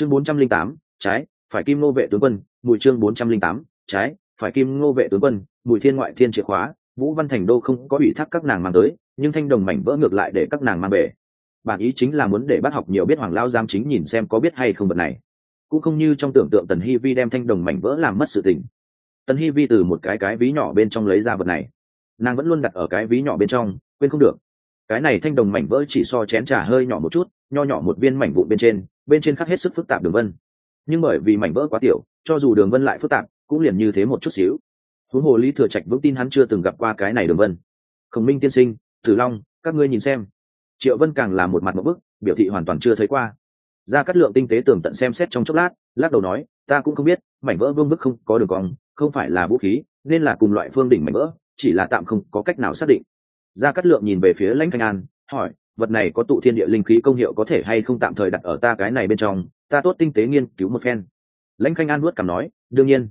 chương bốn trăm linh tám, trái, phải kim ngô vệ tướng quân, mùi chương bốn trăm linh tám, trái, phải kim ngô vệ tướng quân, mùi thiên ngoại thiên chìa khóa, vũ văn thành đô không có ủy thác các nàng mang tới, nhưng thanh đồng mảnh vỡ ngược lại để các nàng mang về. Bản ý chính là muốn để bác học nhiều biết hoàng lao giam chính nhìn xem có biết hay không vật này. Cũng không như trong tưởng tượng tần hi vi đem thanh đồng mảnh vỡ làm mất sự tình. Tần hi vi từ một cái cái ví nhỏ bên trong lấy ra vật này. Nàng vẫn luôn đặt ở cái ví nhỏ bên trong, quên không được cái này thanh đồng mảnh vỡ chỉ so chén trà hơi nhỏ một chút, nho nhỏ một viên mảnh vụn bên trên bên trên khắc hết sức phức tạp đường vân. Nhưng bởi vì mảnh vỡ quá tiểu, cho dù đường vân lại phức tạp, cũng liền như thế một chút xíu. Huống hồ lý thừa trạch vững tin hắn chưa từng gặp qua cái này đường vân. Khổng minh tiên sinh, tử long, các ngươi nhìn xem. Triệu vân càng là một mặt một bức, biểu thị hoàn toàn chưa thấy qua. Ra cắt lượng tinh tế tường tận xem xét trong chốc lát, lắc đầu nói, ta cũng không biết, mảnh vỡ vương bức không có đường cong, không phải là vũ khí, nên là cùng loại phương đỉnh mảnh vỡ, chỉ là tạm không có cách nào xác định gia cát lượng nhìn về phía lãnh thanh an, hỏi, vật này có tụ thiên địa linh khí công hiệu có thể hay không tạm thời đặt ở ta cái này bên trong, ta tốt tinh tế nghiên cứu một phen. Lãnh khanh an nuốt cảm nói, đương nhiên.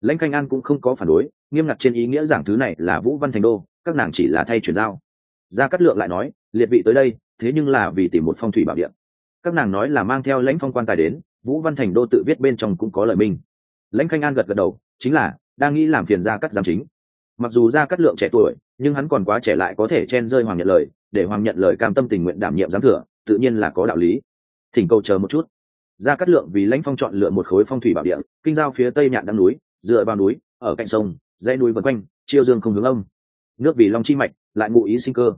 Lãnh khanh an cũng không có phản đối, nghiêm ngặt trên ý nghĩa giảng thứ này là vũ văn thành đô, các nàng chỉ là thay chuyển giao. Gia cát lượng lại nói, liệt vị tới đây, thế nhưng là vì tìm một phong thủy bảo địa. Các nàng nói là mang theo lãnh phong quan tài đến, vũ văn thành đô tự viết bên trong cũng có lời minh lãnh khanh an gật gật đầu, chính là, đang nghĩ làm phiền gia cát giám chính mặc dù gia cát lượng trẻ tuổi, nhưng hắn còn quá trẻ lại có thể chen rơi hoàng nhận lời, để hoàng nhận lời cam tâm tình nguyện đảm nhiệm giám thừa, tự nhiên là có đạo lý. Thỉnh cầu chờ một chút. Gia cát lượng vì lãnh phong chọn lựa một khối phong thủy bảo địa, kinh giao phía tây nhạn đăng núi, dựa vào núi, ở cạnh sông, dãy núi vân quanh, chiêu dương không hướng âm. Nước vì long chi mạch, lại ngụ ý sinh cơ.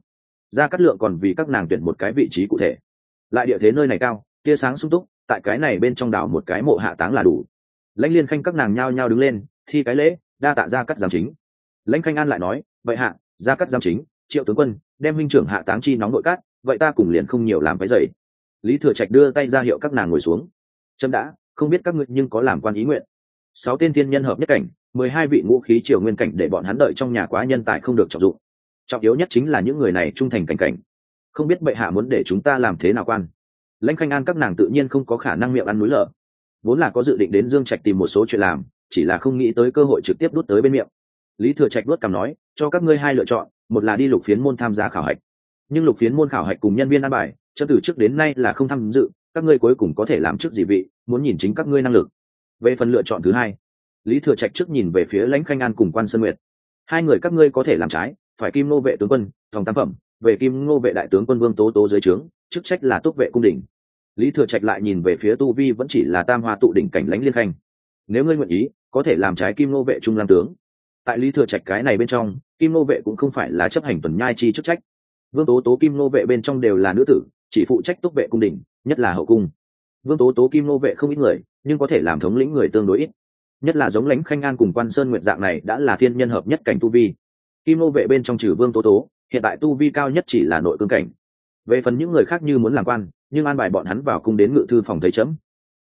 Gia cát lượng còn vì các nàng tuyển một cái vị trí cụ thể. Lại địa thế nơi này cao, tia sáng sung túc, tại cái này bên trong đảo một cái mộ hạ táng là đủ. Lãnh liên khanh các nàng nhao nhao đứng lên, thi cái lễ, đa tạ gia cát giám chính lãnh khanh an lại nói, vậy hạ ra cát giam chính, triệu tướng quân, đem huynh trưởng hạ táng chi nóng nội cát, vậy ta cùng liền không nhiều làm cái dày lý thừa trạch đưa tay ra hiệu các nàng ngồi xuống. Trâm đã, không biết các ngươi nhưng có làm quan ý nguyện. Sáu tên thiên nhân hợp nhất cảnh, mười hai vị ngũ khí triều nguyên cảnh để bọn hắn đợi trong nhà quá nhân tài không được trọng dụng. Trọng yếu nhất chính là những người này trung thành cảnh cảnh. Không biết bệ hạ muốn để chúng ta làm thế nào quan? Lãnh khanh an các nàng tự nhiên không có khả năng miệng ăn núi lở. Vốn là có dự định đến dương trạch tìm một số chuyện làm, chỉ là không nghĩ tới cơ hội trực tiếp đút tới bên miệng lý thừa trạch đút cằm nói, cho các ngươi hai lựa chọn, một là đi lục phiến môn tham gia khảo hạch. Nhưng lục phiến môn khảo hạch cùng nhân viên ăn bài, cho từ trước đến nay là không tham dự, các ngươi cuối cùng có thể làm chức gì vị, muốn nhìn chính các ngươi năng lực. Về phần lựa chọn thứ hai, lý thừa trạch trước nhìn về phía lãnh khanh an cùng quan sơn nguyệt. Hai người các ngươi có thể làm trái, phải kim nô vệ tướng quân thòng tam phẩm, về kim nô vệ đại tướng quân vương tố tố dưới trướng, chức trách là túc vệ cung đình lý thừa trạch lại nhìn về phía tu vi vẫn chỉ là tam hoa tụ đỉnh cảnh lãnh liên khanh. Nếu ngươi nguyện ý, có thể làm trái kim nô vệ trung lam tướng tại lý thừa trạch cái này bên trong, kim nô vệ cũng không phải là chấp hành tuần nhai chi chức trách. Vương tố tố, kim nô vệ bên trong đều là nữ tử, chỉ phụ trách túc vệ cung đình, nhất là hậu cung. Vương tố tố, kim nô vệ không ít người, nhưng có thể làm thống lĩnh người tương đối ít. Nhất là giống lãnh khanh an cùng quan sơn nguyện dạng này đã là thiên nhân hợp nhất cảnh tu vi. Kim nô vệ bên trong trừ vương tố tố, hiện tại tu vi cao nhất chỉ là nội cương cảnh. Về phần những người khác như muốn làm quan, nhưng an bài bọn hắn vào cung đến ngự thư phòng thấy chấm.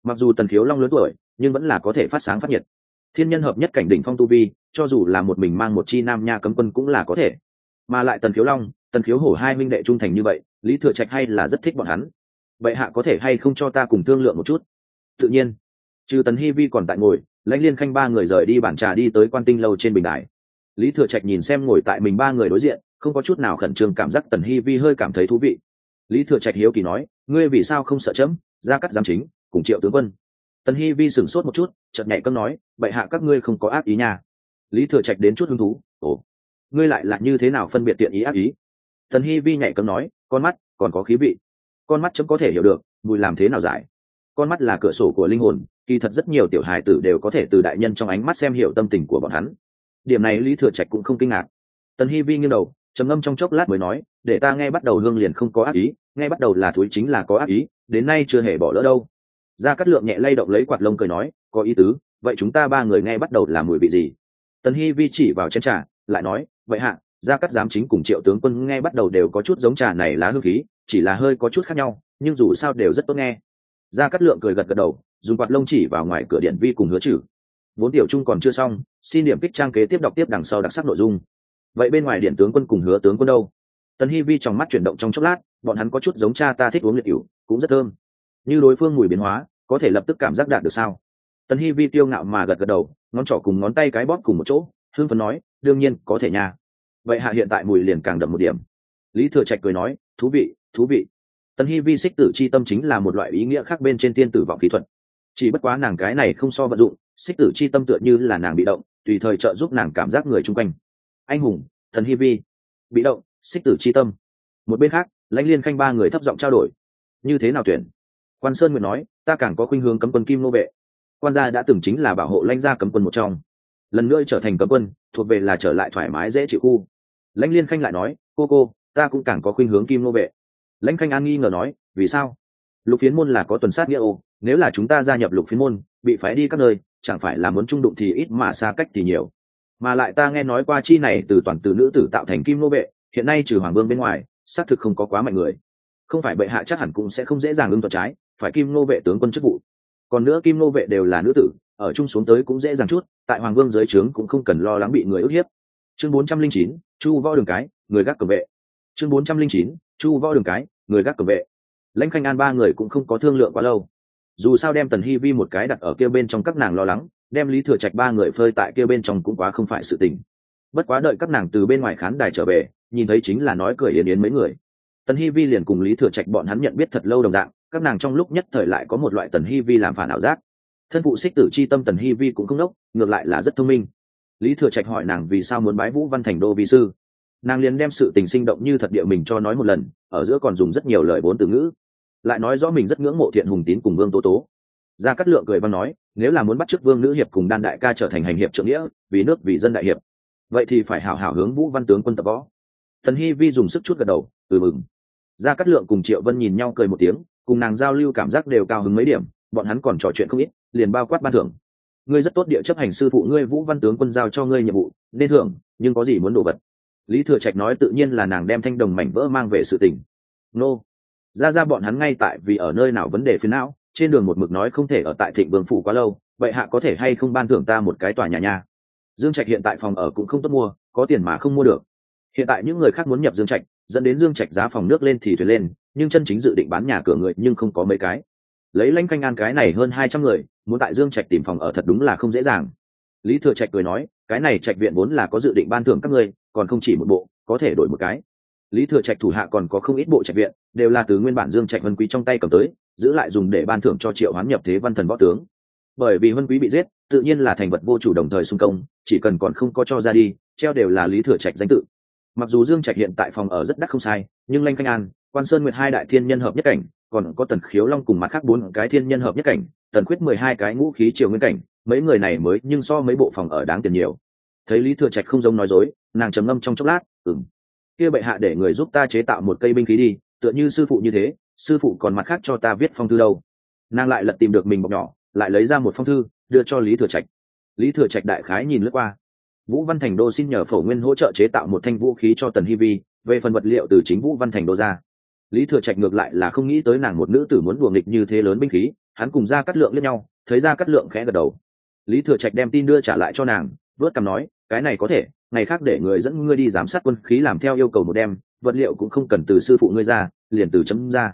Mặc dù tần khiếu long lớn tuổi, nhưng vẫn là có thể phát sáng phát nhiệt thiên nhân hợp nhất cảnh đỉnh phong tu vi, cho dù là một mình mang một chi nam nha cấm quân cũng là có thể. Mà lại tần khiếu long, tần khiếu hổ hai minh đệ trung thành như vậy, lý thừa trạch hay là rất thích bọn hắn. Vậy hạ có thể hay không cho ta cùng thương lượng một chút? Tự nhiên. Trừ tần hi vi còn tại ngồi, lãnh liên khanh ba người rời đi bản trà đi tới quan tinh lâu trên bình đài. Lý thừa trạch nhìn xem ngồi tại mình ba người đối diện, không có chút nào khẩn trương cảm giác tần hi vi hơi cảm thấy thú vị. Lý thừa trạch hiếu kỳ nói, ngươi vì sao không sợ chấm? Ra cắt giám chính, cùng triệu tướng quân tần hi vi sửng sốt một chút, chợt nhẹ cấm nói bậy hạ các ngươi không có ác ý nha. Lý thừa trạch đến chút hứng thú, ồ, ngươi lại là như thế nào phân biệt tiện ý ác ý? Tần hi vi nhảy cấm nói, con mắt còn có khí vị. Con mắt chấm có thể hiểu được, mùi làm thế nào giải. Con mắt là cửa sổ của linh hồn, kỳ thật rất nhiều tiểu hài tử đều có thể từ đại nhân trong ánh mắt xem hiểu tâm tình của bọn hắn. Điểm này lý thừa trạch cũng không kinh ngạc. Tần hi vi nghiêng đầu, trầm ngâm trong chốc lát mới nói, để ta nghe bắt đầu hương liền không có ác ý, nghe bắt đầu là thúi chính là có ác ý, đến nay chưa hề bỏ lỡ đâu gia cát lượng nhẹ lay động lấy quạt lông cười nói, có ý tứ, vậy chúng ta ba người nghe bắt đầu là mùi vị gì? Tần hi vi chỉ vào chén trà, lại nói, vậy hạ, gia cát giám chính cùng triệu tướng quân nghe bắt đầu đều có chút giống trà này lá hương khí, chỉ là hơi có chút khác nhau, nhưng dù sao đều rất tốt nghe. Gia cát lượng cười gật gật đầu, dùng quạt lông chỉ vào ngoài cửa điện vi cùng hứa chử. Vốn tiểu trung còn chưa xong, xin điểm kích trang kế tiếp đọc tiếp đằng sau đặc sắc nội dung. Vậy bên ngoài điện tướng quân cùng hứa tướng quân đâu? Tần hi vi trong mắt chuyển động trong chốc lát, bọn hắn có chút giống cha ta thích uống liệt cửu, cũng rất thơm như đối phương mùi biến hóa, có thể lập tức cảm giác đạt được sao? Tần hi vi tiêu ngạo mà gật gật đầu, ngón trỏ cùng ngón tay cái bóp cùng một chỗ hương phấn nói, đương nhiên, có thể nha. Vậy hạ hiện tại mùi liền càng đậm một điểm. Lý thừa trạch cười nói, thú vị thú vị. Tần hi vi xích tử chi tâm chính là một loại ý nghĩa khác bên trên tiên tử vọng kỹ thuật. Chỉ bất quá nàng cái này không so vận dụng, xích tử chi tâm tựa như là nàng bị động, tùy thời trợ giúp nàng cảm giác người chung quanh. Anh hùng thần hi vi. Bị động, xích tử chi tâm. Một bên khác, lãnh liên khanh ba người thấp giọng trao đổi. Như thế nào tuyển? Quan sơn nguyện nói, ta càng có khuynh hướng cấm quân kim nô vệ. Quan gia đã từng chính là bảo hộ lãnh gia cấm quân một trong. Lần nữa trở thành cấm quân, thuộc về là trở lại thoải mái dễ chịu khu. Lãnh liên khanh lại nói, cô cô, ta cũng càng có khuynh hướng kim nô vệ. Lãnh khanh an nghi ngờ nói, vì sao? Lục phiến môn là có tuần sát nghĩa ô, nếu là chúng ta gia nhập lục phiến môn, bị phái đi các nơi, chẳng phải là muốn trung đụng thì ít mà xa cách thì nhiều. Mà lại ta nghe nói qua chi này từ toàn từ nữ tử tạo thành kim nô vệ, hiện nay trừ hoàng vương bên ngoài, xác thực không có quá mạnh người. Không phải bệ hạ chắc hẳn cũng sẽ không dễ dàng ưng thuật trái phải kim nô vệ tướng quân chức vụ. Còn nữa kim nô vệ đều là nữ tử, ở chung xuống tới cũng dễ dàng chút, tại hoàng vương dưới trướng cũng không cần lo lắng bị người ức hiếp. Chương bốn trăm linh chín, chu võ đường cái, người gác cờ vệ. Chương bốn trăm linh chín, chu võ đường cái, người gác cờ vệ. Lãnh khanh an ba người cũng không có thương lượng quá lâu. Dù sao đem tần hy vi một cái đặt ở kia bên trong các nàng lo lắng, đem lý thừa trạch ba người phơi tại kia bên trong cũng quá không phải sự tình. Bất quá đợi các nàng từ bên ngoài khán đài trở về, nhìn thấy chính là nói cười yến yến mấy người. Tần hy vi liền cùng lý thừa trạch bọn hắn nhận biết thật lâu đồng dạng các nàng trong lúc nhất thời lại có một loại tần hi vi làm phản ảo giác. Thân phụ xích tử c h i tâm tần hi vi cũng không đốc, ngược lại là rất thông minh. Lý thừa trạch hỏi nàng vì sao muốn bái vũ văn thành đô vi sư. Nàng liền đem sự tình sinh động như thật địa mình cho nói một lần, ở giữa còn dùng rất nhiều lời vốn từ ngữ. Lại nói rõ mình rất ngưỡng mộ thiện hùng tín cùng vương tố tố. Gia cát lượng cười văn nói, nếu là muốn bắt chức vương nữ hiệp cùng đan đại ca trở thành hành hiệp trưởng nghĩa, vì nước vì dân đại hiệp, vậy thì phải hảo hảo hướng vũ văn tướng quân tập võ. Thần hy vi dùng sức chút gật đầu ừ mừng. Gia cát lượng cùng triệu vân nhìn nhau cười một tiếng cùng nàng giao lưu cảm giác đều cao hứng mấy điểm, bọn hắn còn trò chuyện không ít, liền bao quát ban thưởng. Ngươi rất tốt địa chấp hành sư phụ ngươi vũ văn tướng quân giao cho ngươi nhiệm vụ, nên thưởng, nhưng có gì muốn đồ vật? Lý thừa trạch nói tự nhiên là nàng đem thanh đồng mảnh vỡ mang về sự tình. Nô. Ra ra bọn hắn ngay tại vì ở nơi nào vấn đề phiến não, trên đường một mực nói không thể ở tại thịnh vương phủ quá lâu, vậy hạ có thể hay không ban thưởng ta một cái tòa nhà nha? Dương trạch hiện tại phòng ở cũng không tốt mua, có tiền mà không mua được. Hiện tại những người khác muốn nhập dương trạch, dẫn đến dương trạch giá phòng nước lên thì thuyền lên nhưng chân chính dự định bán nhà cửa người nhưng không có mấy cái. Lấy lãnh canh an cái này hơn hai trăm người, muốn tại dương trạch tìm phòng ở thật đúng là không dễ dàng. Lý thừa trạch cười nói, cái này trạch viện vốn là có dự định ban thưởng các ngươi, còn không chỉ một bộ, có thể đổi một cái. Lý thừa trạch thủ hạ còn có không ít bộ trạch viện, đều là từ nguyên bản dương trạch vân quý trong tay cầm tới, giữ lại dùng để ban thưởng cho triệu hoán nhập thế văn thần võ tướng. Bởi vì vân quý bị giết, tự nhiên là thành vật vô chủ đồng thời xung công, chỉ cần còn không có cho ra đi, treo đều là lý thừa trạch danh tự. Mặc dù dương trạch hiện tại phòng ở rất đắt không sai, nhưng lanh khanh an quan sơn nguyệt hai đại thiên nhân hợp nhất cảnh, còn có tần khiếu long cùng mặt khác bốn cái thiên nhân hợp nhất cảnh, tần quyết mười hai cái ngũ khí triều nguyên cảnh, mấy người này mới nhưng so mấy bộ phòng ở đáng tiền nhiều. Thấy lý thừa trạch không giống nói dối, nàng trầm ngâm trong chốc lát ừng kia bệ hạ để người giúp ta chế tạo một cây binh khí đi, tựa như sư phụ như thế, sư phụ còn mặt khác cho ta viết phong thư đâu. Nàng lại lật tìm được mình bọc nhỏ, lại lấy ra một phong thư, đưa cho lý thừa trạch. Lý thừa trạch đại khái nhìn lướt qua. Vũ văn thành đô xin nhờ phổ nguyên hỗ trợ chế tạo một thanh vũ khí cho tần hi vi, về phần vật liệu từ chính vũ văn thành đô ra lý thừa trạch ngược lại là không nghĩ tới nàng một nữ tử muốn đùa nghịch như thế lớn binh khí, hắn cùng ra cắt lượng lẫn nhau, thấy ra cắt lượng khẽ gật đầu. Lý thừa trạch đem tin đưa trả lại cho nàng, vớt cằm nói, cái này có thể, ngày khác để người dẫn ngươi đi giám sát quân khí làm theo yêu cầu một đêm vật liệu cũng không cần từ sư phụ ngươi ra, liền từ chấm ra.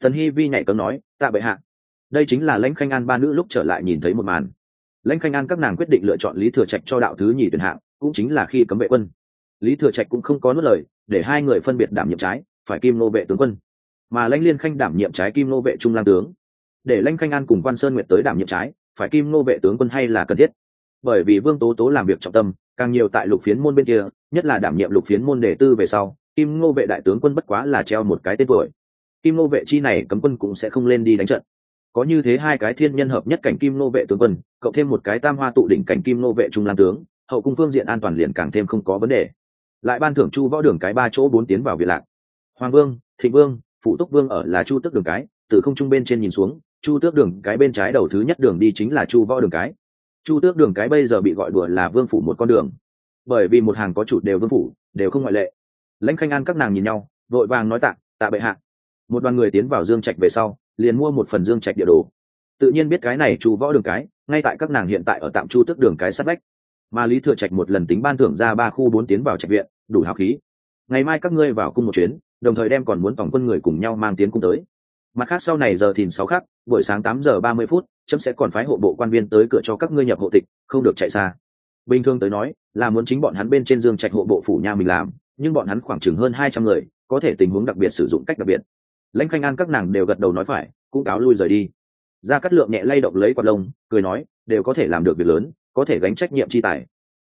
Thần hy vi nhảy cấm nói, tạ bệ hạ. Đây chính là lãnh khanh an ba nữ lúc trở lại nhìn thấy một màn. Lãnh khanh an các nàng quyết định lựa chọn lý thừa trạch cho đạo thứ nhì tuyển hạng, cũng chính là khi cấm vệ quân. Lý thừa trạch cũng không có nuốt lời, để hai người phân biệt đảm nhiệm trái phải kim nô vệ tướng quân. Mà lãnh liên khanh đảm nhiệm trái kim nô vệ trung lang tướng. Để lãnh khanh an cùng quan sơn nguyệt tới đảm nhiệm trái, phải kim nô vệ tướng quân hay là cần thiết? Bởi vì vương tố tố làm việc trọng tâm, càng nhiều tại lục phiến môn bên kia, nhất là đảm nhiệm lục phiến môn đề tư về sau, kim ngô vệ đại tướng quân bất quá là treo một cái tên tuổi. Kim ngô vệ chi này cấm quân cũng sẽ không lên đi đánh trận. Có như thế hai cái thiên nhân hợp nhất cảnh kim ngô vệ tướng quân, cộng thêm một cái tam hoa tụ đỉnh cảnh kim ngô vệ trung lang tướng, hậu cung phương diện an toàn liền càng thêm không có vấn đề. Lại ban thưởng chu võ đường cái ba chỗ bốn tiến vào việt lạc hoàng vương, thịnh vương phụ túc vương ở là chu tước đường cái, từ không trung bên trên nhìn xuống, chu tước đường cái bên trái đầu thứ nhất đường đi chính là chu võ đường cái. Chu tước đường cái bây giờ bị gọi đùa là vương phủ một con đường. Bởi vì một hàng có chủ đều vương phủ, đều không ngoại lệ. Lãnh khanh an các nàng nhìn nhau, vội vàng nói tạ tạ bệ hạ. Một đoàn người tiến vào dương trạch về sau, liền mua một phần dương trạch địa đồ. Tự nhiên biết cái này chu võ đường cái, ngay tại các nàng hiện tại ở tạm chu tước đường cái sát vách. Mà lý thừa trạch một lần tính ban thưởng ra ba khu bốn tiến vào trạch viện, đủ hào khí. Ngày mai các ngươi vào cung một chuyến đồng thời đem còn muốn tổng quân người cùng nhau mang tiến cung tới. Mặt khác sau này giờ thìn sáu khắc, buổi sáng tám giờ ba mươi phút, chấm sẽ còn phái hộ bộ quan viên tới cửa cho các ngươi nhập hộ tịch, không được chạy xa. Bình thường tới nói, là muốn chính bọn hắn bên trên dương trạch hộ bộ phủ nhà mình làm, nhưng bọn hắn khoảng chừng hơn hai trăm người, có thể tình huống đặc biệt sử dụng cách đặc biệt. Lãnh khanh an các nàng đều gật đầu nói phải, cũng cáo lui rời đi. Gia cát lượng nhẹ lay động lấy quạt lông, cười nói, đều có thể làm được việc lớn, có thể gánh trách nhiệm chi tài.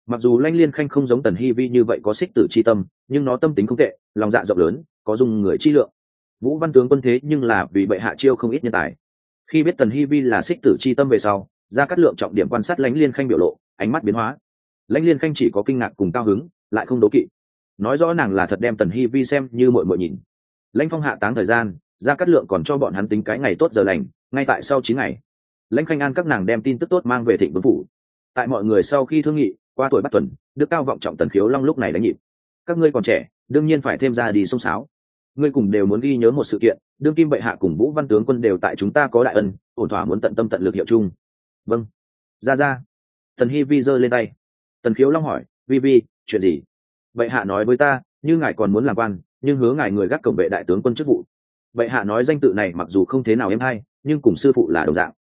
Mặc dù lãnh liên khanh không giống tần hy vi như vậy có xích tử chi tâm, nhưng nó tâm tính không tệ, lòng dạ rộng lớn có dùng người chi lượng. Vũ văn tướng quân thế nhưng là vì bệ hạ chiêu không ít nhân tài. Khi biết tần Hi vi là xích tử chi tâm về sau ra cắt lượng trọng điểm quan sát lãnh liên khanh biểu lộ, ánh mắt biến hóa. Lãnh liên khanh chỉ có kinh ngạc cùng cao hứng, lại không đố kỵ. Nói rõ nàng là thật đem tần Hi vi xem như mội mội nhìn. Lãnh phong hạ táng thời gian ra cắt lượng còn cho bọn hắn tính cái ngày tốt giờ lành, ngay tại sau chín ngày. Lãnh khanh an các nàng đem tin tức tốt mang về thịnh vương phủ. Tại mọi người sau khi thương nghị, qua tuổi bắt tuần, đức cao vọng trọng tần khiếu long lúc này đánh nhịp. Các ngươi còn trẻ, đương nhiên phải thêm ra đi sông sáo ngươi cùng đều muốn ghi nhớ một sự kiện, đương kim bệ hạ cùng vũ văn tướng quân đều tại chúng ta có đại ân, ổn thỏa muốn tận tâm tận lực hiệu chung. Vâng. Ra ra. Tần hi vi giơ lên tay. Tần khiếu long hỏi, vi vi, chuyện gì? Bệ hạ nói với ta, như ngài còn muốn làm quan, nhưng hứa ngài người gác cổng vệ đại tướng quân chức vụ. Bệ hạ nói danh tự này mặc dù không thế nào em hay, nhưng cùng sư phụ là đồng dạng.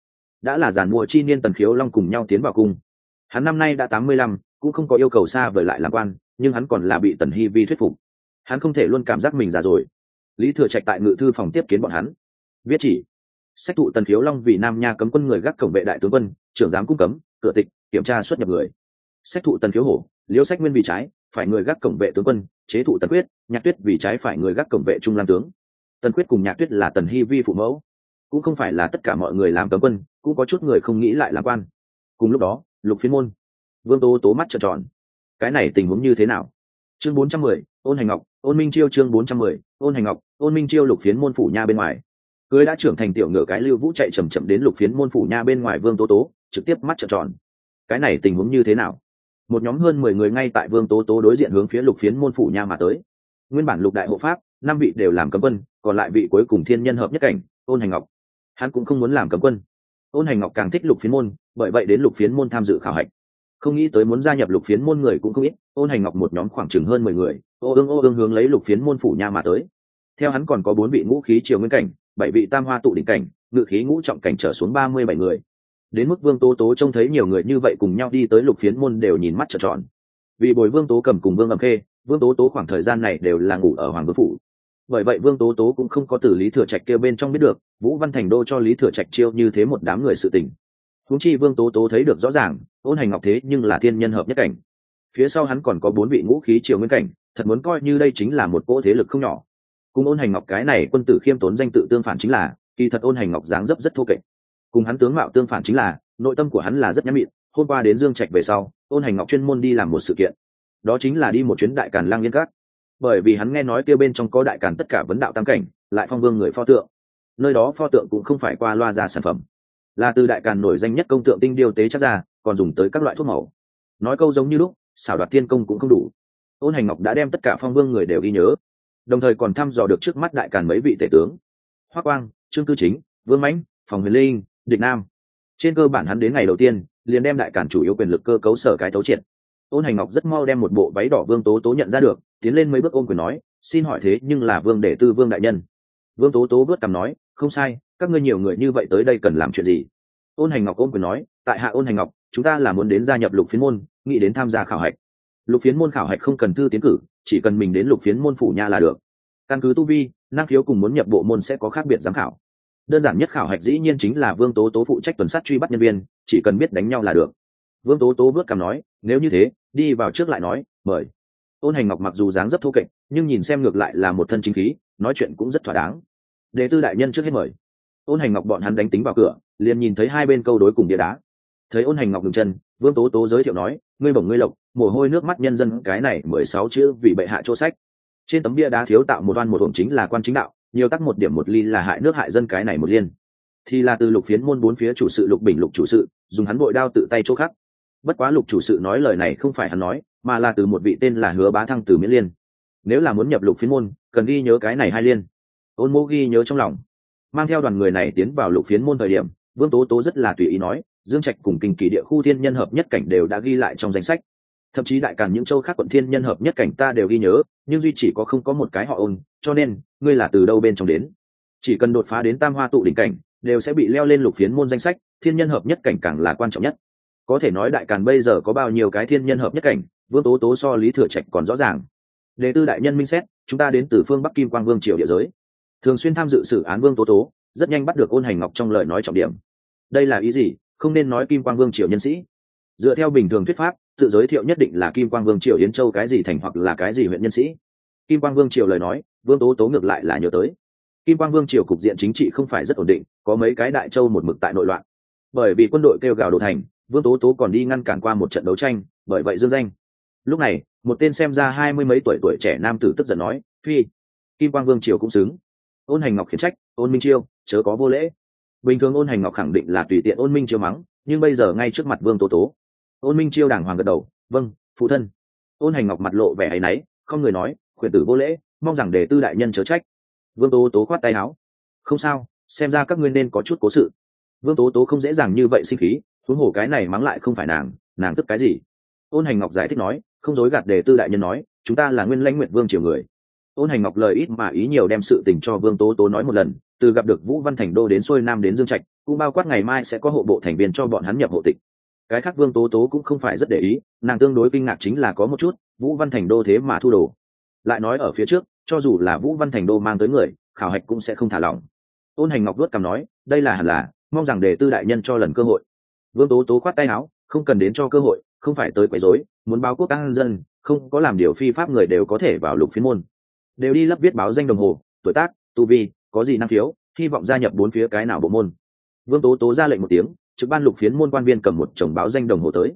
Đã là giàn mùa chi niên tần khiếu long cùng nhau tiến vào cung. Hắn năm nay đã tám mươi lăm, cũng không có yêu cầu xa vời lại làm quan, nhưng hắn còn là bị tần hi vi thuyết phục. Hắn không thể luôn cảm giác mình già rồi lý thừa trạch tại ngự thư phòng tiếp kiến bọn hắn. Viết chỉ. Sách thụ tần khiếu long vì nam nha cấm quân người gác cổng vệ đại tướng quân, trưởng giám cung cấm, cửa tịch, kiểm tra xuất nhập người. Sách thụ tần khiếu hổ, liễu sách nguyên vì trái, phải người gác cổng vệ tướng quân, chế thụ tần quyết, nhạc tuyết vì trái phải người gác cổng vệ trung lam tướng. Tần quyết cùng nhạc tuyết là tần hy vi phụ mẫu. Cũng không phải là tất cả mọi người làm cấm quân, cũng có chút người không nghĩ lại làm quan. Cùng lúc đó, lục phiên môn, vương tố tố mắt trợn tròn. Cái này tình huống như thế nào? Chương bốn trăm mười ôn hành ngọc, ôn minh chiêu chương bốn trăm mười, ôn hành ngọc, ôn minh chiêu lục phiến môn phủ nha bên ngoài. Cưới đã trưởng thành tiểu ngựa cái lưu vũ chạy chầm chậm đến lục phiến môn phủ nha bên ngoài vương tố tố, trực tiếp mắt trợn tròn. Cái này tình huống như thế nào? Một nhóm hơn mười người ngay tại vương tố tố đối diện hướng phía lục phiến môn phủ nha mà tới. Nguyên bản lục đại hộ pháp, năm vị đều làm cấm quân, còn lại vị cuối cùng thiên nhân hợp nhất cảnh, ôn hành ngọc. Hắn cũng không muốn làm cấm quân. Ôn hành ngọc càng thích lục phiến môn, bởi vậy đến lục phiến môn tham dự khảo hạch. Không nghĩ tới muốn gia nhập lục phiến môn người cũng không ít, ôn hành ngọc một nhóm khoảng chừng hơn mười người ô ương ô ương hướng lấy lục phiến môn phủ nha mà tới. Theo hắn còn có bốn vị ngũ khí triều nguyên cảnh, bảy vị tam hoa tụ đỉnh cảnh, ngự khí ngũ trọng cảnh trở xuống ba mươi bảy người. Đến mức vương tố tố trông thấy nhiều người như vậy cùng nhau đi tới lục phiến môn đều nhìn mắt trợn tròn. Vì bồi vương tố cầm cùng vương ẩm khê, vương tố tố khoảng thời gian này đều là ngủ ở hoàng vương phủ. Bởi vậy vương tố tố cũng không có từ lý thừa trạch kêu bên trong biết được, vũ văn thành đô cho lý thừa trạch chiêu như thế một đám người sự tình. Húng chi vương tố tố thấy được rõ ràng, ôn hành ngọc thế nhưng là thiên nhân hợp nhất cảnh. Phía sau hắn còn có bốn vị ngũ khí triều nguyên cảnh thật muốn coi như đây chính là một cỗ thế lực không nhỏ. Cùng ôn hành ngọc cái này quân tử khiêm tốn danh tự tương phản chính là, kỳ thật ôn hành ngọc dáng dấp rất thô kệch. Cùng hắn tướng mạo tương phản chính là, nội tâm của hắn là rất nhắm mịn, hôm qua đến dương trạch về sau, ôn hành ngọc chuyên môn đi làm một sự kiện. Đó chính là đi một chuyến đại càn lang liên cát bởi vì hắn nghe nói kêu bên trong có đại càn tất cả vấn đạo tam cảnh, lại phong vương người pho tượng. Nơi đó pho tượng cũng không phải qua loa ra sản phẩm. Là từ đại càn nổi danh nhất công tượng tinh điêu tế chắc ra, còn dùng tới các loại thuốc màu. Nói câu giống như lúc, xảo đoạt thiên công cũng không đủ ôn hành ngọc đã đem tất cả phong vương người đều ghi nhớ, đồng thời còn thăm dò được trước mắt đại càn mấy vị tể tướng. Hoa quang, trương cư chính, vương mãnh, phòng huyền linh, địch nam. Trên cơ bản hắn đến ngày đầu tiên, liền đem đại càn chủ yếu quyền lực cơ cấu sở cái tấu triệt. Ôn hành ngọc rất mau đem một bộ váy đỏ vương tố tố nhận ra được, tiến lên mấy bước ôm quyền nói, xin hỏi thế, nhưng là vương đệ tư vương đại nhân. Vương tố tố vớt cằm nói, không sai, các ngươi nhiều người như vậy tới đây cần làm chuyện gì? Ôn hành ngọc ôm quyền nói, tại hạ ôn hành ngọc, chúng ta là muốn đến gia nhập lục phiến môn, nghĩ đến tham gia khảo hạch lục phiến môn khảo hạch không cần thư tiến cử, chỉ cần mình đến lục phiến môn phủ nha là được. Căn cứ tu vi, năng khiếu cùng muốn nhập bộ môn sẽ có khác biệt giám khảo. Đơn giản nhất khảo hạch dĩ nhiên chính là vương tố tố phụ trách tuần sát truy bắt nhân viên, chỉ cần biết đánh nhau là được. Vương tố tố vớt cằm nói, nếu như thế, đi vào trước lại nói, mời. Ôn hành ngọc mặc dù dáng rất thô kệch, nhưng nhìn xem ngược lại là một thân chính khí, nói chuyện cũng rất thỏa đáng. Đề tư đại nhân trước hết mời. Ôn hành ngọc bọn hắn đánh tính vào cửa, liền nhìn thấy hai bên câu đối cùng địa đá. Thấy ôn hành ngọc ngừng chân, vương tố tố giới thiệu nói ngươi bổng ngươi lộc, mồ hôi nước mắt nhân dân, cái này mười sáu chữ vì bệ hạ chỗ sách. Trên tấm bia đá thiếu tạo một oan một hồn chính là quan chính đạo, nhiều tắc một điểm một ly là hại nước hại dân cái này một liên. Thì là từ lục phiến môn bốn phía chủ sự lục bình lục chủ sự, dùng hắn bội đao tự tay chỗ khác. Bất quá lục chủ sự nói lời này không phải hắn nói, mà là từ một vị tên là hứa bá thăng từ miễn liên. Nếu là muốn nhập lục phiến môn, cần ghi nhớ cái này hai liên. Ôn mô ghi nhớ trong lòng. Mang theo đoàn người này tiến vào lục phiến môn thời điểm, vương tố tố rất là tùy ý nói dương trạch cùng kinh kỳ địa khu thiên nhân hợp nhất cảnh đều đã ghi lại trong danh sách. Thậm chí đại càn những châu khác quận thiên nhân hợp nhất cảnh ta đều ghi nhớ, nhưng duy chỉ có không có một cái họ ôn, cho nên, ngươi là từ đâu bên trong đến? Chỉ cần đột phá đến tam hoa tụ đỉnh cảnh, đều sẽ bị leo lên lục phiến môn danh sách, thiên nhân hợp nhất cảnh càng là quan trọng nhất. Có thể nói đại càn bây giờ có bao nhiêu cái thiên nhân hợp nhất cảnh, vương tố tố so lý thừa trạch còn rõ ràng. Đề tư đại nhân minh xét, chúng ta đến từ phương bắc kim quang vương triều địa giới. Thường xuyên tham dự xử án vương tố tố, rất nhanh bắt được ôn hành ngọc trong lời nói trọng điểm. Đây là ý gì? Không nên nói kim quang vương triều nhân sĩ. Dựa theo bình thường thuyết pháp, tự giới thiệu nhất định là kim quang vương triều yến châu cái gì thành hoặc là cái gì huyện nhân sĩ. Kim quang vương triều lời nói, vương tố tố ngược lại là nhớ tới. Kim quang vương triều cục diện chính trị không phải rất ổn định, có mấy cái đại châu một mực tại nội loạn. Bởi vì quân đội kêu gào đồ thành, vương tố tố còn đi ngăn cản qua một trận đấu tranh, bởi vậy dương danh. Lúc này, một tên xem ra hai mươi mấy tuổi tuổi trẻ nam tử tức giận nói, phi! Kim quang vương triều cũng xứng. Ôn hành ngọc khiển trách, ôn minh chiêu, chớ có vô lễ bình thường ôn hành ngọc khẳng định là tùy tiện ôn minh chiêu mắng, nhưng bây giờ ngay trước mặt vương tố tố. Ôn minh chiêu đàng hoàng gật đầu vâng phụ thân. Ôn hành ngọc mặt lộ vẻ áy náy, không người nói, khuyển tử vô lễ, mong rằng để tư đại nhân chớ trách. Vương tố tố khoát tay áo, không sao, xem ra các ngươi nên có chút cố sự. Vương tố tố không dễ dàng như vậy sinh khí, huống hồ cái này mắng lại không phải nàng nàng tức cái gì? Ôn hành ngọc giải thích nói, không dối gạt đề tư đại nhân nói, chúng ta là nguyên lãnh nguyện vương triều người ôn hành ngọc lời ít mà ý nhiều đem sự tình cho vương tố tố nói một lần, từ gặp được vũ văn thành đô đến xuôi nam đến dương trạch, cũng bao quát ngày mai sẽ có hộ bộ thành viên cho bọn hắn nhập hộ tịch. Cái khác vương tố tố cũng không phải rất để ý, nàng tương đối kinh ngạc chính là có một chút, vũ văn thành đô thế mà thu đồ. Lại nói ở phía trước, cho dù là vũ văn thành đô mang tới người, khảo hạch cũng sẽ không thả lỏng. Ôn hành ngọc đốt cằm nói, đây là hẳn là, mong rằng đề tư đại nhân cho lần cơ hội. Vương tố tố khoát tay áo, không cần đến cho cơ hội, không phải tới quấy rối, muốn báo quốc an dân, không có làm điều phi pháp người đều có thể vào lục phiên môn đều đi lấp viết báo danh đồng hồ, tuổi tác, tu vi, có gì năng khiếu, hy vọng gia nhập bốn phía cái nào bộ môn. Vương tố tố ra lệnh một tiếng, trực ban lục phiến môn quan viên cầm một chồng báo danh đồng hồ tới.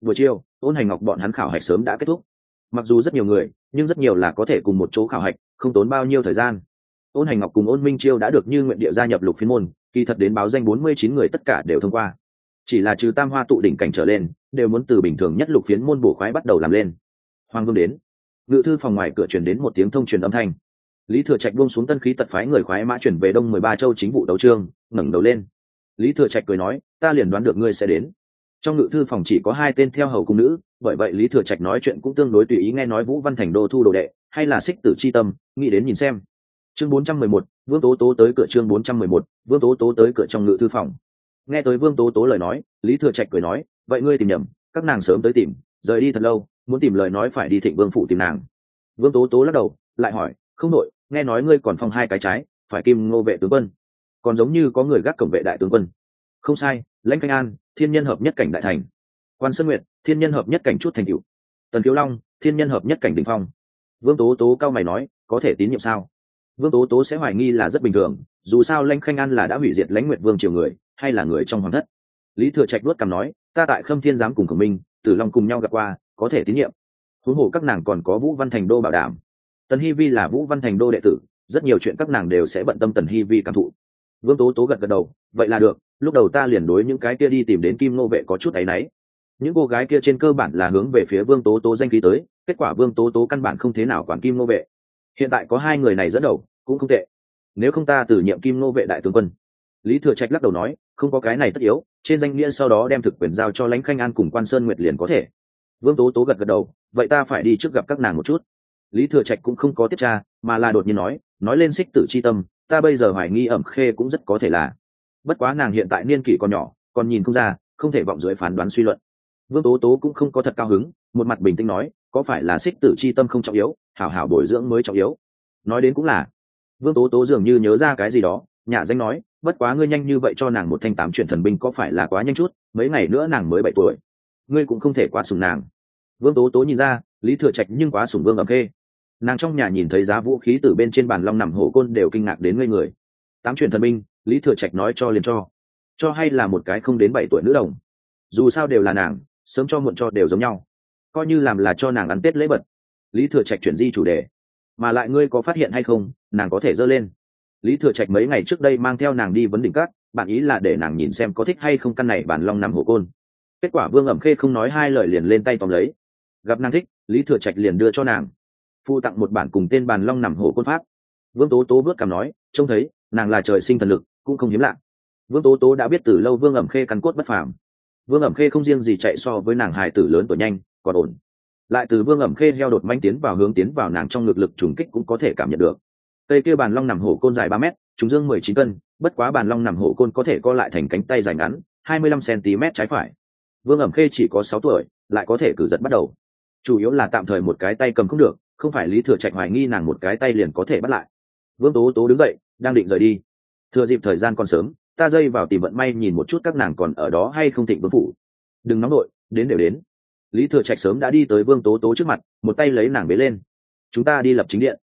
Buổi chiều ôn hành ngọc bọn hắn khảo hạch sớm đã kết thúc. Mặc dù rất nhiều người, nhưng rất nhiều là có thể cùng một chỗ khảo hạch, không tốn bao nhiêu thời gian. Ôn hành ngọc cùng ôn minh chiêu đã được như nguyện địa gia nhập lục phiên môn, kỳ thật đến báo danh bốn mươi chín người tất cả đều thông qua. Chỉ là trừ tam hoa tụ đỉnh cảnh trở lên, đều muốn từ bình thường nhất lục phiến môn bổ khoái bắt đầu làm lên. Hoàng vương đến ngự thư phòng ngoài cửa chuyển đến một tiếng thông truyền âm thanh. Lý thừa trạch buông xuống tân khí tật phái người khoái mã chuyển về đông mười ba châu chính vụ đấu trương ngẩng đầu lên. Lý thừa trạch cười nói, ta liền đoán được ngươi sẽ đến. Trong ngự thư phòng chỉ có hai tên theo hầu cung nữ, bởi vậy lý thừa trạch nói chuyện cũng tương đối tùy ý nghe nói vũ văn thành đô thu đồ đệ, hay là xích tử c h i tâm, nghĩ đến nhìn xem. Chương bốn trăm mười một, vương tố tố tới cửa chương bốn trăm mười một, vương tố tố tới cửa trong ngự thư phòng. Nghe tới vương tố tố lời nói, lý thừa trạch cười nói, vậy ngươi tìm nhầm, các nàng sớm tới tìm, rời đi thật lâu muốn tìm lời nói phải đi thịnh vương phủ tìm nàng. Vương tố tố lắc đầu, lại hỏi, không đội nghe nói ngươi còn phong hai cái trái, phải kim ngô vệ tướng quân. Còn giống như có người gác cổng vệ đại tướng quân. Không sai, lãnh canh an, thiên nhân hợp nhất cảnh đại thành. Quan sơn nguyệt, thiên nhân hợp nhất cảnh chút thành cựu tần kiếu long, thiên nhân hợp nhất cảnh đình phong. Vương tố tố cao mày nói, có thể tín nhiệm sao? Vương tố tố sẽ hoài nghi là rất bình thường, dù sao lãnh khanh an là đã hủy diệt lãnh nguyệt vương triều người, hay là người trong hoàng thất. Lý thừa trạch luất cằm nói, ta tại khâm thiên giám cùng khổng minh, tử long cùng nhau gặp qua có thể tín nhiệm. Huống hồ các nàng còn có vũ văn thành đô bảo đảm. Tần hy vi là vũ văn thành đô đệ tử, rất nhiều chuyện các nàng đều sẽ bận tâm tần hy vi cảm thụ. Vương tố tố gật gật đầu, vậy là được, lúc đầu ta liền đối những cái kia đi tìm đến kim nô vệ có chút áy náy. Những cô gái kia trên cơ bản là hướng về phía vương tố tố danh khí tới, kết quả vương tố tố căn bản không thế nào quản kim nô vệ. Hiện tại có hai người này dẫn đầu, cũng không tệ. Nếu không ta từ nhiệm kim nô vệ đại tướng quân. Lý thừa trạch lắc đầu nói, không có cái này tất yếu, trên danh nghĩa sau đó đem thực quyền giao cho lãnh khanh an cùng quan sơn nguyệt liền có thể vương tố tố gật gật đầu, vậy ta phải đi trước gặp các nàng một chút. Lý thừa trạch cũng không có tiếp tra, mà là đột nhiên nói nói lên xích tử c h i tâm, ta bây giờ hoài nghi ẩm khê cũng rất có thể là. Bất quá nàng hiện tại niên kỷ còn nhỏ, còn nhìn không ra, không thể vọng dưới phán đoán suy luận. Vương tố tố cũng không có thật cao hứng, một mặt bình tĩnh nói, có phải là xích tử c h i tâm không trọng yếu, hảo hảo bồi dưỡng mới trọng yếu? Nói đến cũng là, vương tố tố dường như nhớ ra cái gì đó nhà danh nói, bất quá ngươi nhanh như vậy cho nàng một thanh tám chuyển thần binh có phải là quá nhanh chút, mấy ngày nữa nàng mới bảy tuổi ngươi cũng không thể quá sùng nàng. Vương tố tố nhìn ra, lý thừa trạch nhưng quá sùng vương ẩm khê. Nàng trong nhà nhìn thấy giá vũ khí từ bên trên bàn long nằm hổ côn đều kinh ngạc đến ngây người. Tám truyền thần minh, lý thừa trạch nói cho liền cho. Cho hay là một cái không đến bảy tuổi nữ đồng. Dù sao đều là nàng, sớm cho muộn cho đều giống nhau. Coi như làm là cho nàng ăn tết lễ bật lý thừa trạch chuyển di chủ đề. Mà lại ngươi có phát hiện hay không, nàng có thể dơ lên. Lý thừa trạch mấy ngày trước đây mang theo nàng đi vấn đỉnh cát bạn ý là để nàng nhìn xem có thích hay không căn này bàn long nằm hổ côn kết quả vương ẩm khê không nói hai lời liền lên tay tóm lấy. Gặp nàng thích, lý thừa trạch liền đưa cho nàng. Phụ tặng một bản cùng tên bàn long nằm hổ côn pháp. Vương tố tố vớt cảm nói, trông thấy, nàng là trời sinh thần lực, cũng không hiếm lạ. Vương tố tố đã biết từ lâu vương ẩm khê căn cốt bất phàm. Vương ẩm khê không riêng gì chạy so với nàng hài tử lớn tuổi nhanh, còn ổn. Lại từ vương ẩm khê heo đột manh tiến vào hướng tiến vào nàng trong ngực lực trùng kích cũng có thể cảm nhận được. Cây kia bàn long nằm hổ côn dài ba mét chúng dương mười chín cân, bất quá bàn long nằm hổ côn có thể co lại thành cánh tay dài ngắn, hai mươi lăm cm trái phải vương ẩm khê chỉ có sáu tuổi, lại có thể cử giật bắt đầu. Chủ yếu là tạm thời một cái tay cầm không được, không phải lý thừa trạch hoài nghi nàng một cái tay liền có thể bắt lại. Vương tố tố đứng dậy, đang định rời đi. Thừa dịp thời gian còn sớm, ta dây vào tìm vận may nhìn một chút các nàng còn ở đó hay không thịnh vương phủ. Đừng nóng đội, đến đều đến. Lý thừa trạch sớm đã đi tới vương tố tố trước mặt, một tay lấy nàng bế lên. Chúng ta đi lập chính điện.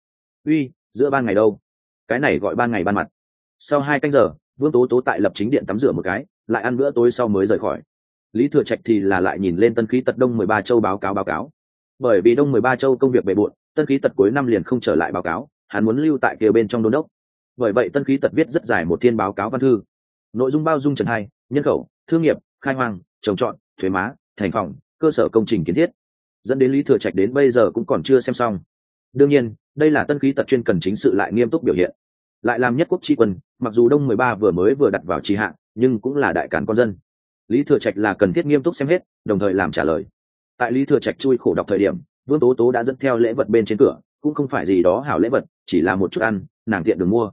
Uy, giữa ban ngày đâu? Cái này gọi ban ngày ban mặt. Sau hai canh giờ, vương tố tố tại lập chính điện tắm rửa một cái, lại ăn bữa tối sau mới rời khỏi lý thừa trạch thì là lại nhìn lên tân khí tật đông mười ba châu báo cáo báo cáo. Bởi vì đông mười ba châu công việc bề bộn, tân khí tật cuối năm liền không trở lại báo cáo, hắn muốn lưu tại kia bên trong đôn đốc. Bởi vậy tân khí tật viết rất dài một thiên báo cáo văn thư. Nội dung bao dung trần hai, nhân khẩu, thương nghiệp, khai hoang, trồng trọt, thuế má, thành phòng, cơ sở công trình kiến thiết. Dẫn đến lý thừa trạch đến bây giờ cũng còn chưa xem xong. Đương nhiên, đây là tân khí tật chuyên cần chính sự lại nghiêm túc biểu hiện. Lại làm nhất quốc tri quân, mặc dù đông mười ba vừa mới vừa đặt vào trì hạng nhưng cũng là đại cản con dân lý thừa trạch là cần thiết nghiêm túc xem hết, đồng thời làm trả lời. Tại lý thừa trạch chui khổ đọc thời điểm, vương tố tố đã dẫn theo lễ vật bên trên cửa, cũng không phải gì đó hảo lễ vật, chỉ là một chút ăn, nàng tiện đường mua.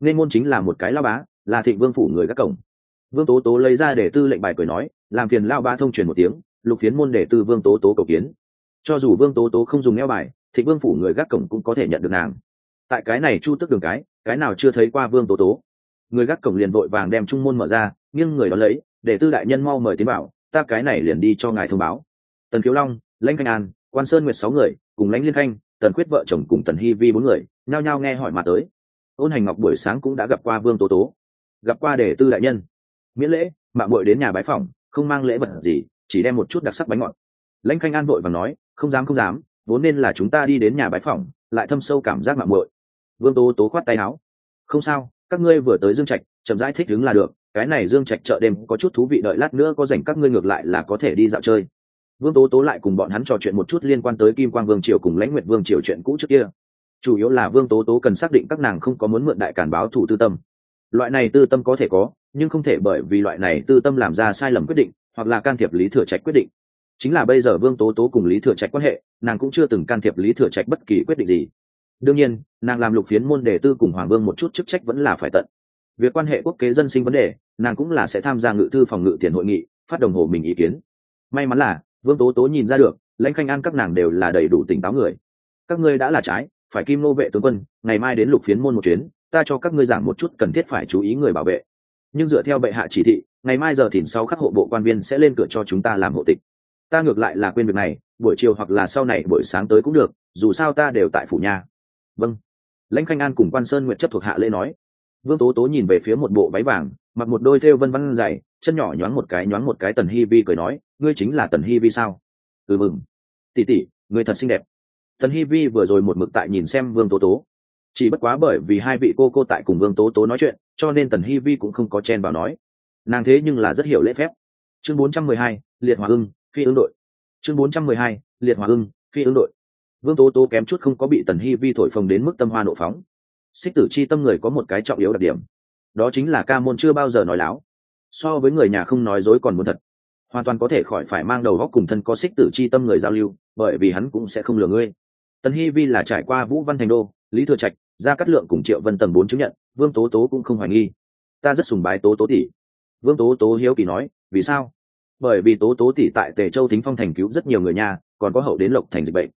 Nên môn chính là một cái lao bá, là thịnh vương phủ người các cổng. Vương tố tố lấy ra để tư lệnh bài cười nói, làm phiền lao bá thông truyền một tiếng, lục phiến môn để tư vương tố tố cầu kiến. Cho dù vương tố tố không dùng neo bài, thịnh vương phủ người gác cổng cũng có thể nhận được nàng. Tại cái này chu tức đường cái cái nào chưa thấy qua vương tố tố. Người gác cổng liền vội vàng đem trung môn mở ra nhưng người đó lấy để tư đại nhân mau mời tiến bảo, ta cái này liền đi cho ngài thông báo. Tần khiếu long, lãnh khanh an, quan sơn nguyệt sáu người, cùng lãnh liên khanh, tần quyết vợ chồng cùng tần hy vi bốn người, nhao nhao nghe hỏi mà tới. Ôn hành ngọc buổi sáng cũng đã gặp qua vương tố tố, gặp qua để tư đại nhân. Miễn lễ, mạng bội đến nhà bái phòng không mang lễ vật gì, chỉ đem một chút đặc sắc bánh ngọt. Lãnh khanh an vội và nói, không dám không dám, vốn nên là chúng ta đi đến nhà bái phòng lại thâm sâu cảm giác mạng bội vương tố tố khoát tay áo, không sao, các ngươi vừa tới dương trạch, chậm rãi thích đứng là được cái này dương trạch chợ đêm có chút thú vị, đợi lát nữa có dành các ngươi ngược lại là có thể đi dạo chơi. Vương tố tố lại cùng bọn hắn trò chuyện một chút liên quan tới kim quang vương triều cùng lãnh nguyệt vương triều chuyện cũ trước kia. Chủ yếu là vương tố tố cần xác định các nàng không có muốn mượn đại cản báo thủ tư tâm. Loại này tư tâm có thể có, nhưng không thể bởi vì loại này tư tâm làm ra sai lầm quyết định, hoặc là can thiệp lý thừa trạch quyết định. Chính là bây giờ vương tố tố cùng lý thừa trạch quan hệ, nàng cũng chưa từng can thiệp lý thừa trạch bất kỳ quyết định gì. Đương nhiên, nàng làm lục phiến môn đề tư cùng hoàng vương một chút chức trách vẫn là phải tận việc quan hệ quốc kế dân sinh vấn đề, nàng cũng là sẽ tham gia ngự thư phòng ngự tiền hội nghị, phát đồng hồ mình ý kiến. May mắn là, vương tố tố nhìn ra được, lãnh khanh an các nàng đều là đầy đủ tỉnh táo người. Các ngươi đã là trái, phải kim nô vệ tướng quân, ngày mai đến lục phiến môn một chuyến, ta cho các ngươi giảng một chút cần thiết phải chú ý người bảo vệ. Nhưng dựa theo bệ hạ chỉ thị, ngày mai giờ thìn sau các hộ bộ quan viên sẽ lên cửa cho chúng ta làm hộ tịch. Ta ngược lại là quên việc này, buổi chiều hoặc là sau này, buổi sáng tới cũng được, dù sao ta đều tại phủ nhà. Vâng. Lãnh khanh an cùng quan sơn nguyện chấp thuộc hạ lễ nói vương tố tố nhìn về phía một bộ váy vàng mặc một đôi thêu vân văn dày chân nhỏ nhoáng một cái nhoáng một cái tần hi vi cười nói ngươi chính là tần hi vi sao? Ừ mừng. Tỉ tỉ người thật xinh đẹp. Tần hi vi vừa rồi một mực tại nhìn xem vương tố tố. Chỉ bất quá bởi vì hai vị cô cô tại cùng vương tố tố nói chuyện cho nên tần hi vi cũng không có chen vào nói. Nàng thế nhưng là rất hiểu lễ phép. Chương 412, liệt hòa ưng phi ứng đội. Chương 412, liệt hòa ưng phi ứng đội. Vương tố tố kém chút không có bị tần hi vi thổi phồng đến mức tâm hoa nộ phóng xích tử chi tâm người có một cái trọng yếu đặc điểm. Đó chính là ca môn chưa bao giờ nói láo. So với người nhà không nói dối còn muốn thật. Hoàn toàn có thể khỏi phải mang đầu góc cùng thân có xích tử chi tâm người giao lưu, bởi vì hắn cũng sẽ không lừa ngươi. Tần hi vi là trải qua vũ văn thành đô, lý thừa trạch ra cát lượng cùng triệu vân Tầm bốn chứng nhận, vương tố tố cũng không hoài nghi. Ta rất sùng bái tố tố tỷ. Vương tố tố hiếu kỳ nói, vì sao? Bởi vì tố tố tỷ tại tề châu thính phong thành cứu rất nhiều người nhà, còn có hậu đến lộc thành dịch bệnh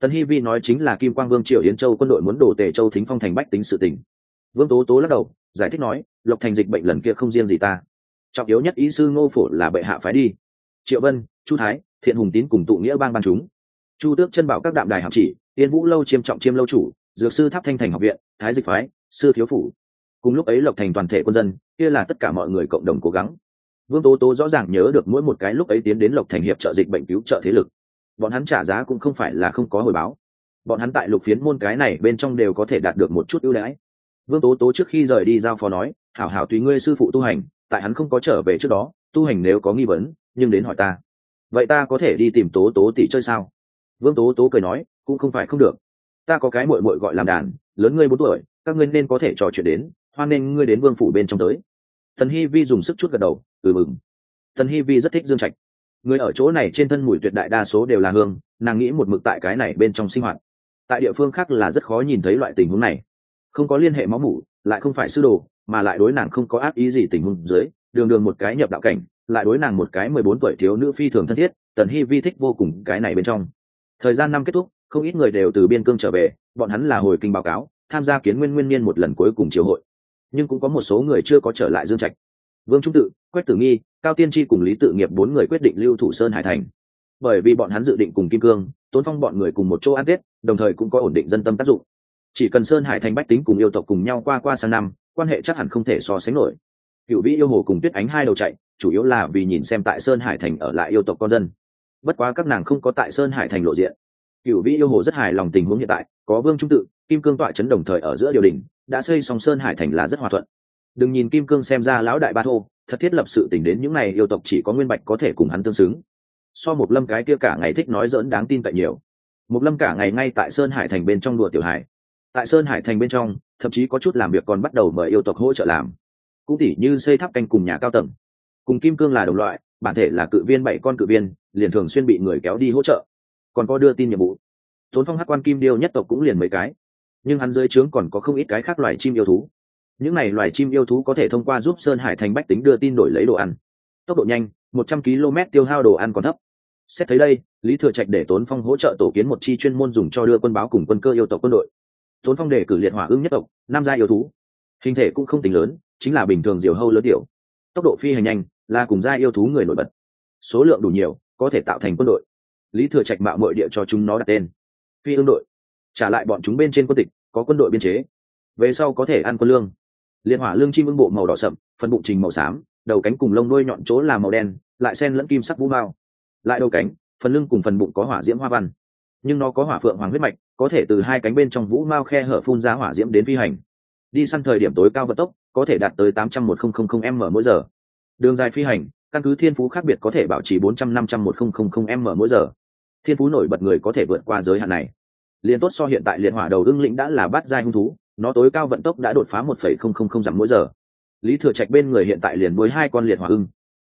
tần hi vi nói chính là kim quang vương triệu yến châu quân đội muốn đổ tề châu thính phong thành bách tính sự tình. Vương tố tố lắc đầu, giải thích nói, lộc thành dịch bệnh lần kia không riêng gì ta. Trọng yếu nhất ý sư ngô phổ là bệ hạ phái đi. Triệu vân, chu thái, thiện hùng tín cùng tụ nghĩa bang ban chúng. Chu tước chân bảo các đạm đài hạm chỉ, yên vũ lâu chiêm trọng chiêm lâu chủ, dược sư tháp thanh thành học viện, thái dịch phái, sư thiếu phủ. Cùng lúc ấy lộc thành toàn thể quân dân, kia là tất cả mọi người cộng đồng cố gắng. Vương tố tố rõ ràng nhớ được mỗi một cái lúc ấy tiến đến lộc thành hiệp trợ dịch bệnh cứu trợ thế lực bọn hắn trả giá cũng không phải là không có hồi báo. Bọn hắn tại lục phiến môn cái này bên trong đều có thể đạt được một chút ưu đãi. Vương tố tố trước khi rời đi giao phó nói, hảo hảo tùy ngươi sư phụ tu hành, tại hắn không có trở về trước đó, tu hành nếu có nghi vấn, nhưng đến hỏi ta. Vậy ta có thể đi tìm tố tố tỷ chơi sao? Vương tố tố cười nói, cũng không phải không được. Ta có cái mội mội gọi làm đàn, lớn ngươi bốn tuổi, các ngươi nên có thể trò chuyện đến, hoan nên ngươi đến vương phủ bên trong tới. Thần hi vi dùng sức chút gật đầu ừ mừng. Thần hi vi rất thích dương trạch người ở chỗ này trên thân mùi tuyệt đại đa số đều là hương, nàng nghĩ một mực tại cái này bên trong sinh hoạt. Tại địa phương khác là rất khó nhìn thấy loại tình huống này. Không có liên hệ máu mủ, lại không phải sư đồ, mà lại đối nàng không có ác ý gì tình huống dưới, đường đường một cái nhập đạo cảnh, lại đối nàng một cái mười bốn tuổi thiếu nữ phi thường thân thiết, tần hy vi thích vô cùng cái này bên trong. Thời gian năm kết thúc, không ít người đều từ biên cương trở về, bọn hắn là hồi kinh báo cáo, tham gia kiến nguyên nguyên niên một lần cuối cùng triều hội. Nhưng cũng có một số người chưa có trở lại dương trạch. Vương trung tự, quách tử nghi cao tiên tri cùng lý tự nghiệp bốn người quyết định lưu thủ sơn hải thành. Bởi vì bọn hắn dự định cùng kim cương tốn phong bọn người cùng một chỗ ăn tết, đồng thời cũng có ổn định dân tâm tác dụng. Chỉ cần sơn hải thành bách tính cùng yêu tộc cùng nhau qua qua sang năm, quan hệ chắc hẳn không thể so sánh nổi. Cựu vĩ yêu hồ cùng tuyết ánh hai đầu chạy, chủ yếu là vì nhìn xem tại sơn hải thành ở lại yêu tộc con dân. Bất quá các nàng không có tại sơn hải thành lộ diện. Cựu vĩ yêu hồ rất hài lòng tình huống hiện tại, có vương trung tự, kim cương tọa chấn đồng thời ở giữa điều đình, đã xây xong sơn hải thành là rất hòa thuận đừng nhìn kim cương xem ra lão đại ba thô, thật thiết lập sự t đến những này yêu tộc chỉ có nguyên bạch có thể cùng hắn tương xứng. So một lâm cái kia cả ngày thích nói dỡn đáng tin cậy nhiều. Một lâm cả ngày ngay tại sơn hải thành bên trong đùa tiểu hải tại sơn hải thành bên trong, thậm chí có chút làm việc còn bắt đầu mời yêu tộc hỗ trợ làm. Cũng tỉ như xây tháp canh cùng nhà cao tầng. Cùng kim cương là đồng loại, bản thể là cự viên bảy con cự viên, liền thường xuyên bị người kéo đi hỗ trợ. Còn có đưa tin nhiệm vụ. Tốn phong hát quan kim điêu nhất tộc cũng liền mấy cái. Nhưng hắn dưới trướng còn có không ít cái khác loài chim yêu thú những này loài chim yêu thú có thể thông qua giúp sơn hải thành bách tính đưa tin đổi lấy đồ ăn. Tốc độ nhanh, một trăm km tiêu hao đồ ăn còn thấp. Xét thấy đây, lý thừa trạch để tốn phong hỗ trợ tổ kiến một chi chuyên môn dùng cho đưa quân báo cùng quân cơ yêu tộc quân đội. Tốn phong để cử liệt hỏa ưng nhất tộc, nam gia yêu thú. Hình thể cũng không tính lớn, chính là bình thường diều hâu lớn tiểu. Tốc độ phi hành nhanh, là cùng gia yêu thú người nổi bật. Số lượng đủ nhiều, có thể tạo thành quân đội. Lý thừa trạch mạo mọi địa cho chúng nó đặt tên. Phi ương đội. Trả lại bọn chúng bên trên quân tịch, có quân đội biên chế. Về sau có thể ăn quân lương liên hỏa lương chim ưng bộ màu đỏ sậm, phần bụng trình màu xám, đầu cánh cùng lông đuôi nhọn chỗ là màu đen, lại sen lẫn kim sắc vũ mao. Lại đầu cánh, phần lưng cùng phần bụng có hỏa diễm hoa văn. Nhưng nó có hỏa phượng hoàng huyết mạch, có thể từ hai cánh bên trong vũ mao khe hở phun ra hỏa diễm đến phi hành. Đi săn thời điểm tối cao vận tốc, có thể đạt tới tám trăm một m mỗi giờ. Đường dài phi hành, căn cứ thiên phú khác biệt có thể bảo trì bốn trăm năm trăm một m mỗi giờ. Thiên phú nổi bật người có thể vượt qua giới hạn này. Liền tốt so hiện tại liệt hỏa đầu ưng lĩnh đã là bát giai hung thú nó tối cao vận tốc đã đột phá một phẩy không không không dặm mỗi giờ. Lý thừa trạch bên người hiện tại liền với hai con liệt hỏa ưng.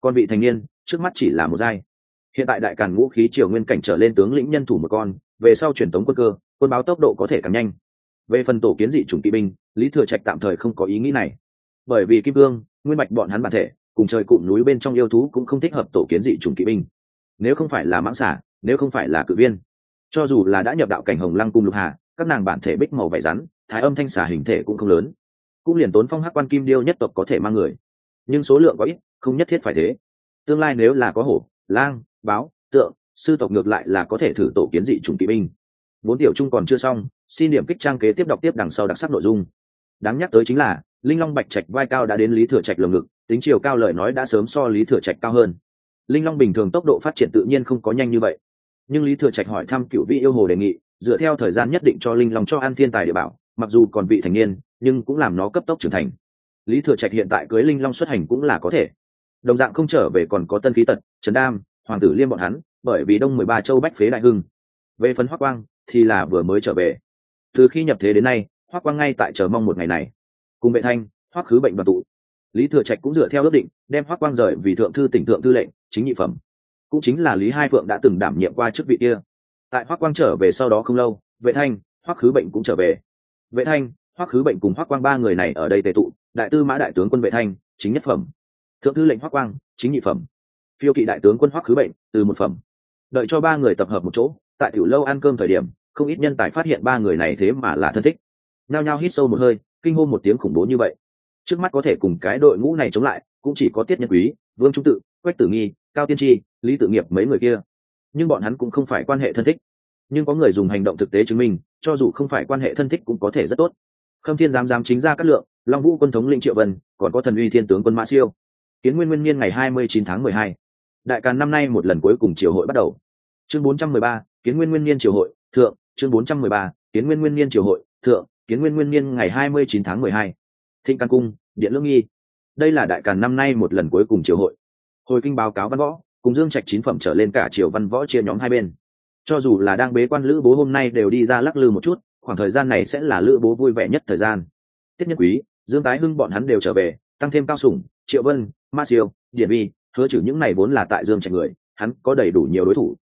Con vị thành niên, trước mắt chỉ là một giai. Hiện tại đại càn ngũ khí triều nguyên cảnh trở lên tướng lĩnh nhân thủ một con, về sau truyền tống quân cơ, quân báo tốc độ có thể càng nhanh. Về phần tổ kiến dị chủng kỵ binh, lý thừa trạch tạm thời không có ý nghĩ này. Bởi vì kim cương nguyên mạch bọn hắn bản thể, cùng trời cụm núi bên trong yêu thú cũng không thích hợp tổ kiến dị chủng kỵ binh. Nếu không phải là mãng xả nếu không phải là cự viên, cho dù là đã nhập đạo cảnh hồng lăng cung lục hà, các nàng bản thể bích màu vải rắn thái âm thanh xả hình thể cũng không lớn. Cũng liền tốn phong hắc quan kim điêu nhất tộc có thể mang người. Nhưng số lượng có ít, không nhất thiết phải thế. Tương lai nếu là có hổ, lang, báo, tượng, sư tộc ngược lại là có thể thử tổ kiến dị chủng kỵ binh. Bốn tiểu trung còn chưa xong, xin điểm kích trang kế tiếp đọc tiếp đằng sau đặc sắc nội dung. Đáng nhắc tới chính là, linh long bạch trạch vai cao đã đến lý thừa trạch lồng ngực, tính chiều cao lời nói đã sớm so lý thừa trạch cao hơn. Linh long bình thường tốc độ phát triển tự nhiên không có nhanh như vậy. Nhưng lý thừa trạch hỏi thăm cựu vị yêu hồ đề nghị, dựa theo thời gian nhất định cho linh long cho ăn thiên tài địa bảo mặc dù còn vị thành niên, nhưng cũng làm nó cấp tốc trưởng thành. Lý thừa trạch hiện tại cưới linh long xuất hành cũng là có thể. Đồng dạng không trở về còn có tân khí tật, Trần đam, hoàng tử liêm bọn hắn, bởi vì đông mười ba châu bách phế đại hưng. Về phần hoác quang, thì là vừa mới trở về. Từ khi nhập thế đến nay, hoác quang ngay tại chờ mong một ngày này. Cùng vệ thanh, hoác khứ bệnh và tụ. Lý thừa trạch cũng dựa theo ước định, đem hoác quang rời vì thượng thư tỉnh thượng tư lệnh, chính nhị phẩm. Cũng chính là lý hai phượng đã từng đảm nhiệm qua chức vị kia. Tại hoác quang trở về sau đó không lâu, vệ thanh, hoác khứ bệnh cũng trở về vệ thanh, Hoắc khứ bệnh cùng Hoắc quang ba người này ở đây tề tụ, đại tư mã đại tướng quân vệ thanh, chính nhất phẩm. Thượng thư lệnh Hoắc quang, chính nhị phẩm. Phiêu kỵ đại tướng quân Hoắc khứ bệnh, từ một phẩm. Đợi cho ba người tập hợp một chỗ, tại tiểu lâu ăn cơm thời điểm, không ít nhân tài phát hiện ba người này thế mà là thân thích. Nhao nhao hít sâu một hơi, kinh hô một tiếng khủng bố như vậy. Trước mắt có thể cùng cái đội ngũ này chống lại, cũng chỉ có tiết nhân quý, vương trung tự, quách tử nghi, cao tiên tri, lý tự nghiệp mấy người kia. Nhưng bọn hắn cũng không phải quan hệ thân thích nhưng có người dùng hành động thực tế chứng minh, cho dù không phải quan hệ thân thích cũng có thể rất tốt. Khâm thiên giám giám chính ra cát lượng, long vũ quân thống lĩnh triệu vân, còn có thần uy thiên tướng quân mã siêu. Kiến nguyên nguyên niên ngày hai mươi chín tháng mười hai. Đại càn năm nay một lần cuối cùng triều hội bắt đầu. Chương bốn trăm mười ba, kiến nguyên nguyên niên triều hội, thượng. Chương bốn trăm mười ba, kiến nguyên nguyên niên triều hội, thượng. Kiến nguyên nguyên niên ngày hai mươi chín tháng mười hai. Thịnh căn cung, điện lương nghi. Đây là đại càn năm nay một lần cuối cùng triều hội. Hồi kinh báo cáo văn võ, cùng dương trạch chín phẩm trở lên cả triều văn võ chia nhóm hai bên cho dù là đang bế quan lữ bố hôm nay đều đi ra lắc lư một chút, khoảng thời gian này sẽ là lữ bố vui vẻ nhất thời gian. Tiết nhất quý, dương tái hưng bọn hắn đều trở về, tăng thêm cao sủng triệu vân, ma siêu, điển vi, hứa trừ những này vốn là tại dương trạch người, hắn có đầy đủ nhiều đối thủ.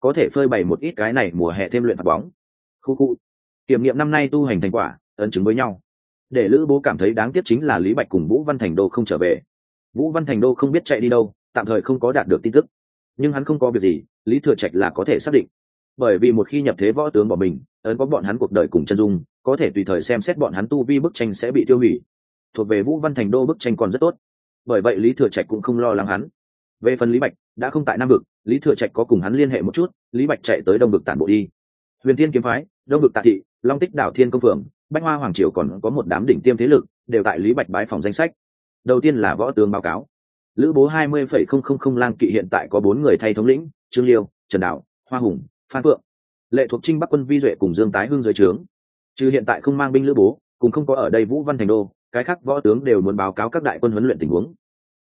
Có thể phơi bày một ít cái này mùa hè thêm luyện phạt bóng. Khu khu. Kiểm nghiệm năm nay tu hành thành quả, ấn chứng với nhau. Để lữ bố cảm thấy đáng tiếc chính là lý bạch cùng vũ văn thành đô không trở về. Vũ văn thành đô không biết chạy đi đâu, tạm thời không có đạt được tin tức. Nhưng hắn không có việc gì, lý thừa trạch là có thể xác định bởi vì một khi nhập thế võ tướng bỏ mình, ấn có bọn hắn cuộc đời cùng chân dung, có thể tùy thời xem xét bọn hắn tu vi bức tranh sẽ bị tiêu hủy. Thuộc về vũ văn thành đô bức tranh còn rất tốt. Bởi vậy lý thừa trạch cũng không lo lắng hắn. Về phần lý bạch, đã không tại nam vực, lý thừa trạch có cùng hắn liên hệ một chút, lý bạch chạy tới đông vực tản bộ đi. Huyền thiên kiếm phái, đông vực tạ thị, long tích đảo thiên công phượng, bách hoa hoàng triều còn có một đám đỉnh tiêm thế lực, đều tại lý bạch bái phòng danh sách. Đầu tiên là võ tướng báo cáo. Lữ bố hai mươi phẩy không không không lang kỵ hiện tại có bốn người thay thống lĩnh, trương liêu, trần đạo, hoa hùng phan phượng. Lệ thuộc trinh bắc quân vi duệ cùng dương tái hưng dưới trướng. Trừ hiện tại không mang binh lữ bố, cùng không có ở đây vũ văn thành đô, cái khác võ tướng đều muốn báo cáo các đại quân huấn luyện tình huống.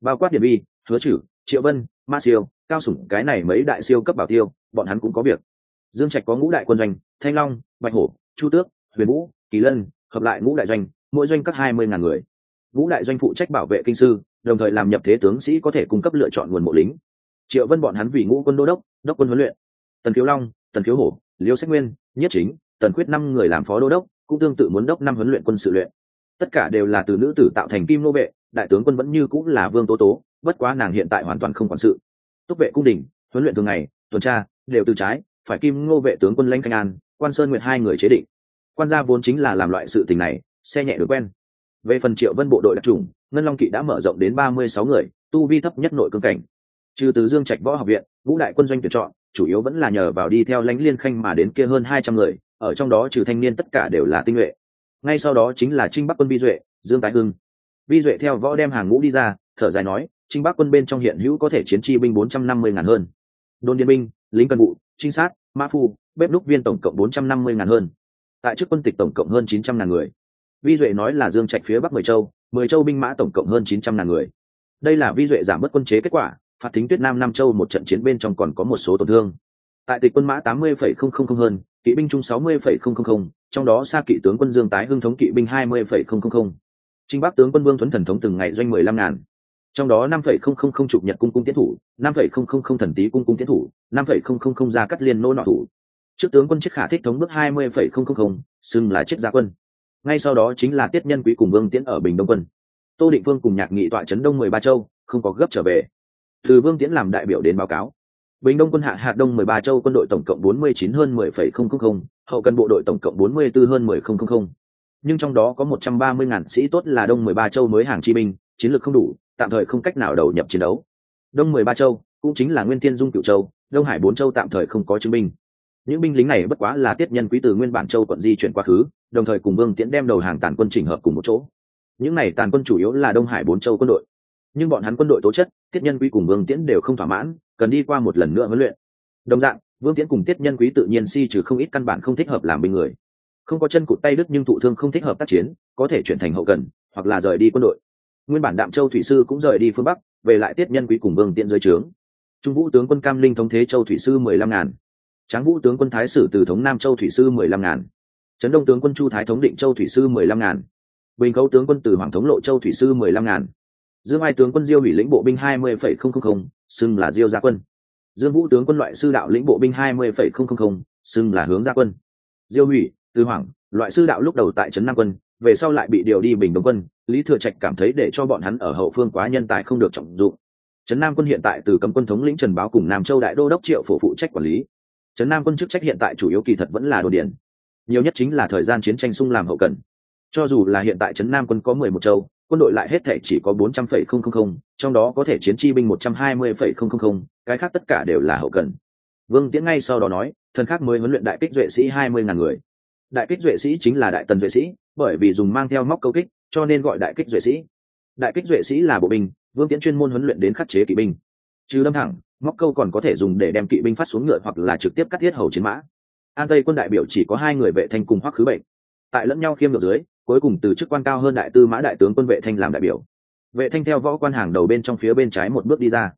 Bao quát điện vi hứa chử triệu vân, ma siêu, cao sủng, cái này mấy đại siêu cấp bảo tiêu, bọn hắn cũng có việc. Dương trạch có ngũ đại quân doanh, thanh long, bạch hổ, chu tước, huyền vũ, kỳ lân, hợp lại ngũ đại doanh, mỗi doanh các hai mươi ngàn người. Ngũ đại doanh phụ trách bảo vệ kinh sư, đồng thời làm nhập thế tướng sĩ có thể cung cấp lựa chọn nguồn mộ lính. Triệu vân bọn hắn vì ngũ quân đô đốc đốc quân huấn luyện tần khiếu long, tần khiếu hổ, liêu sách nguyên, nhất chính, tần quyết năm người làm phó đô đốc, cũng tương tự muốn đốc năm huấn luyện quân sự luyện. Tất cả đều là từ nữ tử tạo thành kim nô vệ, đại tướng quân vẫn như cũng là vương tố tố, bất quá nàng hiện tại hoàn toàn không quản sự. Túc vệ cung đình, huấn luyện thường ngày, tuần tra, đều từ trái, phải kim ngô vệ tướng quân lãnh khanh an, quan sơn nguyệt hai người chế định. Quan gia vốn chính là làm loại sự tình này, xe nhẹ được quen. Về phần triệu vân bộ đội đặc trùng, ngân long kỵ đã mở rộng đến ba mươi sáu người, tu vi thấp nhất nội cương cảnh. Trừ từ dương trạch võ học viện vũ đại quân doanh tuyển chọn chủ yếu vẫn là nhờ vào đi theo lãnh liên khanh mà đến kia hơn hai trăm người, ở trong đó trừ thanh niên tất cả đều là tinh nhuệ. Ngay sau đó chính là trinh bắc quân vi duệ, dương tái hưng. Vi duệ theo võ đem hàng ngũ đi ra, thở dài nói, trinh bắc quân bên trong hiện hữu có thể chiến chi binh bốn trăm năm mươi ngàn hơn. Đôn điện binh, lính cân vụ, trinh sát, mã phu, bếp đúc viên tổng cộng bốn trăm năm mươi ngàn hơn. Tại chức quân tịch tổng cộng hơn chín trăm ngàn người. Vi duệ nói là dương trạch phía bắc mười châu mười châu binh mã tổng cộng hơn chín trăm ngàn người. Đây là vi duệ giảm bớt quân chế kết quả phạt thính tuyết nam nam châu một trận chiến bên trong còn có một số tổn thương tại tịch quân mã tám mươi phẩy không không không hơn kỵ binh trung sáu mươi phẩy không không không trong đó xa kỵ tướng quân dương tái hưng thống kỵ binh hai mươi phẩy không không không trinh bắc tướng quân vương thuấn thần thống từng ngày doanh mười lăm ngàn trong đó năm phẩy không không không chụp nhật cung cung tiến thủ năm phẩy không không không thần tý cung cung tiến thủ năm phẩy không không không ra cắt liên nô nọ thủ trước tướng quân chiết khả thích thống bước hai mươi phẩy không không không xưng là chiết gia quân ngay sau đó chính là tiết nhân quý cùng vương tiễn ở bình đông quân tô định vương cùng nhạc nghị tọa trấn đông mười ba châu không có gấp trở về từ vương tiễn làm đại biểu đến báo cáo. Bình đông quân hạ hạt đông mười ba châu quân đội tổng cộng bốn mươi chín hơn mười phẩy không không không, hậu cần bộ đội tổng cộng bốn mươi 44 hơn mười không không không. Nhưng trong đó có một trăm ba mươi ngàn sĩ tốt là đông mười ba châu mới hàng chi binh, chiến lược không đủ, tạm thời không cách nào đầu nhập chiến đấu. Đông mười ba châu cũng chính là nguyên tiên dung cựu châu, đông hải bốn châu tạm thời không có chứng binh. Những binh lính này bất quá là tiết nhân quý từ nguyên bản châu quận di chuyển quá khứ, đồng thời cùng vương tiễn đem đầu hàng tàn quân chỉnh hợp cùng một chỗ. Những này tàn quân chủ yếu là đông hải bốn châu quân đội nhưng bọn hắn quân đội tố chất, tiết nhân quý cùng vương tiễn đều không thỏa mãn, cần đi qua một lần nữa huấn luyện. Đồng dạng, vương tiễn cùng tiết nhân quý tự nhiên si trừ không ít căn bản không thích hợp làm binh người. Không có chân cụt tay đứt nhưng thụ thương không thích hợp tác chiến, có thể chuyển thành hậu cần, hoặc là rời đi quân đội. Nguyên bản đạm châu thủy sư cũng rời đi phương bắc, về lại tiết nhân quý cùng vương tiễn dưới trướng. Trung vũ tướng quân cam linh thống thế châu thủy sư mười lăm ngàn. Tráng vũ tướng quân thái sử từ thống nam châu thủy sư mười lăm ngàn. Trấn đông tướng quân chu thái thống định châu thủy sư mười lăm ngàn. Bình khấu tướng quân từ hoàng thống lộ châu thủy sư mười lăm ngàn dương ai tướng quân diêu hủy lĩnh bộ binh hai mươi phẩy không không không, xưng là diêu gia quân. Dương vũ tướng quân loại sư đạo lĩnh bộ binh hai mươi phẩy không không không, xưng là hướng gia quân. Diêu hủy tư hoàng loại sư đạo lúc đầu tại trấn nam quân, về sau lại bị điều đi bình đông quân, lý thừa trạch cảm thấy để cho bọn hắn ở hậu phương quá nhân tài không được trọng dụng. Trấn nam quân hiện tại từ cầm quân thống lĩnh trần báo cùng nam châu đại đô đốc triệu phổ phụ trách quản lý. Trấn nam quân chức trách hiện tại chủ yếu kỳ thật vẫn là đồ điển nhiều nhất chính là thời gian chiến tranh sung làm hậu cần. Cho dù là hiện tại trấn nam quân có mười một châu quân đội lại hết thể chỉ có bốn trăm phẩy không không không, trong đó có thể chiến chi binh một trăm hai mươi phẩy không không không, cái khác tất cả đều là hậu cần. Vương tiễn ngay sau đó nói, thần khác mới huấn luyện đại kích duệ sĩ hai mươi ngàn người. Đại kích duệ sĩ chính là đại tần duệ sĩ, bởi vì dùng mang theo móc câu kích, cho nên gọi đại kích duệ sĩ. Đại kích duệ sĩ là bộ binh, vương tiễn chuyên môn huấn luyện đến khắc chế kỵ binh. Trừ đâm thẳng, móc câu còn có thể dùng để đem kỵ binh phát xuống ngựa hoặc là trực tiếp cắt thiết hầu chiến mã. An tây quân đại biểu chỉ có hai người vệ thanh cùng hoắc khứ bệnh. Tại lẫn nhau khiêm ngược dưới cuối cùng từ chức quan cao hơn đại tư mã đại tướng quân vệ thanh làm đại biểu. Vệ thanh theo võ quan hàng đầu bên trong phía bên trái một bước đi ra.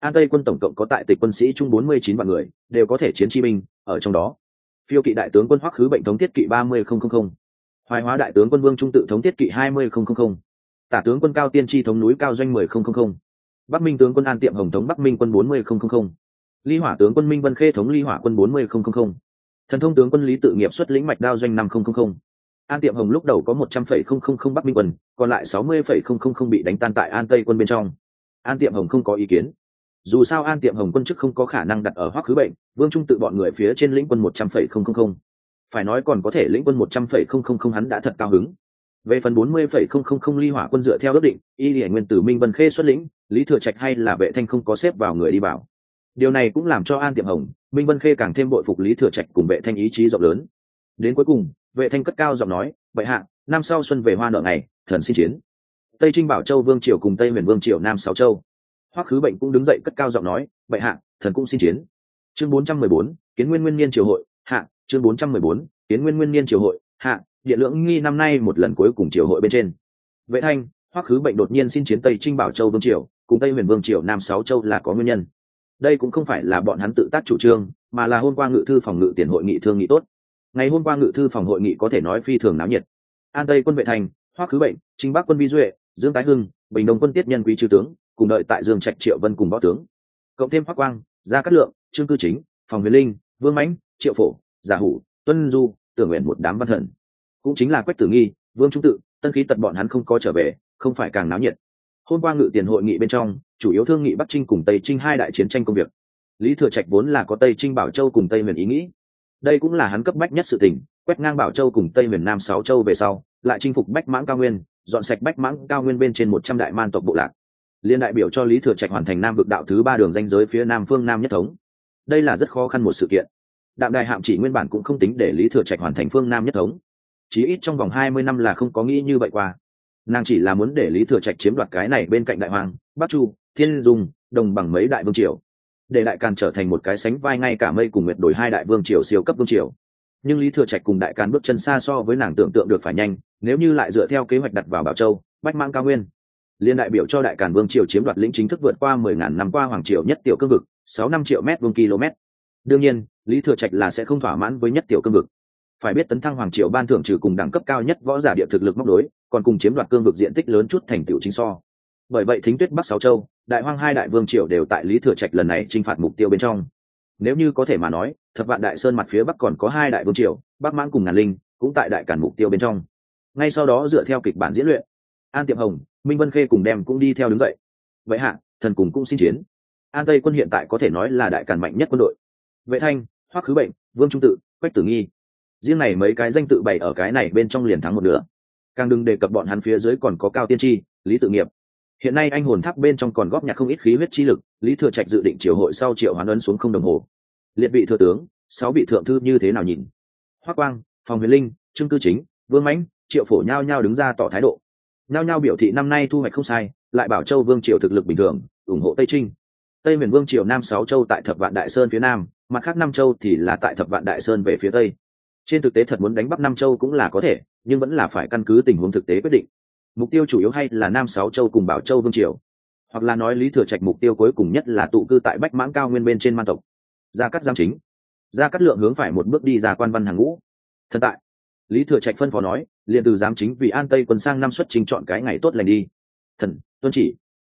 An tây quân tổng cộng có tại tịch quân sĩ chung bốn mươi chín vạn người, đều có thể chiến chi binh, ở trong đó. Phiêu kỵ đại tướng quân hoắc khứ bệnh thống tiết kỵ ba mươi không không không. Hoài hóa đại tướng quân vương trung tự thống tiết kỵ hai mươi không không không. Tả tướng quân cao tiên tri thống núi cao doanh mười không không không. Bắc minh tướng quân an tiệm hồng thống bắc minh quân bốn mươi không không không. Ly hỏa tướng quân minh vân khê thống ly hỏa quân bốn mươi không không không. Thần thông tướng quân lý tự nghiệp xuất lĩnh mạch đao doanh năm không không không an tiệm hồng lúc đầu có một trăm phẩy không không không bắc minh quân còn lại sáu mươi phẩy không không không bị đánh tan tại an tây quân bên trong. An tiệm hồng không có ý kiến. Dù sao an tiệm hồng quân chức không có khả năng đặt ở hoắc khứ bệnh, vương trung tự bọn người phía trên lĩnh quân một trăm phẩy không không không. Phải nói còn có thể lĩnh quân một trăm phẩy không không không hắn đã thật cao hứng. Về phần bốn mươi phẩy không không không ly hỏa quân dựa theo ước định, y hiển nguyên tử minh vân khê xuất lĩnh, lý thừa trạch hay là vệ thanh không có xếp vào người đi vào. Điều này cũng làm cho an tiệm hồng, minh vân khê càng thêm bội phục lý thừa trạch cùng vệ thanh ý chí rộng lớn. Đến cuối cùng vệ thanh cất cao giọng nói vậy hạ, năm sau xuân về hoa nợ ngày, thần xin chiến. Tây trinh bảo châu vương triều cùng tây huyền vương triều nam sáu châu. Hoắc khứ bệnh cũng đứng dậy cất cao giọng nói vậy hạ, thần cũng xin chiến. Chương bốn trăm mười bốn, kiến nguyên nguyên niên triều hội. Hạ, chương bốn trăm mười bốn, kiến nguyên nguyên niên triều hội. Hạ điện lưỡng nghi năm nay một lần cuối cùng triều hội bên trên. Vệ thanh, hoắc khứ bệnh đột nhiên xin chiến tây trinh bảo châu vương triều, cùng tây huyền vương triều nam sáu châu là có nguyên nhân. Đây cũng không phải là bọn hắn tự tác chủ trương, mà là hôm qua ngự thư phòng ngự tiền hội nghị thương nghị tốt ngày hôm qua ngự thư phòng hội nghị có thể nói phi thường náo nhiệt. An tây quân vệ thành hoa khứ bệnh trinh bắc quân vi duệ, dương tái hưng, bình đồng quân tiết nhân quý chư tướng, cùng đợi tại dương trạch triệu vân cùng võ tướng. Cộng thêm hoắc quang, gia cát lượng, trương cư chính, phòng huyền linh, vương mãnh, triệu phổ, giả hủ, tuân du, tưởng nguyện một đám văn thần. Cũng chính là quách tử nghi, vương trung tự, tân khí tật bọn hắn không có trở về, không phải càng náo nhiệt. Hôm qua ngự tiền hội nghị bên trong, chủ yếu thương nghị bắc trinh cùng tây trinh hai đại chiến tranh công việc. Lý thừa trạch vốn là có tây trinh bảo châu cùng tây huyền ý nghĩ đây cũng là hắn cấp bách nhất sự tình, quét ngang bảo châu cùng tây miền nam sáu châu về sau, lại chinh phục bách mãng cao nguyên, dọn sạch bách mãng cao nguyên bên trên một trăm đại man tộc bộ lạc. Liên đại biểu cho lý thừa trạch hoàn thành nam vực đạo thứ ba đường danh giới phía nam phương nam nhất thống. Đây là rất khó khăn một sự kiện. Đạm đại hạm chỉ nguyên bản cũng không tính để lý thừa trạch hoàn thành phương nam nhất thống. Chí ít trong vòng hai mươi năm là không có nghĩ như vậy qua. Nàng chỉ là muốn để lý thừa trạch chiếm đoạt cái này bên cạnh đại hoàng, bắc chu, thiên dung, đồng bằng mấy đại vương triều để đại càn trở thành một cái sánh vai ngay cả mây cùng nguyệt đổi hai đại vương triều siêu cấp vương triều. Nhưng lý thừa trạch cùng đại càn bước chân xa so với nàng tưởng tượng được phải nhanh, nếu như lại dựa theo kế hoạch đặt vào bảo châu, bách mang cao nguyên. Liên đại biểu cho đại càn vương triều chiếm đoạt lĩnh chính thức vượt qua mười ngàn năm qua hoàng triều nhất tiểu cương vực, sáu năm triệu mét vuông km. Đương nhiên, lý thừa trạch là sẽ không thỏa mãn với nhất tiểu cương vực. Phải biết tấn thăng hoàng triều ban thưởng trừ cùng đẳng cấp cao nhất võ giả địa thực lực móc đối còn cùng chiếm đoạt cương vực diện tích lớn chút thành tựu chính so. Bởi vậy thính tuyết bắc sáu châu đại hoang hai đại vương triều đều tại lý thừa trạch lần này t r i n h phạt mục tiêu bên trong. Nếu như có thể mà nói, thập vạn đại sơn mặt phía bắc còn có hai đại vương triều, bắc mãng cùng ngàn linh, cũng tại đại cản mục tiêu bên trong. Ngay sau đó dựa theo kịch bản diễn luyện, an tiệm hồng, minh vân khê cùng đem cũng đi theo đứng dậy. Vậy hạ, thần cùng cũng xin chiến. An tây quân hiện tại có thể nói là đại cản mạnh nhất quân đội. Vệ thanh, hoắc khứ bệnh, vương trung tự, quách tử nghi. Riêng này mấy cái danh tự bày ở cái này bên trong liền thắng một nửa. Càng đừng đề cập bọn hắn phía dưới còn có cao tiên tri, lý tự nghiệp hiện nay anh hồn tháp bên trong còn góp nhặt không ít khí huyết chi lực, lý thừa trạch dự định triều hội sau triệu hoán ấn xuống không đồng hồ. Liệt vị thừa tướng, sáu vị thượng thư như thế nào nhìn? Hoác quang, phòng huyền linh, trương cư chính, vương mãnh, triệu phổ nhao nhao đứng ra tỏ thái độ. Nhao nhao biểu thị năm nay thu hoạch không sai, lại bảo châu vương triều thực lực bình thường, ủng hộ tây trinh. Tây miền vương triều nam sáu châu tại thập vạn đại sơn phía nam, mặt khác năm châu thì là tại thập vạn đại sơn về phía tây. Trên thực tế thật muốn đánh bắc nam châu cũng là có thể, nhưng vẫn là phải căn cứ tình huống thực tế quyết định mục tiêu chủ yếu hay là nam sáu châu cùng bảo châu vương triều? Hoặc là nói lý thừa trạch mục tiêu cuối cùng nhất là tụ cư tại bách mãng cao nguyên bên trên man tộc. Gia cắt giam chính. Gia cắt lượng hướng phải một bước đi ra quan văn hàng ngũ. Thần tại. Lý thừa trạch phân phó nói, liền từ giám chính vì an tây quân sang năm xuất trình chọn cái ngày tốt lành đi. Thần, tuân chỉ.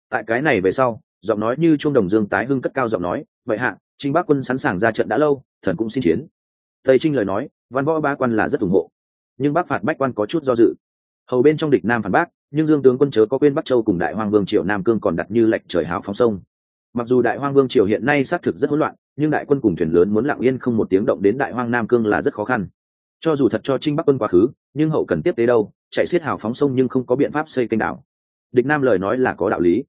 Tại cái này về sau, giọng nói như trung đồng dương tái hưng cất cao giọng nói, vậy hạ, trinh bắc quân sẵn sàng ra trận đã lâu, thần cũng xin chiến. Tây trinh lời nói, văn võ ba quan là rất ủng hộ. Nhưng bác phạt bách quan có chút do dự hầu bên trong địch nam phản bác, nhưng dương tướng quân chớ có quên bắc châu cùng đại hoang vương triều nam cương còn đặt như lệch trời hào phóng sông. Mặc dù đại hoang vương triều hiện nay xác thực rất hỗn loạn, nhưng đại quân cùng thuyền lớn muốn lặng yên không một tiếng động đến đại hoang nam cương là rất khó khăn. Cho dù thật cho trinh bắc quân quá khứ, nhưng hậu cần tiếp tế đâu, chạy xiết hào phóng sông nhưng không có biện pháp xây kênh đảo. Địch nam lời nói là có đạo lý.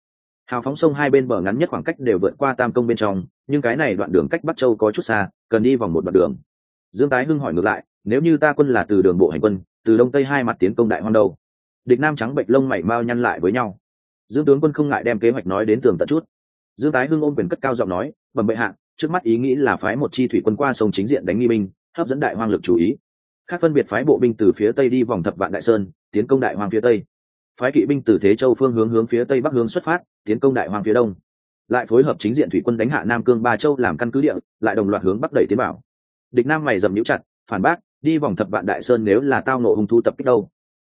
Hào phóng sông hai bên bờ ngắn nhất khoảng cách đều vượt qua tam công bên trong, nhưng cái này đoạn đường cách bắc châu có chút xa, cần đi vòng một đoạn đường. Dương tái hưng hỏi ngược lại, nếu như ta quân là từ đường bộ hành quân từ đông tây hai mặt tiến công đại hoang đâu. Địch nam trắng bệnh lông mảy mau nhăn lại với nhau. Dương tướng quân không ngại đem kế hoạch nói đến tường tận chút. Dương tái hưng ôm quyền cất cao giọng nói, bẩm bệ hạ, trước mắt ý nghĩ là phái một chi thủy quân qua sông chính diện đánh nghi binh, hấp dẫn đại hoang lực chú ý. Khác phân biệt phái bộ binh từ phía tây đi vòng thập vạn đại sơn, tiến công đại hoang phía tây. Phái kỵ binh từ thế châu phương hướng hướng phía tây bắc hướng xuất phát, tiến công đại hoang phía đông. Lại phối hợp chính diện thủy quân đánh hạ nam cương ba châu làm căn cứ địa, lại đồng loạt hướng bắc đẩy tiến bảo địch nam mày dầm nhũ chặt, phản bác đi vòng thập vạn đại sơn nếu là tao nộ hung thu tập kích đâu.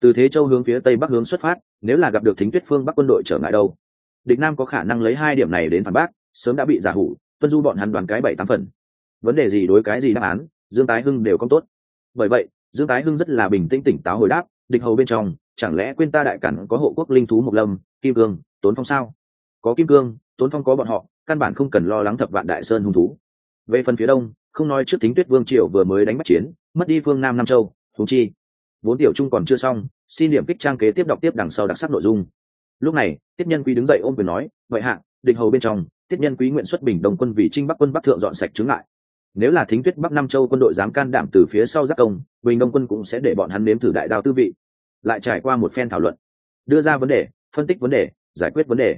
Từ thế châu hướng phía tây bắc hướng xuất phát, nếu là gặp được thính tuyết phương bắc quân đội trở ngại đâu. Địch nam có khả năng lấy hai điểm này đến phản bác, sớm đã bị giả hủ, tuân du bọn hắn đoàn cái bảy tám phần. Vấn đề gì đối cái gì đáp án, dương tái hưng đều không tốt. Bởi vậy, dương tái hưng rất là bình tĩnh tỉnh táo hồi đáp, địch hầu bên trong, chẳng lẽ quên ta đại cản có hộ quốc linh thú mộc lâm, kim cương, tốn phong sao? Có kim cương, tốn phong có bọn họ, căn bản không cần lo lắng thập vạn đại sơn hung thú. Về phần phía đông không nói trước thính tuyết vương triều vừa mới đánh bắt chiến, mất đi phương nam nam châu thú chi, vốn tiểu trung còn chưa xong, xin điểm kích trang kế tiếp đọc tiếp đằng sau đặc sắc nội dung. Lúc này, tiết nhân quý đứng dậy ôm quyền nói, vậy hạ định hầu bên trong, tiết nhân quý nguyện xuất bình đồng quân vì trinh bắc, quân bắc thượng dọn sạch chứng lại nếu là thính tuyết bắc nam châu quân đội dám can đảm từ phía sau giác công, bình đông quân cũng sẽ để bọn hắn nếm thử đại đao tư vị. Lại trải qua một phen thảo luận, đưa ra vấn đề, phân tích vấn đề, giải quyết vấn đề.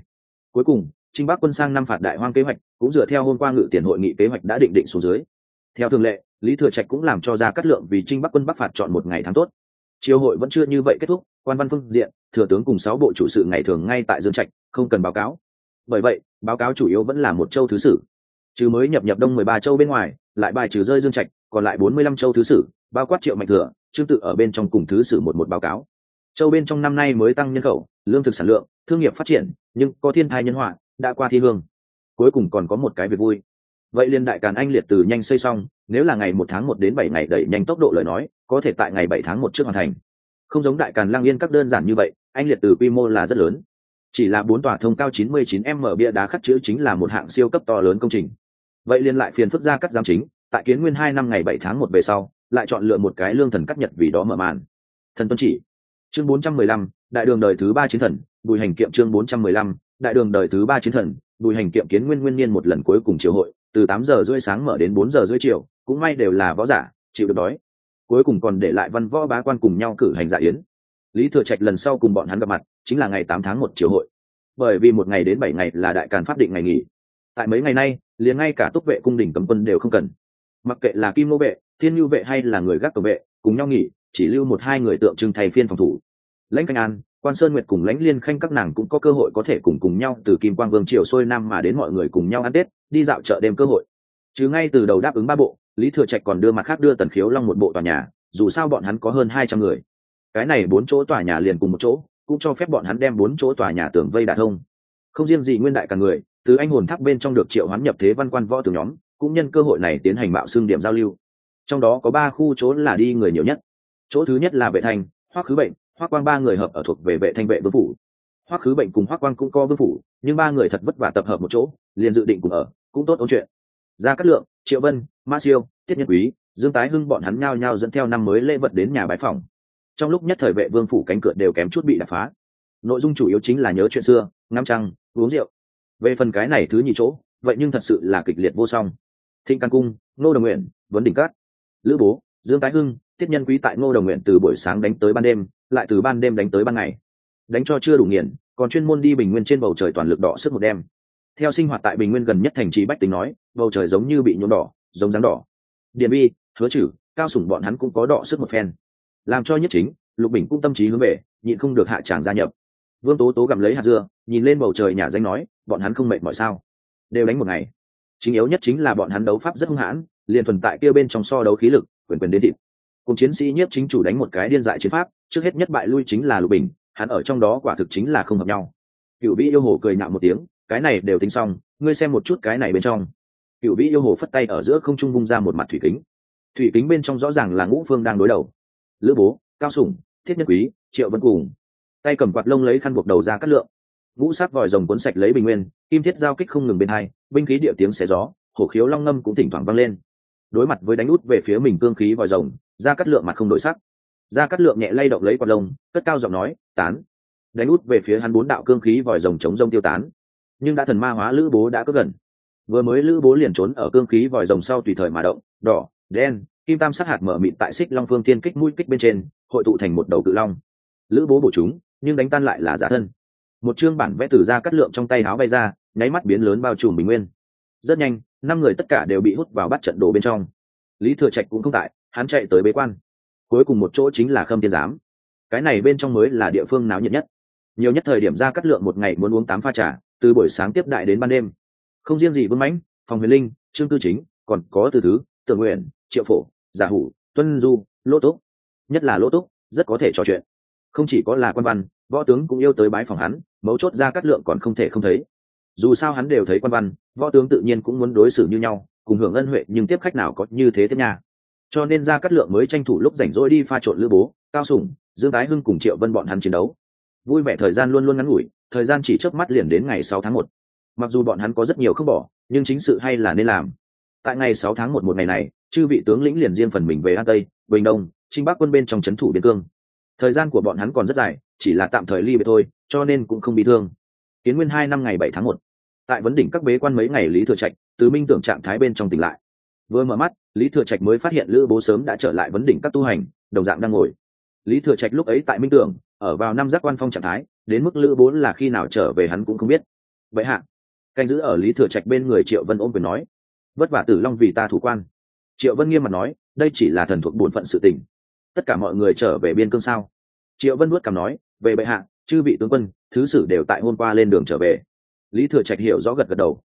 Cuối cùng, trinh bắc quân sang năm phạt đại hoang kế hoạch, cũng dựa theo hôm qua ngự tiền hội nghị kế hoạch đã định định xuống dưới theo thường lệ, lý thừa trạch cũng làm cho ra cắt lượng vì trinh bắc quân bắc phạt chọn một ngày tháng tốt. Triều hội vẫn chưa như vậy kết thúc, quan văn phương diện, thừa tướng cùng sáu bộ chủ sự ngày thường ngay tại dương trạch, không cần báo cáo. Bởi vậy, báo cáo chủ yếu vẫn là một châu thứ sử. Trừ mới nhập nhập đông mười ba châu bên ngoài, lại bài trừ rơi dương trạch, còn lại bốn mươi lăm châu thứ sử, bao quát triệu mạnh thừa, trương tự ở bên trong cùng thứ sử một một báo cáo. Châu bên trong năm nay mới tăng nhân khẩu, lương thực sản lượng, thương nghiệp phát triển, nhưng có thiên thai nhân họa, đã qua thi hương. Cuối cùng còn có một cái việc vui vậy liên đại càn anh liệt từ nhanh xây xong nếu là ngày một tháng một đến bảy ngày đẩy nhanh tốc độ lời nói có thể tại ngày bảy tháng một trước hoàn thành. Không giống đại càn lang yên các đơn giản như vậy anh liệt từ quy mô là rất lớn. Chỉ là bốn tòa thông cao 99 m bia đá khắc chữ chính là một hạng siêu cấp to lớn công trình. Vậy liên lại phiền phức ra cắt giám chính tại kiến nguyên hai năm ngày bảy tháng một về sau lại chọn lựa một cái lương thần cắt nhật vì đó mở màn. Thần tuân chỉ chương 415, đại đường đời thứ ba chiến thần bùi hành kiệm chương 415, đại đường đời thứ ba chiến thần bùi hành kiệm kiến nguyên nguyên niên một lần cuối cùng triều hội từ tám giờ rưỡi sáng mở đến bốn giờ rưỡi chiều, cũng may đều là võ giả, chịu được đói. Cuối cùng còn để lại văn võ bá quan cùng nhau cử hành dạ yến. Lý thừa trạch lần sau cùng bọn hắn gặp mặt, chính là ngày tám tháng một chiều hội. Bởi vì một ngày đến bảy ngày là đại càn pháp định ngày nghỉ. Tại mấy ngày nay, liền ngay cả túc vệ cung đình cấm quân đều không cần. Mặc kệ là kim nô vệ, thiên nhu vệ hay là người gác cổng vệ, cùng nhau nghỉ, chỉ lưu một hai người tượng trưng thay phiên phòng thủ. Lãnh canh an quan sơn nguyệt cùng lãnh liên khanh các nàng cũng có cơ hội có thể cùng cùng nhau từ kim quang vương triều xuôi nam mà đến mọi người cùng nhau ăn tết, đi dạo chợ đêm cơ hội. Chứ ngay từ đầu đáp ứng ba bộ, lý thừa trạch còn đưa mặt khác đưa tần khiếu long một bộ tòa nhà, dù sao bọn hắn có hơn hai trăm người. Cái này bốn chỗ tòa nhà liền cùng một chỗ, cũng cho phép bọn hắn đem bốn chỗ tòa nhà tường vây đả thông. Không riêng gì nguyên đại cả người, từ anh hồn tháp bên trong được triệu hoán nhập thế văn quan võ từ nhóm, cũng nhân cơ hội này tiến hành mạo xương điểm giao lưu. Trong đó có ba khu chỗ là đi người nhiều nhất. Chỗ thứ nhất là vệ thành, hoắc khứ bệnh hoắc quang ba người hợp ở thuộc về vệ thanh vệ vương phủ. Hoắc khứ bệnh cùng hoắc quang cũng có vương phủ, nhưng ba người thật vất vả tập hợp một chỗ, liền dự định cùng ở, cũng tốt ôn chuyện. Ra cát lượng, triệu vân, ma siêu, tiết nhân quý, dương tái hưng bọn hắn nhao nhao dẫn theo năm mới lễ vật đến nhà bái phòng. Trong lúc nhất thời vệ vương phủ cánh cửa đều kém chút bị đập phá. Nội dung chủ yếu chính là nhớ chuyện xưa, ngắm trăng, uống rượu. Về phần cái này thứ nhì chỗ, vậy nhưng thật sự là kịch liệt vô song. Thịnh căn cung Nô đồng nguyện, vấn đỉnh cát, lữ bố, dương tái hưng thiết nhân quý tại ngô đồng nguyện từ buổi sáng đánh tới ban đêm, lại từ ban đêm đánh tới ban ngày. Đánh cho chưa đủ nghiền, còn chuyên môn đi bình nguyên trên bầu trời toàn lực đỏ sức một đêm. Theo sinh hoạt tại bình nguyên gần nhất thành trì bách tính nói, bầu trời giống như bị nhuộm đỏ, giống dáng đỏ. Điện bi, hứa chử cao sủng bọn hắn cũng có đỏ sức một phen. Làm cho nhất chính, lục bình cũng tâm trí hướng về, nhịn không được hạ tràng gia nhập. Vương tố tố gặm lấy hạt dưa, nhìn lên bầu trời nhà danh nói, bọn hắn không mệt mỏi sao? Đều đánh một ngày. Chính yếu nhất chính là bọn hắn đấu pháp rất hung hãn, liền thuần tại kia bên trong so đấu khí lực, quyền quyền đến thịt cùng chiến sĩ nhất chính chủ đánh một cái điên dại chiến pháp, trước hết nhất bại lui chính là lục bình, hắn ở trong đó quả thực chính là không hợp nhau. Cựu vĩ yêu hồ cười nhạo một tiếng, cái này đều tính xong, ngươi xem một chút cái này bên trong. Cựu vĩ yêu hồ phất tay ở giữa không trung vung ra một mặt thủy kính. Thủy kính bên trong rõ ràng là ngũ phương đang đối đầu. Lữ bố, cao sủng, thiết nhất quý, triệu vân cùng. Tay cầm quạt lông lấy khăn buộc đầu ra cắt lượng. Ngũ sát vòi rồng cuốn sạch lấy bình nguyên, kim thiết giao kích không ngừng bên hai, binh khí địa tiếng xé gió, hổ khiếu long ngâm cũng thỉnh thoảng vang lên. Đối mặt với đánh út về phía mình cương khí vòi rồng ra cắt lượng mặt không đổi sắc. Ra cắt lượng nhẹ lay động lấy quạt lông, cất cao giọng nói, tán. Đánh út về phía hắn bốn đạo cương khí vòi rồng chống rông tiêu tán. Nhưng đã thần ma hóa lữ bố đã cất gần. Vừa mới lữ bố liền trốn ở cương khí vòi rồng sau tùy thời mà động, đỏ, đen, kim tam sát hạt mở mịn tại xích long phương tiên kích mũi kích bên trên, hội tụ thành một đầu cự long. Lữ bố bổ chúng, nhưng đánh tan lại là giả thân. Một chương bản vẽ từ ra cắt lượng trong tay áo bay ra, nháy mắt biến lớn bao trùm bình nguyên. Rất nhanh, năm người tất cả đều bị hút vào bắt trận đồ bên trong. Lý thừa trạch cũng không tại hắn chạy tới bế quan. Cuối cùng một chỗ chính là khâm tiên giám. Cái này bên trong mới là địa phương náo nhiệt nhất. Nhiều nhất thời điểm ra cắt lượng một ngày muốn uống tám pha trà, từ buổi sáng tiếp đại đến ban đêm. Không riêng gì vương mãnh, phòng huyền linh, trương tư chính, còn có từ thứ, tưởng nguyện, triệu phổ, giả hủ, tuân du lỗ túc. Nhất là lỗ túc, rất có thể trò chuyện. Không chỉ có là quan văn, võ tướng cũng yêu tới bái phòng hắn, mấu chốt ra cắt lượng còn không thể không thấy. Dù sao hắn đều thấy quan văn, võ tướng tự nhiên cũng muốn đối xử như nhau, cùng hưởng ân huệ, nhưng tiếp khách nào có như thế thế nhà cho nên ra cắt lượng mới tranh thủ lúc rảnh rỗi đi pha trộn lữ bố, cao sủng, dương tái hưng cùng triệu vân bọn hắn chiến đấu. Vui vẻ thời gian luôn luôn ngắn ngủi, thời gian chỉ chớp mắt liền đến ngày sáu tháng một. Mặc dù bọn hắn có rất nhiều không bỏ, nhưng chính sự hay là nên làm. Tại ngày sáu tháng một một ngày này, chư vị tướng lĩnh liền riêng phần mình về an tây, bình đông, trinh bắc quân bên trong c h ấ n thủ biên cương. Thời gian của bọn hắn còn rất dài, chỉ là tạm thời ly biệt thôi, cho nên cũng không bị thương. Kiến nguyên hai năm ngày bảy tháng một. Tại vấn đỉnh các bế quan mấy ngày lý thừa trạch tứ minh tưởng trạng thái bên trong tỉnh lại vừa mở mắt, lý thừa trạch mới phát hiện lữ bố sớm đã trở lại vấn đỉnh các tu hành, đồng dạng đang ngồi. Lý thừa trạch lúc ấy tại minh tưởng, ở vào năm giác quan phong trạng thái, đến mức lữ bố là khi nào trở về hắn cũng không biết. Vậy hạ, canh giữ ở lý thừa trạch bên người triệu vân ôm quyền nói, vất vả tử long vì ta thủ quan. Triệu vân nghiêm mặt nói, đây chỉ là thần thuộc bổn phận sự tình. Tất cả mọi người trở về biên cương sao? Triệu vân nuốt cằm nói, về bệ hạ, chư vị tướng quân, thứ sử đều tại hôm qua lên đường trở về. Lý thừa trạch hiểu rõ gật gật đầu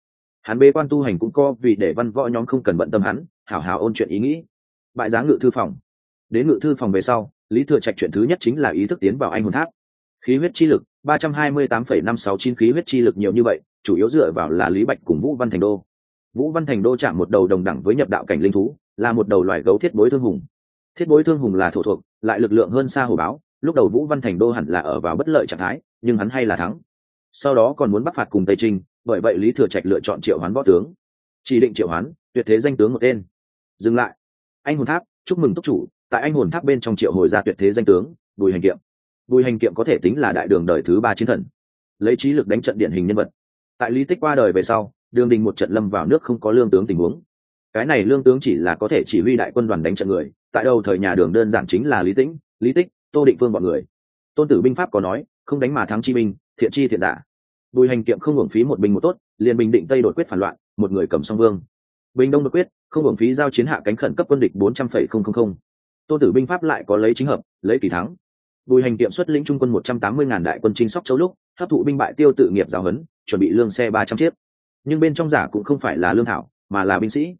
hắn bế quan tu hành cũng co vì để văn võ nhóm không cần bận tâm hắn, hảo hảo ôn chuyện ý nghĩ. Bại giá ngự thư phòng. Đến ngự thư phòng về sau, lý thừa trạch chuyện thứ nhất chính là ý thức tiến vào anh hồn tháp. Khí huyết chi lực, ba trăm hai mươi tám phẩy năm sáu chín khí huyết chi lực nhiều như vậy, chủ yếu dựa vào là lý bạch cùng vũ văn thành đô. Vũ văn thành đô chạm một đầu đồng đẳng với nhập đạo cảnh linh thú, là một đầu loài gấu thiết bối thương hùng. Thiết bối thương hùng là thổ thuộc, lại lực lượng hơn xa hồ báo, lúc đầu vũ văn thành đô hẳn là ở vào bất lợi trạng thái, nhưng hắn hay là thắng. Sau đó còn muốn bắt phạt cùng tây trinh bởi vậy lý thừa trạch lựa chọn triệu hoán võ tướng. Chỉ định triệu hoán, tuyệt thế danh tướng một tên. Dừng lại. Anh hồn tháp, chúc mừng túc chủ. Tại anh hồn tháp bên trong triệu hồi ra tuyệt thế danh tướng, bùi hành kiệm. Bùi hành kiệm có thể tính là đại đường đời thứ ba chiến thần. Lấy trí lực đánh trận điển hình nhân vật. Tại lý tích qua đời về sau, đường đình một trận lâm vào nước không có lương tướng tình huống. Cái này lương tướng chỉ là có thể chỉ huy đại quân đoàn đánh trận người. Tại đầu thời nhà đường đơn giản chính là lý tĩnh, lý tích, tô định phương b ọ n người. Tôn tử binh pháp có nói, không đánh mà thắng chi binh, thiện chi thiện giả bùi hành kiệm không hưởng phí một bình một tốt, liền bình định tây đột quyết phản loạn, một người cầm song vương. Bình đông đột quyết, không hưởng phí giao chiến hạ cánh khẩn cấp quân địch bốn trăm phẩy không không không. Tôn tử binh pháp lại có lấy chính hợp, lấy kỳ thắng. Bùi hành kiệm xuất lĩnh trung quân một trăm tám mươi ngàn đại quân trinh sóc châu lúc, hấp thụ binh bại tiêu tự nghiệp giáo huấn, chuẩn bị lương xe ba trăm chiếc. Nhưng bên trong giả cũng không phải là lương thảo, mà là binh sĩ.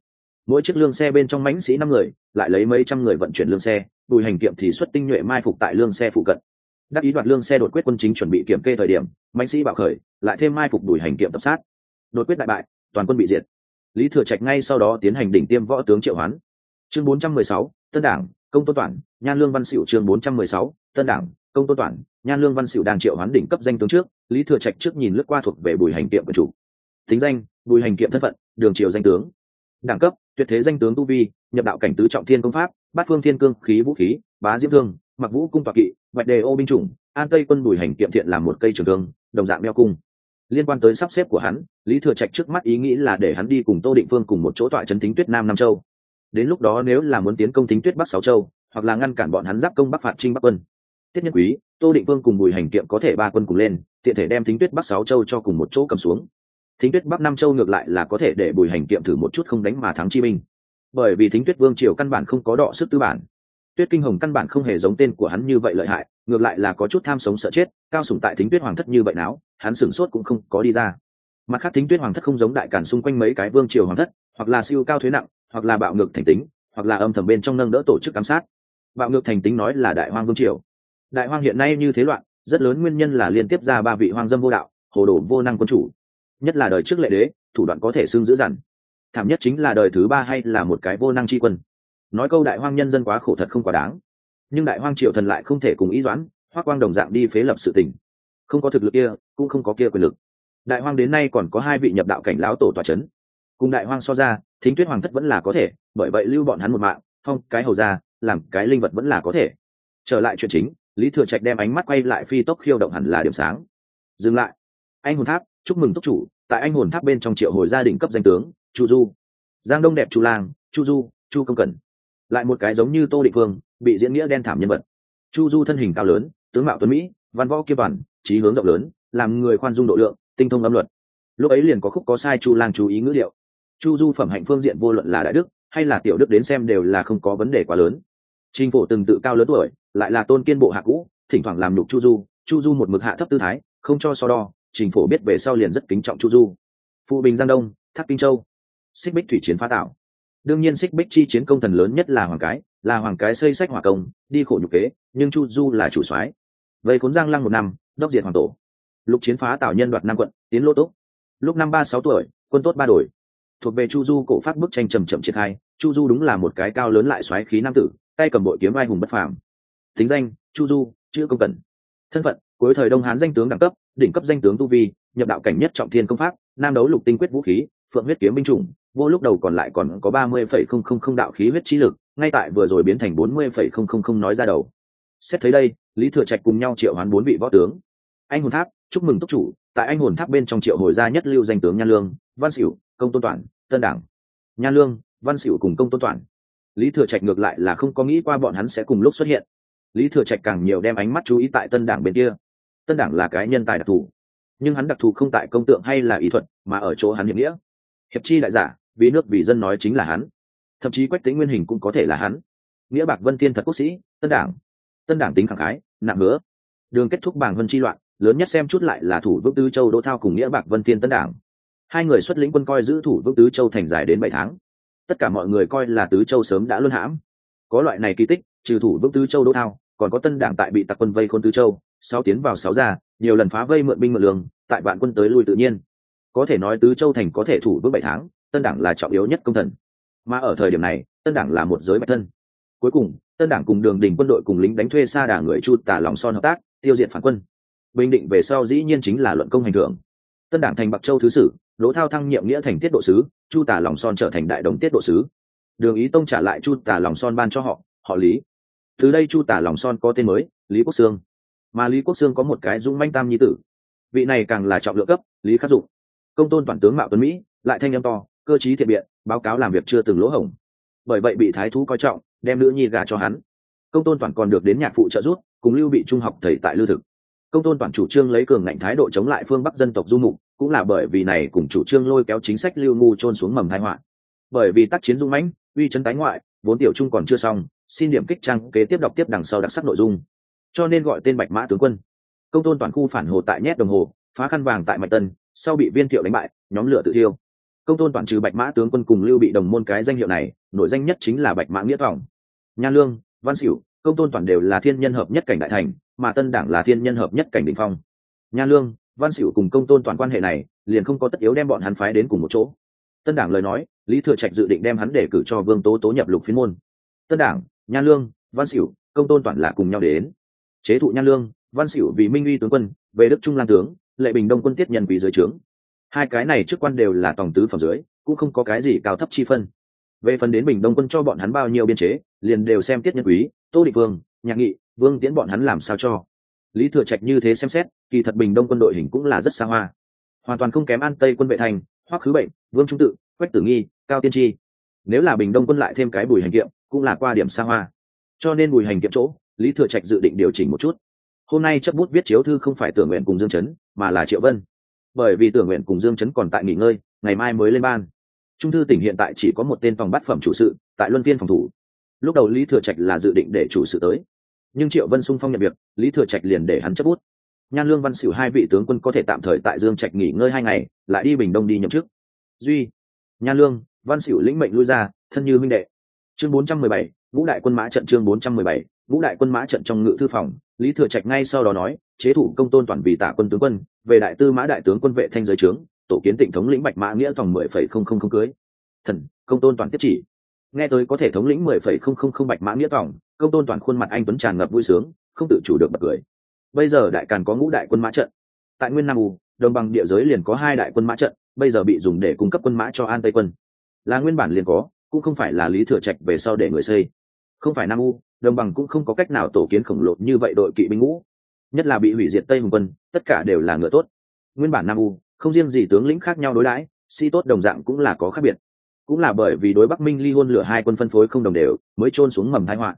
Mỗi chiếc lương xe bên trong mãnh sĩ năm người, lại lấy mấy trăm người vận chuyển lương xe. Bùi hành kiệm thì xuất tinh nhuệ mai phục tại lương xe phụ cận đắc ý đoạt lương xe đột quyết quân chính chuẩn bị kiểm kê thời điểm, mạnh sĩ bạo khởi, lại thêm mai phục đuổi hành kiệm tập sát. Đột quyết đại bại, toàn quân bị diệt. Lý thừa trạch ngay sau đó tiến hành đỉnh tiêm võ tướng triệu hoán. Chương bốn trăm mười sáu, tân đảng, công tôn toản nhan lương văn xỉu chương bốn trăm mười sáu, tân đảng, công tôn toản nhan lương văn xỉu đang triệu hoán đỉnh cấp danh tướng trước, lý thừa trạch trước nhìn lướt qua thuộc về bùi hành kiệm của chủ. Tính danh bùi hành kiệm thân phận, đường triều danh tướng. Đẳng cấp, tuyệt thế danh tướng tu vi, nhập đạo cảnh tứ trọng thiên công pháp, bát phương thiên cương, khí vũ khí, bá diễm thương mặc vũ cung tọa kỵ, bạch đề ô binh chủng, an tây quân bùi hành kiệm thiện làm một cây trường thương, đồng dạng đeo cung. Liên quan tới sắp xếp của hắn, lý thừa trạch trước mắt ý nghĩ là để hắn đi cùng tô định phương cùng một chỗ tọa trấn thính tuyết nam nam châu. Đến lúc đó nếu là muốn tiến công thính tuyết bắc sáu châu, hoặc là ngăn cản bọn hắn giáp công bắc phạt trinh bắc quân. Tiết nhân quý, tô định vương cùng bùi hành kiệm có thể ba quân cùng lên, tiện thể đem thính tuyết bắc sáu châu cho cùng một chỗ cầm xuống. Thính tuyết bắc Nam châu ngược lại là có thể để bùi hành kiệm thử một chút không đánh mà thắng chi minh. Bởi vì thính tuyết vương triều căn bản không có đọ sức tư bản tuyết kinh hồng căn bản không hề giống tên của hắn như vậy lợi hại, ngược lại là có chút tham sống sợ chết, cao sủng tại thính tuyết hoàng thất như vậy nào hắn sửng sốt cũng không có đi ra. Mặt khác thính tuyết hoàng thất không giống đại cản xung quanh mấy cái vương triều hoàng thất, hoặc là siêu cao thuế nặng, hoặc là bạo ngược thành tính, hoặc là âm thầm bên trong nâng đỡ tổ chức giám sát. Bạo ngược thành tính nói là đại hoang vương triều. Đại hoang hiện nay như thế loạn, rất lớn nguyên nhân là liên tiếp ra ba vị hoang dâm vô đạo, hồ đồ vô năng quân chủ. Nhất là đời trước lệ đế, thủ đoạn có thể xưng dữ dằn. Thảm nhất chính là đời thứ ba hay là một cái vô năng tri quân nói câu đại hoang nhân dân quá khổ thật không quá đáng. Nhưng đại hoang triều thần lại không thể cùng ý doãn hoa quang đồng dạng đi phế lập sự tình. Không có thực lực kia, cũng không có kia quyền lực. Đại hoang đến nay còn có hai vị nhập đạo cảnh lão tổ tòa c h ấ n cùng đại hoang so ra, thính tuyết hoàng thất vẫn là có thể, bởi vậy lưu bọn hắn một mạng, phong cái hầu ra, làm cái linh vật vẫn là có thể. Trở lại chuyện chính, lý thừa trạch đem ánh mắt quay lại phi tốc khiêu động hẳn là điểm sáng. Dừng lại. Anh hồn tháp, chúc mừng tốc chủ, tại anh hồn tháp bên trong triệu hồi gia đình cấp danh tướng, chu du. Giang đông đẹp chu lang, chu du, chu công cẩn lại một cái giống như tô định phương bị diễn nghĩa đen thảm nhân vật. Chu du thân hình cao lớn tướng mạo tuấn mỹ văn võ kiêm bản trí hướng rộng lớn làm người khoan dung độ lượng tinh thông âm luật. Lúc ấy liền có khúc có sai chu lang chú ý ngữ liệu chu du phẩm hạnh phương diện vô luận là đại đức hay là tiểu đức đến xem đều là không có vấn đề quá lớn. Trình Phủ từng tự cao lớn tuổi, lại là tôn kiên bộ hạ cũ, thỉnh thoảng làm nhục Chu Du, Chu Du một mực hạ thấp tư thái, không cho so đo, Trình Phủ biết về sau liền rất kính trọng Chu Du. Phụ Bình Giang Đông, Tháp Kinh Châu, Xích Bích thủy chiến phá tạo. Đương nhiên Xích Bích chi chiến công thần lớn nhất là Hoàng Cái, là Hoàng Cái xây sách hỏa công, đi khổ nhục kế, nhưng Chu Du là chủ soái. vây cuốn Giang Lăng một năm, đốc diệt hoàng tổ. Lục chiến phá tạo nhân đoạt năm quận, tiến lô túc. Lúc năm ba sáu tuổi, quân tốt ba đổi. Thuộc về Chu Du cổ phát bức tranh trầm trầm triển khai, Chu Du đúng là một cái cao lớn lại xoáy khí nam tử, tay cầm bội kiếm vai hùng bất phàm tính danh chu du chữ công cẩn thân phận cuối thời đông hán danh tướng đẳng cấp đỉnh cấp danh tướng tu vi nhập đạo cảnh nhất trọng thiên công pháp nam đấu lục tinh quyết vũ khí phượng huyết kiếm binh chủng vô lúc đầu còn lại còn có ba mươi phẩy không không không đạo khí huyết chi lực, ngay tại vừa rồi biến thành bốn mươi phẩy không không không nói ra đầu. Xét thấy đây, lý thừa trạch cùng nhau triệu hoán bốn vị võ tướng. Anh hồn tháp, chúc mừng túc chủ, tại anh hồn tháp bên trong triệu hồi gia nhất lưu danh tướng nhan lương, văn xỉu công tôn toản, tân đảng. Nhan lương, văn xỉu cùng công tôn toản. Lý thừa trạch ngược lại là không có nghĩ qua bọn hắn sẽ cùng lúc xuất hiện. Lý thừa trạch càng nhiều đem ánh mắt chú ý tại tân đảng bên kia. Tân đảng là cái nhân tài đặc thù. Nhưng hắn đặc thù không tại công tượng hay là ý thuật, mà ở chỗ hắn hiệp nghĩa. Hiệp chi đại giả vì nước, vì dân nói chính là hắn. Thậm chí quách tính nguyên hình cũng có thể là hắn. Nghĩa bạc vân tiên thật quốc sĩ, tân đảng. Tân đảng tính khẳng khái, nặng hứa đường kết thúc bảng vân chi loạn, lớn nhất xem chút lại là thủ vững tứ châu đỗ thao cùng nghĩa bạc vân tiên tân đảng. Hai người xuất lĩnh quân coi giữ thủ vững tứ châu thành dài đến bảy tháng. Tất cả mọi người coi là tứ châu sớm đã luân hãm. Có loại này kỳ tích, trừ thủ vững tứ châu đỗ thao, còn có tân đảng tại bị tặc quân vây khôn tứ châu, sáu tiến vào sáu ra nhiều lần phá vây mượn binh mượn lương, tại vạn quân tới lui tự nhiên. Có thể nói tứ châu thành có thể thủ vững bảy tháng tân đảng là trọng yếu nhất công thần. Mà ở thời điểm này, tân đảng là một giới bạch thân. Cuối cùng, tân đảng cùng đường đình quân đội cùng lính đánh thuê xa đà người chu tả lòng son hợp tác, tiêu diệt phản quân. Bình định về sau dĩ nhiên chính là luận công hành thưởng. Tân đảng thành bạc châu thứ sử, đỗ thao thăng nhiệm nghĩa thành tiết độ sứ, chu tả lòng son trở thành đại đồng tiết độ sứ. Đường ý tông trả lại chu tả lòng son ban cho họ họ lý. Từ đây chu tả lòng son có tên mới, lý quốc sương. Mà lý quốc sương có một cái dũng manh tam nhi tử. Vị này càng là trọng lượng cấp, lý khắc dụng. Công tôn toàn tướng mạo tuấn mỹ, lại thanh â m to cơ chí thiện biện, báo cáo làm việc chưa từng lỗ hổng. Bởi vậy bị thái thú coi trọng, đem nữ nhi gà cho hắn. Công tôn toàn còn được đến nhạc phụ trợ giúp, cùng lưu bị trung học thầy tại lưu thực. Công tôn toàn chủ trương lấy cường ngạnh thái độ chống lại phương bắc dân tộc du mục, cũng là bởi vì này cùng chủ trương lôi kéo chính sách lưu ngu trôn xuống mầm thái họa. Bởi vì tác chiến dung mãnh, uy chấn tái ngoại, vốn tiểu trung còn chưa xong, xin điểm kích trang kế tiếp đọc tiếp đằng sau đặc sắc nội dung. Cho nên gọi tên bạch mã tướng quân. Công tôn toàn khu phản hồ tại nhét đồng hồ, phá khăn vàng tại mạch tân, sau bị viên thiệu đánh bại, nhóm lửa tự thiêu công tôn toàn trừ bạch mã tướng quân cùng lưu bị đồng môn cái danh hiệu này nội danh nhất chính là bạch mã nghĩa thỏng nha lương, văn xỉu công tôn toàn đều là thiên nhân hợp nhất cảnh đại thành, mà tân đảng là thiên nhân hợp nhất cảnh đỉnh phong. Nha lương, văn xỉu cùng công tôn toàn quan hệ này, liền không có tất yếu đem bọn hắn phái đến cùng một chỗ. Tân đảng lời nói, lý thừa trạch dự định đem hắn để cử cho vương tố tố nhập lục phiên môn. Tân đảng nha lương, văn xỉu công tôn toàn là cùng nhau đến. Chế thụ nha lương, văn xỉu vì minh uy tướng quân, về đức trung lan tướng, lệ bình đông quân tiết nhân vì dưới trướng hai cái này chức quan đều là tổng tứ phẩm dưới, cũng không có cái gì cao thấp chi phân. Về phần đến bình đông quân cho bọn hắn bao nhiêu biên chế, liền đều xem tiết nhân quý, tô định vương, nhạc nghị, vương tiễn bọn hắn làm sao cho. Lý thừa trạch như thế xem xét, kỳ thật bình đông quân đội hình cũng là rất xa hoa. Hoàn toàn không kém an tây quân vệ thành, hoắc khứ bệnh, vương trung tự, quách tử nghi, cao tiên tri. Nếu là bình đông quân lại thêm cái bùi hành kiệm, cũng là qua điểm xa hoa. Cho nên bùi hành kiệm chỗ, lý thừa trạch dự định điều chỉnh một chút. Hôm nay chấp bút viết chiếu thư không phải tưởng nguyện cùng dương chấn, mà là triệu vân bởi vì tưởng nguyện cùng dương chấn còn tại nghỉ ngơi, ngày mai mới lên ban. Trung thư tỉnh hiện tại chỉ có một tên phòng bát phẩm chủ sự, tại luân viên phòng thủ. Lúc đầu lý thừa trạch là dự định để chủ sự tới, nhưng triệu vân sung phong nhận việc, lý thừa trạch liền để hắn chấp bút. Nhan lương văn xỉu hai vị tướng quân có thể tạm thời tại dương trạch nghỉ ngơi hai ngày, lại đi bình đông đi nhậm chức. Duy, nhan lương, văn xỉu lĩnh mệnh lui ra, thân như minh đệ. Chương bốn trăm mười bảy, vũ đại quân mã trận chương bốn trăm mười bảy, vũ đại quân mã trận trong ngự thư phòng lý thừa trạch ngay sau đó nói chế thủ công tôn toàn vì tả quân tướng quân về đại tư mã đại tướng quân vệ thanh giới trướng tổ kiến tỉnh thống lĩnh bạch mã nghĩa tổng mười phẩy không không không cưới. Thần công tôn toàn tiếp chỉ. Nghe tới có thể thống lĩnh mười phẩy không không không bạch mã nghĩa tổng, công tôn toàn khuôn mặt anh tuấn tràn ngập vui sướng không tự chủ được bật cười. Bây giờ đại càn có ngũ đại quân mã trận. Tại nguyên nam u đồng bằng địa giới liền có hai đại quân mã trận bây giờ bị dùng để cung cấp quân mã cho an tây quân. Là nguyên bản liền có cũng không phải là lý thừa trạch về sau để người xây. Không phải nam u đồng bằng cũng không có cách nào tổ kiến khổng lồ như vậy đội kỵ binh ngũ. Nhất là bị hủy diệt tây hùng quân, tất cả đều là ngựa tốt. Nguyên bản nam u, không riêng gì tướng lĩnh khác nhau đối đãi si tốt đồng dạng cũng là có khác biệt. Cũng là bởi vì đối bắc minh ly hôn lửa hai quân phân phối không đồng đều, mới trôn xuống mầm thái họa.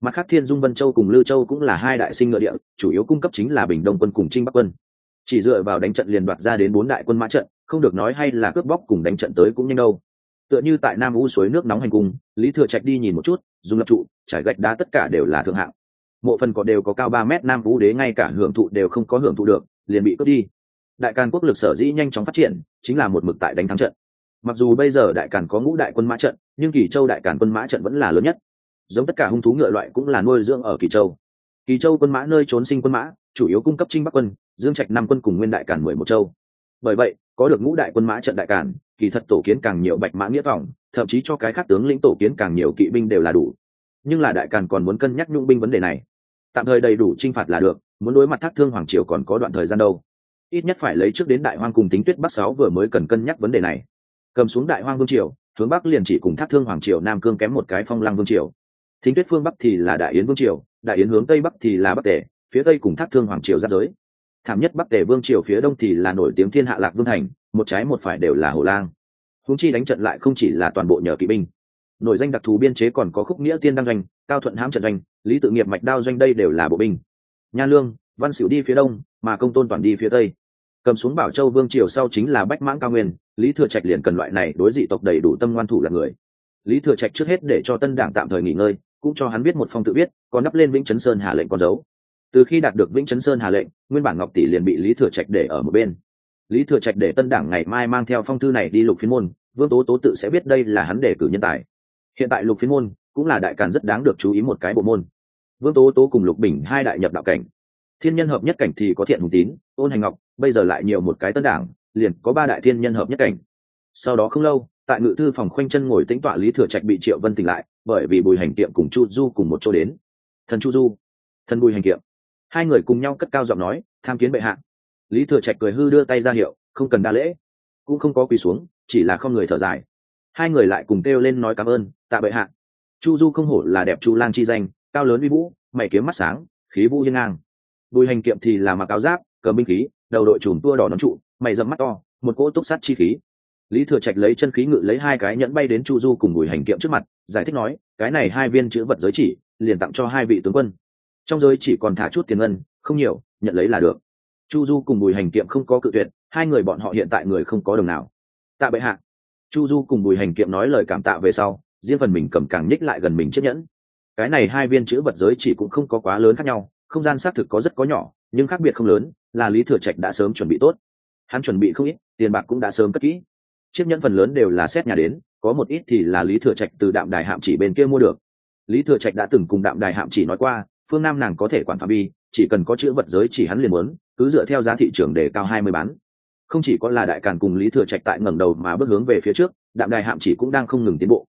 Mặt khác thiên dung vân châu cùng lưu châu cũng là hai đại sinh ngựa địa, chủ yếu cung cấp chính là bình đông quân cùng trinh bắc quân. Chỉ dựa vào đánh trận liền đoạt ra đến bốn đại quân mã trận, không được nói hay là cướp bóc cùng đánh trận tới cũng nhanh đâu tựa như tại nam u suối nước nóng hành cung lý thừa trạch đi nhìn một chút, dùng lập trụ, trải gạch đá tất cả đều là thượng hạng. Mộ phần cỏ đều có cao ba mét, nam vũ đế ngay cả hưởng thụ đều không có hưởng thụ được, liền bị cướp đi. Đại càn quốc lực sở dĩ nhanh chóng phát triển, chính là một mực tại đánh thắng trận. Mặc dù bây giờ đại càn có ngũ đại quân mã trận, nhưng kỳ châu đại càn quân mã trận vẫn là lớn nhất. Giống tất cả hung thú ngựa loại cũng là nuôi dưỡng ở kỳ châu. Kỳ châu quân mã nơi trốn sinh quân mã, chủ yếu cung cấp trinh bắc quân, dương trạch năm quân cùng nguyên đại càn mười một châu. Bởi vậy, có được ngũ đại quân mã trận đại càn kỳ thật tổ kiến càng nhiều bạch mã nghĩa vọng thậm chí cho cái khác tướng lĩnh tổ kiến càng nhiều kỵ binh đều là đủ. Nhưng là đại càn còn muốn cân nhắc nhung binh vấn đề này. Tạm thời đầy đủ t r i n h phạt là được, muốn đối mặt thác thương hoàng triều còn có đoạn thời gian đâu. Ít nhất phải lấy trước đến đại hoang cùng tính tuyết bắc sáu vừa mới cần cân nhắc vấn đề này. Cầm xuống đại hoang vương triều, hướng bắc liền chỉ cùng thác thương hoàng triều nam cương kém một cái phong lăng vương triều. Thính tuyết phương bắc thì là đại yến vương triều, đại yến hướng tây bắc thì là bắc tề, phía tây cùng thác thương hoàng triều giáp giới. Thảm nhất bắc tề vương triều phía đông thì là nổi tiếng thiên hạ lạc vương thành một trái một phải đều là hồ lang. Húng chi đánh trận lại không chỉ là toàn bộ nhờ kỵ binh. Nổi danh đặc thù biên chế còn có khúc nghĩa tiên đăng doanh, cao thuận hãm trận doanh, lý tự nghiệp mạch đao doanh đây đều là bộ binh. Nha lương, văn xỉu đi phía đông, mà công tôn toàn đi phía tây. Cầm xuống bảo châu vương triều sau chính là bách mãng cao nguyên, lý thừa trạch liền cần loại này đối dị tộc đầy đủ tâm ngoan thủ là người. Lý thừa trạch trước hết để cho tân đảng tạm thời nghỉ ngơi, cũng cho hắn biết một phong tự viết, còn nắp lên vĩnh chấn sơn hà lệnh con dấu. Từ khi đạt được vĩnh chấn sơn hà lệnh, nguyên bản ngọc tỷ liền bị lý thừa trạch để ở một bên lý thừa trạch để tân đảng ngày mai mang theo phong thư này đi lục phiên môn, vương tố tố tự sẽ biết đây là hắn đề cử nhân tài. Hiện tại lục phiên môn cũng là đại càn rất đáng được chú ý một cái bộ môn. Vương tố tố cùng lục bình hai đại nhập đạo cảnh. Thiên nhân hợp nhất cảnh thì có thiện hùng tín, ôn hành ngọc, bây giờ lại nhiều một cái tân đảng, liền có ba đại thiên nhân hợp nhất cảnh. Sau đó không lâu, tại ngự thư phòng khoanh chân ngồi tĩnh tọa lý thừa trạch bị triệu vân tỉnh lại, bởi vì bùi hành kiệm cùng chu du cùng một chỗ đến. Thần chu du, thần bùi hành kiệm. Hai người cùng nhau cất cao giọng nói, tham kiến bệ hạ lý thừa trạch cười hư đưa tay ra hiệu, không cần đa lễ. Cũng không có quỳ xuống, chỉ là không người thở dài. Hai người lại cùng kêu lên nói cảm ơn, tạ bệ hạ. Chu du không hổ là đẹp chu lang chi danh, cao lớn uy vũ, mày kiếm mắt sáng, khí vũ hiên ngang. Bùi hành kiệm thì là mặc áo giáp cờ binh khí, đầu đội chùm tua đỏ nón trụ, mày dẫm mắt to, một cỗ túc sát chi khí. Lý thừa trạch lấy chân khí ngự lấy hai cái nhẫn bay đến chu du cùng bùi hành kiệm trước mặt, giải thích nói, cái này hai viên chữ vật giới chỉ, liền tặng cho hai vị tướng quân. Trong giới chỉ còn thả chút tiền ngân, không nhiều, nhận lấy là được chu du cùng bùi hành kiệm không có cự tuyệt, hai người bọn họ hiện tại người không có đồng nào. Tạ bệ hạ. Chu du cùng bùi hành kiệm nói lời cảm tạ về sau, riêng phần mình cầm càng nhích lại gần mình chiếc nhẫn. Cái này hai viên chữ vật giới chỉ cũng không có quá lớn khác nhau, không gian xác thực có rất có nhỏ, nhưng khác biệt không lớn, là lý thừa trạch đã sớm chuẩn bị tốt. Hắn chuẩn bị không ít, tiền bạc cũng đã sớm cất kỹ. Chiếc nhẫn phần lớn đều là xét nhà đến, có một ít thì là lý thừa trạch từ đạm đài hạm chỉ bên kia mua được. Lý thừa trạch đã từng cùng đạm đài hạm chỉ nói qua, phương nam nàng có thể quản phạm vi, chỉ cần có chữ vật giới chỉ hắn liền muốn cứ dựa theo giá thị trường để cao hai mươi bán. Không chỉ có là đại càn cùng lý thừa trạch tại ngẩng đầu mà bước hướng về phía trước, đạm đài hạm chỉ cũng đang không ngừng tiến bộ.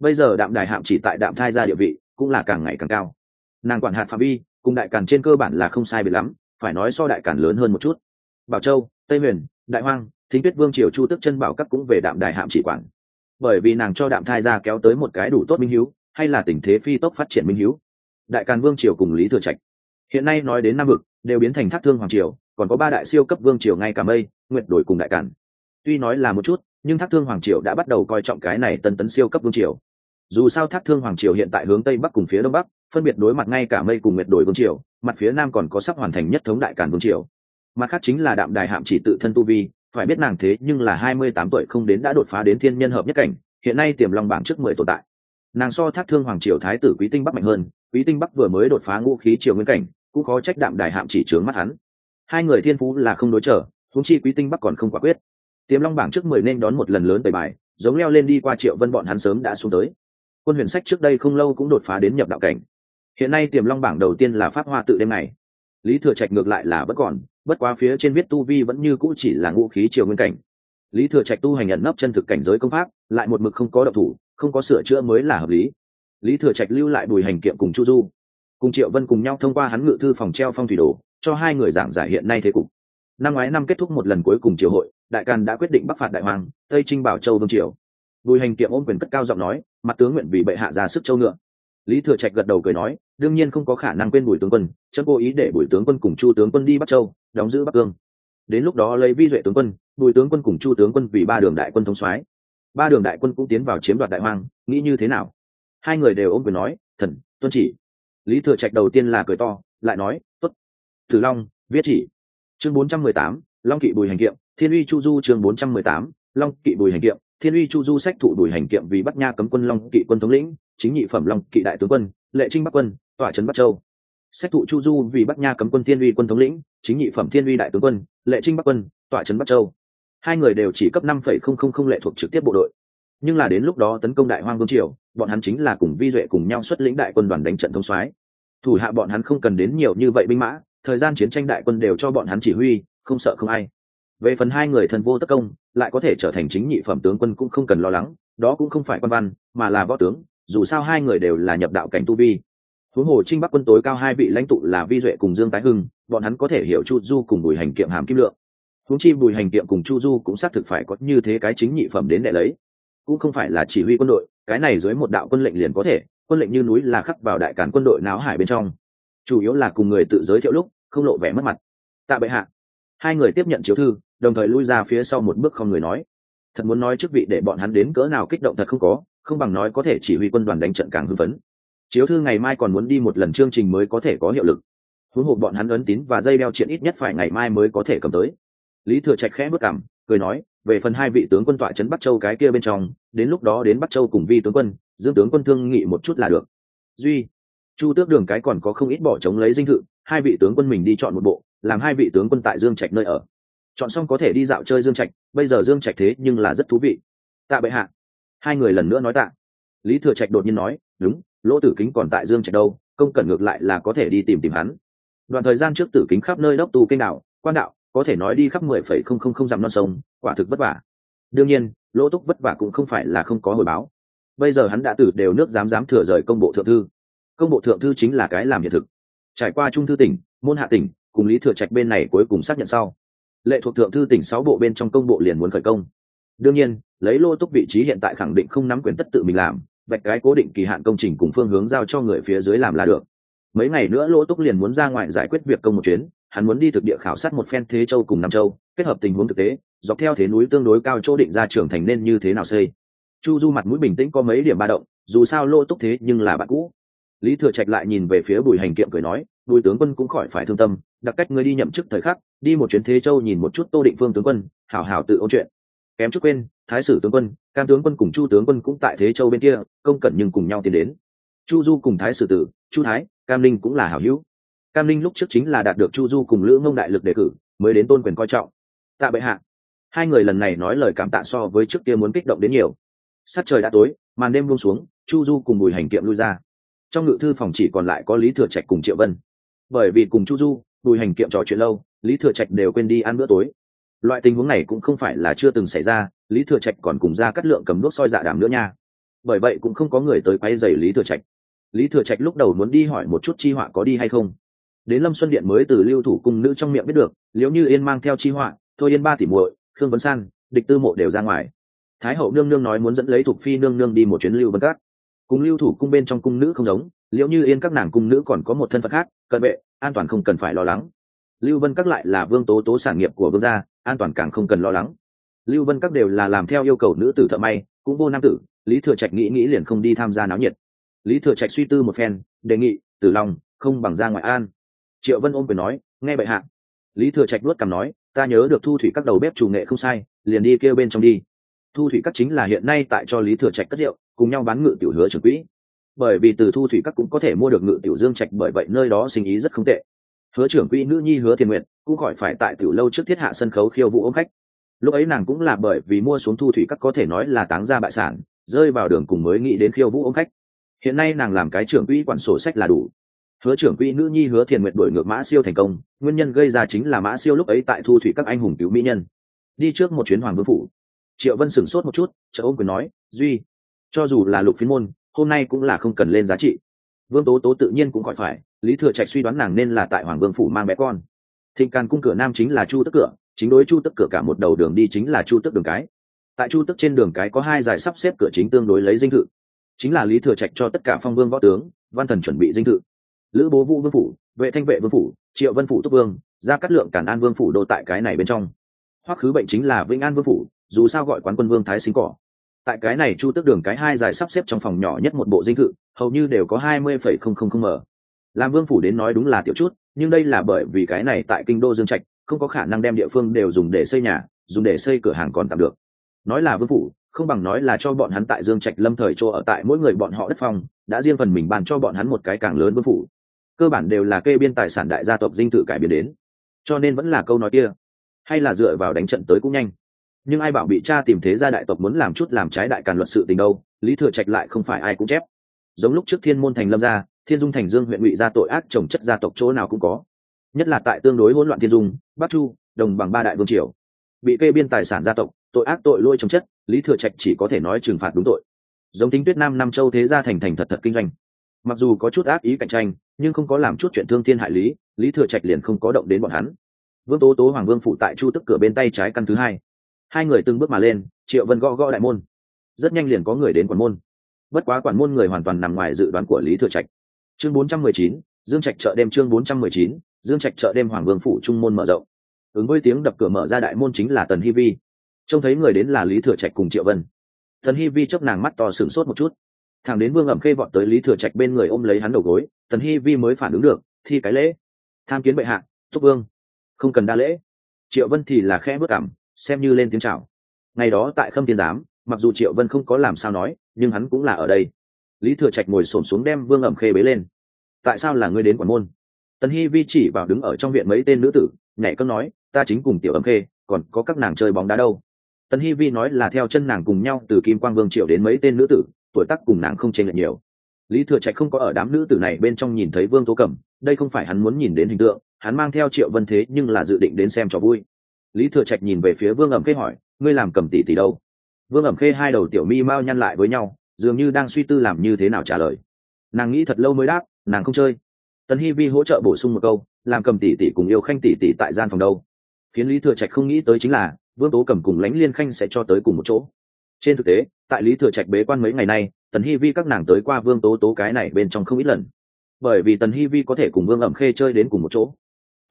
Bây giờ đạm đài hạm chỉ tại đạm thai ra địa vị cũng là càng ngày càng cao. Nàng quản hạt phạm vi cùng đại càn trên cơ bản là không sai biệt lắm, phải nói so đại càn lớn hơn một chút. Bảo châu, tây huyền, đại hoang, thính tuyết vương triều chu tức chân bảo các cũng về đạm đài hạm chỉ quản. Bởi vì nàng cho đạm thai ra kéo tới một cái đủ tốt minh hiếu, hay là tình thế phi tốc phát triển minh hiếu. Đại càn vương triều cùng lý thừa trạch. Hiện nay nói đến nam vực đều biến thành thác thương hoàng triều, còn có ba đại siêu cấp vương triều ngay cả mây nguyện đổi cùng đại Cản. tuy nói là một chút, nhưng thác thương hoàng triều đã bắt đầu coi trọng cái này tân tấn siêu cấp vương triều. Dù sao thác thương hoàng triều hiện tại hướng tây bắc cùng phía đông bắc, phân biệt đối mặt ngay cả mây cùng nguyệt đổi vương triều, mặt phía nam còn có sắp hoàn thành nhất thống đại Cản vương triều. Mặt khác chính là đạm đài hạm chỉ tự thân tu vi, phải biết nàng thế nhưng là hai mươi tám tuổi không đến đã đột phá đến thiên nhân hợp nhất cảnh, hiện nay tiềm long bảng trước mười tồn tại. Nàng so thác thương hoàng triều thái tử quý tinh bắc mạnh hơn, quý tinh bắc vừa mới đột phá ngũ khí triều nguyên cảnh cũng khó trách đạm đài hạm chỉ trướng mắt hắn. Hai người thiên phú là không đối trở, huống chi quý tinh bắc còn không quả quyết. Tiềm long bảng trước mười nên đón một lần lớn tẩy bài, giống leo lên đi qua triệu vân bọn hắn sớm đã xuống tới. Quân huyền sách trước đây không lâu cũng đột phá đến nhập đạo cảnh. Hiện nay tiềm long bảng đầu tiên là pháp hoa tự đêm này lý thừa trạch ngược lại là vẫn còn, bất quá phía trên viết tu vi vẫn như cũ chỉ là ngũ khí triều nguyên cảnh. Lý thừa trạch tu hành nhận nấp chân thực cảnh giới công pháp, lại một mực không có độc thủ, không có sửa chữa mới là hợp lý. Lý thừa trạch lưu lại bùi hành kiệm cùng chu du cùng triệu vân cùng nhau thông qua hắn ngự thư phòng treo phong thủy đồ, cho hai người giảng giải hiện nay thế cục. Năm ngoái năm kết thúc một lần cuối cùng triều hội, đại càn đã quyết định bắc phạt đại hoàng, tây trinh bảo châu vương triều. Bùi hành kiệm ôm quyền cất cao giọng nói, mặt tướng nguyện vì bệ hạ ra sức châu ngựa. Lý thừa trạch gật đầu cười nói, đương nhiên không có khả năng quên bùi tướng quân chân cố ý để bùi tướng quân cùng chu tướng quân đi bắc châu, đóng giữ bắc cương. Đến lúc đó lấy vi duệ tướng quân, bùi tướng quân cùng chu tướng quân vì ba đường đại quân thống soái. Ba đường đại quân cũng tiến vào chiếm đoạt đại hoang nghĩ như thế nào? Hai người đều ôm quyền nói, thần, tuân chỉ lý thừa trạch đầu tiên là cười to, lại nói tuất tử long, viết chỉ. Chương bốn trăm mười tám, long kỵ bùi hành kiệm, thiên uy chu du chương bốn trăm mười tám, long kỵ bùi hành kiệm, thiên uy chu du sách thụ bùi hành kiệm vì bắt nha cấm quân long kỵ quân thống lĩnh, chính nhị phẩm long kỵ đại tướng quân, lệ trinh bắc quân tỏa trấn bắc châu. Sách thụ chu du vì bắc nha cấm quân thiên uy quân thống lĩnh, chính nhị phẩm thiên uy đại tướng quân, lệ trinh bắc quân tỏa trấn bắc châu. Hai người đều chỉ cấp năm phẩy không không không lệ thuộc trực tiếp bộ đội nhưng là đến lúc đó tấn công đại hoang vương triều, bọn hắn chính là cùng vi duệ cùng nhau xuất lĩnh đại quân đoàn đánh trận thông soái. Thủ hạ bọn hắn không cần đến nhiều như vậy binh mã, thời gian chiến tranh đại quân đều cho bọn hắn chỉ huy, không sợ không ai. Về phần hai người thần vô tất công, lại có thể trở thành chính nhị phẩm tướng quân cũng không cần lo lắng, đó cũng không phải quan văn, mà là võ tướng, dù sao hai người đều là nhập đạo cảnh tu vi. Huống hồ trinh bắc quân tối cao hai vị lãnh tụ là vi duệ cùng dương tái hưng, bọn hắn có thể hiểu chu du cùng bùi hành kiệm hàm kim lượng. Huống chi bùi hành kiệm cùng chu du cũng xác thực phải có như thế cái chính nhị phẩm đến để lấy cũng không phải là chỉ huy quân đội, cái này dưới một đạo quân lệnh liền có thể, quân lệnh như núi là khắc vào đại cản quân đội náo hải bên trong. Chủ yếu là cùng người tự giới thiệu lúc, không lộ vẻ mất mặt. Tạ bệ hạ. Hai người tiếp nhận chiếu thư, đồng thời lui ra phía sau một bước không người nói. Thật muốn nói chức vị để bọn hắn đến cỡ nào kích động thật không có, không bằng nói có thể chỉ huy quân đoàn đánh trận càng hưng phấn. Chiếu thư ngày mai còn muốn đi một lần chương trình mới có thể có hiệu lực. Huống hộ bọn hắn ấn tín và dây đeo chuyện ít nhất phải ngày mai mới có thể cầm tới. Lý thừa trạch khẽ bước cảm, cười nói về phần hai vị tướng quân tọa trấn bắc châu cái kia bên trong, đến lúc đó đến bắc châu cùng vi tướng quân, dương tướng quân thương nghị một chút là được. Duy, chu tước đường cái còn có không ít bỏ trống lấy dinh thự, hai vị tướng quân mình đi chọn một bộ, làm hai vị tướng quân tại dương trạch nơi ở. Chọn xong có thể đi dạo chơi dương trạch, bây giờ dương trạch thế nhưng là rất thú vị. Tạ bệ hạ. Hai người lần nữa nói tạ. Lý thừa trạch đột nhiên nói, đúng, lỗ tử kính còn tại dương trạch đâu, công cần ngược lại là có thể đi tìm tìm hắn. Đoạn thời gian trước tử kính khắp nơi đốc tu kênh đạo, quan đạo có thể nói đi khắp mười phẩy không không không dặm non sông, quả thực vất vả. Đương nhiên, lỗ túc vất vả cũng không phải là không có hồi báo. Bây giờ hắn đã tử đều nước dám dám thừa rời công bộ thượng thư. Công bộ thượng thư chính là cái làm hiện thực. Trải qua trung thư tỉnh, môn hạ tỉnh, cùng lý thừa trạch bên này cuối cùng xác nhận sau. Lệ thuộc thượng thư tỉnh sáu bộ bên trong công bộ liền muốn khởi công. Đương nhiên, lấy lô túc vị trí hiện tại khẳng định không nắm quyền tất tự mình làm, vạch cái cố định kỳ hạn công trình cùng phương hướng giao cho người phía dưới làm là được. Mấy ngày nữa lô túc liền muốn ra ngoài giải quyết việc công một chuyến hắn muốn đi thực địa khảo sát một phen thế châu cùng nam châu, kết hợp tình huống thực tế, dọc theo thế núi tương đối cao chỗ định ra trưởng thành nên như thế nào xây. Chu du mặt mũi bình tĩnh có mấy điểm ba động, dù sao lô túc thế nhưng là bạn cũ. Lý thừa trạch lại nhìn về phía bùi hành kiệm cười nói, bùi tướng quân cũng khỏi phải thương tâm, đặc cách ngươi đi nhậm chức thời khắc, đi một chuyến thế châu nhìn một chút tô định phương tướng quân, hảo hảo tự ôn chuyện. Kém chút quên, thái sử tướng quân, cam tướng quân cùng chu tướng quân cũng tại thế châu bên kia, công cẩn nhưng cùng nhau tiến đến. Chu du cùng thái sử tử, chu thái, cam linh cũng là hảo hữu cam linh lúc trước chính là đạt được chu du cùng lữ ngông đại lực đề cử, mới đến tôn quyền coi trọng. Tạ bệ hạ. Hai người lần này nói lời cảm tạ so với trước kia muốn kích động đến nhiều. Sát trời đã tối, màn đêm buông xuống, chu du cùng bùi hành kiệm lui ra. Trong ngự thư phòng chỉ còn lại có lý thừa trạch cùng triệu vân. Bởi vì cùng chu du, bùi hành kiệm trò chuyện lâu, lý thừa trạch đều quên đi ăn bữa tối. Loại tình huống này cũng không phải là chưa từng xảy ra, lý thừa trạch còn cùng ra cắt lượng cầm đuốc soi dạ đàm nữa nha. Bởi vậy cũng không có người tới quay dày lý thừa trạch. Lý thừa trạch lúc đầu muốn đi hỏi một chút chi họa có đi hay không đến lâm xuân điện mới từ lưu thủ cung nữ trong miệng biết được nếu như yên mang theo chi họa, thôi yên ba tỷ muội, khương vấn san, địch tư mộ đều ra ngoài. Thái hậu nương nương nói muốn dẫn lấy thục phi nương nương đi một chuyến lưu vân cát cùng lưu thủ cung bên trong cung nữ không giống liệu như yên các nàng cung nữ còn có một thân phận khác, cận vệ, an toàn không cần phải lo lắng. Lưu vân các lại là vương tố tố sản nghiệp của vương gia, an toàn càng không cần lo lắng. Lưu vân các đều là làm theo yêu cầu nữ tử thợ may, cũng vô nam tử, lý thừa trạch nghĩ nghĩ liền không đi tham gia náo nhiệt. Lý thừa trạch suy tư một phen, đề nghị, tử long, không bằng ra ngoại an triệu vân ôm quyền nói, nghe bệ hạ. Lý thừa trạch nuốt cằm nói, ta nhớ được thu thủy các đầu bếp chủ nghệ không sai, liền đi kêu bên trong đi. Thu thủy các chính là hiện nay tại cho lý thừa trạch cất rượu, cùng nhau bán ngự tiểu hứa trưởng quỹ. Bởi vì từ thu thủy các cũng có thể mua được ngự tiểu dương trạch, bởi vậy nơi đó sinh ý rất không tệ. Hứa trưởng quỹ nữ nhi hứa thiên nguyện cũng khỏi phải tại tiểu lâu trước thiết hạ sân khấu khiêu vũ ôm khách. Lúc ấy nàng cũng là bởi vì mua xuống thu thủy các có thể nói là táng ra bại sản, rơi vào đường cùng mới nghĩ đến khiêu vũ ôm khách. Hiện nay nàng làm cái trưởng quỹ quản sổ sách là đủ hứa trưởng quỹ nữ nhi hứa thiền nguyện đổi ngược mã siêu thành công, nguyên nhân gây ra chính là mã siêu lúc ấy tại thu thủy các anh hùng cứu mỹ nhân. Đi trước một chuyến hoàng vương phủ. Triệu vân sửng sốt một chút chợ ôm quyền nói, duy, cho dù là lục phiên môn, hôm nay cũng là không cần lên giá trị. Vương tố tố tự nhiên cũng khỏi phải, lý thừa trạch suy đoán nàng nên là tại hoàng vương phủ mang bé con. Thịnh càn cung cửa nam chính là chu tức cửa, chính đối chu tức cửa cả một đầu đường đi chính là chu tức đường cái. Tại chu tức trên đường cái có hai giải sắp xếp cửa chính tương đối lấy dinh thự. Chính là lý thừa trạch cho tất cả phong vương võ tướng, văn thần chuẩn bị dinh thự lữ bố vũ vương phủ, vệ thanh vệ vương phủ, triệu vân phủ túc vương ra cắt lượng cản an vương phủ đô tại cái này bên trong. Hoắc khứ bệnh chính là vĩnh an vương phủ, dù sao gọi quán quân vương thái sinh cỏ. Tại cái này chu tước đường cái hai dài sắp xếp trong phòng nhỏ nhất một bộ dinh thự, hầu như đều có hai mươi phẩy không không không mở. Làm vương phủ đến nói đúng là tiểu chút, nhưng đây là bởi vì cái này tại kinh đô dương trạch, không có khả năng đem địa phương đều dùng để xây nhà, dùng để xây cửa hàng còn tạm được. Nói là vương phủ, không bằng nói là cho bọn hắn tại dương trạch lâm thời chỗ ở tại mỗi người bọn họ đất phòng, đã riêng phần mình bàn cho bọn hắn một cái càng lớn vương phủ cơ bản đều là kê biên tài sản đại gia tộc dinh thự cải biến đến. Cho nên vẫn là câu nói kia. Hay là dựa vào đánh trận tới cũng nhanh. Nhưng ai bảo bị cha tìm thế gia đại tộc muốn làm chút làm trái đại càn luật sự tình đâu, lý thừa trạch lại không phải ai cũng chép. Giống lúc trước thiên môn thành lâm gia thiên dung thành dương huyện ngụy gia tội ác trồng chất gia tộc chỗ nào cũng có. Nhất là tại tương đối hỗn loạn thiên dung, bắc chu, đồng bằng ba đại vương triều. Bị kê biên tài sản gia tộc, tội ác tội lôi trồng chất, lý thừa trạch chỉ có thể nói trừng phạt đúng tội. Giống tính tuyết nam nam châu thế gia thành thành thật thật kinh doanh. Mặc dù có chút ác ý cạnh tranh nhưng không có làm chút chuyện thương thiên hại lý lý thừa trạch liền không có động đến bọn hắn. Vương tố tố hoàng vương phụ tại chu tức cửa bên tay trái căn thứ hai. Hai người từng bước mà lên triệu vân gõ gõ đại môn. Rất nhanh liền có người đến quản môn. Bất quá quản môn người hoàn toàn nằm ngoài dự đoán của lý thừa trạch. Chương 419, dương trạch chợ đêm chương 419, dương trạch chợ đêm hoàng vương phủ trung môn mở rộng. Ứng với tiếng đập cửa mở ra đại môn chính là tần hi vi. Trông thấy người đến là lý thừa trạch cùng triệu vân. Tần hi vi chớp nàng mắt to sửng sốt một chút thằng đến vương ẩm khê vọt tới lý thừa trạch bên người ôm lấy hắn đầu gối, tần hy vi mới phản ứng được, thi cái lễ. Tham kiến bệ hạ, thúc vương. Không cần đa lễ. Triệu vân thì là khẽ bước cảm, xem như lên tiếng chào. Ngày đó tại khâm tiên giám, mặc dù triệu vân không có làm sao nói, nhưng hắn cũng là ở đây. Lý thừa trạch ngồi xổm xuống đem vương ẩm khê bế lên. Tại sao là ngươi đến quản môn? Tần hy vi chỉ vào đứng ở trong viện mấy tên nữ tử, nhảy cấm nói, ta chính cùng tiểu ẩm khê, còn có các nàng chơi bóng đá đâu. Tần hy vi nói là theo chân nàng cùng nhau từ kim quang vương triệu đến mấy tên nữ tử tuổi tác cùng nàng không chênh lệch nhiều. Lý thừa trạch không có ở đám nữ tử này bên trong nhìn thấy vương tố cẩm, đây không phải hắn muốn nhìn đến hình tượng, hắn mang theo triệu vân thế nhưng là dự định đến xem cho vui. Lý thừa trạch nhìn về phía vương ẩm khê hỏi, ngươi làm cầm tỷ tỷ đâu? Vương ẩm khê hai đầu tiểu mi mau nhăn lại với nhau, dường như đang suy tư làm như thế nào trả lời. Nàng nghĩ thật lâu mới đáp, nàng không chơi. Tần Hi vi hỗ trợ bổ sung một câu, làm cầm tỷ tỷ cùng yêu khanh tỷ tỷ tại gian phòng đâu? Khiến lý thừa trạch không nghĩ tới chính là, vương tố cầm cùng lãnh liên khanh sẽ cho tới cùng một chỗ. Trên thực tế tại lý thừa trạch bế quan mấy ngày nay, tần hi vi các nàng tới qua vương tố tố cái này bên trong không ít lần. Bởi vì tần hi vi có thể cùng vương ẩm khê chơi đến cùng một chỗ.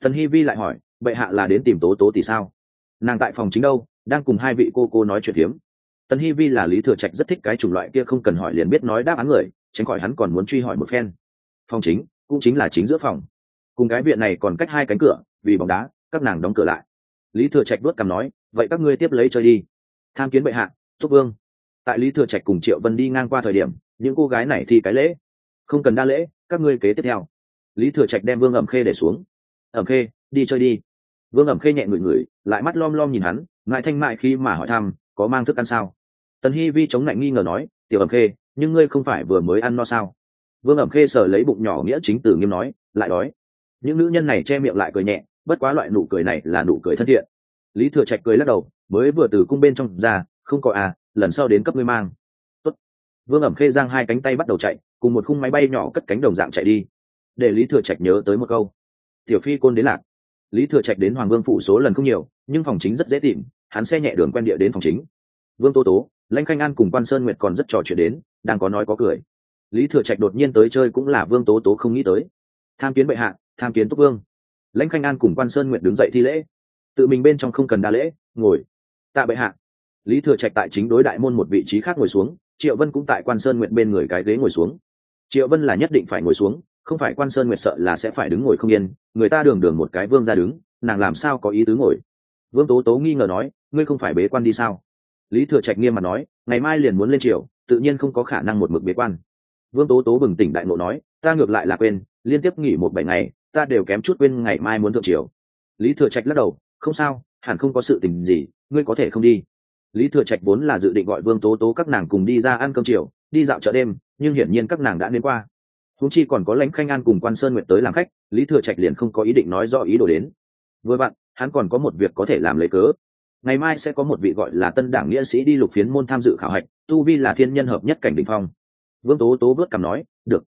Tần hi vi lại hỏi, bệ hạ là đến tìm tố tố thì sao? Nàng tại phòng chính đâu, đang cùng hai vị cô cô nói chuyện phiếm. Tần hi vi là lý thừa trạch rất thích cái chủng loại kia không cần hỏi liền biết nói đáp án người, tránh khỏi hắn còn muốn truy hỏi một phen. Phòng chính, cũng chính là chính giữa phòng. Cùng cái viện này còn cách hai cánh cửa, vì bóng đá, các nàng đóng cửa lại. Lý thừa trạch đuốt cằm nói, vậy các ngươi tiếp lấy chơi đi. Tham kiến bệ hạ, thúc vương tại lý thừa trạch cùng triệu vân đi ngang qua thời điểm, những cô gái này thì cái lễ. Không cần đa lễ, các ngươi kế tiếp theo. Lý thừa trạch đem vương ẩm khê để xuống. Ẩm khê, đi chơi đi. Vương ẩm khê nhẹ ngửi ngửi, lại mắt lom lom nhìn hắn, ngại thanh mại khi mà hỏi thăm, có mang thức ăn sao? Tần hi vi chống lạnh nghi ngờ nói, tiểu ẩm khê, nhưng ngươi không phải vừa mới ăn no sao? Vương ẩm khê sờ lấy bụng nhỏ nghĩa chính từ nghiêm nói, lại đói. Những nữ nhân này che miệng lại cười nhẹ, bất quá loại nụ cười này là nụ cười thân thiện. Lý thừa trạch cười lắc đầu, mới vừa từ cung bên trong ra, không có à lần sau đến cấp ngươi mang. Tốt. vương ẩm khê giang hai cánh tay bắt đầu chạy, cùng một khung máy bay nhỏ cất cánh đồng dạng chạy đi. Để lý thừa trạch nhớ tới một câu. Tiểu phi côn đến lạc. Lý thừa trạch đến hoàng vương phụ số lần không nhiều, nhưng phòng chính rất dễ tìm, hắn xe nhẹ đường quen địa đến phòng chính. Vương tô tố, lãnh khanh an cùng quan sơn nguyệt còn rất trò chuyện đến, đang có nói có cười. Lý thừa trạch đột nhiên tới chơi cũng là vương tố tố không nghĩ tới. Tham kiến bệ hạ, tham kiến túc vương. Lãnh khanh an cùng quan sơn nguyệt đứng dậy thi lễ. Tự mình bên trong không cần đa lễ, ngồi. Tạ bệ hạ lý thừa trạch tại chính đối đại môn một vị trí khác ngồi xuống, triệu vân cũng tại quan sơn nguyệt bên người cái ghế ngồi xuống. Triệu vân là nhất định phải ngồi xuống, không phải quan sơn nguyệt sợ là sẽ phải đứng ngồi không yên, người ta đường đường một cái vương ra đứng, nàng làm sao có ý tứ ngồi? Vương tố tố nghi ngờ nói, ngươi không phải bế quan đi sao? Lý thừa trạch nghiêm mặt nói, ngày mai liền muốn lên triều, tự nhiên không có khả năng một mực bế quan. Vương tố tố bừng tỉnh đại ngộ nói, ta ngược lại là quên, liên tiếp nghỉ một bảy ngày, ta đều kém chút quên ngày mai muốn thượng triều. Lý thừa trạch lắc đầu, không sao, hẳn không có sự tình gì, ngươi có thể không đi lý thừa trạch vốn là dự định gọi vương tố tố các nàng cùng đi ra ăn cơm chiều, đi dạo chợ đêm, nhưng hiển nhiên các nàng đã đến qua. Húng chi còn có lãnh khanh an cùng quan sơn nguyệt tới làm khách, lý thừa trạch liền không có ý định nói rõ ý đồ đến. Vừa bạn hắn còn có một việc có thể làm lấy cớ. Ngày mai sẽ có một vị gọi là tân đảng nghĩa sĩ đi lục phiến môn tham dự khảo hạch, tu vi là thiên nhân hợp nhất cảnh đình phong. Vương tố tố vớt cảm nói, được.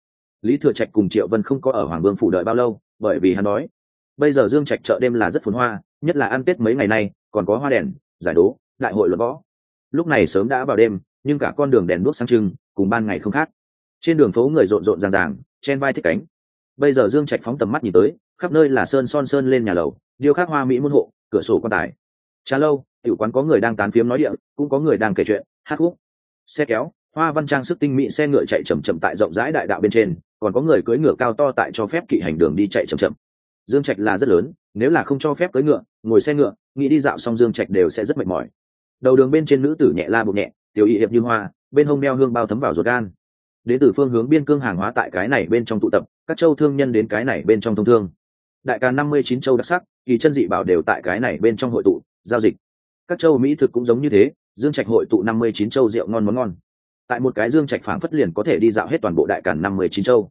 Lý thừa trạch cùng triệu vân không có ở hoàng vương phủ đợi bao lâu, bởi vì hắn nói, bây giờ dương trạch chợ đêm là rất phồn hoa, nhất là ăn tết mấy ngày nay, còn có hoa đèn, giải đố đại hội luận võ. Lúc này sớm đã vào đêm, nhưng cả con đường đèn đuốc sang trưng, cùng ban ngày không khác. Trên đường phố người rộn rộn ràng ràng, chen vai thích cánh. Bây giờ dương trạch phóng tầm mắt nhìn tới, khắp nơi là sơn son sơn lên nhà lầu, điêu khắc hoa mỹ môn hộ, cửa sổ quan tài. Trà lâu, tiểu quán có người đang tán phiếm nói điện cũng có người đang kể chuyện, hát khúc. Xe kéo, hoa văn trang sức tinh mỹ xe ngựa chạy chậm chậm tại rộng rãi đại đạo bên trên, còn có người cưỡi ngựa cao to tại cho phép kỵ hành đường đi chạy chậm chậm. Dương trạch là rất lớn, nếu là không cho phép cưỡi ngựa, ngồi xe ngựa, nghĩ đi dạo xong dương trạch đều sẽ rất mệt mỏi đầu đường bên trên nữ tử nhẹ la bụng nhẹ, tiểu y hiệp như hoa, bên hông meo hương bao thấm vào ruột gan. Đến từ phương hướng biên cương hàng hóa tại cái này bên trong tụ tập, các châu thương nhân đến cái này bên trong thông thương. Đại ca năm mươi chín châu đặc sắc, kỳ chân dị bảo đều tại cái này bên trong hội tụ, giao dịch. Các châu mỹ thực cũng giống như thế, dương trạch hội tụ năm mươi chín châu rượu ngon món ngon. Tại một cái dương trạch phảng phất liền có thể đi dạo hết toàn bộ đại càn năm mươi chín châu.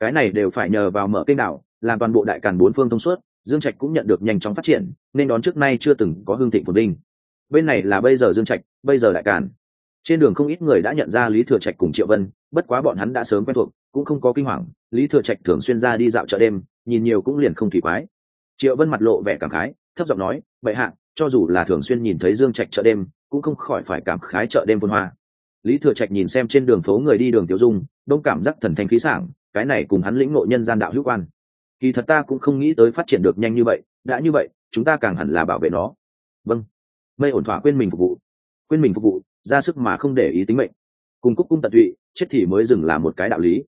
Cái này đều phải nhờ vào mở kênh đảo, làm toàn bộ đại càn bốn phương thông suốt, dương trạch cũng nhận được nhanh chóng phát triển, nên đón trước nay chưa từng có hương thịnh phồn vinh bên này là bây giờ dương trạch, bây giờ đại càn. Trên đường không ít người đã nhận ra lý thừa trạch cùng triệu vân, bất quá bọn hắn đã sớm quen thuộc, cũng không có kinh hoàng, lý thừa trạch thường xuyên ra đi dạo chợ đêm, nhìn nhiều cũng liền không kỳ quái. Triệu vân mặt lộ vẻ cảm khái, thấp giọng nói vậy hạ, cho dù là thường xuyên nhìn thấy dương trạch chợ đêm, cũng không khỏi phải cảm khái chợ đêm vôn hoa. Lý thừa trạch nhìn xem trên đường phố người đi đường tiêu dung, đông cảm giác thần thanh khí sảng, cái này cùng hắn lĩnh ngộ nhân gian đạo hữu quan. Kỳ thật ta cũng không nghĩ tới phát triển được nhanh như vậy, đã như vậy, chúng ta càng hẳn là bảo vệ nó. Vâng mây ổn thỏa quên mình phục vụ. Quên mình phục vụ, ra sức mà không để ý tính mệnh. Cùng cúc cung tận tụy, chết thì mới dừng là một cái đạo lý.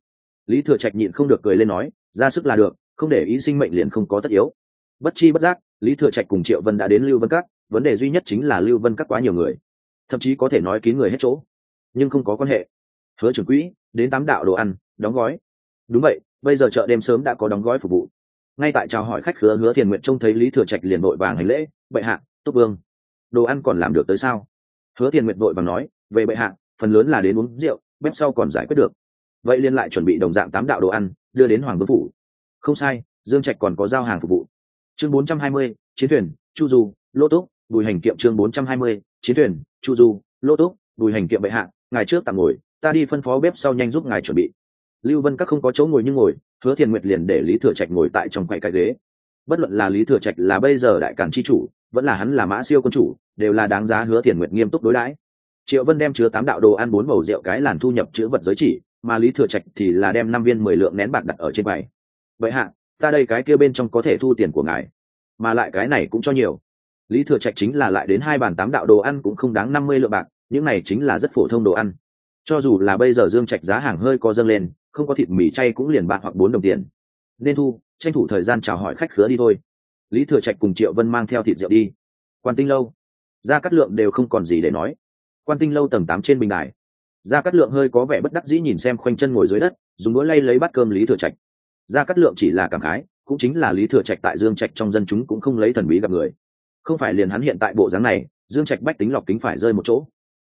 Lý thừa trạch nhịn không được cười lên nói, ra sức là được, không để ý sinh mệnh liền không có tất yếu. Bất chi bất giác, lý thừa trạch cùng triệu vân đã đến lưu vân các, vấn đề duy nhất chính là lưu vân các quá nhiều người. Thậm chí có thể nói kín người hết chỗ. Nhưng không có quan hệ. Hứa trưởng quỹ, đến tám đạo đồ ăn, đóng gói. Đúng vậy, bây giờ chợ đêm sớm đã có đóng gói phục vụ. Ngay tại chào hỏi khách hứa hứa thiền nguyện trông thấy lý thừa trạch liền vội vàng hành lễ, bệ hạ tốt vương đồ ăn còn làm được tới sao? Hứa thiền nguyện vội và nói về bệ hạ phần lớn là đến uống rượu bếp sau còn giải quyết được. Vậy liên lại chuẩn bị đồng dạng tám đạo đồ ăn đưa đến hoàng vương phủ. Không sai dương trạch còn có giao hàng phục vụ. Chương 420, chiến thuyền chu du lô túc bùi hành kiệm chương 420, chiến thuyền chu du lô túc bùi hành kiệm bệ hạ ngài trước tạm ngồi ta đi phân phó bếp sau nhanh giúp ngài chuẩn bị. Lưu vân các không có chỗ ngồi nhưng ngồi hứa thiền nguyệt liền để lý thừa trạch ngồi tại trong quầy cái ghế. Bất luận là lý thừa trạch là bây giờ đại cản chi chủ vẫn là hắn là mã siêu quân chủ đều là đáng giá hứa thiền nguyệt nghiêm túc đối đãi. Triệu vân đem chứa tám đạo đồ ăn bốn bầu rượu cái làn thu nhập chữ vật giới chỉ, mà lý thừa trạch thì là đem năm viên mười lượng nén bạc đặt ở trên quầy vậy hạ, ta đây cái kia bên trong có thể thu tiền của ngài, mà lại cái này cũng cho nhiều. Lý thừa trạch chính là lại đến hai bàn tám đạo đồ ăn cũng không đáng năm mươi lượng bạc, những này chính là rất phổ thông đồ ăn. Cho dù là bây giờ dương trạch giá hàng hơi có dâng lên, không có thịt mì chay cũng liền bạc hoặc bốn đồng tiền. Nên thu, tranh thủ thời gian chào hỏi khách khứa đi thôi. Lý thừa trạch cùng triệu vân mang theo thịt rượu đi. Quan tinh lâu ra cắt lượng đều không còn gì để nói. Quan tinh lâu tầng tám trên bình đài. Ra cắt lượng hơi có vẻ bất đắc dĩ nhìn xem khoanh chân ngồi dưới đất, dùng đũa lay lấy bát cơm lý thừa trạch. Ra cắt lượng chỉ là cảm khái, cũng chính là lý thừa trạch tại dương trạch trong dân chúng cũng không lấy thần bí gặp người. Không phải liền hắn hiện tại bộ dáng này, dương trạch bách tính lọc kính phải rơi một chỗ.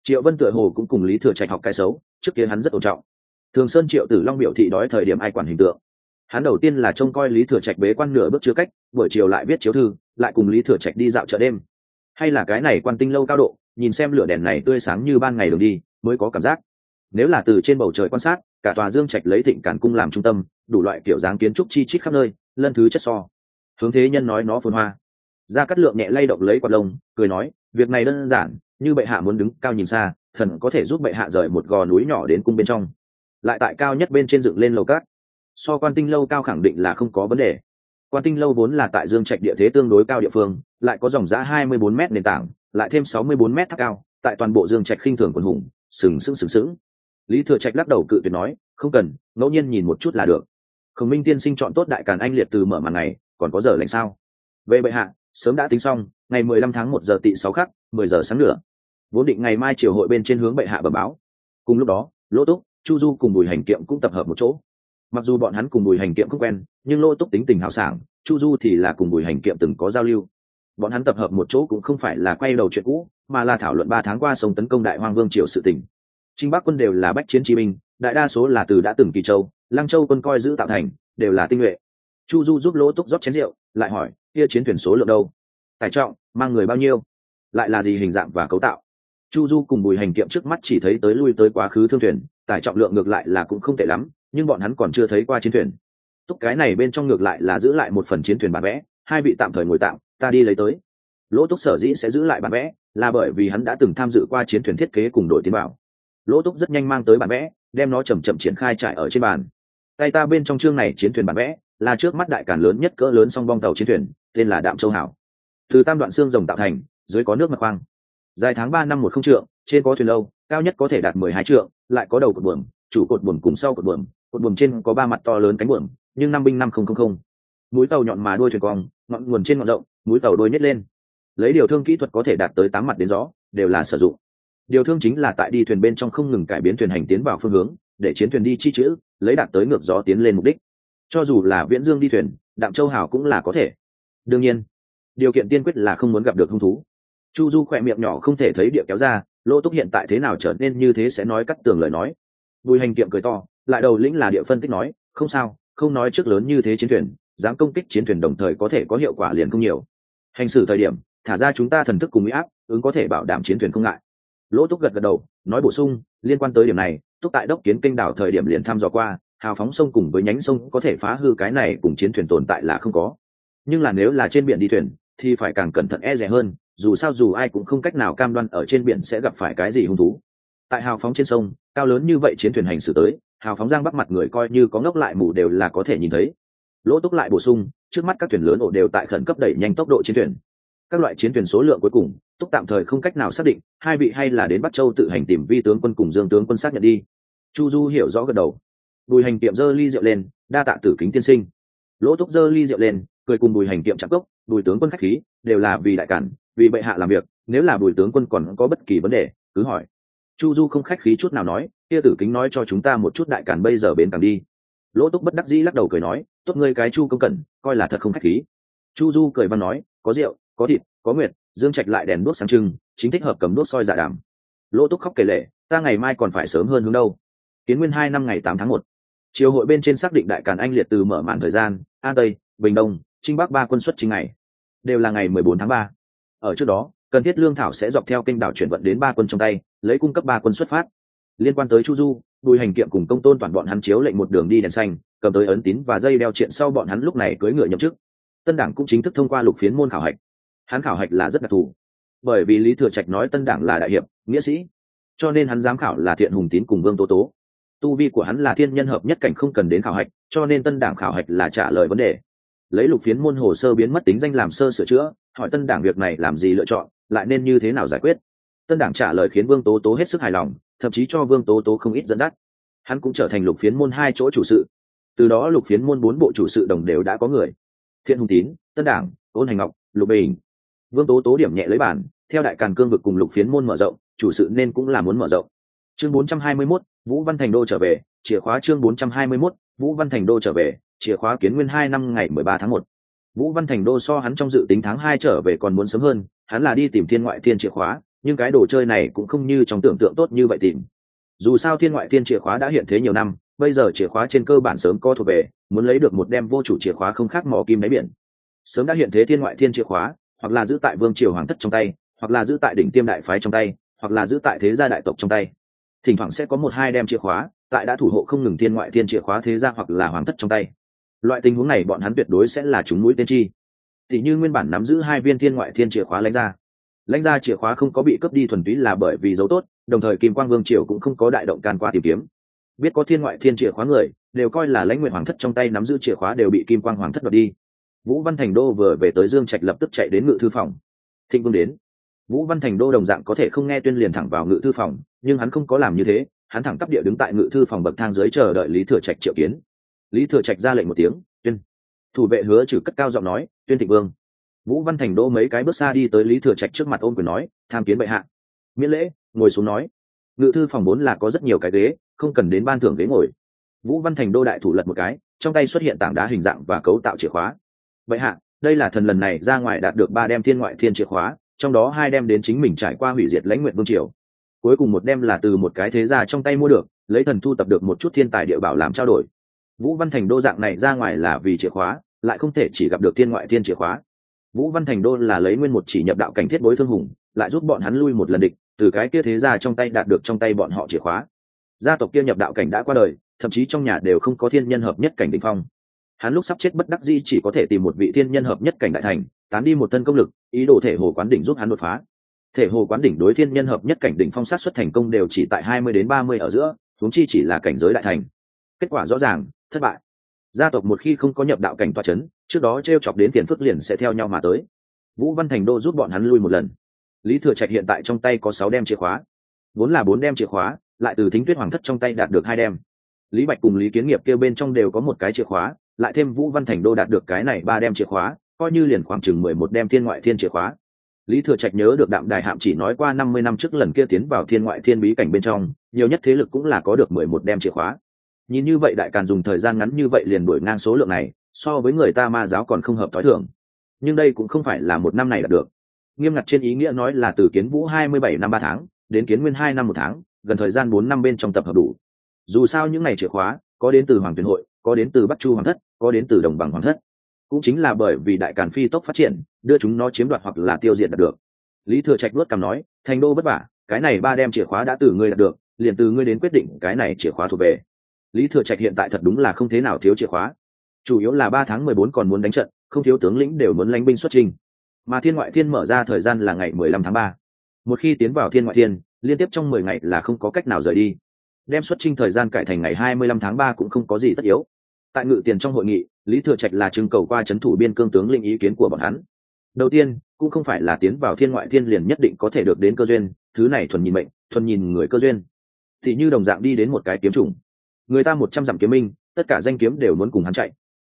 Triệu vân tựa hồ cũng cùng lý thừa trạch học cái xấu, trước kia hắn rất ổn trọng. Thường sơn triệu tử long biểu thị đói thời điểm ai quản hình tượng. Hắn đầu tiên là trông coi lý thừa trạch bế quan nửa bước chưa cách, buổi chiều lại viết chiếu thư, lại cùng lý thừa trạch đi dạo chợ đêm hay là cái này quan tinh lâu cao độ, nhìn xem lửa đèn này tươi sáng như ban ngày đường đi, mới có cảm giác. Nếu là từ trên bầu trời quan sát, cả tòa dương trạch lấy thịnh cản cung làm trung tâm, đủ loại kiểu dáng kiến trúc chi chít khắp nơi, lân thứ chất so. Hướng thế nhân nói nó phồn hoa. Ra cắt lượng nhẹ lay động lấy quạt lông, cười nói, việc này đơn giản, như bệ hạ muốn đứng cao nhìn xa, thần có thể giúp bệ hạ rời một gò núi nhỏ đến cung bên trong. Lại tại cao nhất bên trên dựng lên lầu cát. So quan tinh lâu cao khẳng định là không có vấn đề. Quan tinh lâu vốn là tại dương trạch địa thế tương đối cao địa phương lại có dòng giã hai mươi bốn m nền tảng, lại thêm sáu mươi bốn m tháp cao, tại toàn bộ dương trạch khinh thường quần hùng, sừng sững sừng sững. Lý thừa trạch lắc đầu cự tuyệt nói, không cần, ngẫu nhiên nhìn một chút là được. Khổng minh tiên sinh chọn tốt đại càn anh liệt từ mở màn này, còn có giờ lành sao? Về bệ hạ, sớm đã tính xong, ngày mười lăm tháng một giờ tị sáu khắc, mười giờ sáng nữa vốn định ngày mai triều hội bên trên hướng bệ hạ bẩm báo. Cùng lúc đó lỗ túc, chu du cùng bùi hành kiệm cũng tập hợp một chỗ. Mặc dù bọn hắn cùng bùi hành kiệm không quen, nhưng lỗ túc tính tình hào sảng, chu du thì là cùng bùi hành kiệm từng có giao lưu bọn hắn tập hợp một chỗ cũng không phải là quay đầu chuyện cũ, mà là thảo luận ba tháng qua sông tấn công đại hoang vương triều sự tỉnh trinh bắc quân đều là bách chiến chí binh, đại đa số là từ đã từng kỳ châu, lăng châu quân coi giữ tạo thành, đều là tinh nhuệ. Chu du giúp lỗ túc rót chén rượu, lại hỏi, kia chiến thuyền số lượng đâu? Tài trọng, mang người bao nhiêu? Lại là gì hình dạng và cấu tạo? Chu du cùng bùi hành kiệm trước mắt chỉ thấy tới lui tới quá khứ thương thuyền tải trọng lượng ngược lại là cũng không tệ lắm, nhưng bọn hắn còn chưa thấy qua chiến thuyền. Túc cái này bên trong ngược lại là giữ lại một phần chiến thuyền bản vẽ hai vị tạm thời ngồi tạm, ta đi lấy tới. Lỗ túc sở dĩ sẽ giữ lại bản vẽ là bởi vì hắn đã từng tham dự qua chiến thuyền thiết kế cùng đội tiến bảo. Lỗ túc rất nhanh mang tới bản vẽ, đem nó chầm chậm triển khai trải ở trên bàn. Tay ta bên trong chương này chiến thuyền bản vẽ là trước mắt đại cản lớn nhất cỡ lớn song bong tàu chiến thuyền, tên là đạm châu hảo. Từ tam đoạn xương rồng tạo thành, dưới có nước mặt khoang. Dài tháng ba năm một không trượng, trên có thuyền lâu, cao nhất có thể đạt mười hai trượng, lại có đầu cột buồm, chủ cột buồm cùng sau cột buồm. Cột buồm trên có ba mặt to lớn cánh buồm, nhưng năm binh năm không không không mũi tàu nhọn mà đuôi thuyền cong, ngọn nguồn trên ngọn rộng, mũi tàu đuôi nhét lên. Lấy điều thương kỹ thuật có thể đạt tới tám mặt đến gió, đều là sử dụng. Điều thương chính là tại đi thuyền bên trong không ngừng cải biến thuyền hành tiến vào phương hướng, để chiến thuyền đi chi chữ, lấy đạt tới ngược gió tiến lên mục đích. Cho dù là viễn dương đi thuyền đạm châu hào cũng là có thể. Đương nhiên, điều kiện tiên quyết là không muốn gặp được hung thú. Chu du khỏe miệng nhỏ không thể thấy địa kéo ra lỗ túc hiện tại thế nào trở nên như thế sẽ nói cắt tường lời nói. Bùi hành kiệm cười to, lại đầu lĩnh là địa phân tích nói, không sao, không nói trước lớn như thế chiến thuyền dám công kích chiến thuyền đồng thời có thể có hiệu quả liền không nhiều. Hành xử thời điểm, thả ra chúng ta thần thức cùng mỹ áp, ứng có thể bảo đảm chiến thuyền không ngại. Lỗ túc gật gật đầu, nói bổ sung, liên quan tới điểm này, túc tại đốc kiến kênh đảo thời điểm liền thăm dò qua, hào phóng sông cùng với nhánh sông có thể phá hư cái này cùng chiến thuyền tồn tại là không có. Nhưng là nếu là trên biển đi thuyền, thì phải càng cẩn thận e rẻ hơn, dù sao dù ai cũng không cách nào cam đoan ở trên biển sẽ gặp phải cái gì hung thú. Tại hào phóng trên sông, cao lớn như vậy chiến thuyền hành xử tới, hào phóng giang bắc mặt người coi như có ngốc lại mù đều là có thể nhìn thấy lỗ túc lại bổ sung, trước mắt các thuyền lớn ổ đều tại khẩn cấp đẩy nhanh tốc độ chiến thuyền. Các loại chiến thuyền số lượng cuối cùng, túc tạm thời không cách nào xác định, hai vị hay là đến bắc châu tự hành tìm vi tướng quân cùng dương tướng quân xác nhận đi. Chu du hiểu rõ gật đầu. Bùi hành tiệm dơ ly rượu lên, đa tạ tử kính tiên sinh. Lỗ túc dơ ly rượu lên, cười cùng bùi hành tiệm chạm cốc, bùi tướng quân khách khí, đều là vì đại cản, vì bệ hạ làm việc, nếu là bùi tướng quân còn có bất kỳ vấn đề, cứ hỏi. Chu du không khách khí chút nào nói, kia tử kính nói cho chúng ta một chút đại cản bây giờ bến càng đi. Lỗ túc bất đắc dĩ lắc đầu cười nói tốt ngươi cái chu công cẩn coi là thật không khách khí. Chu du cười văn nói, có rượu, có thịt, có nguyệt, dương trạch lại đèn đuốc sáng trưng, chính thích hợp cầm đuốc soi dạ đàm. Lỗ túc khóc kể lệ, ta ngày mai còn phải sớm hơn hướng đâu? Kiến nguyên hai năm ngày tám tháng một. Chiều hội bên trên xác định đại càn anh liệt từ mở màn thời gian an tây, bình đông, trinh bắc ba quân xuất chính ngày. Đều là ngày mười bốn tháng ba. Ở trước đó, cần thiết lương thảo sẽ dọc theo kênh đảo chuyển vận đến ba quân trong tay, lấy cung cấp ba quân xuất phát. Liên quan tới chu du bùi hành kiệm cùng công tôn toàn bọn hắn chiếu lệnh một đường đi đèn xanh cầm tới ấn tín và dây đeo chuyện sau bọn hắn lúc này cưỡi ngựa nhậm chức. Tân đảng cũng chính thức thông qua lục phiến môn khảo hạch. Hắn khảo hạch là rất đặc thù. Bởi vì lý thừa trạch nói tân đảng là đại hiệp, nghĩa sĩ, cho nên hắn giám khảo là thiện hùng tín cùng vương tố tố. Tu vi của hắn là thiên nhân hợp nhất cảnh không cần đến khảo hạch, cho nên tân đảng khảo hạch là trả lời vấn đề. Lấy lục phiến môn hồ sơ biến mất tính danh làm sơ sửa chữa, hỏi tân đảng việc này làm gì lựa chọn, lại nên như thế nào giải quyết. Tân đảng trả lời khiến vương tố tố hết sức hài lòng, thậm chí cho vương tố tố không ít dẫn dắt. Hắn cũng trở thành lục phiến môn hai chỗ chủ sự từ đó lục phiến môn bốn bộ chủ sự đồng đều đã có người. Thiện hùng tín tân đảng ôn hành ngọc lục bình. Vương tố tố điểm nhẹ lấy bản theo đại càn cương vực cùng lục phiến môn mở rộng chủ sự nên cũng là muốn mở rộng. Chương 421, vũ văn thành đô trở về chìa khóa chương 421, vũ văn thành đô trở về chìa khóa kiến nguyên hai năm ngày 13 tháng 1. vũ văn thành đô so hắn trong dự tính tháng hai trở về còn muốn sớm hơn hắn là đi tìm thiên ngoại thiên chìa khóa nhưng cái đồ chơi này cũng không như trong tưởng tượng tốt như vậy tìm. Dù sao thiên ngoại thiên chìa khóa đã hiện thế nhiều năm bây giờ chìa khóa trên cơ bản sớm co thuộc về, muốn lấy được một đem vô chủ chìa khóa không khác mỏ kim đáy biển. Sớm đã hiện thế thiên ngoại thiên chìa khóa, hoặc là giữ tại vương triều hoàng thất trong tay, hoặc là giữ tại đỉnh tiêm đại phái trong tay, hoặc là giữ tại thế gia đại tộc trong tay. Thỉnh thoảng sẽ có một hai đem chìa khóa, tại đã thủ hộ không ngừng thiên ngoại thiên chìa khóa thế gia hoặc là hoàng thất trong tay. Loại tình huống này bọn hắn tuyệt đối sẽ là chúng mũi tiên tri thì như nguyên bản nắm giữ hai viên thiên ngoại thiên chìa khóa lãnh ra lãnh ra chìa khóa không có bị cướp đi thuần túy là bởi vì dấu tốt, đồng thời kim quang vương triều cũng không có đại động can qua tìm kiếm biết có thiên ngoại thiên chìa khóa người, đều coi là lãnh nguyện hoàng thất trong tay nắm giữ chìa khóa đều bị kim quang hoàng thất đoạt đi. Vũ văn thành đô vừa về tới dương trạch lập tức chạy đến ngự thư phòng. Thịnh vương đến. Vũ văn thành đô đồng dạng có thể không nghe tuyên liền thẳng vào ngự thư phòng, nhưng hắn không có làm như thế, hắn thẳng tắp địa đứng tại ngự thư phòng bậc thang dưới chờ đợi lý thừa trạch triệu kiến. Lý thừa trạch ra lệnh một tiếng, tuyên. Thủ vệ hứa trừ cất cao giọng nói, tuyên thịnh vương. Vũ văn thành đô mấy cái bước xa đi tới lý thừa trạch trước mặt ôm quyền nói, tham kiến bệ hạ. Miễn lễ, ngồi xuống nói ngự thư phòng bốn là có rất nhiều cái ghế, không cần đến ban thưởng ghế ngồi. Vũ văn thành đô đại thủ lật một cái, trong tay xuất hiện tảng đá hình dạng và cấu tạo chìa khóa. Bệ hạ, đây là thần lần này ra ngoài đạt được ba đem thiên ngoại thiên chìa khóa, trong đó hai đem đến chính mình trải qua hủy diệt lãnh nguyện vương triều. Cuối cùng một đem là từ một cái thế gia trong tay mua được, lấy thần thu tập được một chút thiên tài địa bảo làm trao đổi. Vũ văn thành đô dạng này ra ngoài là vì chìa khóa, lại không thể chỉ gặp được thiên ngoại thiên chìa khóa. Vũ văn thành đô là lấy nguyên một chỉ nhập đạo cảnh thiết bối thương hùng, lại giúp bọn hắn lui một lần địch từ cái kia thế ra trong tay đạt được trong tay bọn họ chìa khóa. Gia tộc kia nhập đạo cảnh đã qua đời, thậm chí trong nhà đều không có thiên nhân hợp nhất cảnh đ phong. Hắn lúc sắp chết bất đắc dĩ chỉ có thể tìm một vị thiên nhân hợp nhất cảnh đại thành, tán đi một thân công lực, ý đồ thể hồ quán đỉnh giúp hắn đột phá. Thể hồ quán đỉnh đối thiên nhân hợp nhất cảnh đỉnh phong sát xuất thành công đều chỉ tại hai mươi đến ba mươi ở giữa, huống chi chỉ là cảnh giới đại thành. Kết quả rõ ràng, thất bại. Gia tộc một khi không có nhập đạo cảnh toa c h ấ n trước đó t r e o chọc đến tiền phước liền sẽ theo nhau mà tới. Vũ văn thành đô giúp bọn hắn lui một lần lý thừa trạch hiện tại trong tay có sáu đem chìa khóa. Vốn là bốn đem chìa khóa, lại từ thính tuyết hoàng thất trong tay đạt được hai đem. Lý bạch cùng lý kiến nghiệp kêu bên trong đều có một cái chìa khóa, lại thêm vũ văn thành đô đạt được cái này ba đem chìa khóa, coi như liền khoảng chừng mười một đem thiên ngoại thiên chìa khóa. Lý thừa trạch nhớ được đạm đài hạm chỉ nói qua năm mươi năm trước lần kia tiến vào thiên ngoại thiên bí cảnh bên trong, nhiều nhất thế lực cũng là có được mười một đem chìa khóa. Nhìn như vậy đại càn dùng thời gian ngắn như vậy liền đổi ngang số lượng này, so với người ta ma giáo còn không hợp t h ó i thường. Nhưng đây cũng không phải là một năm này đạt được nghiêm ngặt trên ý nghĩa nói là từ kiến vũ hai mươi bảy năm ba tháng, đến kiến nguyên hai năm một tháng, gần thời gian bốn năm bên trong tập hợp đủ. Dù sao những ngày chìa khóa, có đến từ hoàng tuyển hội, có đến từ bắc chu hoàng thất, có đến từ đồng bằng hoàng thất. Cũng chính là bởi vì đại càn phi tốc phát triển, đưa chúng nó chiếm đoạt hoặc là tiêu diệt đạt được. Lý thừa trạch luất cằm nói, thành đô vất vả, cái này ba đem chìa khóa đã từ ngươi đạt được, liền từ ngươi đến quyết định cái này chìa khóa thuộc về. Lý thừa trạch hiện tại thật đúng là không thế nào thiếu chìa khóa. Chủ yếu là ba tháng mười bốn còn muốn đánh trận, không thiếu tướng lĩnh đều muốn lánh binh xuất trình mà thiên ngoại thiên mở ra thời gian là ngày mười lăm tháng 3. một khi tiến vào thiên ngoại thiên, liên tiếp trong mười ngày là không có cách nào rời đi. Đem xuất trình thời gian cải thành ngày hai mươi lăm tháng 3 cũng không có gì tất yếu. Tại ngự tiền trong hội nghị, lý thừa trạch là trưng cầu qua c h ấ n thủ biên cương tướng linh ý kiến của bọn hắn. Đầu tiên, cũng không phải là tiến vào thiên ngoại thiên liền nhất định có thể được đến cơ duyên, thứ này thuần nhìn mệnh, thuần nhìn người cơ duyên. Thì như đồng dạng đi đến một cái kiếm trùng người ta một trăm dặm kiếm minh, tất cả danh kiếm đều muốn cùng hắn chạy.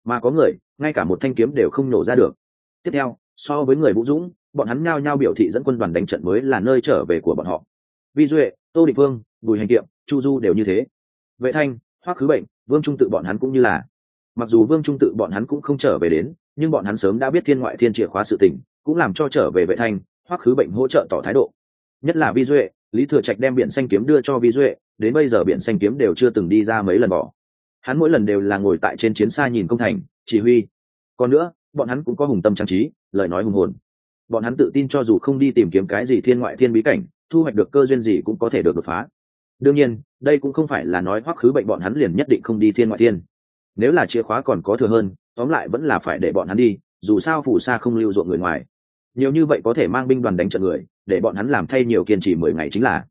Mà có người, ngay cả một thanh kiếm đều không nổ ra được. Tiếp theo so với người vũ dũng, bọn hắn nhao nhao biểu thị dẫn quân đoàn đánh trận mới là nơi trở về của bọn họ. Vi duệ, tô định vương bùi hành kiệm, chu du đều như thế. Vệ thanh, hoắc khứ bệnh, vương trung tự bọn hắn cũng như là. Mặc dù vương trung tự bọn hắn cũng không trở về đến, nhưng bọn hắn sớm đã biết thiên ngoại thiên chìa khóa sự tình, cũng làm cho trở về vệ thanh, hoắc khứ bệnh hỗ trợ tỏ thái độ. Nhất là vi duệ, lý thừa trạch đem biển xanh kiếm đưa cho vi duệ, đến bây giờ biển xanh kiếm đều chưa từng đi ra mấy lần bỏ. Hắn mỗi lần đều là ngồi tại trên chiến xa nhìn công thành, chỉ huy. Còn nữa bọn hắn cũng có hùng tâm trang trí, lời nói hùng hồn. Bọn hắn tự tin cho dù không đi tìm kiếm cái gì thiên ngoại thiên bí cảnh, thu hoạch được cơ duyên gì cũng có thể được đột phá. Đương nhiên, đây cũng không phải là nói hoắc khứ bệnh bọn hắn liền nhất định không đi thiên ngoại thiên. Nếu là chìa khóa còn có thừa hơn, tóm lại vẫn là phải để bọn hắn đi, dù sao phù sa không lưu ruộng người ngoài. Nhiều như vậy có thể mang binh đoàn đánh trận người, để bọn hắn làm thay nhiều kiên trì mười ngày chính là.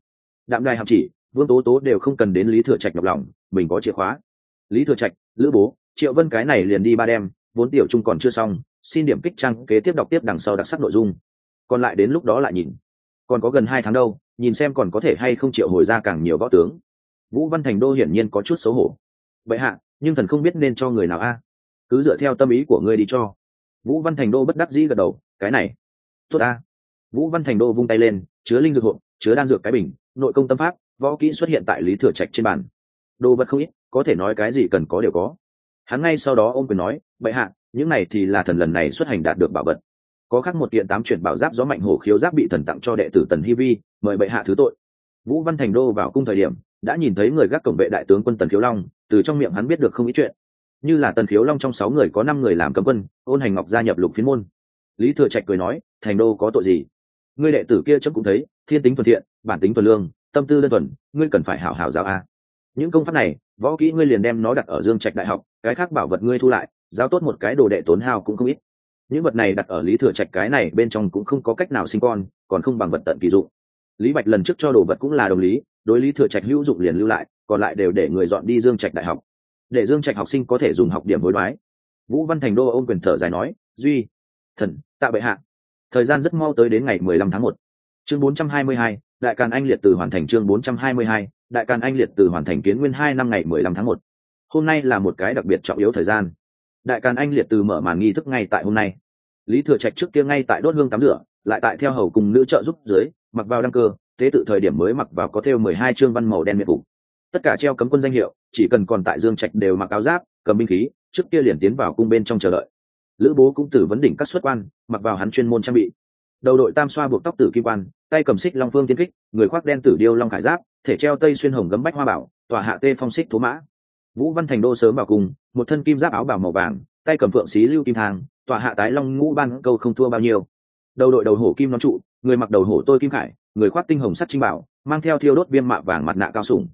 Đạm đài hạm chỉ, vương tố tố đều không cần đến lý thừa trạch nhọc lòng, mình có chìa khóa. Lý thừa trạch, lữ bố, triệu vân cái này liền đi ba đêm vốn tiểu trung còn chưa xong, xin điểm kích trang kế tiếp đọc tiếp đằng sau đặc sắc nội dung. Còn lại đến lúc đó lại nhìn. Còn có gần hai tháng đâu, nhìn xem còn có thể hay không triệu hồi ra càng nhiều võ tướng. Vũ văn thành đô hiển nhiên có chút xấu hổ. Vậy hạ, nhưng thần không biết nên cho người nào a? Cứ dựa theo tâm ý của ngươi đi cho. Vũ văn thành đô bất đắc dĩ gật đầu, cái này. Tốt a. Vũ văn thành đô vung tay lên, chứa linh dược hộ, chứa đan dược cái bình, nội công tâm pháp, võ kỹ xuất hiện tại lý thừa trạch trên bàn. Đồ vật không ít, có thể nói cái gì cần có đều có hắn ngay sau đó ôm quyền nói, bệ hạ, những này thì là thần lần này xuất hành đạt được bảo vật. Có khác một kiện tám chuyển bảo giáp gió mạnh hổ khiếu giáp bị thần tặng cho đệ tử tần hi vi, mời bệ hạ thứ tội. Vũ văn thành đô vào cung thời điểm, đã nhìn thấy người gác cổng vệ đại tướng quân tần khiếu long, từ trong miệng hắn biết được không ít chuyện. Như là tần khiếu long trong sáu người có năm người làm cấm quân, ôn hành ngọc gia nhập lục phiến môn. Lý thừa trạch cười nói, thành đô có tội gì? Ngươi đệ tử kia chấm cũng thấy, thiên tính thuần thiện, bản tính thuần lương, tâm tư đơn thuần, ngươi cần phải hảo hảo giáo a những công pháp này, võ kỹ ngươi liền đem nó đặt ở dương trạch đại học, cái khác bảo vật ngươi thu lại, giao tốt một cái đồ đệ tốn hao cũng không ít. Những vật này đặt ở lý thừa trạch cái này bên trong cũng không có cách nào sinh con, còn không bằng vật tận kỳ dụng. Lý bạch lần trước cho đồ vật cũng là đồng lý, đối lý thừa trạch hữu dụng liền lưu lại, còn lại đều để người dọn đi dương trạch đại học. Để dương trạch học sinh có thể dùng học điểm hối đoái. Vũ văn thành đô ôm quyền thở dài nói, duy, thần, tạ bệ hạ. Thời gian rất mau tới đến ngày mười lăm tháng một. Chương bốn trăm hai mươi hai, đại càn anh liệt từ hoàn thành chương bốn trăm hai mươi hai đại càn anh liệt từ hoàn thành kiến nguyên hai năm ngày mười lăm tháng một. Hôm nay là một cái đặc biệt trọng yếu thời gian. Đại càn anh liệt từ mở màn nghi thức ngay tại hôm nay. Lý thừa trạch trước kia ngay tại đốt hương tắm rửa, lại tại theo hầu cùng nữ trợ giúp dưới, mặc vào đăng cơ tế tự thời điểm mới mặc vào có theo mười hai chương văn màu đen miệng phục tất cả treo cấm quân danh hiệu, chỉ cần còn tại dương trạch đều mặc áo giáp, cầm binh khí, trước kia liền tiến vào cung bên trong chờ đợi. Lữ bố cũng tử vấn đỉnh các xuất quan, mặc vào hắn chuyên môn trang bị. Đầu đội tam xoa buộc tóc tử kim quan, tay cầm xích long phương tiến kích, người khoác đen tử điêu long khải giáp thể treo tây xuyên hồng gấm bách hoa bảo, tòa hạ tê phong xích thố mã. Vũ văn thành đô sớm vào cùng, một thân kim giáp áo bảo màu vàng, tay cầm phượng xí lưu kim thang, tòa hạ tái long ngũ ban câu không thua bao nhiêu. Đầu đội đầu hổ kim nón trụ, người mặc đầu hổ tôi kim khải, người khoác tinh hồng sắt trinh bảo, mang theo thiêu đốt viêm mạ vàng mặt nạ cao sủng.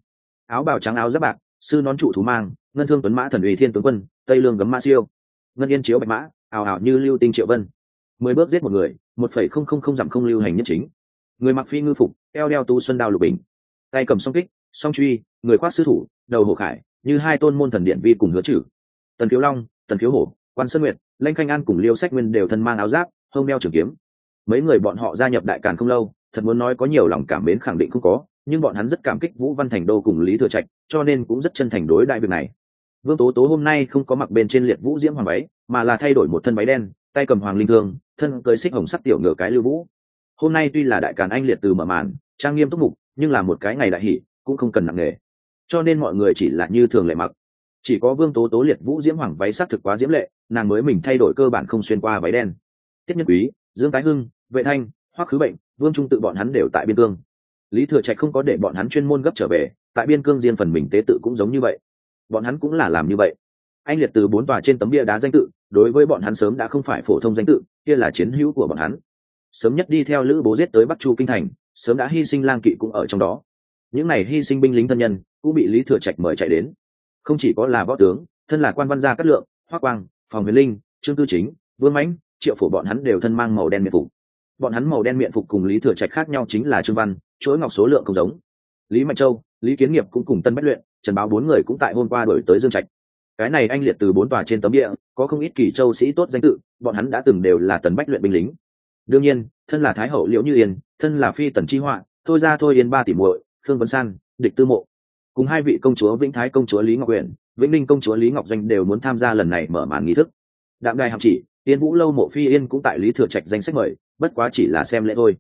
Áo bào trắng áo giáp bạc, sư nón trụ thú mang, ngân thương tuấn mã thần ủy thiên tướng quân, tây lương gấm mã siêu. Ngân yên chiếu bạch mã, ảo ảo như lưu tinh triệu vân. Mười bước giết một người, một phẩy không không không giảm không lưu hành nhất chính. Người mặc phi ngư phục, eo đeo tu xuân đao lục bình tay cầm song kích, song truy, người khoác sư thủ, đầu hổ khải, như hai tôn môn thần điện vi cùng hứa trừ. tần khiếu long, tần khiếu hổ, quan sơn nguyệt, lanh khanh an cùng liêu sách nguyên đều thân mang áo giáp, hông đeo trường kiếm. Mấy người bọn họ gia nhập đại càn không lâu, thật muốn nói có nhiều lòng cảm mến khẳng định không có, nhưng bọn hắn rất cảm kích vũ văn thành đô cùng lý thừa trạch, cho nên cũng rất chân thành đối đại việc này. Vương tố tố hôm nay không có mặc bên trên liệt vũ diễm hoàng váy, mà là thay đổi một thân váy đen, tay cầm hoàng linh thương, thân cưới xích hồng sắc tiểu ngựa cái lưu vũ. Hôm nay tuy là đại càn anh liệt từ mở màn, trang nghiêm túc mục nhưng là một cái ngày đại hỷ, cũng không cần nặng nề. Cho nên mọi người chỉ là như thường lệ mặc. Chỉ có vương tố tố liệt vũ diễm hoàng váy sắc thực quá diễm lệ, nàng mới mình thay đổi cơ bản không xuyên qua váy đen. Tiết nhân quý, dương tái hưng, vệ thanh, hoắc khứ bệnh, vương trung tự bọn hắn đều tại biên cương. Lý thừa trạch không có để bọn hắn chuyên môn gấp trở về, tại biên cương riêng phần mình tế tự cũng giống như vậy. Bọn hắn cũng là làm như vậy. Anh liệt từ bốn tòa trên tấm bia đá danh tự, đối với bọn hắn sớm đã không phải phổ thông danh tự, kia là chiến hữu của bọn hắn. Sớm nhất đi theo lữ bố giết tới bắc chu kinh thành sớm đã hy sinh lang kỵ cũng ở trong đó. Những này hy sinh binh lính thân nhân cũng bị lý thừa trạch mời chạy đến. Không chỉ có là võ tướng, thân là quan văn gia cát lượng, hoác quang, phòng huyền linh, trương tư chính, vương mãnh, triệu phổ bọn hắn đều thân mang màu đen miệng phục. Bọn hắn màu đen miệng phục cùng lý thừa trạch khác nhau chính là trương văn, chuỗi ngọc số lượng không giống. Lý mạnh châu, lý kiến nghiệp cũng cùng tân bách luyện, trần báo bốn người cũng tại hôm qua đổi tới dương trạch. Cái này anh liệt từ bốn tòa trên tấm địa, có không ít kỳ châu sĩ tốt danh tự, bọn hắn đã từng đều là tần bách luyện binh lính. Đương nhiên, thân là thái hậu liễu như yên thân là phi tần chi họa, thôi ra thôi yên ba tỷ muội thương vấn san, địch tư mộ. Cùng hai vị công chúa vĩnh thái công chúa lý ngọc huyện vĩnh ninh công chúa lý ngọc doanh đều muốn tham gia lần này mở màn nghi thức. Đạm đài hạm chỉ, yên vũ lâu mộ phi yên cũng tại lý thừa trạch danh sách mời, bất quá chỉ là xem lễ thôi.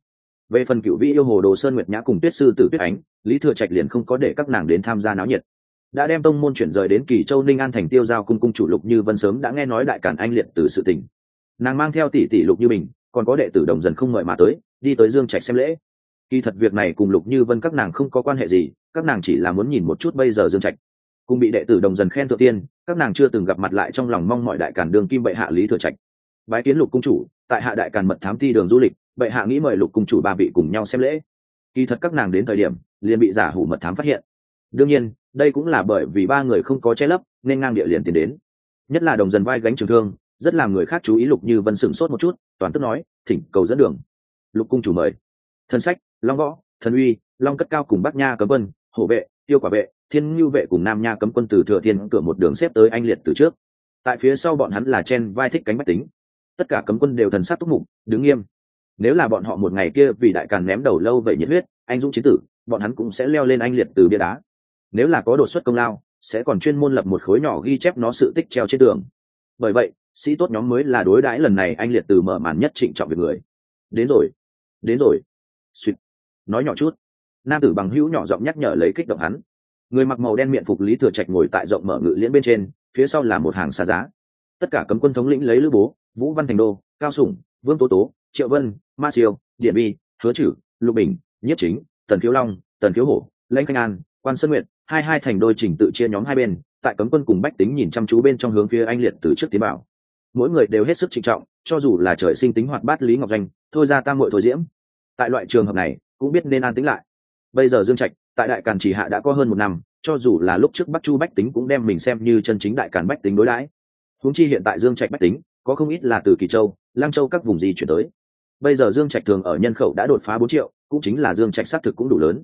Về phần cựu vị yêu hồ đồ sơn nguyệt nhã cùng tuyết sư tử tuyết ánh, lý thừa trạch liền không có để các nàng đến tham gia náo nhiệt. Đã đem tông môn chuyển rời đến kỳ châu ninh an thành tiêu giao cung cung chủ lục như vân sớm đã nghe nói đại cản anh liệt từ sự tình. Nàng mang theo tỷ tỷ lục như mình còn có đệ tử đồng dần không mời mà tới đi tới dương trạch xem lễ. Kỳ thật việc này cùng lục như vân các nàng không có quan hệ gì, các nàng chỉ là muốn nhìn một chút bây giờ dương trạch. Cùng bị đệ tử đồng dần khen thượng tiên, các nàng chưa từng gặp mặt lại trong lòng mong mọi đại cản đường kim bệ hạ lý thừa trạch. Bái kiến lục cung chủ, tại hạ đại càn mật thám thi đường du lịch, bệ hạ nghĩ mời lục cung chủ ba vị cùng nhau xem lễ. Kỳ thật các nàng đến thời điểm, liền bị giả hủ mật thám phát hiện. Đương nhiên, đây cũng là bởi vì ba người không có che lấp, nên ngang địa liền tiến đến. Nhất là đồng dần vai gánh trường thương, rất làm người khác chú ý lục như vân sửng sốt một chút, toàn tức nói, thỉnh cầu dẫn đường lục cung chủ mời. Thần sách, long võ, thần uy, long cất cao cùng bắc nha cấm quân hộ vệ, tiêu quả vệ, thiên ngưu vệ cùng nam nha cấm quân từ thừa thiên cửa một đường xếp tới anh liệt từ trước. Tại phía sau bọn hắn là chen vai thích cánh bách tính. Tất cả cấm quân đều thần sắc túc mục, đứng nghiêm. Nếu là bọn họ một ngày kia vì đại càn ném đầu lâu vậy nhiệt huyết, anh dũng chiến tử, bọn hắn cũng sẽ leo lên anh liệt từ bia đá. Nếu là có đột xuất công lao, sẽ còn chuyên môn lập một khối nhỏ ghi chép nó sự tích treo trên tường. Bởi vậy, sĩ tốt nhóm mới là đối đãi lần này anh liệt từ mở màn nhất trịnh trọng việc người. Đến rồi đến rồi. Suýt nói nhỏ chút. Nam tử bằng hữu nhỏ giọng nhắc nhở lấy kích động hắn. Người mặc màu đen miệng phục lý thừa trạch ngồi tại rộng mở ngự liễn bên trên, phía sau là một hàng xa giá. Tất cả cấm quân thống lĩnh lấy lữ bố, vũ văn thành đô, cao sủng, vương tố tố, triệu vân, ma siêu điện bi, hứa chử lục bình nhất chính, tần khiếu long, tần khiếu hổ, lãnh khanh an, quan sơn nguyện hai hai thành đôi chỉnh tự chia nhóm hai bên, tại cấm quân cùng bách tính nhìn chăm chú bên trong hướng phía anh liệt từ trước tiến bảo mỗi người đều hết sức trịnh trọng, cho dù là trời sinh tính hoạt bát lý ngọc doanh, thôi ra tam hội thôi diễm tại loại trường hợp này, cũng biết nên an tính lại. Bây giờ dương trạch, tại đại càn chỉ hạ đã có hơn một năm, cho dù là lúc trước bắc chu bách tính cũng đem mình xem như chân chính đại càn bách tính đối đãi. Huống chi hiện tại dương trạch bách tính, có không ít là từ kỳ châu, lang châu các vùng di chuyển tới. Bây giờ dương trạch thường ở nhân khẩu đã đột phá bốn triệu, cũng chính là dương trạch xác thực cũng đủ lớn.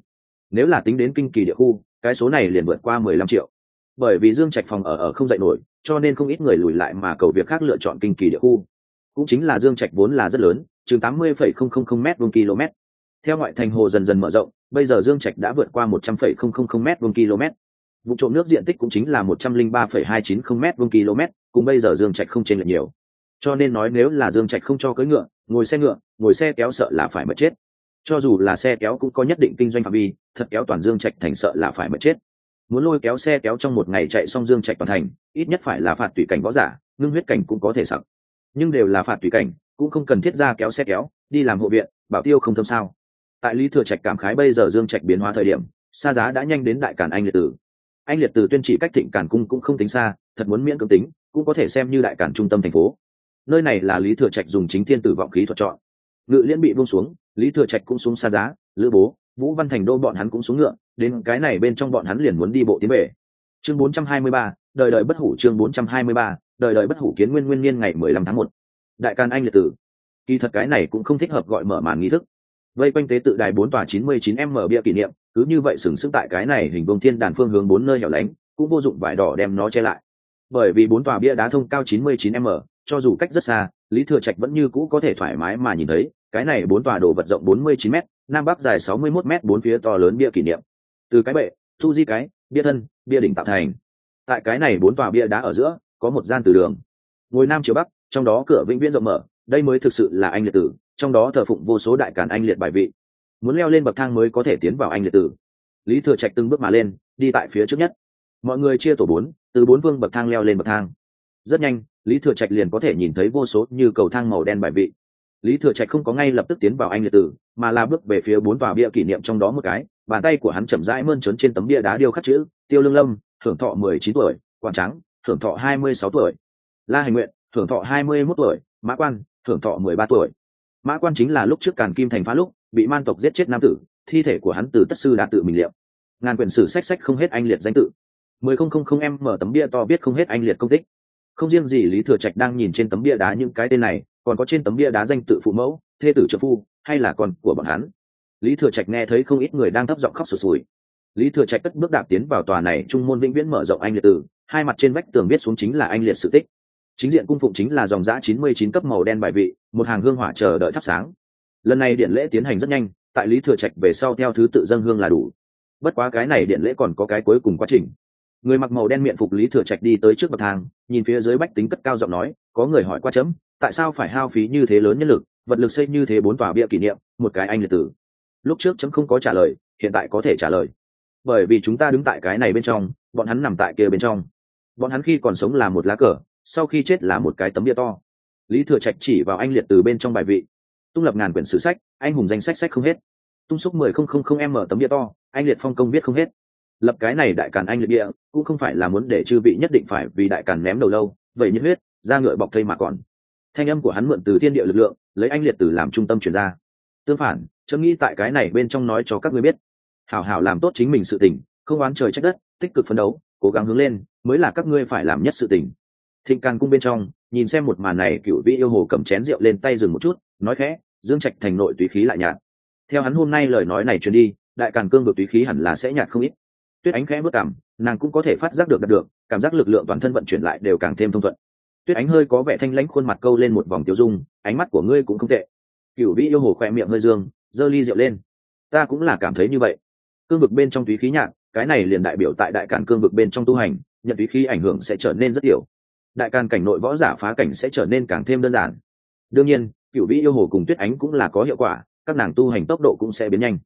Nếu là tính đến kinh kỳ địa khu, cái số này liền vượt qua mười lăm triệu. Bởi vì dương trạch phòng ở ở không dạy nổi, cho nên không ít người lùi lại mà cầu việc khác lựa chọn kinh kỳ địa khu. Cũng chính là dương trạch vốn là rất lớn chừng tám mươi phẩy không không không m vuông km. Theo ngoại thành hồ dần dần mở rộng, bây giờ dương trạch đã vượt qua một trăm phẩy không không không m vuông km. Vụ trộm nước diện tích cũng chính là một trăm linh ba phẩy hai chín không m vuông km, cùng bây giờ dương trạch không chênh lệch nhiều. Cho nên nói nếu là dương trạch không cho cưỡi ngựa, ngồi xe ngựa, ngồi xe kéo sợ là phải mất chết. Cho dù là xe kéo cũng có nhất định kinh doanh phạm vi, thật kéo toàn dương trạch thành sợ là phải mất chết. Muốn lôi kéo xe kéo trong một ngày chạy xong dương trạch toàn thành, ít nhất phải là phạt tùy cảnh võ giả, ngưng huyết cảnh cũng có thể sặc nhưng đều là phạt tùy cảnh cũng không cần thiết ra kéo xe kéo đi làm hộ viện bảo tiêu không thâm sao. Tại lý thừa trạch cảm khái bây giờ dương trạch biến hóa thời điểm xa giá đã nhanh đến đại cản anh liệt tử. Anh liệt tử tuyên chỉ cách thịnh cản cung cũng không tính xa thật muốn miễn cưỡng tính cũng có thể xem như đại cản trung tâm thành phố. Nơi này là lý thừa trạch dùng chính thiên tử vọng khí thuật chọn. Ngự liễn bị buông xuống lý thừa trạch cũng xuống xa giá lữ bố vũ văn thành đô bọn hắn cũng xuống ngựa đến cái này bên trong bọn hắn liền muốn đi bộ tiến về. Chương 423, đời đời bất hủ chương 423, đời đời bất hủ kiến nguyên nguyên niên ngày 15 tháng 1 đại can anh liệt tử. Kỳ thật cái này cũng không thích hợp gọi mở màn nghi thức. Vây quanh tế tự đài bốn tòa 99 m bia kỷ niệm, cứ như vậy sừng sững tại cái này hình vông thiên đàn phương hướng bốn nơi hẻo lánh, cũng vô dụng vải đỏ đem nó che lại. Bởi vì bốn tòa bia đá thông cao 99 m, cho dù cách rất xa, lý thừa trạch vẫn như cũ có thể thoải mái mà nhìn thấy, cái này bốn tòa đồ vật rộng 49 m nam bắc dài 61 m bốn phía to lớn bia kỷ niệm. Từ cái bệ, thu di cái, bia thân, bia đỉnh tạo thành. Tại cái này bốn tòa bia đá ở giữa, có một gian từ đường. Ngồi nam chiều bắc trong đó cửa vĩnh viễn rộng mở, đây mới thực sự là anh liệt tử, trong đó thờ phụng vô số đại cản anh liệt bài vị. Muốn leo lên bậc thang mới có thể tiến vào anh liệt tử. Lý thừa trạch từng bước mà lên, đi tại phía trước nhất. Mọi người chia tổ bốn, từ bốn vương bậc thang leo lên bậc thang. Rất nhanh, lý thừa trạch liền có thể nhìn thấy vô số như cầu thang màu đen bài vị. Lý thừa trạch không có ngay lập tức tiến vào anh liệt tử, mà là bước về phía bốn tòa bia kỷ niệm trong đó một cái, bàn tay của hắn chậm rãi mơn trớn trên tấm bia đá điêu khắc chữ, tiêu lương lâm, thưởng thọ mười chín tuổi, quảng trắng, thưởng thọ hai mươi sáu tuổi. La hành nguyện thưởng thọ hai mươi mốt tuổi, mã quan, thưởng thọ mười ba tuổi. Mã quan chính là lúc trước càn kim thành phá lúc, bị man tộc giết chết nam tử, thi thể của hắn từ tất sư đã tự mình liệu. Ngàn quyển sử sách sách không hết anh liệt danh tự. mười không không không em mở tấm bia to biết không hết anh liệt công tích. Không riêng gì lý thừa trạch đang nhìn trên tấm bia đá những cái tên này, còn có trên tấm bia đá danh tự phụ mẫu, thê tử trợ phu, hay là con của bọn hắn. Lý thừa trạch nghe thấy không ít người đang thấp giọng khóc sụt sùi. Lý thừa trạch cất bước đạp tiến vào tòa này trung môn vĩnh viễn mở rộng anh liệt tử, hai mặt trên vách tường viết xuống chính là anh liệt sự tích chính diện cung phụng chính là dòng giã chín mươi chín cấp màu đen bài vị, một hàng hương hỏa chờ đợi thắp sáng. Lần này điện lễ tiến hành rất nhanh, tại lý thừa trạch về sau theo thứ tự dân hương là đủ. Bất quá cái này điện lễ còn có cái cuối cùng quá trình. Người mặc màu đen miệng phục lý thừa trạch đi tới trước bậc thang, nhìn phía dưới bách tính cất cao giọng nói, có người hỏi qua chấm, tại sao phải hao phí như thế lớn nhân lực, vật lực xây như thế bốn tòa bia kỷ niệm, một cái anh liệt tử? Lúc trước chấm không có trả lời, hiện tại có thể trả lời. Bởi vì chúng ta đứng tại cái này bên trong, bọn hắn nằm tại kia bên trong. Bọn hắn khi còn sống là một lá cờ sau khi chết là một cái tấm bia to. Lý thừa trạch chỉ vào anh liệt từ bên trong bài vị. Tung lập ngàn quyển sử sách, anh hùng danh sách sách không hết. Tung xúc mười không không không em mở tấm bia to, anh liệt phong công viết không hết. Lập cái này đại càn anh liệt địa cũng không phải là muốn để chư vị nhất định phải vì đại càn ném đầu lâu, vậy nhiệt huyết ra ngựa bọc thây mà còn. Thanh âm của hắn mượn từ thiên địa lực lượng, lấy anh liệt từ làm trung tâm chuyển ra. Tương phản, chớ nghĩ tại cái này bên trong nói cho các ngươi biết. Hảo hảo làm tốt chính mình sự tình, không oán trời trách đất, tích cực phấn đấu, cố gắng hướng lên, mới là các ngươi phải làm nhất sự tình thịnh càng cung bên trong, nhìn xem một màn này, cựu vị yêu hồ cầm chén rượu lên tay dừng một chút, nói khẽ, dương trạch thành nội tùy khí lại nhạt. Theo hắn hôm nay lời nói này truyền đi, đại càn cương vực tùy khí hẳn là sẽ nhạt không ít. Tuyết ánh khẽ bước cảm, nàng cũng có thể phát giác được đạt được, cảm giác lực lượng toàn thân vận chuyển lại đều càng thêm thông thuận. Tuyết ánh hơi có vẻ thanh lãnh khuôn mặt câu lên một vòng tiêu dung, ánh mắt của ngươi cũng không tệ. Cựu vị yêu hồ khoe miệng hơi dương, giơ ly rượu lên. Ta cũng là cảm thấy như vậy. Cương vực bên trong túy khí nhạt, cái này liền đại biểu tại đại càn cương vực bên trong tu hành, nhận túy khí ảnh hưởng sẽ trở nên rất tiểu đại càn cảnh nội võ giả phá cảnh sẽ trở nên càng thêm đơn giản. Đương nhiên cựu vĩ yêu hồ cùng tuyết ánh cũng là có hiệu quả, các nàng tu hành tốc độ cũng sẽ biến nhanh.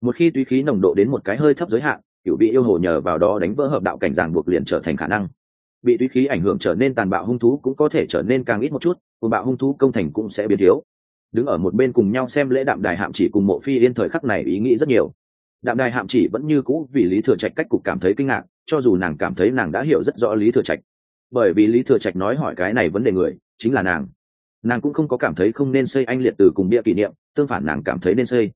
Một khi tùy khí nồng độ đến một cái hơi thấp giới hạn cựu vĩ yêu hồ nhờ vào đó đánh vỡ hợp đạo cảnh giảng buộc liền trở thành khả năng. Bị tùy khí ảnh hưởng trở nên tàn bạo hung thú cũng có thể trở nên càng ít một chút cùng bạo hung thú công thành cũng sẽ biến thiếu. Đứng ở một bên cùng nhau xem lễ đạm đài hạm chỉ cùng mộ phi yên thời khắc này ý nghĩ rất nhiều. Đạm đài hạm chỉ vẫn như cũ vì lý thừa trạch cách cục cảm thấy kinh ngạc, cho dù nàng cảm thấy nàng đã hiểu rất rõ lý thừa trạch bởi vì lý thừa trạch nói hỏi cái này vấn đề người chính là nàng. Nàng cũng không có cảm thấy không nên xây anh liệt từ cùng bia kỷ niệm, tương phản nàng cảm thấy nên xây.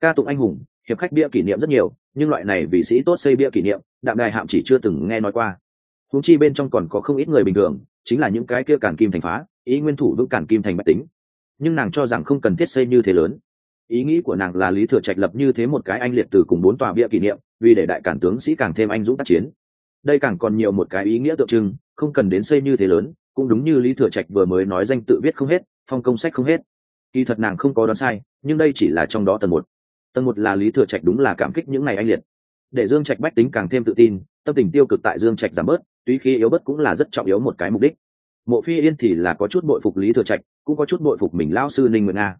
Ca tụng anh hùng, hiệp khách bia kỷ niệm rất nhiều, nhưng loại này vì sĩ tốt xây bia kỷ niệm, đạm đài hạm chỉ chưa từng nghe nói qua. Húng chi bên trong còn có không ít người bình thường, chính là những cái kia cản kim thành phá, ý nguyên thủ vững cản kim thành bạch tính. Nhưng nàng cho rằng không cần thiết xây như thế lớn. Ý nghĩ của nàng là lý thừa trạch lập như thế một cái anh liệt từ cùng bốn tòa bia kỷ niệm, vì để đại cản tướng sĩ càng thêm anh dũng tác chiến. Đây càng còn nhiều một cái ý nghĩa tượng trưng không cần đến xây như thế lớn, cũng đúng như lý thừa trạch vừa mới nói danh tự viết không hết, phong công sách không hết. Kỳ thật nàng không có đoán sai, nhưng đây chỉ là trong đó tầng một. Tầng một là lý thừa trạch đúng là cảm kích những ngày anh liệt. Để dương trạch bách tính càng thêm tự tin, tâm tình tiêu cực tại dương trạch giảm bớt, tuy khi yếu bớt cũng là rất trọng yếu một cái mục đích. Mộ phi yên thì là có chút bội phục lý thừa trạch, cũng có chút bội phục mình lao sư ninh nguyện nga.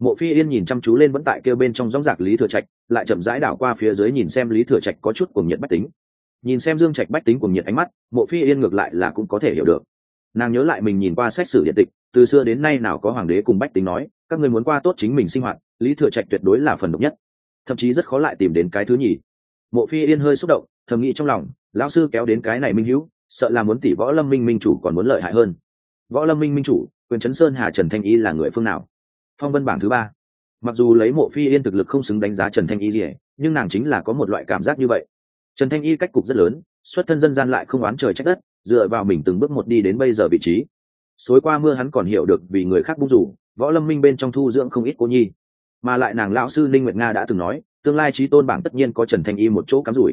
Mộ phi yên nhìn chăm chú lên vẫn tại kêu bên trong gióng giạc lý thừa trạch, lại chậm rãi đảo qua phía dưới nhìn xem lý thừa trạch có chút cuồng nhiệt bách tính nhìn xem dương trạch bách tính cùng nhiệt ánh mắt, mộ phi yên ngược lại là cũng có thể hiểu được. Nàng nhớ lại mình nhìn qua xét xử điện tịch, từ xưa đến nay nào có hoàng đế cùng bách tính nói, các người muốn qua tốt chính mình sinh hoạt, lý thừa trạch tuyệt đối là phần độc nhất. Thậm chí rất khó lại tìm đến cái thứ nhì. Mộ phi yên hơi xúc động, thầm nghĩ trong lòng, lão sư kéo đến cái này minh hữu, sợ là muốn tỷ võ lâm minh minh chủ còn muốn lợi hại hơn. Võ lâm minh minh chủ, quyền chấn sơn hà trần thanh y là người phương nào? Phong vân bảng thứ ba. Mặc dù lấy mộ phi yên thực lực không xứng đánh giá trần thanh y gì, nhưng nàng chính là có một loại cảm giác như vậy trần thanh y cách cục rất lớn, xuất thân dân gian lại không oán trời trách đất, dựa vào mình từng bước một đi đến bây giờ vị trí. Xối qua mưa hắn còn hiểu được vì người khác bung rủ, võ lâm minh bên trong thu dưỡng không ít cô nhi. Mà lại nàng lão sư ninh nguyệt nga đã từng nói, tương lai trí tôn bảng tất nhiên có trần thanh y một chỗ cắm rủi.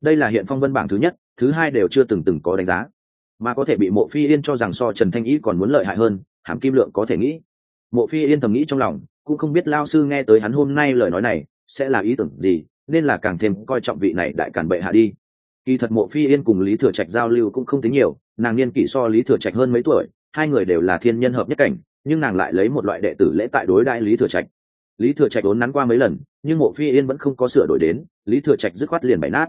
Đây là hiện phong vân bảng thứ nhất, thứ hai đều chưa từng từng có đánh giá. Mà có thể bị mộ phi yên cho rằng so trần thanh y còn muốn lợi hại hơn, hàm kim lượng có thể nghĩ. Mộ phi yên thầm nghĩ trong lòng, cũng không biết lao sư nghe tới hắn hôm nay lời nói này, sẽ là ý tưởng gì nên là càng thêm coi trọng vị này đại cản bệ hạ đi. Kỳ thật mộ phi yên cùng lý thừa trạch giao lưu cũng không tính nhiều nàng niên kỷ so lý thừa trạch hơn mấy tuổi hai người đều là thiên nhân hợp nhất cảnh nhưng nàng lại lấy một loại đệ tử lễ tại đối đại lý thừa trạch. Lý thừa trạch ốn nắn qua mấy lần nhưng mộ phi yên vẫn không có sửa đổi đến lý thừa trạch dứt khoát liền bày nát.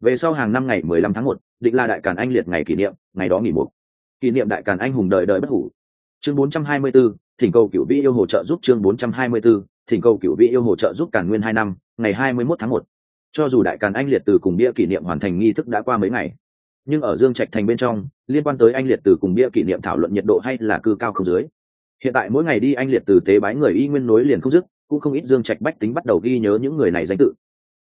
Về sau hàng năm ngày mười lăm tháng một định là đại càn anh liệt ngày kỷ niệm ngày đó nghỉ một kỷ niệm đại càn anh hùng đời đời bất hủ. Chương bốn trăm hai mươi 424, thỉnh cầu cựu vị yêu hỗ trợ giúp chương bốn trăm hai mươi 424, thỉnh cầu cựu vị yêu hỗ trợ giúp càn nguyên hai năm ngày hai mươi 21 tháng một. Cho dù đại càn anh liệt từ cùng bia kỷ niệm hoàn thành nghi thức đã qua mấy ngày, nhưng ở dương trạch thành bên trong, liên quan tới anh liệt từ cùng bia kỷ niệm thảo luận nhiệt độ hay là cư cao không dưới. Hiện tại mỗi ngày đi anh liệt từ tế bái người y nguyên nối liền không dứt, cũng không ít dương trạch bách tính bắt đầu ghi nhớ những người này danh tự.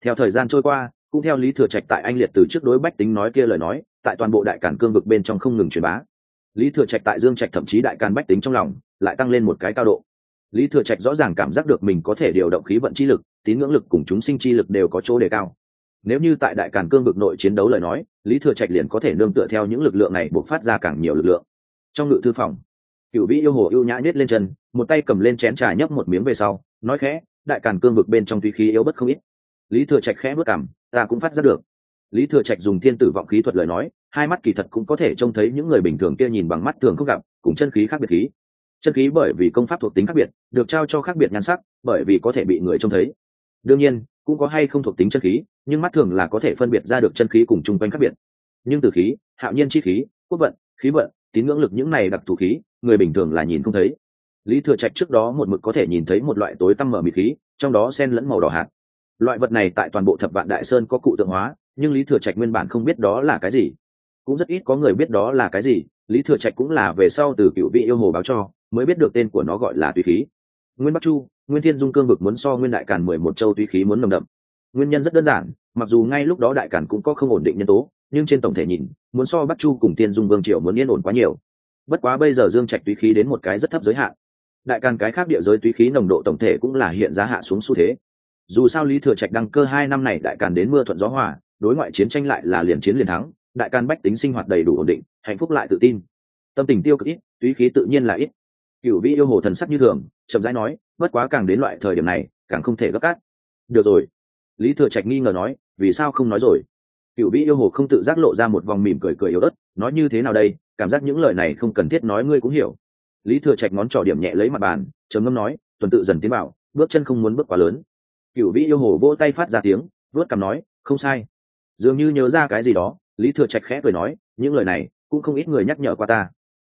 Theo thời gian trôi qua, cũng theo lý thừa trạch tại anh liệt từ trước đối bách tính nói kia lời nói, tại toàn bộ đại cản cương vực bên trong không ngừng truyền bá. Lý thừa trạch tại dương trạch thậm chí đại càn bách tính trong lòng, lại tăng lên một cái cao độ lý thừa trạch rõ ràng cảm giác được mình có thể điều động khí vận chi lực, tín ngưỡng lực cùng chúng sinh chi lực đều có chỗ đề cao. Nếu như tại đại càn cương vực nội chiến đấu lời nói, lý thừa trạch liền có thể nương tựa theo những lực lượng này buộc phát ra càng nhiều lực lượng. Trong ngự thư phòng cựu vĩ yêu hồ yêu nhã nhét lên chân, một tay cầm lên chén trà nhấp một miếng về sau, nói khẽ, đại càn cương vực bên trong tuy khí yếu bất không ít. Lý thừa trạch khẽ bước cảm ta cũng phát ra được. Lý thừa trạch dùng thiên tử vọng khí thuật lời nói, hai mắt kỳ thật cũng có thể trông thấy những người bình thường kia nhìn bằng mắt thường không gặp, cùng chân khí khác biệt khí chân khí bởi vì công pháp thuộc tính khác biệt, được trao cho khác biệt nhan sắc, bởi vì có thể bị người trông thấy. Đương nhiên, cũng có hay không thuộc tính chân khí, nhưng mắt thường là có thể phân biệt ra được chân khí cùng chung quanh khác biệt. Nhưng từ khí, hạo nhiên chi khí, quốc vận, khí vận, tín ngưỡng lực những này đặc thù khí, người bình thường là nhìn không thấy. Lý thừa trạch trước đó một mực có thể nhìn thấy một loại tối tăm mở mịt khí, trong đó sen lẫn màu đỏ hạt. Loại vật này tại toàn bộ thập vạn đại sơn có cụ tượng hóa, nhưng lý thừa trạch nguyên bản không biết đó là cái gì. Cũng rất ít có người biết đó là cái gì, lý thừa trạch cũng là về sau từ cựu vị yêu hồ báo cho mới biết được tên của nó gọi là tùy khí. Nguyên bắc chu, nguyên thiên dung cương vực muốn so nguyên đại càn mười một châu tùy khí muốn nồng đậm. Nguyên nhân rất đơn giản, mặc dù ngay lúc đó đại càn cũng có không ổn định nhân tố, nhưng trên tổng thể nhìn, muốn so bắc chu cùng tiên dung vương triều muốn yên ổn quá nhiều. Bất quá bây giờ dương trạch tùy khí đến một cái rất thấp giới hạn. Đại càn cái khác địa giới tùy khí nồng độ tổng thể cũng là hiện giá hạ xuống xu thế. Dù sao lý thừa trạch đăng cơ hai năm này đại càn đến mưa thuận gió hòa, đối ngoại chiến tranh lại là liền chiến liền thắng, đại càn bách tính sinh hoạt đầy đủ ổn định, hạnh phúc lại tự tin. Tâm tình tiêu cực ít, túy khí tự nhiên là ít cựu vĩ yêu hồ thần sắc như thường, chậm rãi nói, bất quá càng đến loại thời điểm này, càng không thể gấp cát được rồi. Lý thừa trạch nghi ngờ nói, vì sao không nói rồi? Cựu vĩ yêu hồ không tự giác lộ ra một vòng mỉm cười cười yếu ớt, nói như thế nào đây? Cảm giác những lời này không cần thiết nói ngươi cũng hiểu. Lý thừa trạch ngón trỏ điểm nhẹ lấy mặt bàn, trầm ngâm nói, tuần tự dần tiến bảo bước chân không muốn bước quá lớn. Cựu vĩ yêu hồ vỗ tay phát ra tiếng, vớt cằm nói, không sai. Dường như nhớ ra cái gì đó, lý thừa trạch khẽ cười nói, những lời này cũng không ít người nhắc nhở qua ta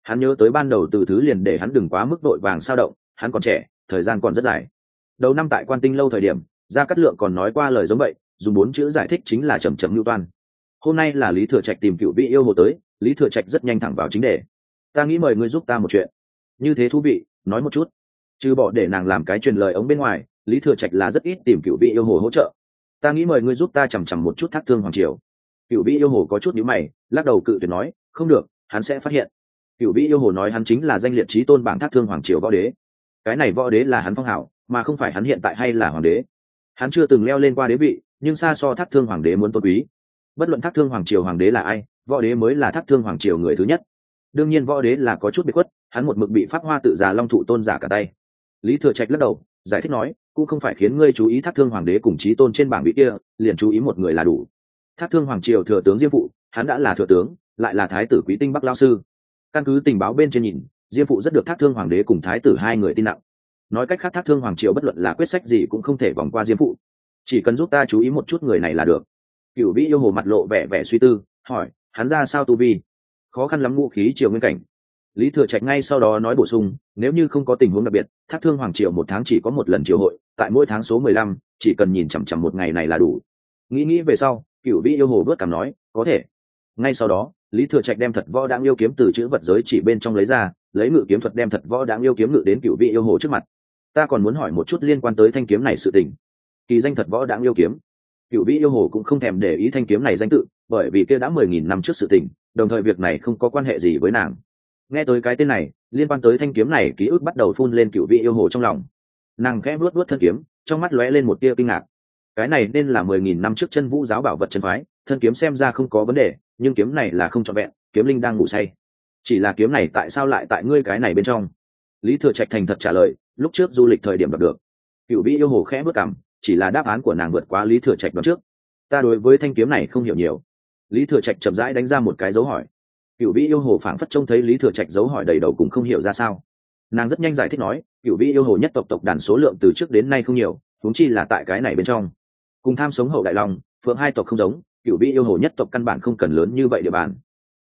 hắn nhớ tới ban đầu từ thứ liền để hắn đừng quá mức đội vàng sao động, hắn còn trẻ, thời gian còn rất dài. Đầu năm tại quan tinh lâu thời điểm, gia cát lượng còn nói qua lời giống vậy, dùng bốn chữ giải thích chính là trầm trầm lưu toan. Hôm nay là lý thừa trạch tìm cựu vị yêu hồ tới, lý thừa trạch rất nhanh thẳng vào chính đề. Ta nghĩ mời ngươi giúp ta một chuyện. Như thế thú vị, nói một chút. Chứ bỏ để nàng làm cái truyền lời ống bên ngoài, lý thừa trạch là rất ít tìm cựu vị yêu hồ hỗ trợ. Ta nghĩ mời ngươi giúp ta chằm chằm một chút thác thương hoàng triều. Cựu vị yêu hồ có chút nhíu mày, lắc đầu cự tuyệt nói, không được, hắn sẽ phát hiện cựu vĩ yêu hồ nói hắn chính là danh liệt trí tôn bảng thác thương hoàng triều võ đế. Cái này võ đế là hắn phong hảo, mà không phải hắn hiện tại hay là hoàng đế. Hắn chưa từng leo lên qua đế vị, nhưng xa so thác thương hoàng đế muốn tôn quý. Bất luận thác thương hoàng triều hoàng đế là ai, võ đế mới là thác thương hoàng triều người thứ nhất. Đương nhiên võ đế là có chút bị khuất, hắn một mực bị pháp hoa tự già long thụ tôn giả cả tay. Lý thừa trạch lắc đầu, giải thích nói, cũng không phải khiến ngươi chú ý thác thương hoàng đế cùng trí tôn trên bảng vị kia, liền chú ý một người là đủ. Thác thương hoàng triều thừa tướng diêm phụ, hắn đã là thừa tướng, lại là thái tử quý tinh bắc lao sư căn cứ tình báo bên trên nhìn, diêm phụ rất được thác thương hoàng đế cùng thái tử hai người tin nặng. Nói cách khác, thác thương hoàng triều bất luận là quyết sách gì cũng không thể vòng qua diêm phụ. Chỉ cần giúp ta chú ý một chút người này là được. Cựu vĩ yêu hồ mặt lộ vẻ vẻ suy tư, hỏi, hắn ra sao tu vi? Khó khăn lắm ngũ khí triều nguyên cảnh. Lý thừa trạch ngay sau đó nói bổ sung, nếu như không có tình huống đặc biệt, thác thương hoàng triều một tháng chỉ có một lần triều hội, tại mỗi tháng số mười lăm, chỉ cần nhìn chằm chằm một ngày này là đủ. Nghĩ nghĩ về sau cựu vĩ yêu hồ vớt cảm nói, có thể. Ngay sau đó lý thừa trạch đem thật võ đáng yêu kiếm từ chữ vật giới chỉ bên trong lấy ra, lấy ngự kiếm thuật đem thật võ đáng yêu kiếm ngự đến cựu vị yêu hồ trước mặt. Ta còn muốn hỏi một chút liên quan tới thanh kiếm này sự tình. Kỳ danh thật võ đáng yêu kiếm. Cựu vị yêu hồ cũng không thèm để ý thanh kiếm này danh tự, bởi vì kia đã mười nghìn năm trước sự tình, đồng thời việc này không có quan hệ gì với nàng. Nghe tới cái tên này, liên quan tới thanh kiếm này ký ức bắt đầu phun lên cựu vị yêu hồ trong lòng. Nàng khẽ vuốt vuốt thân kiếm, trong mắt lóe lên một tia kinh ngạc. Cái này nên là mười nghìn năm trước chân vũ giáo bảo vật chân phái, thân kiếm xem ra không có vấn đề nhưng kiếm này là không trọn vẹn, kiếm linh đang ngủ say. Chỉ là kiếm này tại sao lại tại ngươi cái này bên trong? Lý thừa trạch thành thật trả lời, lúc trước du lịch thời điểm đọc được. Cựu vĩ yêu hồ khẽ bước cảm chỉ là đáp án của nàng vượt quá lý thừa trạch đoạn trước. Ta đối với thanh kiếm này không hiểu nhiều. Lý thừa trạch chậm rãi đánh ra một cái dấu hỏi. Cựu vĩ yêu hồ phảng phất trông thấy lý thừa trạch dấu hỏi đầy đầu cũng không hiểu ra sao. Nàng rất nhanh giải thích nói, cựu vĩ yêu hồ nhất tộc tộc đàn số lượng từ trước đến nay không nhiều thúng chi là tại cái này bên trong. Cùng tham sống hậu đại long, phượng hai tộc không giống cựu vị yêu hồ nhất tộc căn bản không cần lớn như vậy địa bàn.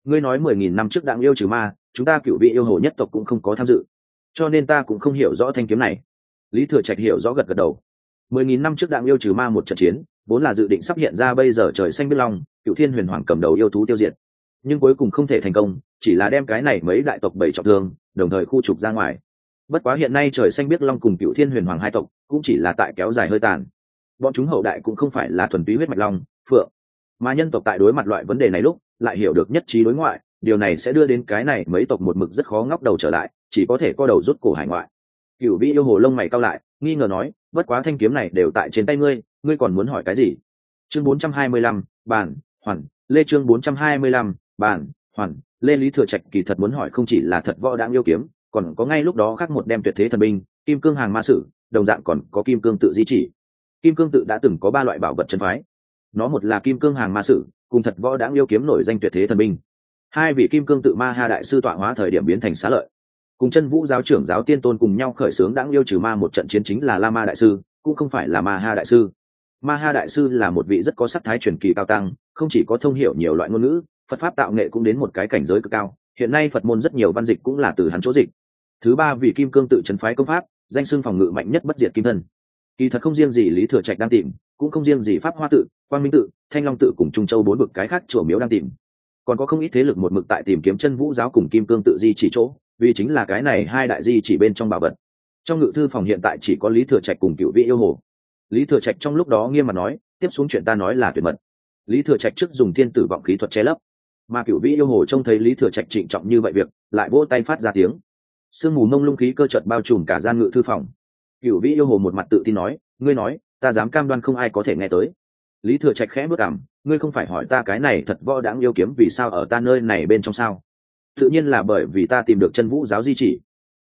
Ngươi nói mười nghìn năm trước đặng yêu trừ ma, chúng ta cựu vị yêu hồ nhất tộc cũng không có tham dự. Cho nên ta cũng không hiểu rõ thanh kiếm này. Lý thừa trạch hiểu rõ gật gật đầu. Mười nghìn năm trước đặng yêu trừ ma một trận chiến, vốn là dự định sắp hiện ra bây giờ trời xanh biết long cựu thiên huyền hoàng cầm đầu yêu thú tiêu diệt. Nhưng cuối cùng không thể thành công, chỉ là đem cái này mấy đại tộc bảy trọng thương, đồng thời khu trục ra ngoài. Bất quá hiện nay trời xanh biết long cùng cựu thiên huyền hoàng hai tộc cũng chỉ là tại kéo dài hơi tàn. Bọn chúng hậu đại cũng không phải là thuần túy huyết mạch long, phượng mà nhân tộc tại đối mặt loại vấn đề này lúc lại hiểu được nhất trí đối ngoại điều này sẽ đưa đến cái này mấy tộc một mực rất khó ngóc đầu trở lại chỉ có thể co đầu rút cổ hải ngoại. Cựu vĩ yêu hồ lông mày cao lại nghi ngờ nói bất quá thanh kiếm này đều tại trên tay ngươi ngươi còn muốn hỏi cái gì? Chương 425, bản hoàn lê chương 425, bản hoàn lê lý thừa trạch kỳ thật muốn hỏi không chỉ là thật võ đáng yêu kiếm còn có ngay lúc đó khác một đem tuyệt thế thần binh kim cương hàng ma sử đồng dạng còn có kim cương tự di chỉ. Kim cương tự đã từng có ba loại bảo vật chân phái nó một là kim cương hàng ma sử, cùng thật võ đáng yêu kiếm nổi danh tuyệt thế thần binh. Hai vị kim cương tự ma ha đại sư tọa hóa thời điểm biến thành xá lợi. Cùng chân vũ giáo trưởng giáo tiên tôn cùng nhau khởi xướng đáng yêu trừ ma một trận chiến chính là la ma đại sư, cũng không phải là ma ha đại sư. Ma ha đại sư là một vị rất có sắc thái truyền kỳ cao tăng, không chỉ có thông hiểu nhiều loại ngôn ngữ, phật pháp tạo nghệ cũng đến một cái cảnh giới cực cao. Hiện nay phật môn rất nhiều văn dịch cũng là từ hắn chỗ dịch. Thứ ba vì kim cương tự trấn phái công pháp, danh xưng phòng ngự mạnh nhất bất diệt kim thân. Kỳ thật không riêng gì lý thừa trạch đang tìm cũng không riêng gì pháp hoa tự, quang minh tự, thanh long tự cùng trung châu bốn bực cái khác chùa miếu đang tìm. Còn có không ít thế lực một mực tại tìm kiếm chân vũ giáo cùng kim cương tự di chỉ chỗ, vì chính là cái này hai đại di chỉ bên trong bảo vật. Trong ngự thư phòng hiện tại chỉ có lý thừa trạch cùng cựu vị yêu hồ. Lý thừa trạch trong lúc đó nghiêm mặt nói, tiếp xuống chuyện ta nói là tuyệt mật. Lý thừa trạch trước dùng thiên tử vọng khí thuật che lấp. Mà cựu vị yêu hồ trông thấy lý thừa trạch trịnh trọng như vậy việc, lại vỗ tay phát ra tiếng. Sương mù mông lung khí cơ trợt bao trùm cả gian ngự thư phòng. Cựu vị yêu hồ một mặt tự tin nói, ngươi nói ta dám cam đoan không ai có thể nghe tới. Lý thừa trạch khẽ bước cảm, ngươi không phải hỏi ta cái này thật võ đáng yêu kiếm vì sao ở ta nơi này bên trong sao? Tự nhiên là bởi vì ta tìm được chân vũ giáo di chỉ.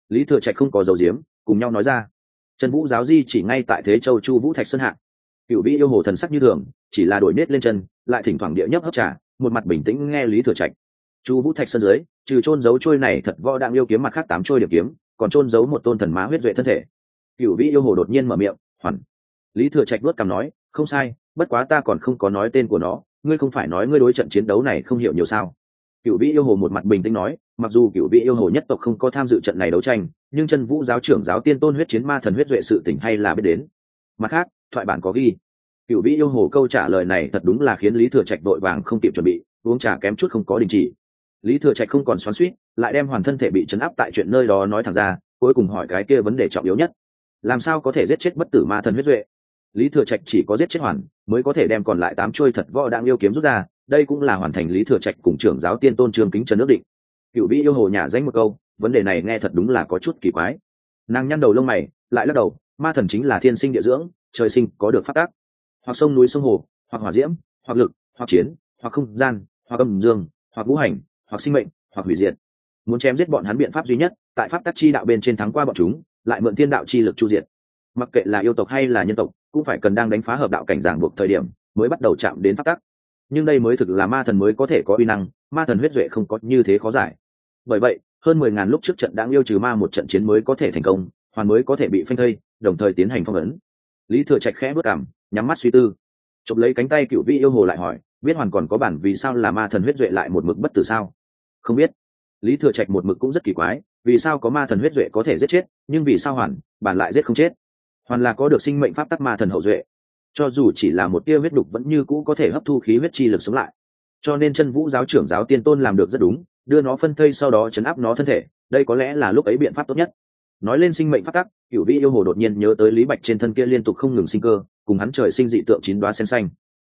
Lý thừa trạch không có dầu diếm cùng nhau nói ra. Chân vũ giáo di chỉ ngay tại thế châu chu vũ thạch sơn hạ. Cựu vĩ yêu hồ thần sắc như thường, chỉ là đổi nết lên chân, lại thỉnh thoảng địa nhấp hấp trà, một mặt bình tĩnh nghe lý thừa trạch. Chu vũ thạch sơn dưới, trừ trôn giấu trôi này thật võ đang yêu kiếm mặt khác tám trôi điểm kiếm, còn trôn giấu một tôn thần má huyết duệ thân thể. Cựu vĩ yêu hồ đột nhiên mở miệng, hoàn lý thừa trạch luất cằm nói, không sai, bất quá ta còn không có nói tên của nó, ngươi không phải nói ngươi đối trận chiến đấu này không hiểu nhiều sao? Cựu vĩ yêu hồ một mặt bình tĩnh nói, mặc dù cựu vĩ yêu hồ nhất tộc không có tham dự trận này đấu tranh, nhưng chân vũ giáo trưởng giáo tiên tôn huyết chiến ma thần huyết duệ sự tỉnh hay là biết đến. Mặt khác, thoại bản có ghi. Cựu vĩ yêu hồ câu trả lời này thật đúng là khiến lý thừa trạch đội vàng không kịp chuẩn bị, uống trà kém chút không có đình chỉ. Lý thừa trạch không còn xoắn suýt lại đem hoàn thân thể bị chấn áp tại chuyện nơi đó nói thẳng ra, cuối cùng hỏi cái kia vấn đề trọng yếu nhất. Làm sao có thể giết chết bất tử ma thần huyết duệ? Lý thừa trạch chỉ có giết chết hoàn, mới có thể đem còn lại tám chuôi thật võ đang yêu kiếm rút ra, đây cũng là hoàn thành lý thừa trạch cùng trưởng giáo tiên tôn trương kính trần nước định. Cựu vĩ yêu hồ nhà danh một câu, vấn đề này nghe thật đúng là có chút kỳ quái. Nàng nhăn đầu lông mày, lại lắc đầu, ma thần chính là thiên sinh địa dưỡng, trời sinh có được phát tác. Hoặc sông núi sông hồ, hoặc hỏa diễm, hoặc lực, hoặc chiến, hoặc không gian, hoặc âm dương, hoặc vũ hành, hoặc sinh mệnh, hoặc hủy diệt. Muốn chém giết bọn hắn biện pháp duy nhất, tại pháp tắc chi đạo bên trên thắng qua bọn chúng, lại mượn thiên đạo chi lực chu diệt. Mặc kệ là yêu tộc hay là nhân tộc cũng phải cần đang đánh phá hợp đạo cảnh giảng buộc thời điểm mới bắt đầu chạm đến pháp tắc. Nhưng đây mới thực là ma thần mới có thể có uy năng, ma thần huyết duệ không có như thế khó giải. Bởi vậy, hơn mười ngàn lúc trước trận đang yêu trừ ma một trận chiến mới có thể thành công, hoàn mới có thể bị phanh thây, đồng thời tiến hành phong ấn. Lý thừa trạch khẽ bước cảm, nhắm mắt suy tư. Chụp lấy cánh tay cựu vị yêu hồ lại hỏi, biết hoàn còn có bản vì sao là ma thần huyết duệ lại một mực bất tử sao? Không biết. Lý thừa trạch một mực cũng rất kỳ quái, vì sao có ma thần huyết duệ có thể giết chết, nhưng vì sao hoàn bản lại giết không chết? Hoàn là có được sinh mệnh pháp tắc ma thần hậu duệ. Cho dù chỉ là một tia huyết đục vẫn như cũ có thể hấp thu khí huyết chi lực sống lại. Cho nên chân vũ giáo trưởng giáo tiên tôn làm được rất đúng, đưa nó phân thây sau đó chấn áp nó thân thể, đây có lẽ là lúc ấy biện pháp tốt nhất. Nói lên sinh mệnh phát tắc cựu vị yêu hồ đột nhiên nhớ tới lý bạch trên thân kia liên tục không ngừng sinh cơ, cùng hắn trời sinh dị tượng chín đoá sen xanh.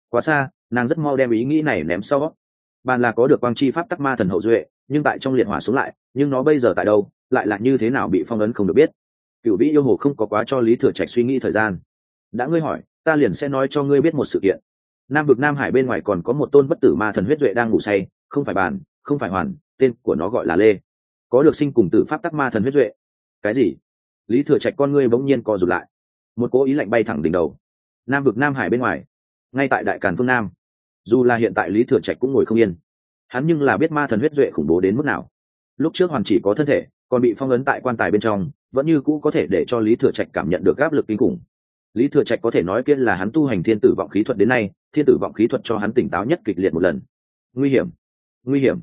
Quá xa, nàng rất mau đem ý nghĩ này ném sau. Bàn là có được quang chi pháp tắc ma thần hậu duệ, nhưng tại trong liệt hỏa xuống lại, nhưng nó bây giờ tại đâu, lại là như thế nào bị phong ấn không được biết cựu vĩ yêu hồ không có quá cho lý thừa trạch suy nghĩ thời gian. Đã ngươi hỏi, ta liền sẽ nói cho ngươi biết một sự kiện. Nam vực nam hải bên ngoài còn có một tôn bất tử ma thần huyết duệ đang ngủ say, không phải bàn, không phải hoàn, tên của nó gọi là lê. Có được sinh cùng tử pháp tắc ma thần huyết duệ. Cái gì? Lý thừa trạch con ngươi bỗng nhiên co rụt lại. Một cố ý lạnh bay thẳng đỉnh đầu. Nam vực nam hải bên ngoài, ngay tại đại càn phương nam. Dù là hiện tại lý thừa trạch cũng ngồi không yên. Hắn nhưng là biết ma thần huyết duệ khủng bố đến mức nào. Lúc trước hoàn chỉ có thân thể, còn bị phong ấn tại quan tài bên trong vẫn như cũ có thể để cho lý thừa trạch cảm nhận được áp lực kinh khủng. Lý thừa trạch có thể nói kia là hắn tu hành thiên tử vọng khí thuật đến nay, thiên tử vọng khí thuật cho hắn tỉnh táo nhất kịch liệt một lần. Nguy hiểm nguy hiểm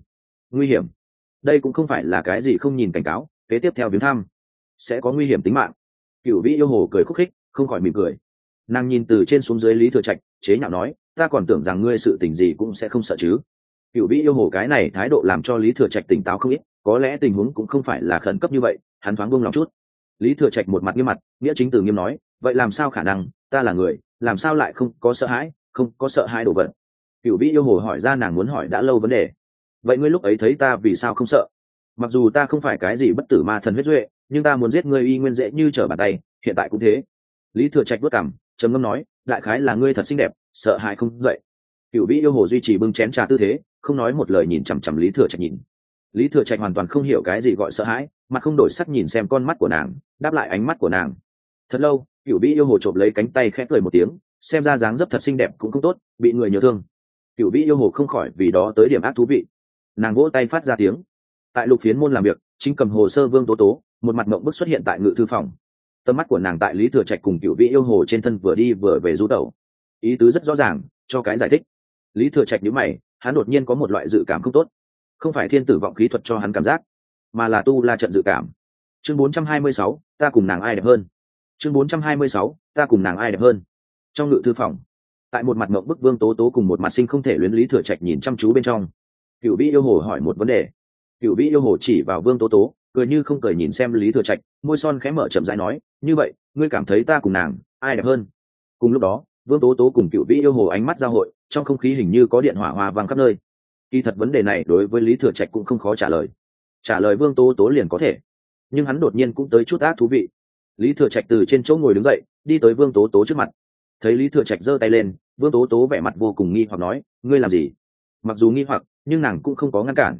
nguy hiểm. Đây cũng không phải là cái gì không nhìn cảnh cáo, kế tiếp theo viếng thăm, sẽ có nguy hiểm tính mạng. Cựu vĩ yêu hồ cười khúc khích, không khỏi mỉm cười. Nàng nhìn từ trên xuống dưới lý thừa trạch, chế nhạo nói, ta còn tưởng rằng ngươi sự tình gì cũng sẽ không sợ chứ cựu vĩ yêu hồ cái này thái độ làm cho lý thừa trạch tỉnh táo không ít, có lẽ tình huống cũng không phải là khẩn cấp như vậy, hắn thoáng buông lòng chút. Lý thừa trạch một mặt nghiêm mặt, nghĩa chính từ nghiêm nói, vậy làm sao khả năng, ta là người, làm sao lại không có sợ hãi, không có sợ hãi đồ vật? Cựu vĩ yêu hồ hỏi ra nàng muốn hỏi đã lâu vấn đề. Vậy ngươi lúc ấy thấy ta vì sao không sợ? Mặc dù ta không phải cái gì bất tử ma thần huyết duệ, nhưng ta muốn giết ngươi y nguyên dễ như trở bàn tay, hiện tại cũng thế. Lý thừa trạch vất cảm trầm ngâm nói, đại khái là ngươi thật xinh đẹp, sợ hãi không dậy. Cựu vĩ yêu hồ duy trì bưng chén trà tư thế không nói một lời nhìn chằm chằm lý thừa trạch nhìn. Lý thừa trạch hoàn toàn không hiểu cái gì gọi sợ hãi mà không đổi sắc nhìn xem con mắt của nàng, đáp lại ánh mắt của nàng. Thật lâu cựu vĩ yêu hồ chộp lấy cánh tay khẽ cười một tiếng, xem ra dáng dấp thật xinh đẹp cũng không tốt, bị người nhớ thương. Cựu vĩ yêu hồ không khỏi vì đó tới điểm ác thú vị. Nàng vỗ tay phát ra tiếng. Tại lục phiến môn làm việc, chính cầm hồ sơ vương tố tố, một mặt mộng bức xuất hiện tại ngự thư phòng. Tầm mắt của nàng tại lý thừa trạch cùng cựu vĩ yêu hồ trên thân vừa đi vừa về rú tẩu. Ý tứ rất rõ ràng, cho cái giải thích. Lý thừa trạch nhữ mày hắn đột nhiên có một loại dự cảm không tốt. Không phải thiên tử vọng khí thuật cho hắn cảm giác mà là tu la trận dự cảm. Chương 426, ta cùng nàng ai đẹp hơn? Chương 426, ta cùng nàng ai đẹp hơn? Trong ngự thư phòng tại một mặt mộng bức vương tố tố cùng một mặt sinh không thể luyến lý thừa trạch nhìn chăm chú bên trong cựu vĩ yêu hồ hỏi một vấn đề. Cựu vĩ yêu hồ chỉ vào vương tố tố cười như không cười nhìn xem lý thừa trạch môi son khẽ mở chậm rãi nói như vậy ngươi cảm thấy ta cùng nàng ai đẹp hơn? Cùng lúc đó vương tố tố cùng cựu vĩ yêu hồ ánh mắt giao hội trong không khí hình như có điện hỏa hoa vang khắp nơi. Kỳ thật vấn đề này đối với lý thừa trạch cũng không khó trả lời. Trả lời vương tố tố liền có thể. Nhưng hắn đột nhiên cũng tới chút ác thú vị. Lý thừa trạch từ trên chỗ ngồi đứng dậy, đi tới vương tố tố trước mặt. Thấy lý thừa trạch giơ tay lên, vương tố tố vẻ mặt vô cùng nghi hoặc nói, ngươi làm gì? Mặc dù nghi hoặc, nhưng nàng cũng không có ngăn cản.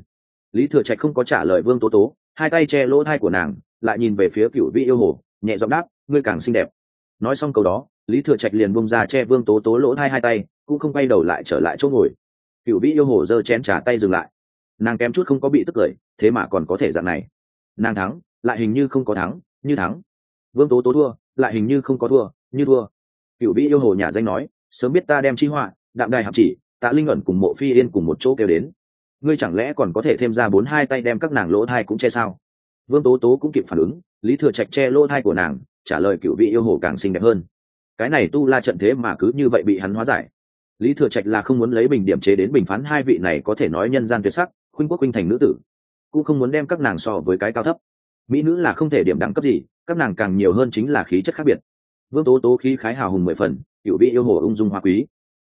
Lý thừa trạch không có trả lời vương tố tố, hai tay che lỗ thai của nàng, lại nhìn về phía cựu vị yêu hồ, nhẹ giọng đáp, ngươi càng xinh đẹp. Nói xong câu đó, lý thừa trạch liền bông ra che vương tố tố lỗ thai hai tay cũng không bay đầu lại trở lại chỗ ngồi. Cựu vị yêu hồ giơ chén trà tay dừng lại. Nàng kém chút không có bị tức cười, thế mà còn có thể dạng này. Nàng thắng, lại hình như không có thắng, như thắng. Vương tố tố thua, lại hình như không có thua, như thua. Cựu vị yêu hồ nhà danh nói, sớm biết ta đem chi họa, đạm đài hạp chỉ, tạ linh ẩn cùng mộ phi yên cùng một chỗ kêu đến. Ngươi chẳng lẽ còn có thể thêm ra bốn hai tay đem các nàng lỗ thai cũng che sao? Vương tố tố cũng kịp phản ứng, lý thừa trạch che lỗ thai của nàng, trả lời cựu vị yêu hồ càng xinh đẹp hơn. Cái này tu la trận thế mà cứ như vậy bị hắn hóa giải lý thừa trạch là không muốn lấy bình điểm chế đến bình phán hai vị này có thể nói nhân gian tuyệt sắc, khuynh quốc khuynh thành nữ tử, cũng không muốn đem các nàng so với cái cao thấp. Mỹ nữ là không thể điểm đẳng cấp gì, các nàng càng nhiều hơn chính là khí chất khác biệt. Vương tố tố khí khái hào hùng mười phần cựu vị yêu hồ ung dung hoa quý.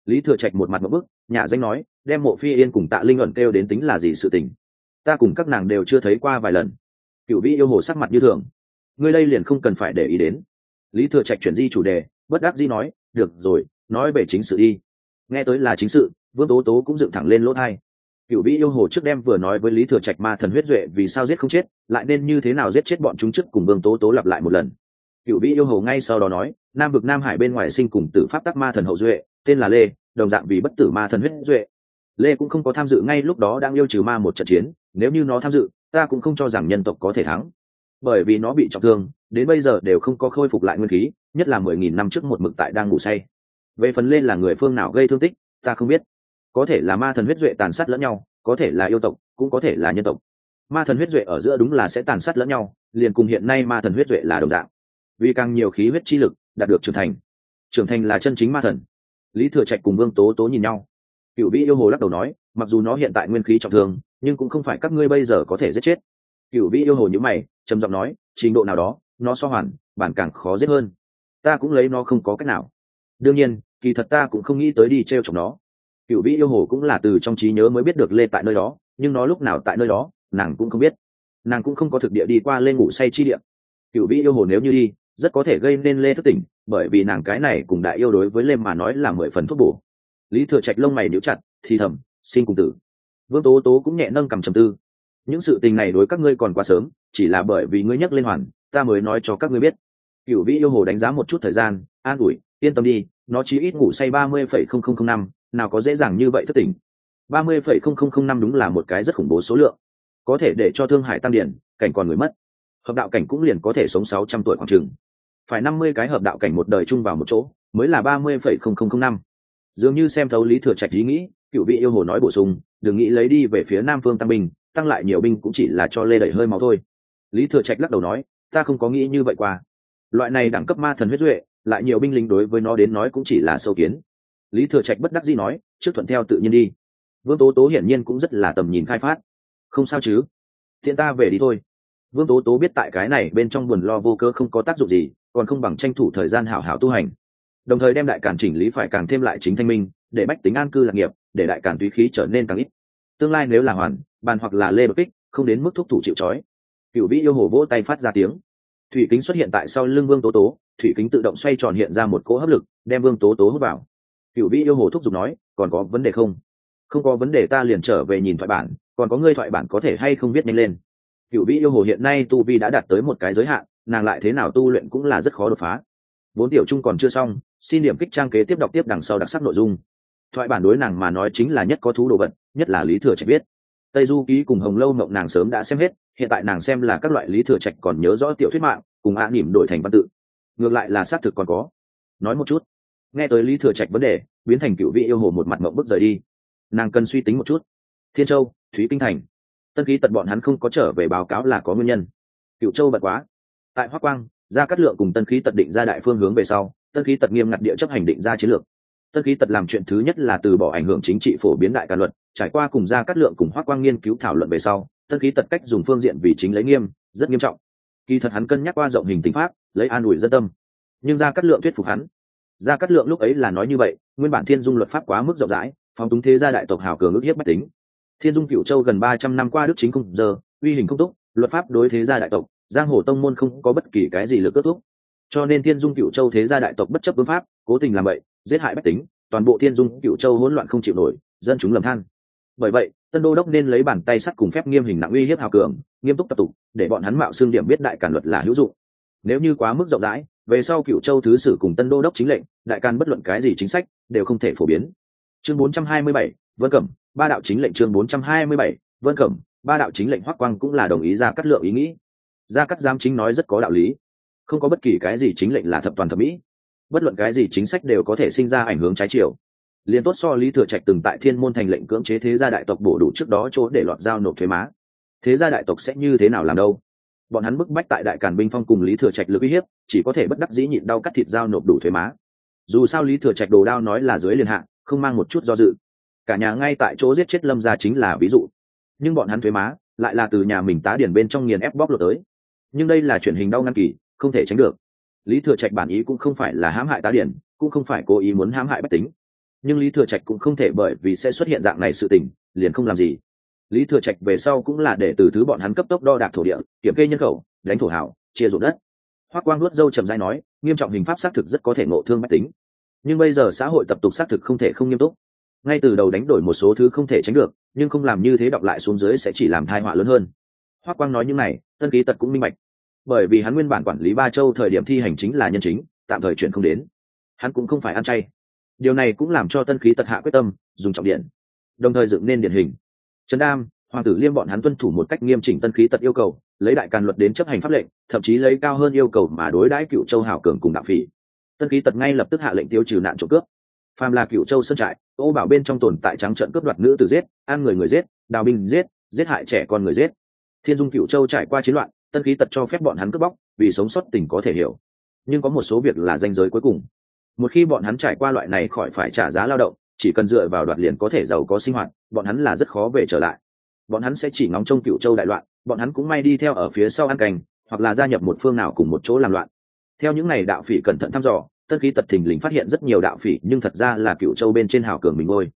Lý thừa trạch một mặt một bức nhà danh nói, đem mộ phi yên cùng tạ linh ẩn kêu đến tính là gì sự tình. Ta cùng các nàng đều chưa thấy qua vài lần. Cựu vị yêu hồ sắc mặt như thường. Ngươi đây liền không cần phải để ý đến. Lý thừa trạch chuyển di chủ đề, bất đắc di nói, được rồi, nói về chính sự đi nghe tới là chính sự, vương tố tố cũng dựng thẳng lên lỗ thai. Cựu vĩ yêu hồ trước đem vừa nói với lý thừa trạch ma thần huyết duệ vì sao giết không chết, lại nên như thế nào giết chết bọn chúng trước cùng vương tố tố lặp lại một lần. Cựu vĩ yêu hồ ngay sau đó nói, nam vực nam hải bên ngoài sinh cùng tử pháp tắc ma thần hậu duệ, tên là lê, đồng dạng vì bất tử ma thần huyết duệ. Lê cũng không có tham dự ngay lúc đó đang yêu trừ ma một trận chiến, nếu như nó tham dự, ta cũng không cho rằng nhân tộc có thể thắng. Bởi vì nó bị trọng thương, đến bây giờ đều không có khôi phục lại nguyên khí, nhất là mười nghìn năm trước một mực tại đang ngủ say về phần lên là người phương nào gây thương tích, ta không biết. Có thể là ma thần huyết duệ tàn sát lẫn nhau, có thể là yêu tộc, cũng có thể là nhân tộc. Ma thần huyết duệ ở giữa đúng là sẽ tàn sát lẫn nhau, liền cùng hiện nay ma thần huyết duệ là đồng dạng. Vì càng nhiều khí huyết chi lực đạt được trưởng thành. Trưởng thành là chân chính ma thần. Lý thừa trạch cùng vương tố tố nhìn nhau. Cựu vĩ yêu hồ lắc đầu nói, mặc dù nó hiện tại nguyên khí trọng thương, nhưng cũng không phải các ngươi bây giờ có thể giết chết. Cựu vĩ yêu hồ nhữ mày, trầm giọng nói, trình độ nào đó, nó so hoàn, bản càng khó giết hơn. Ta cũng lấy nó không có cách nào đương nhiên, kỳ thật ta cũng không nghĩ tới đi t r e o chọc nó. Cựu vĩ yêu hồ cũng là từ trong trí nhớ mới biết được lê tại nơi đó, nhưng nó lúc nào tại nơi đó, nàng cũng không biết. Nàng cũng không có thực địa đi qua lê ngủ say chi địa. Cựu vĩ yêu hồ nếu như đi, rất có thể gây nên lê thất tỉnh bởi vì nàng cái này cùng đại yêu đối với lê mà nói là mười phần thuốc bổ. Lý thừa trạch lông mày níu chặt, thì thầm, xin cùng tử. Vương tố tố cũng nhẹ nâng cầm trầm tư. Những sự tình này đối các ngươi còn quá sớm, chỉ là bởi vì ngươi nhắc lên hoàn, ta mới nói cho các ngươi biết. Cựu vĩ yêu hồ đánh giá một chút thời gian, an ủi yên tâm đi, nó chỉ ít ngủ say ba mươi phẩy không không không năm, nào có dễ dàng như vậy thất tỉnh. ba mươi phẩy không không không năm đúng là một cái rất khủng bố số lượng. Có thể để cho thương hải tăng điển, cảnh còn người mất. Hợp đạo cảnh cũng liền có thể sống sáu trăm tuổi khoảng chừng. Phải năm mươi cái hợp đạo cảnh một đời chung vào một chỗ, mới là ba mươi phẩy không không không năm. Dường như xem thấu lý thừa trạch ý nghĩ, cựu vị yêu hồ nói bổ sung, đừng nghĩ lấy đi về phía nam phương tăng binh, tăng lại nhiều binh cũng chỉ là cho lê đẩy hơi máu thôi. Lý thừa trạch lắc đầu nói, ta không có nghĩ như vậy qua. Loại này đẳng cấp ma thần huyết duệ lại nhiều binh lính đối với nó đến nói cũng chỉ là sâu kiến. Lý thừa trạch bất đắc dĩ nói, trước thuận theo tự nhiên đi. Vương tố tố hiển nhiên cũng rất là tầm nhìn khai phát. Không sao chứ? Thiện ta về đi thôi. Vương tố tố biết tại cái này bên trong buồn lo vô cơ không có tác dụng gì, còn không bằng tranh thủ thời gian hảo hảo tu hành. Đồng thời đem đại cản chỉnh lý phải càng thêm lại chính thanh minh, để bách tính an cư lạc nghiệp, để đại cản túy khí trở nên càng ít. Tương lai nếu là hoàn, bàn hoặc là lê bất kích, không đến mức thúc thủ chịu trói. Cựu vĩ yêu hồ vỗ tay phát ra tiếng thủy kính xuất hiện tại sau lưng vương tố tố, thủy kính tự động xoay tròn hiện ra một cỗ hấp lực, đem vương tố tố hút vào. Cựu vĩ yêu hồ thúc giục nói, còn có vấn đề không? Không có vấn đề, ta liền trở về nhìn thoại bản, còn có ngươi thoại bản có thể hay không viết nhanh lên? Cựu vĩ yêu hồ hiện nay tu vi đã đạt tới một cái giới hạn, nàng lại thế nào tu luyện cũng là rất khó đột phá. Vốn tiểu trung còn chưa xong, xin điểm kích trang kế tiếp đọc tiếp đằng sau đặc sắc nội dung. Thoại bản đối nàng mà nói chính là nhất có thú đồ vật, nhất là lý thừa trạch biết tây du ký cùng hồng lâu mộng nàng sớm đã xem hết hiện tại nàng xem là các loại lý thừa trạch còn nhớ rõ tiểu thuyết mạng, cùng ạ nỉm đổi thành văn tự. Ngược lại là xác thực còn có. Nói một chút. Nghe tới lý thừa trạch vấn đề, biến thành cựu vị yêu hồ một mặt mộng bước rời đi. Nàng cần suy tính một chút. Thiên châu, thúy kinh thành. Tân ký tật bọn hắn không có trở về báo cáo là có nguyên nhân. Cựu châu bật quá. Tại hoa quang, gia cát lượng cùng tân khí tật định ra đại phương hướng về sau, tân khí tật nghiêm ngặt địa chấp hành định ra chiến lược. Tân khí tật làm chuyện thứ nhất là từ bỏ ảnh hưởng chính trị phổ biến đại cả luật, trải qua cùng gia cát lượng cùng hoa quang nghiên cứu thảo luận về sau tân khí tật cách dùng phương diện vì chính lấy nghiêm, rất nghiêm trọng. Kỳ thật hắn cân nhắc qua rộng hình tính pháp, lấy an ủi dân tâm. Nhưng gia cát lượng thuyết phục hắn. Gia cát lượng lúc ấy là nói như vậy, nguyên bản thiên dung luật pháp quá mức rộng rãi, phóng túng thế gia đại tộc hào cường ước hiếp bách tính. Thiên dung cựu châu gần ba trăm năm qua đức chính không giờ, uy hình không túc, luật pháp đối thế gia đại tộc, giang hồ tông môn không có bất kỳ cái gì lực ước thúc cho nên thiên dung cựu châu thế gia đại tộc bất chấp vương pháp, cố tình làm vậy giết hại bách tính, toàn bộ thiên dung cựu châu hỗn loạn không chịu nổi, dân chúng lầm than bởi vậy tân đô đốc nên lấy bàn tay sắt cùng phép nghiêm hình nặng uy hiếp hào cường nghiêm túc tập tục để bọn hắn mạo xương điểm biết đại cản luật là hữu dụng. Nếu như quá mức rộng rãi về sau cựu châu thứ sử cùng tân đô đốc chính lệnh đại can bất luận cái gì chính sách đều không thể phổ biến. Chương 427, vân cẩm ba đạo chính lệnh chương 427, vân cẩm ba đạo chính lệnh hoắc quang cũng là đồng ý ra cắt lượng ý nghĩ. Ra cắt giám chính nói rất có đạo lý. Không có bất kỳ cái gì chính lệnh là thập toàn thẩm mỹ. Bất luận cái gì chính sách đều có thể sinh ra ảnh hưởng trái chiều liền tốt so lý thừa trạch từng tại thiên môn thành lệnh cưỡng chế thế gia đại tộc bổ đủ trước đó chỗ để lọt giao nộp thuế má. Thế gia đại tộc sẽ như thế nào làm đâu? Bọn hắn bức bách tại đại càn binh phong cùng lý thừa trạch lực uy hiếp, chỉ có thể bất đắc dĩ nhịn đau cắt thịt giao nộp đủ thuế má. Dù sao lý thừa trạch đồ đao nói là dưới liên hạ, không mang một chút do dự. Cả nhà ngay tại chỗ giết chết lâm gia chính là ví dụ. Nhưng bọn hắn thuế má lại là từ nhà mình tá điển bên trong nghiền ép bóc lột tới. Nhưng đây là truyền hình đau ngăn kỳ, không thể tránh được. Lý thừa trạch bản ý cũng không phải là hãm hại tá điển, cũng không phải cố ý muốn hãm hại bách tính nhưng lý thừa trạch cũng không thể bởi vì sẽ xuất hiện dạng này sự tình, liền không làm gì. Lý thừa trạch về sau cũng là để từ thứ bọn hắn cấp tốc đo đạc thổ địa, kiểm kê nhân khẩu, đánh thổ hảo chia ruộng đất. Hoác quang luất dâu trầm dai nói, nghiêm trọng hình pháp xác thực rất có thể ngộ thương mách tính. Nhưng bây giờ xã hội tập tục xác thực không thể không nghiêm túc. Ngay từ đầu đánh đổi một số thứ không thể tránh được, nhưng không làm như thế đọc lại xuống dưới sẽ chỉ làm thai họa lớn hơn. Hoác quang nói như này, tân ký tật cũng minh bạch. Bởi vì hắn nguyên bản quản lý ba châu thời điểm thi hành chính là nhân chính, tạm thời chuyển không đến. Hắn cũng không phải ăn chay điều này cũng làm cho tân khí tật hạ quyết tâm, dùng trọng điện. Đồng thời dựng nên điển hình. Trấn đam, hoàng tử liêm bọn hắn tuân thủ một cách nghiêm chỉnh tân khí tật yêu cầu, lấy đại càn luật đến chấp hành pháp lệnh, thậm chí lấy cao hơn yêu cầu mà đối đãi cựu châu hảo cường cùng đạo phỉ. Tân khí tật ngay lập tức hạ lệnh tiêu trừ nạn trộm cướp. Phàm là cựu châu sơn trại, ô bảo bên trong tồn tại trắng trận cướp đoạt nữ tử giết, ăn người người giết, đào binh giết giết hại trẻ con người giết. Thiên dung cựu châu trải qua chiến loạn, tân khí tật cho phép bọn hắn cướp bóc, vì sống sót tình có thể hiểu. Nhưng có một số việc là danh giới cuối cùng một khi bọn hắn trải qua loại này khỏi phải trả giá lao động, chỉ cần dựa vào đoạt liền có thể giàu có sinh hoạt, bọn hắn là rất khó về trở lại. Bọn hắn sẽ chỉ ngóng trông cựu châu đại loạn, bọn hắn cũng may đi theo ở phía sau ăn cành, hoặc là gia nhập một phương nào cùng một chỗ làm loạn. Theo những ngày đạo phỉ cẩn thận thăm dò tân khí tật thình lình phát hiện rất nhiều đạo phỉ, nhưng thật ra là cựu châu bên trên hào cường mình ngôi.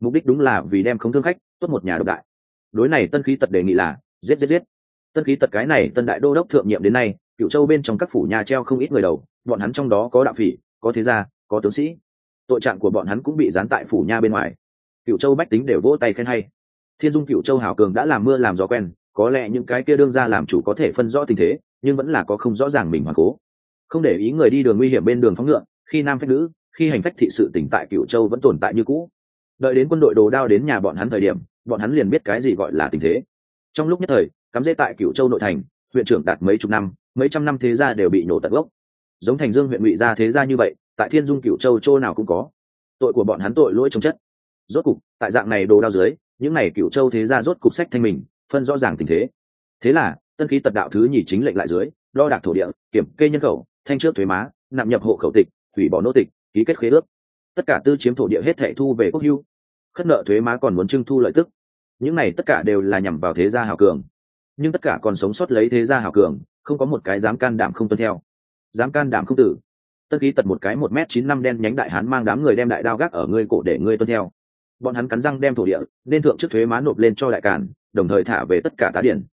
Mục đích đúng là vì đem không thương khách, tốt một nhà độc đại. Đối này tân khí tật đề nghị là, giết giết giết. Tân khí tật cái này tân đại đô đốc thượng nhiệm đến nay cựu châu bên trong các phủ nhà treo không ít người đầu, bọn hắn trong đó có đạo phỉ có thế gia, có tướng sĩ. Tội trạng của bọn hắn cũng bị dán tại phủ nha bên ngoài. Cựu châu bách tính đều vỗ tay khen hay. Thiên dung cựu châu hảo cường đã làm mưa làm gió quen, có lẽ những cái kia đương ra làm chủ có thể phân rõ tình thế, nhưng vẫn là có không rõ ràng mình hoàn cố. Không để ý người đi đường nguy hiểm bên đường phóng ngựa, khi nam phách nữ, khi hành phách thị sự tỉnh tại cựu châu vẫn tồn tại như cũ. Đợi đến quân đội đồ đao đến nhà bọn hắn thời điểm, bọn hắn liền biết cái gì gọi là tình thế. Trong lúc nhất thời, cắm dễ tại cựu châu nội thành, huyện trưởng đạt mấy chục năm, mấy trăm năm thế gia đều bị nổ tận gốc giống thành dương huyện ngụy gia thế gia như vậy, tại thiên dung cựu châu châu nào cũng có. Tội của bọn hắn tội lỗi trồng chất. Rốt cục, tại dạng này đồ đao dưới, những này cựu châu thế gia rốt cục sách thanh mình, phân rõ ràng tình thế. Thế là, tân khí tật đạo thứ nhì chính lệnh lại dưới, đo đạc thổ địa, kiểm kê nhân khẩu, thanh trước thuế má, nạp nhập hộ khẩu tịch, hủy bỏ nô tịch, ký kết khế ước. Tất cả tư chiếm thổ địa hết thệ thu về quốc hưu khất nợ thuế má còn muốn trưng thu lợi tức. Những này tất cả đều là nhằm vào thế gia hào cường. Nhưng tất cả còn sống sót lấy thế gia hào cường, không có một cái dám can đảm không tuân theo dám can đảm không tử. Tân khí tật một cái một m chín năm đen nhánh đại hán mang đám người đem đại đao gác ở ngươi cổ để ngươi tuân theo. Bọn hắn cắn răng đem thổ địa nên thượng trước thuế má nộp lên cho đại càn, đồng thời thả về tất cả tá điển.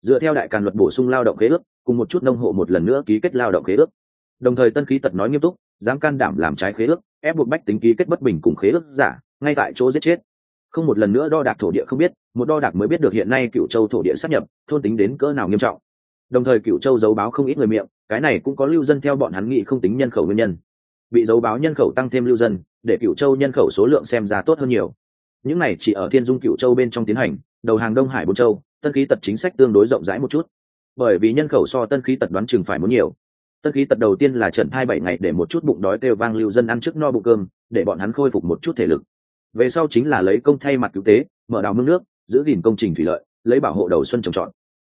Dựa theo đại càn luật bổ sung lao động khế ước cùng một chút nông hộ một lần nữa ký kết lao động khế ước. Đồng thời tân khí tật nói nghiêm túc dám can đảm làm trái khế ước ép buộc bách tính ký kết bất bình cùng khế ước giả ngay tại chỗ giết chết. Không một lần nữa đo đạc thổ địa không biết một đo đạc mới biết được hiện nay cựu châu thổ địa sắp nhập thôn tính đến cỡ nào nghiêm trọng đồng thời cựu châu giấu báo không ít người miệng, cái này cũng có lưu dân theo bọn hắn nghĩ không tính nhân khẩu nguyên nhân. Bị giấu báo nhân khẩu tăng thêm lưu dân, để cựu châu nhân khẩu số lượng xem ra tốt hơn nhiều. Những này chỉ ở thiên dung cựu châu bên trong tiến hành, đầu hàng đông hải bốn châu, tân khí tật chính sách tương đối rộng rãi một chút. Bởi vì nhân khẩu so tân khí tật đoán chừng phải muốn nhiều. Tân khí tật đầu tiên là trận thai bảy ngày để một chút bụng đói kêu vang lưu dân ăn trước no bụng cơm, để bọn hắn khôi phục một chút thể lực. Về sau chính là lấy công thay mặt cứu tế, mở đào mương nước, giữ gìn công trình thủy lợi, lấy bảo hộ đầu xuân trồng trọt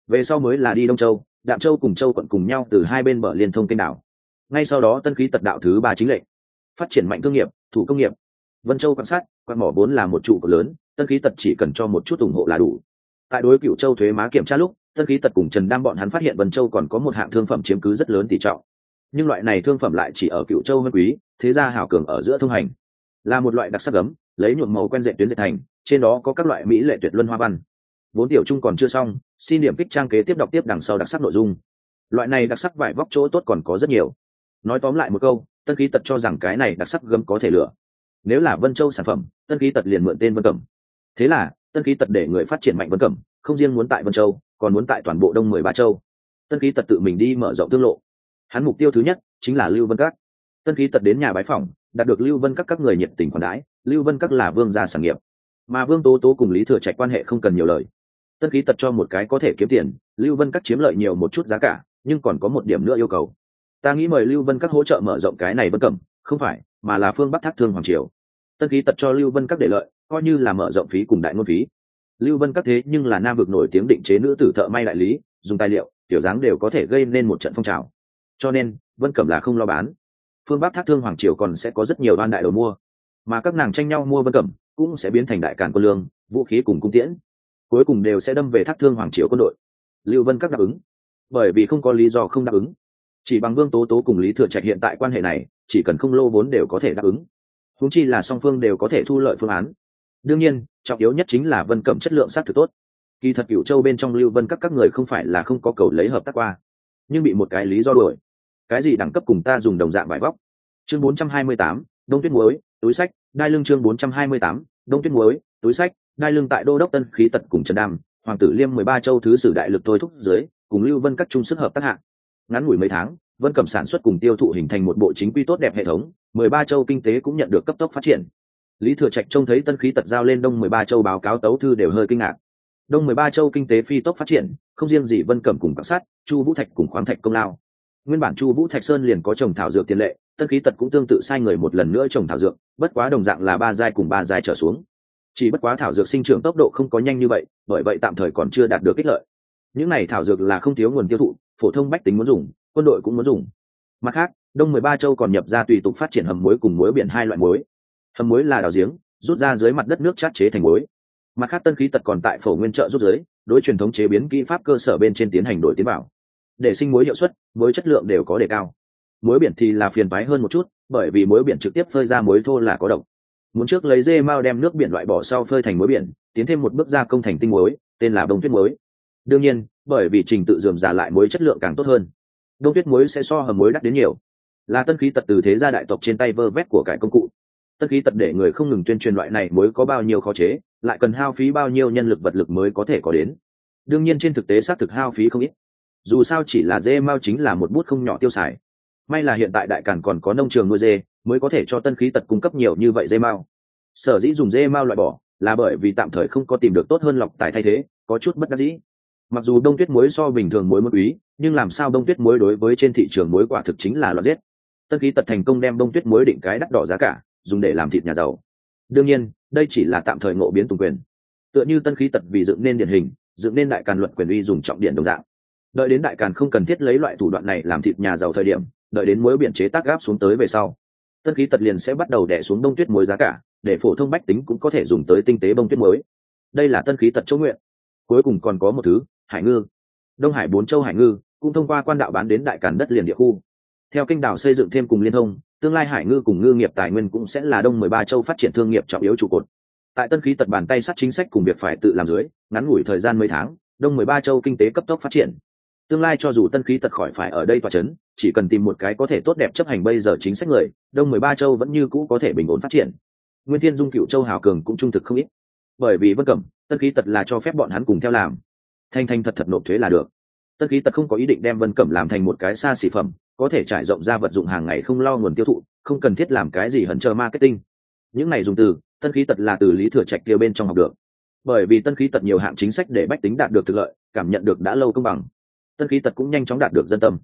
về sau mới là đi đông châu, đạm châu cùng châu quận cùng nhau từ hai bên bờ liên thông kênh đảo. Ngay sau đó tân khí tật đạo thứ ba chính lệnh. Phát triển mạnh thương nghiệp, thủ công nghiệp. Vân châu quan sát, quan mỏ vốn là một trụ cột lớn, tân khí tật chỉ cần cho một chút ủng hộ là đủ. Tại đối cựu châu thuế má kiểm tra lúc, tân khí tật cùng trần đam bọn hắn phát hiện vân châu còn có một hạng thương phẩm chiếm cứ rất lớn tỷ trọng. Nhưng loại này thương phẩm lại chỉ ở cựu châu vân quý, thế gia hảo cường ở giữa thông hành. Là một loại đặc sắc gấm, lấy nhuộm màu quen dệt tuyến dệt thành, trên đó có các loại mỹ lệ tuyệt luân hoa văn vốn tiểu trung còn chưa xong xin điểm kích trang kế tiếp đọc tiếp đằng sau đặc sắc nội dung. Loại này đặc sắc vải vóc chỗ tốt còn có rất nhiều. Nói tóm lại một câu tân khí tật cho rằng cái này đặc sắc gấm có thể lựa. Nếu là vân châu sản phẩm tân khí tật liền mượn tên vân cẩm. Thế là tân khí tật để người phát triển mạnh vân cẩm không riêng muốn tại vân châu còn muốn tại toàn bộ đông mười ba châu. Tân khí tật tự mình đi mở rộng tương lộ. Hắn mục tiêu thứ nhất chính là lưu vân các. Tân khí tật đến nhà bái phòng đạt được lưu vân các các người nhiệt tình khoản đái, lưu vân các là vương gia sản nghiệp. Mà vương tố tố cùng lý thừa trạch quan hệ không cần nhiều lời tân khí tật cho một cái có thể kiếm tiền, lưu vân các chiếm lợi nhiều một chút giá cả, nhưng còn có một điểm nữa yêu cầu. Ta nghĩ mời lưu vân các hỗ trợ mở rộng cái này vân cẩm, không phải, mà là phương bắc thác thương hoàng triều. Tân khí tật cho lưu vân các để lợi, coi như là mở rộng phí cùng đại ngôn phí. Lưu vân các thế nhưng là nam vực nổi tiếng định chế nữ tử thợ may đại lý, dùng tài liệu tiểu dáng đều có thể gây nên một trận phong trào. Cho nên, vân cẩm là không lo bán. Phương bắc thác thương hoàng triều còn sẽ có rất nhiều đoan đại đầu mua. Mà các nàng tranh nhau mua vân cẩm, cũng sẽ biến thành đại càn quân lương, vũ khí cùng cung tiễn cuối cùng đều sẽ đâm về thác thương hoàng triều quân đội. Lưu vân các đáp ứng. Bởi vì không có lý do không đáp ứng. Chỉ bằng vương tố tố cùng lý thừa trạch hiện tại quan hệ này chỉ cần không lô vốn đều có thể đáp ứng. Húng chi là song phương đều có thể thu lợi phương án. Đương nhiên trọng yếu nhất chính là vân cẩm chất lượng s á t thực tốt. Kỳ thật cựu châu bên trong lưu vân các các người không phải là không có cầu lấy hợp tác qua nhưng bị một cái lý do đổi. cái gì đẳng cấp cùng ta dùng đồng dạng vải vóc? Chương 428, đông tuyết muối túi sách đai lưng chương 428, đông tuyết muối túi sách đai lưng tại đô đốc tân khí tật cùng trần đam, hoàng tử liêm mười ba châu thứ sử đại lực thôi thúc dưới, cùng lưu vân các trung sức hợp tác hạng ngắn ngủi mấy tháng, vân cẩm sản xuất cùng tiêu thụ hình thành một bộ chính quy tốt đẹp hệ thống, mười ba châu kinh tế cũng nhận được cấp tốc phát triển. Lý thừa trạch trông thấy tân khí tật giao lên đông mười ba châu báo cáo tấu thư đều hơi kinh ngạc. Đông mười ba châu kinh tế phi tốc phát triển, không riêng gì vân cẩm cùng quan sát, chu vũ thạch cùng khoáng thạch công lao. Nguyên bản chu vũ thạch sơn liền có trồng thảo dược tiền lệ, tân khí tật cũng tương tự sai người một lần nữa trồng thảo dược, bất quá đồng dạng là ba giai cùng ba giai trở xuống chỉ bất quá thảo dược sinh trưởng tốc độ không có nhanh như vậy, bởi vậy tạm thời còn chưa đạt được ích lợi. Những này thảo dược là không thiếu nguồn tiêu thụ, phổ thông bách tính muốn dùng, quân đội cũng muốn dùng. Mặt khác, đông mười ba châu còn nhập ra tùy tục phát triển hầm muối cùng muối biển hai loại muối. Hầm muối là đào giếng, rút ra dưới mặt đất nước chát chế thành muối. Mặt khác tân khí tật còn tại phổ nguyên trợ rút giới đối truyền thống chế biến kỹ pháp cơ sở bên trên tiến hành đổi tiến bảo để sinh muối hiệu suất, muối chất lượng đều có đề cao. Muối biển thì là phiền toái hơn một chút, bởi vì muối biển trực tiếp phơi ra muối thô là có độc muốn trước lấy dê mao đem nước biển loại bỏ sau phơi thành muối biển, tiến thêm một bước ra công thành tinh muối, tên là bông tuyết muối. Đương nhiên, bởi vì trình tự dườm giả lại muối chất lượng càng tốt hơn. Đông tuyết muối sẽ so hầm muối đắt đến nhiều. Là tân khí tật từ thế gia đại tộc trên tay vơ vét của cải công cụ. Tân khí tật để người không ngừng tuyên truyền loại này muối có bao nhiêu khó chế, lại cần hao phí bao nhiêu nhân lực vật lực mới có thể có đến. Đương nhiên trên thực tế xác thực hao phí không ít. Dù sao chỉ là dê mao chính là một bút không nhỏ tiêu xài. May là hiện tại đại càn còn có nông trường nuôi dê mới có thể cho tân khí tật cung cấp nhiều như vậy dê mao. Sở dĩ dùng dê mao loại bỏ là bởi vì tạm thời không có tìm được tốt hơn lọc tài thay thế có chút bất đắc dĩ. Mặc dù đông tuyết muối so bình thường muối mất quý, nhưng làm sao đông tuyết muối đối với trên thị trường muối quả thực chính là loại giết. Tân khí tật thành công đem đông tuyết muối định cái đắt đỏ giá cả dùng để làm thịt nhà giàu. Đương nhiên đây chỉ là tạm thời ngộ biến tùng quyền. Tựa như tân khí tật vì dựng nên điển hình dựng nên đại càn luật quyền uy dùng trọng điện đồng dạng. Đợi đến đại càn không cần thiết lấy loại thủ đoạn này làm thịt nhà giàu thời điểm đợi đến muối biện chế tác gáp xuống tới về sau tân khí tật liền sẽ bắt đầu đẻ xuống đông tuyết muối giá cả, để phổ thông bách tính cũng có thể dùng tới tinh tế bông tuyết muối. Đây là tân khí tật chỗ nguyện. Cuối cùng còn có một thứ, hải ngư. Đông hải bốn châu hải ngư cũng thông qua quan đạo bán đến đại càn đất liền địa khu. Theo kinh đảo xây dựng thêm cùng liên thông, tương lai hải ngư cùng ngư nghiệp tài nguyên cũng sẽ là đông mười ba châu phát triển thương nghiệp trọng yếu trụ cột. Tại tân khí tật bàn tay sắt chính sách cùng việc phải tự làm dưới, ngắn ngủi thời gian mấy tháng, đông mười ba châu kinh tế cấp tốc phát triển. Tương lai cho dù tân khí tật khỏi phải ở đây tòa c h ấ n chỉ cần tìm một cái có thể tốt đẹp chấp hành bây giờ chính sách người, đông mười ba châu vẫn như cũ có thể bình ổn phát triển. Nguyên thiên dung cựu châu hào cường cũng trung thực không ít. Bởi vì vân cẩm, tân khí tật là cho phép bọn hắn cùng theo làm. Thanh thanh thật thật nộp thuế là được. Tân khí tật không có ý định đem vân cẩm làm thành một cái xa xỉ phẩm, có thể trải rộng ra vật dụng hàng ngày không lo nguồn tiêu thụ, không cần thiết làm cái gì hận chờ marketing. Những này dùng từ, tân khí tật là từ lý thừa trạch kêu bên trong học được. Bởi vì tân khí tật nhiều hạng chính sách để bách tính đạt được thực lợi, cảm nhận được đã lâu công bằng. Tân khí tật cũng nhanh chóng đạt được dân tâm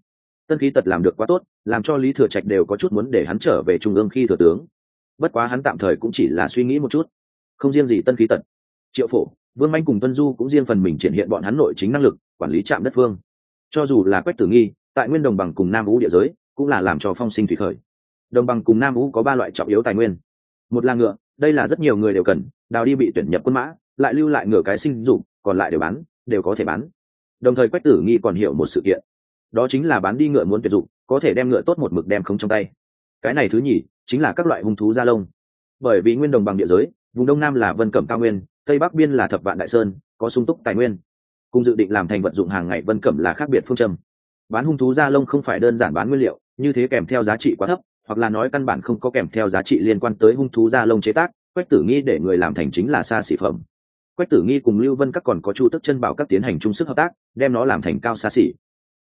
tân khí tật làm được quá tốt, làm cho lý thừa trạch đều có chút muốn để hắn trở về trung ương khi thừa tướng. Bất quá hắn tạm thời cũng chỉ là suy nghĩ một chút. Không riêng gì tân khí tật. Triệu phổ, vương manh cùng tuân du cũng riêng phần mình triển hiện bọn hắn nội chính năng lực, quản lý trạm đất phương. Cho dù là quách tử nghi, tại nguyên đồng bằng cùng nam vũ địa giới, cũng là làm cho phong sinh thủy khởi. Đồng bằng cùng nam vũ có ba loại trọng yếu tài nguyên. Một là ngựa, đây là rất nhiều người đều cần, đào đi bị tuyển nhập quân mã, lại lưu lại ngựa cái sinh dụng, còn lại đều bán, đều có thể bán. Đồng thời quách tử nghi còn hiểu một sự kiện đó chính là bán đi ngựa muốn tuyệt dụng, có thể đem ngựa tốt một mực đem không trong tay. Cái này thứ nhì chính là các loại hung thú da lông. Bởi vì nguyên đồng bằng địa giới, vùng đông nam là vân cẩm cao nguyên, tây bắc biên là thập vạn đại sơn, có sung túc tài nguyên. Cùng dự định làm thành vận dụng hàng ngày vân cẩm là khác biệt phương châm. Bán hung thú da lông không phải đơn giản bán nguyên liệu, như thế kèm theo giá trị quá thấp, hoặc là nói căn bản không có kèm theo giá trị liên quan tới hung thú da lông chế tác, quách tử nghi để người làm thành chính là xa xỉ phẩm. Quách tử nghi cùng lưu vân các còn có chu tức chân bảo các tiến hành chung sức hợp tác, đem nó làm thành cao xa xỉ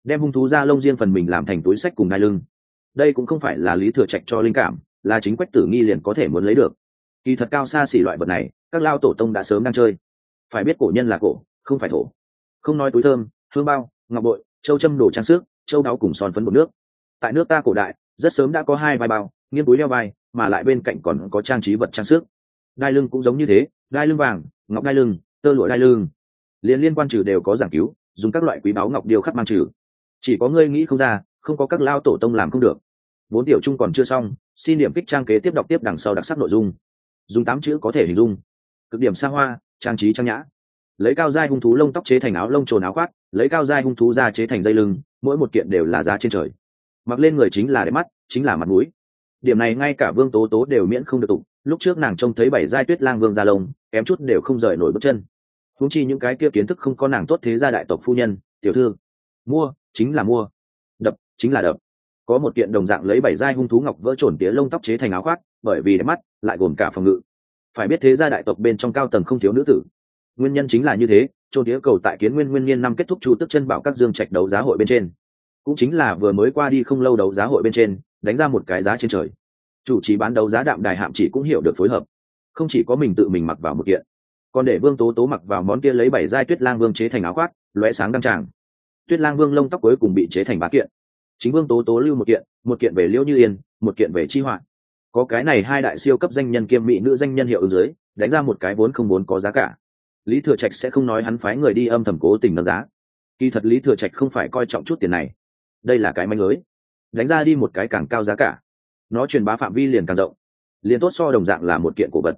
đem hung thú ra lông riêng phần mình làm thành túi sách cùng đai lưng. Đây cũng không phải là lý thừa trạch cho linh cảm, là chính quách tử nghi liền có thể muốn lấy được. Kỳ thật cao xa xỉ loại vật này, các lao tổ tông đã sớm đang chơi. Phải biết cổ nhân là cổ, không phải thổ. Không nói túi thơm, hương bao, ngọc bội, châu châm đồ trang sức, châu đáo cùng son phấn bột nước. Tại nước ta cổ đại, rất sớm đã có hai vai bao, nghiêng túi đeo vai, mà lại bên cạnh còn có trang trí vật trang sức. Đai lưng cũng giống như thế, đai lưng vàng, ngọc đai lưng, tơ lụa đai lưng. Liên liên quan trừ đều có giảng cứu, dùng các loại quý báu ngọc điêu khắc mang trừ chỉ có ngươi nghĩ không ra, không có các lao tổ tông làm không được. Bốn tiểu trung còn chưa xong, xin điểm kích trang kế tiếp đọc tiếp đằng sau đặc sắc nội dung. Dùng tám chữ có thể hình dung. Cực điểm xa hoa, trang trí trang nhã. Lấy cao dai hung thú lông tóc chế thành áo lông trồn áo khoác, lấy cao dai hung thú ra chế thành dây lưng, mỗi một kiện đều là giá trên trời. Mặc lên người chính là đẹp mắt, chính là mặt mũi. Điểm này ngay cả vương tố tố đều miễn không được tụ. lúc trước nàng trông thấy bảy giai tuyết lang vương gia lông, kém chút đều không rời nổi bước chân. Húng chi những cái kia kiến thức không có nàng tốt thế gia đại tộc phu nhân, tiểu thư. Mua chính là mua. Đập, chính là đập. Có một kiện đồng dạng lấy bảy giai hung thú ngọc vỡ trồn tía lông tóc chế thành áo khoác, bởi vì đẹp mắt, lại gồm cả phòng ngự. Phải biết thế gia đại tộc bên trong cao tầng không thiếu nữ tử. Nguyên nhân chính là như thế trôn tía cầu tại kiến nguyên nguyên niên năm kết thúc chu tức chân bảo các dương trạch đấu giá hội bên trên. Cũng chính là vừa mới qua đi không lâu đấu giá hội bên trên, đánh ra một cái giá trên trời. Chủ trì bán đấu giá đạm đài hạm chỉ cũng hiểu được phối hợp. Không chỉ có mình tự mình mặc vào một kiện, còn để vương tố tố mặc vào món kia lấy bảy giai tuyết lang vương chế thành áo khoác, lóe sáng đăng tràng tuyết lang vương lông tóc cuối cùng bị chế thành bá kiện. Chính vương tố tố lưu một kiện một kiện về liễu như yên, một kiện về chi hoạn. Có cái này hai đại siêu cấp danh nhân kiêm mỹ nữ danh nhân hiệu ứng dưới, đánh ra một cái vốn không vốn có giá cả. Lý thừa trạch sẽ không nói hắn phái người đi âm thầm cố tình nâng giá. Kỳ thật lý thừa trạch không phải coi trọng chút tiền này. Đây là cái manh lưới. Đánh ra đi một cái càng cao giá cả. Nó truyền bá phạm vi liền càng rộng. Liền tốt so đồng dạng là một kiện cổ vật.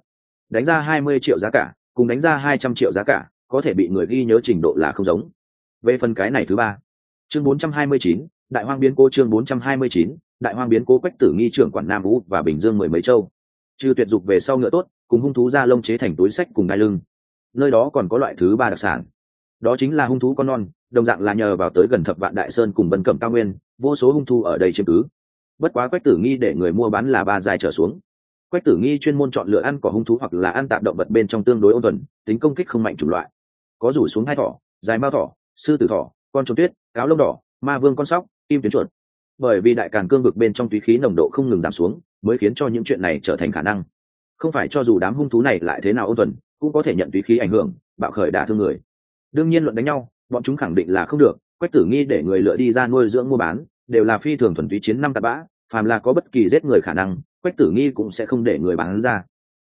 Đánh ra hai mươi triệu giá cả, cùng đánh ra hai trăm triệu giá cả, có thể bị người ghi nhớ trình độ là không giống về phần cái này thứ ba, chương bốn trăm hai mươi chín, đại hoang biến cố chương bốn trăm hai mươi chín, đại hoang biến cố quách tử nghi trưởng quản nam vũ và bình dương mười mấy châu. Trừ tuyệt dục về sau ngựa tốt, cùng hung thú da lông chế thành túi sách cùng đai lưng. Nơi đó còn có loại thứ ba đặc sản. Đó chính là hung thú con non, đồng dạng là nhờ vào tới gần thập vạn đại sơn cùng bần cẩm cao nguyên, vô số hung thú ở đây chiếm cứ. Bất quá quách tử nghi để người mua bán là ba dài trở xuống. Quách tử nghi chuyên môn chọn lựa ăn cỏ hung thú hoặc là ăn tạm động vật bên trong tương đối ôn thuần, tính công kích không mạnh chủng loại. Có rủ xuống hai thỏ, dài mao thỏ sư tử thỏ, con trồn tuyết, cáo lông đỏ, ma vương con sóc, kim tuyến chuột. Bởi vì đại càn cương vực bên trong túy khí nồng độ không ngừng giảm xuống, mới khiến cho những chuyện này trở thành khả năng. Không phải cho dù đám hung thú này lại thế nào ôn thuần, cũng có thể nhận túy khí ảnh hưởng, bạo khởi đả thương người. Đương nhiên luận đánh nhau, bọn chúng khẳng định là không được, quách tử nghi để người lựa đi ra nuôi dưỡng mua bán, đều là phi thường thuần túy chiến năm tạt bã, phàm là có bất kỳ giết người khả năng, quách tử nghi cũng sẽ không để người bán ra.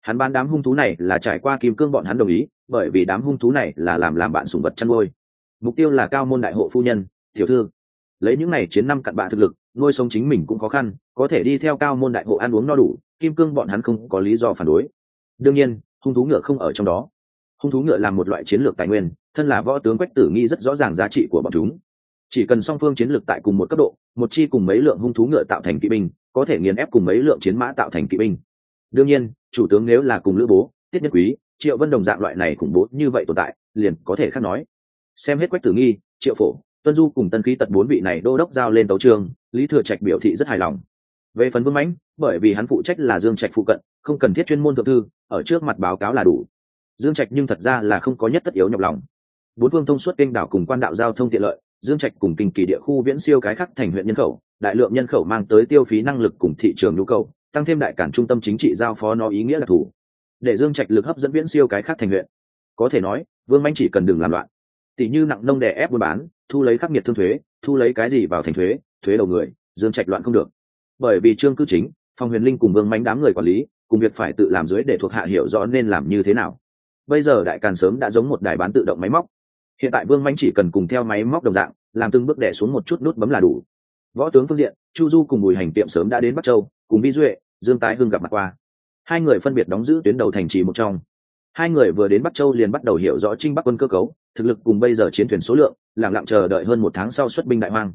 Hắn bán đám hung thú này là trải qua kim cương bọn hắn đồng ý, bởi vì đám hung thú này là làm làm bạn sùng vật chăn nuôi mục tiêu là cao môn đại hộ phu nhân, tiểu thư. Lấy những này chiến năm cặn bạ thực lực, nuôi sống chính mình cũng khó khăn, có thể đi theo cao môn đại hộ ăn uống no đủ, kim cương bọn hắn không có lý do phản đối. Đương nhiên, hung thú ngựa không ở trong đó. Hung thú ngựa là một loại chiến lược tài nguyên, thân là võ tướng quách tử nghi rất rõ ràng giá trị của bọn chúng. Chỉ cần song phương chiến lược tại cùng một cấp độ, một chi cùng mấy lượng hung thú ngựa tạo thành kỵ binh, có thể nghiền ép cùng mấy lượng chiến mã tạo thành kỵ binh. Đương nhiên, chủ tướng nếu là cùng lữ bố, tiết nhất quý, triệu vân đồng dạng loại này khủng bố như vậy tồn tại, liền có thể khác nói xem hết quách tử nghi, triệu phổ, tuân du cùng tân khí tật bốn vị này đô đốc giao lên tấu trường, lý thừa trạch biểu thị rất hài lòng. Về phần vương mãnh, bởi vì hắn phụ trách là dương trạch phụ cận, không cần thiết chuyên môn thượng thư, ở trước mặt báo cáo là đủ. Dương trạch nhưng thật ra là không có nhất tất yếu nhọc lòng. Bốn phương thông suốt kênh đảo cùng quan đạo giao thông tiện lợi, dương trạch cùng kinh kỳ địa khu viễn siêu cái khắc thành huyện nhân khẩu, đại lượng nhân khẩu mang tới tiêu phí năng lực cùng thị trường nhu cầu, tăng thêm đại cản trung tâm chính trị giao phó nó ý nghĩa là thủ. Để dương trạch lực hấp dẫn viễn siêu cái khác thành huyện. Có thể nói, vương manh chỉ cần đừng làm loạn tỷ như nặng nông đè ép buôn bán, thu lấy khắc nghiệt thương thuế, thu lấy cái gì vào thành thuế thuế đầu người, dương trạch loạn không được. Bởi vì trương cư chính phòng huyền linh cùng vương mánh đám người quản lý, cùng việc phải tự làm dưới để thuộc hạ hiểu rõ nên làm như thế nào. Bây giờ đại càn sớm đã giống một đài bán tự động máy móc. Hiện tại vương mánh chỉ cần cùng theo máy móc đồng dạng, làm từng bước đẻ xuống một chút nút bấm là đủ. Võ tướng phương diện, chu du cùng bùi hành tiệm sớm đã đến bắc châu, cùng vi duệ, dương tái hưng gặp mặt qua. Hai người phân biệt đóng giữ tuyến đầu thành trì một trong hai người vừa đến bắc châu liền bắt đầu hiểu rõ trinh bắc quân cơ cấu thực lực cùng bây giờ chiến thuyền số lượng lẳng lặng chờ đợi hơn một tháng sau xuất binh đại hoang.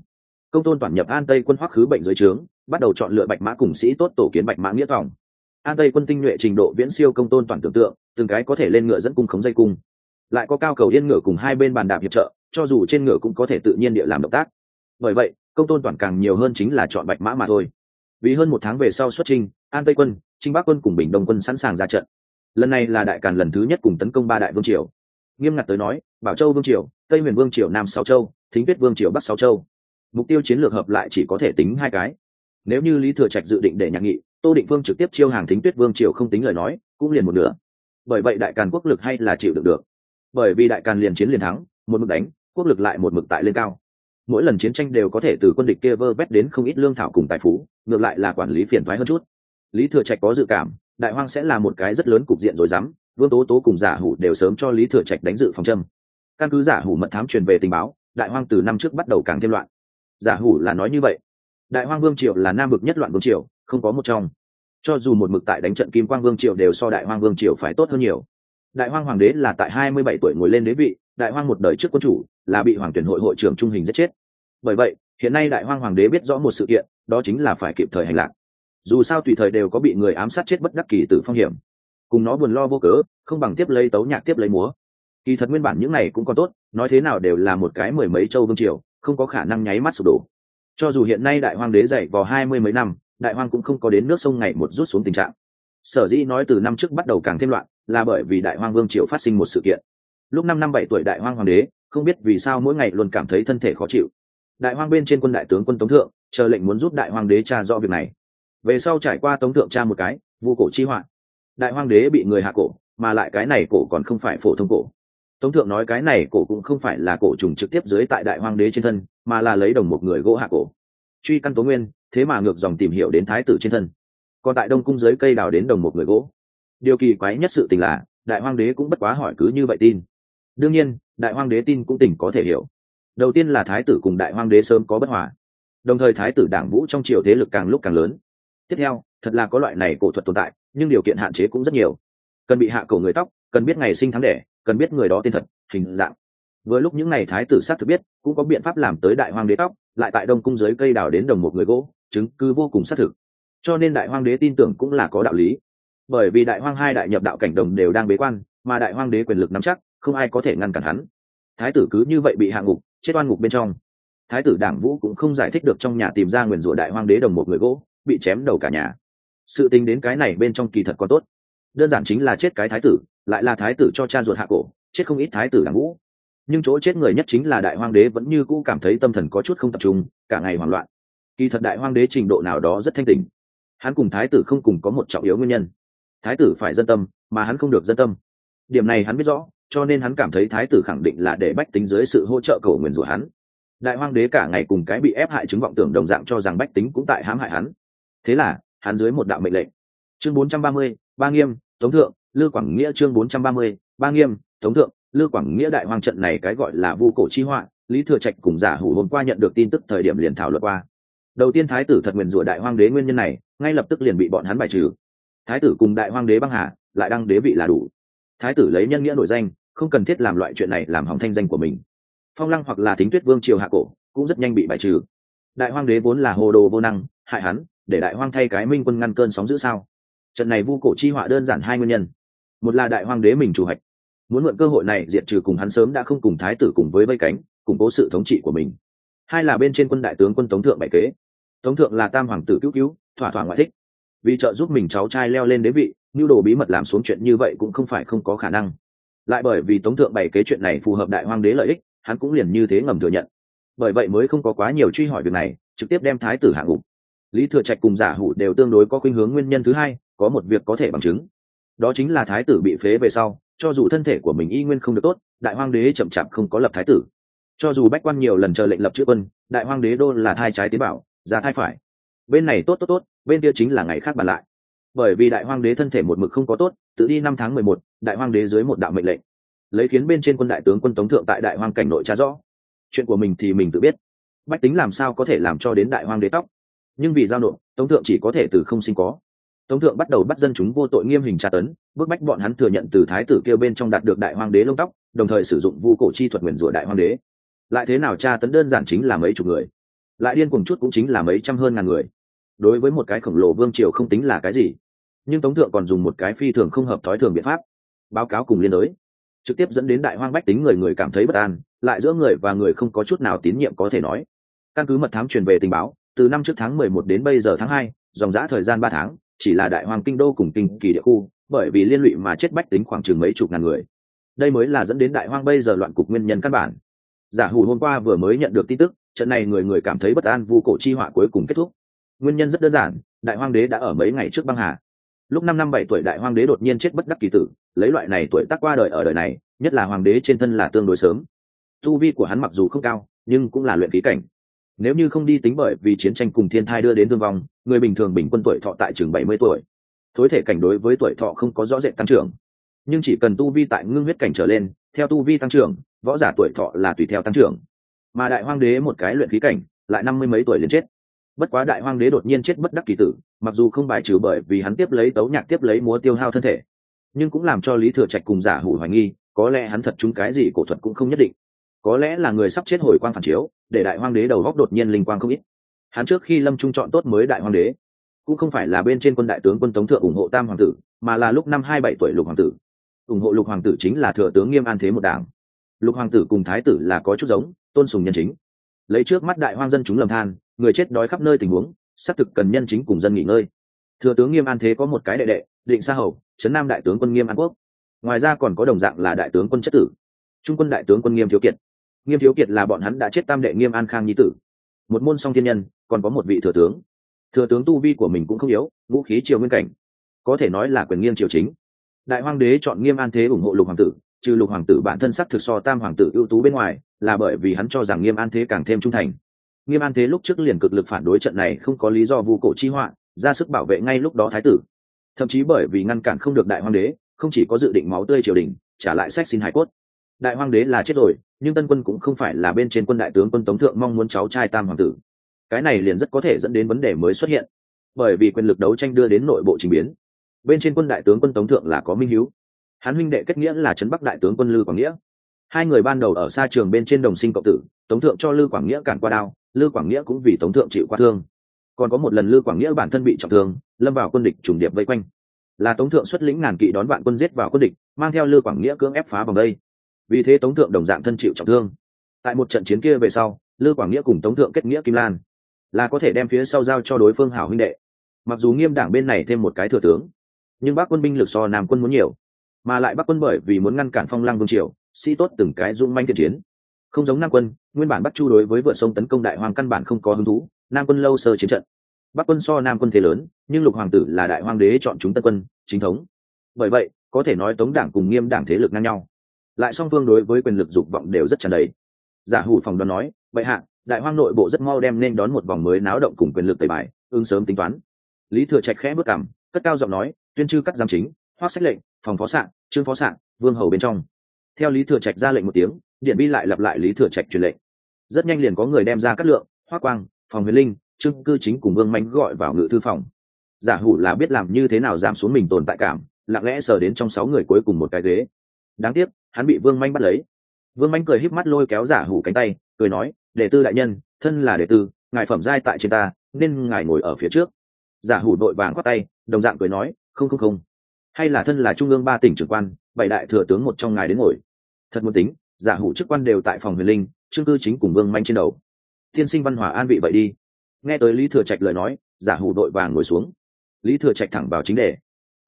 Công tôn toàn nhập an tây quân hoắc khứ bệnh dưới trướng bắt đầu chọn lựa bạch mã cùng sĩ tốt tổ kiến bạch mã nghĩa tòng. An tây quân tinh nhuệ trình độ viễn siêu công tôn toàn tưởng tượng từng cái có thể lên ngựa dẫn cung khống dây cung. Lại có cao cầu yên ngựa cùng hai bên bàn đạp hiệp trợ cho dù trên ngựa cũng có thể tự nhiên địa làm động tác. Bởi vậy công tôn toàn càng nhiều hơn chính là chọn bạch mã mà thôi. Vì hơn một tháng về sau xuất trình, an tây quân trinh bắc quân cùng bình đông quân sẵn sàng ra trận lần này là đại càn lần thứ nhất cùng tấn công ba đại vương triều. Nghiêm ngặt tới nói, bảo châu vương triều, tây huyền vương triều, nam sáu châu, thính tuyết vương triều, bắc sáu châu. Mục tiêu chiến lược hợp lại chỉ có thể tính hai cái. Nếu như lý thừa trạch dự định để nhạc nghị, tô định vương trực tiếp chiêu hàng thính tuyết vương triều không tính lời nói, cũng liền một nửa. Bởi vậy đại càn quốc lực hay là chịu được được. Bởi vì đại càn liền chiến liền thắng, một mực đánh, quốc lực lại một mực tại lên cao. Mỗi lần chiến tranh đều có thể từ quân địch kia vơ vét đến không ít lương thảo cùng tài phú, ngược lại là quản lý phiền thoái hơn chút. Lý thừa trạch có dự cảm đại hoang sẽ là một cái rất lớn cục diện rồi dám. Vương tố tố cùng giả hủ đều sớm cho lý thừa trạch đánh dự phòng châm. Căn cứ giả hủ mật thám truyền về tình báo, đại hoang từ năm trước bắt đầu càng thêm loạn. Giả hủ là nói như vậy. Đại hoang vương triều là nam vực nhất loạn vương triều, không có một trong. Cho dù một mực tại đánh trận kim quang vương triều đều so đại hoang vương triều phải tốt hơn nhiều. Đại hoang hoàng đế là tại hai mươi bảy tuổi ngồi lên đế vị, đại hoang một đời trước quân chủ là bị hoàng tuyển hội hội trưởng trung hình giết chết. Bởi vậy, hiện nay đại hoang hoàng đế biết rõ một sự kiện, đó chính là phải kịp thời hành lạc dù sao tùy thời đều có bị người ám sát chết bất đắc kỳ tử phong hiểm. Cùng nó buồn lo vô cớ, không bằng tiếp lấy tấu nhạc tiếp lấy múa. Kỳ thật nguyên bản những này cũng còn tốt, nói thế nào đều là một cái mười mấy châu vương triều, không có khả năng nháy mắt sụp đổ. Cho dù hiện nay đại hoàng đế dậy vào hai mươi mấy năm, đại hoang cũng không có đến nước sông ngày một rút xuống tình trạng. Sở dĩ nói từ năm trước bắt đầu càng thêm loạn, là bởi vì đại hoang vương triều phát sinh một sự kiện. Lúc năm năm bảy tuổi đại hoang hoàng đế, không biết vì sao mỗi ngày luôn cảm thấy thân thể khó chịu. Đại hoang bên trên quân đại tướng quân tống thượng, chờ lệnh muốn giúp đại hoàng đế tra rõ việc này về sau trải qua tống thượng tra một cái, vu cổ chi họa. Đại hoàng đế bị người hạ cổ, mà lại cái này cổ còn không phải phổ thông cổ. Tống thượng nói cái này cổ cũng không phải là cổ trùng trực tiếp dưới tại đại hoàng đế trên thân, mà là lấy đồng một người gỗ hạ cổ. Truy căn tố nguyên, thế mà ngược dòng tìm hiểu đến thái tử trên thân. Còn tại đông cung dưới cây đào đến đồng một người gỗ. Điều kỳ quái nhất sự tình là, đại hoàng đế cũng bất quá hỏi cứ như vậy tin. Đương nhiên, đại hoàng đế tin cũng tỉnh có thể hiểu. Đầu tiên là thái tử cùng đại hoàng đế sớm có bất hòa. Đồng thời thái tử đảng vũ trong triều thế lực càng lúc càng lớn tiếp theo, thật là có loại này cổ thuật tồn tại, nhưng điều kiện hạn chế cũng rất nhiều. Cần bị hạ cổ người tóc, cần biết ngày sinh tháng đẻ, cần biết người đó tên thật, hình dạng. Với lúc những ngày thái tử sát thực biết, cũng có biện pháp làm tới đại hoàng đế tóc, lại tại đông cung dưới cây đào đến đồng một người gỗ, chứng cứ vô cùng xác thực. Cho nên đại hoàng đế tin tưởng cũng là có đạo lý. Bởi vì đại hoang hai đại nhập đạo cảnh đồng đều đang bế quan, mà đại hoàng đế quyền lực nắm chắc, không ai có thể ngăn cản hắn. Thái tử cứ như vậy bị hạ ngục, chết oan ngục bên trong. Thái tử đảng vũ cũng không giải thích được trong nhà tìm ra nguyền rủa đại hoàng đế đồng một người gỗ bị chém đầu cả nhà. Sự tính đến cái này bên trong kỳ thật có tốt. Đơn giản chính là chết cái thái tử, lại là thái tử cho cha ruột hạ cổ, chết không ít thái tử đảng ngũ. Nhưng chỗ chết người nhất chính là đại hoàng đế vẫn như cũ cảm thấy tâm thần có chút không tập trung, cả ngày hoảng loạn. Kỳ thật đại hoàng đế trình độ nào đó rất thanh tình hắn cùng thái tử không cùng có một trọng yếu nguyên nhân. Thái tử phải dân tâm, mà hắn không được dân tâm. Điểm này hắn biết rõ, cho nên hắn cảm thấy thái tử khẳng định là để bách tính dưới sự hỗ trợ cầu nguyền rủa hắn. Đại hoàng đế cả ngày cùng cái bị ép hại chứng vọng tưởng đồng dạng cho rằng bách tính cũng tại hãm hại hắn thế là hắn dưới một đạo mệnh lệnh. Chương 430, ba nghiêm tống thượng lư quảng nghĩa chương 430, ba nghiêm tống thượng lư quảng nghĩa đại hoang trận này cái gọi là vu cổ chi họa lý thừa trạch cùng giả hủ hôm qua nhận được tin tức thời điểm liền thảo luận qua. Đầu tiên thái tử thật nguyền rủa đại hoang đế nguyên nhân này ngay lập tức liền bị bọn hắn bài trừ. Thái tử cùng đại hoang đế băng hà lại đăng đế vị là đủ. Thái tử lấy nhân nghĩa nổi danh không cần thiết làm loại chuyện này làm hỏng thanh danh của mình. Phong lăng hoặc là thính tuyết vương triều hạ cổ cũng rất nhanh bị bài trừ. Đại hoang đế vốn là hồ đồ vô năng hại hắn để đại hoang thay cái minh quân ngăn cơn sóng giữ sao? Trận này vu cổ chi họa đơn giản hai nguyên nhân. Một là đại hoang đế mình chủ hạch. Muốn mượn cơ hội này diệt trừ cùng hắn sớm đã không cùng thái tử cùng với vây cánh, củng cố sự thống trị của mình. Hai là bên trên quân đại tướng quân tống thượng bảy kế. Tống thượng là tam hoàng tử cứu cứu, thỏa thỏa ngoại thích. Vì trợ giúp mình cháu trai leo lên đế vị nhu đồ bí mật làm xuống chuyện như vậy cũng không phải không có khả năng. Lại bởi vì tống thượng bảy kế chuyện này phù hợp đại hoàng đế lợi ích, hắn cũng liền như thế ngầm thừa nhận. Bởi vậy mới không có quá nhiều truy hỏi việc này, trực tiếp đem thái tử hạ ngục lý thừa trạch cùng giả hủ đều tương đối có khuynh hướng nguyên nhân thứ hai, có một việc có thể bằng chứng. Đó chính là thái tử bị phế về sau, cho dù thân thể của mình y nguyên không được tốt, đại hoàng đế chậm chạp không có lập thái tử. Cho dù bách quan nhiều lần chờ lệnh lập chữ quân, đại hoàng đế đô là thai trái tế bảo, ra thai phải. Bên này tốt tốt tốt, bên kia chính là ngày khác bàn lại. Bởi vì đại hoàng đế thân thể một mực không có tốt, tự đi năm tháng mười một, đại hoàng đế dưới một đạo mệnh lệnh. Lấy khiến bên trên quân đại tướng quân tống thượng tại đại hoàng cảnh nội tra rõ. Chuyện của mình thì mình tự biết. Bách tính làm sao có thể làm cho đến đại hoàng đế tóc? Nhưng vì giao nộp, tống thượng chỉ có thể từ không sinh có. Tống thượng bắt đầu bắt dân chúng vô tội nghiêm hình tra tấn, bức bách bọn hắn thừa nhận từ thái tử kêu bên trong đạt được đại hoàng đế lông tóc, đồng thời sử dụng vu cổ chi thuật nguyền rủa đại hoàng đế. Lại thế nào tra tấn đơn giản chính là mấy chục người. Lại điên cùng chút cũng chính là mấy trăm hơn ngàn người. Đối với một cái khổng lồ vương triều không tính là cái gì. Nhưng tống thượng còn dùng một cái phi thường không hợp thói thường biện pháp. Báo cáo cùng liên đới. Trực tiếp dẫn đến đại hoang bách tính người người cảm thấy bất an, lại giữa người và người không có chút nào tín nhiệm có thể nói. Căn cứ mật thám truyền về tình báo từ năm trước tháng mười một đến bây giờ tháng hai, dòng giã thời gian ba tháng, chỉ là đại hoàng kinh đô cùng kinh kỳ địa khu, bởi vì liên lụy mà chết bách tính khoảng chừng mấy chục ngàn người. Đây mới là dẫn đến đại hoang bây giờ loạn cục nguyên nhân căn bản. Giả hủ hôm qua vừa mới nhận được tin tức, trận này người người cảm thấy bất an, vu cổ chi họa cuối cùng kết thúc. Nguyên nhân rất đơn giản, đại hoang đế đã ở mấy ngày trước băng hà. Lúc năm năm bảy tuổi đại hoang đế đột nhiên chết bất đắc kỳ tử, lấy loại này tuổi tác qua đời ở đời này, nhất là hoàng đế trên thân là tương đối sớm. Tu vi của hắn mặc dù không cao, nhưng cũng là luyện khí cảnh nếu như không đi tính bởi vì chiến tranh cùng thiên thai đưa đến thương vong, người bình thường bình quân tuổi thọ tại chừng bảy mươi tuổi. Thối thể cảnh đối với tuổi thọ không có rõ rệt tăng trưởng. Nhưng chỉ cần tu vi tại ngưng huyết cảnh trở lên, theo tu vi tăng trưởng, võ giả tuổi thọ là tùy theo tăng trưởng. Mà đại hoang đế một cái luyện khí cảnh, lại năm mươi mấy tuổi liền chết. Bất quá đại hoang đế đột nhiên chết bất đắc kỳ tử, mặc dù không bài trừ bởi vì hắn tiếp lấy tấu nhạc tiếp lấy múa tiêu hao thân thể, nhưng cũng làm cho lý thừa trạch cùng giả hủ hoài nghi, có lẽ hắn thật chúng cái gì cổ thuật cũng không nhất định có lẽ là người sắp chết hồi quang phản chiếu, để đại hoàng đế đầu góc đột nhiên linh quang không ít. Hắn trước khi lâm trung chọn tốt mới đại hoàng đế. Cũng không phải là bên trên quân đại tướng quân tống thượng ủng hộ tam hoàng tử, mà là lúc năm hai bảy tuổi lục hoàng tử. Ủng hộ lục hoàng tử chính là thừa tướng nghiêm an thế một đảng. Lục hoàng tử cùng thái tử là có chút giống, tôn sùng nhân chính. Lấy trước mắt đại hoang dân chúng lầm than, người chết đói khắp nơi tình huống, xác thực cần nhân chính cùng dân nghỉ ngơi. Thừa tướng nghiêm an thế có một cái đệ đệ, định sa hầu trấn nam đại tướng quân nghiêm an quốc. Ngoài ra còn có đồng dạng là đại tướng quân chất tử. Trung quân đại tướng quân nghiêm thiếu kiệt nghiêm thiếu kiệt là bọn hắn đã chết tam đệ nghiêm an khang nhi tử. Một môn song thiên nhân, còn có một vị thừa tướng. Thừa tướng tu vi của mình cũng không yếu, vũ khí triều nguyên cảnh. Có thể nói là quyền nghiêng triều chính. Đại hoàng đế chọn nghiêm an thế ủng hộ lục hoàng tử, trừ lục hoàng tử bản thân sắc thực so tam hoàng tử ưu tú bên ngoài, là bởi vì hắn cho rằng nghiêm an thế càng thêm trung thành. Nghiêm an thế lúc trước liền cực lực phản đối trận này không có lý do vu cổ chi họa, ra sức bảo vệ ngay lúc đó thái tử. Thậm chí bởi vì ngăn cản không được đại hoàng đế, không chỉ có dự định máu tươi triều đình, trả lại sách xin hải cốt đại hoàng đế là chết rồi, nhưng tân quân cũng không phải là bên trên quân đại tướng quân tống thượng mong muốn cháu trai tam hoàng tử. Cái này liền rất có thể dẫn đến vấn đề mới xuất hiện. Bởi vì quyền lực đấu tranh đưa đến nội bộ trình biến. Bên trên quân đại tướng quân tống thượng là có minh hiếu. Hắn huynh đệ kết nghĩa là trấn bắc đại tướng quân lư quảng nghĩa. Hai người ban đầu ở xa trường bên trên đồng sinh cộng tử, tống thượng cho lư quảng nghĩa cản qua đao, lư quảng nghĩa cũng vì tống thượng chịu qua thương. Còn có một lần lư quảng nghĩa bản thân bị trọng thương, lâm vào quân địch trùng điệp vây quanh. Là tống thượng xuất lĩnh ngàn kỵ đón vạn quân giết vào quân địch, mang theo lư quảng nghĩa cưỡng ép phá vòng đây vì thế tống thượng đồng dạng thân chịu trọng thương. Tại một trận chiến kia về sau, lư quảng nghĩa cùng tống thượng kết nghĩa kim lan, là có thể đem phía sau giao cho đối phương hảo huynh đệ. Mặc dù nghiêm đảng bên này thêm một cái thừa tướng, nhưng bác quân binh lực so nam quân muốn nhiều, mà lại bắc quân bởi vì muốn ngăn cản phong lăng vương triều sĩ tốt từng cái dung manh thiện chiến. Không giống nam quân, nguyên bản bắc chu đối với vựa sông tấn công đại hoàng căn bản không có hứng thú, nam quân lâu sơ chiến trận. Bắc quân so nam quân thế lớn, nhưng lục hoàng tử là đại hoàng đế chọn chúng tân quân, chính thống. Bởi vậy, có thể nói tống đảng cùng nghiêm đảng thế lực ngang nhau lại song phương đối với quyền lực dục vọng đều rất tràn đầy. Giả hủ phòng đoán nói vậy hạ, đại hoang nội bộ rất mau đem nên đón một vòng mới náo động cùng quyền lực tẩy bài ương sớm tính toán. Lý thừa trạch khẽ bước cảm cất cao giọng nói, tuyên chư cắt giám chính, hoác sách lệnh, phòng phó sạn trương phó sạn vương hầu bên trong. Theo lý thừa trạch ra lệnh một tiếng, điện bi lại lặp lại lý thừa trạch truyền lệnh. Rất nhanh liền có người đem ra cắt lượng, hoác quang, phòng huyền linh, trương cư chính cùng vương mánh gọi vào ngự thư phòng. Giả hủ là biết làm như thế nào giảm xuống mình tồn tại cảm, lặng lẽ sờ đến trong sáu người cuối cùng một cái ghế. Đáng tiếc hắn bị vương manh bắt lấy. Vương manh cười híp mắt lôi kéo giả hủ cánh tay, cười nói, đệ tư đại nhân, thân là đệ tư ngài phẩm giai tại trên ta, nên ngài ngồi ở phía trước. Giả hủ đội vàng khoác tay, đồng dạng cười nói, không không không. Hay là thân là trung ương ba tỉnh trưởng quan, bảy đại thừa tướng một trong ngài đến ngồi. Thật muốn tính, giả hủ chức quan đều tại phòng huyền linh, trương cư chính cùng vương manh trên đầu. Tiên sinh văn hòa an vị vậy đi. Nghe tới lý thừa trạch lời nói, giả hủ đội vàng ngồi xuống. Lý thừa trạch thẳng vào chính đề.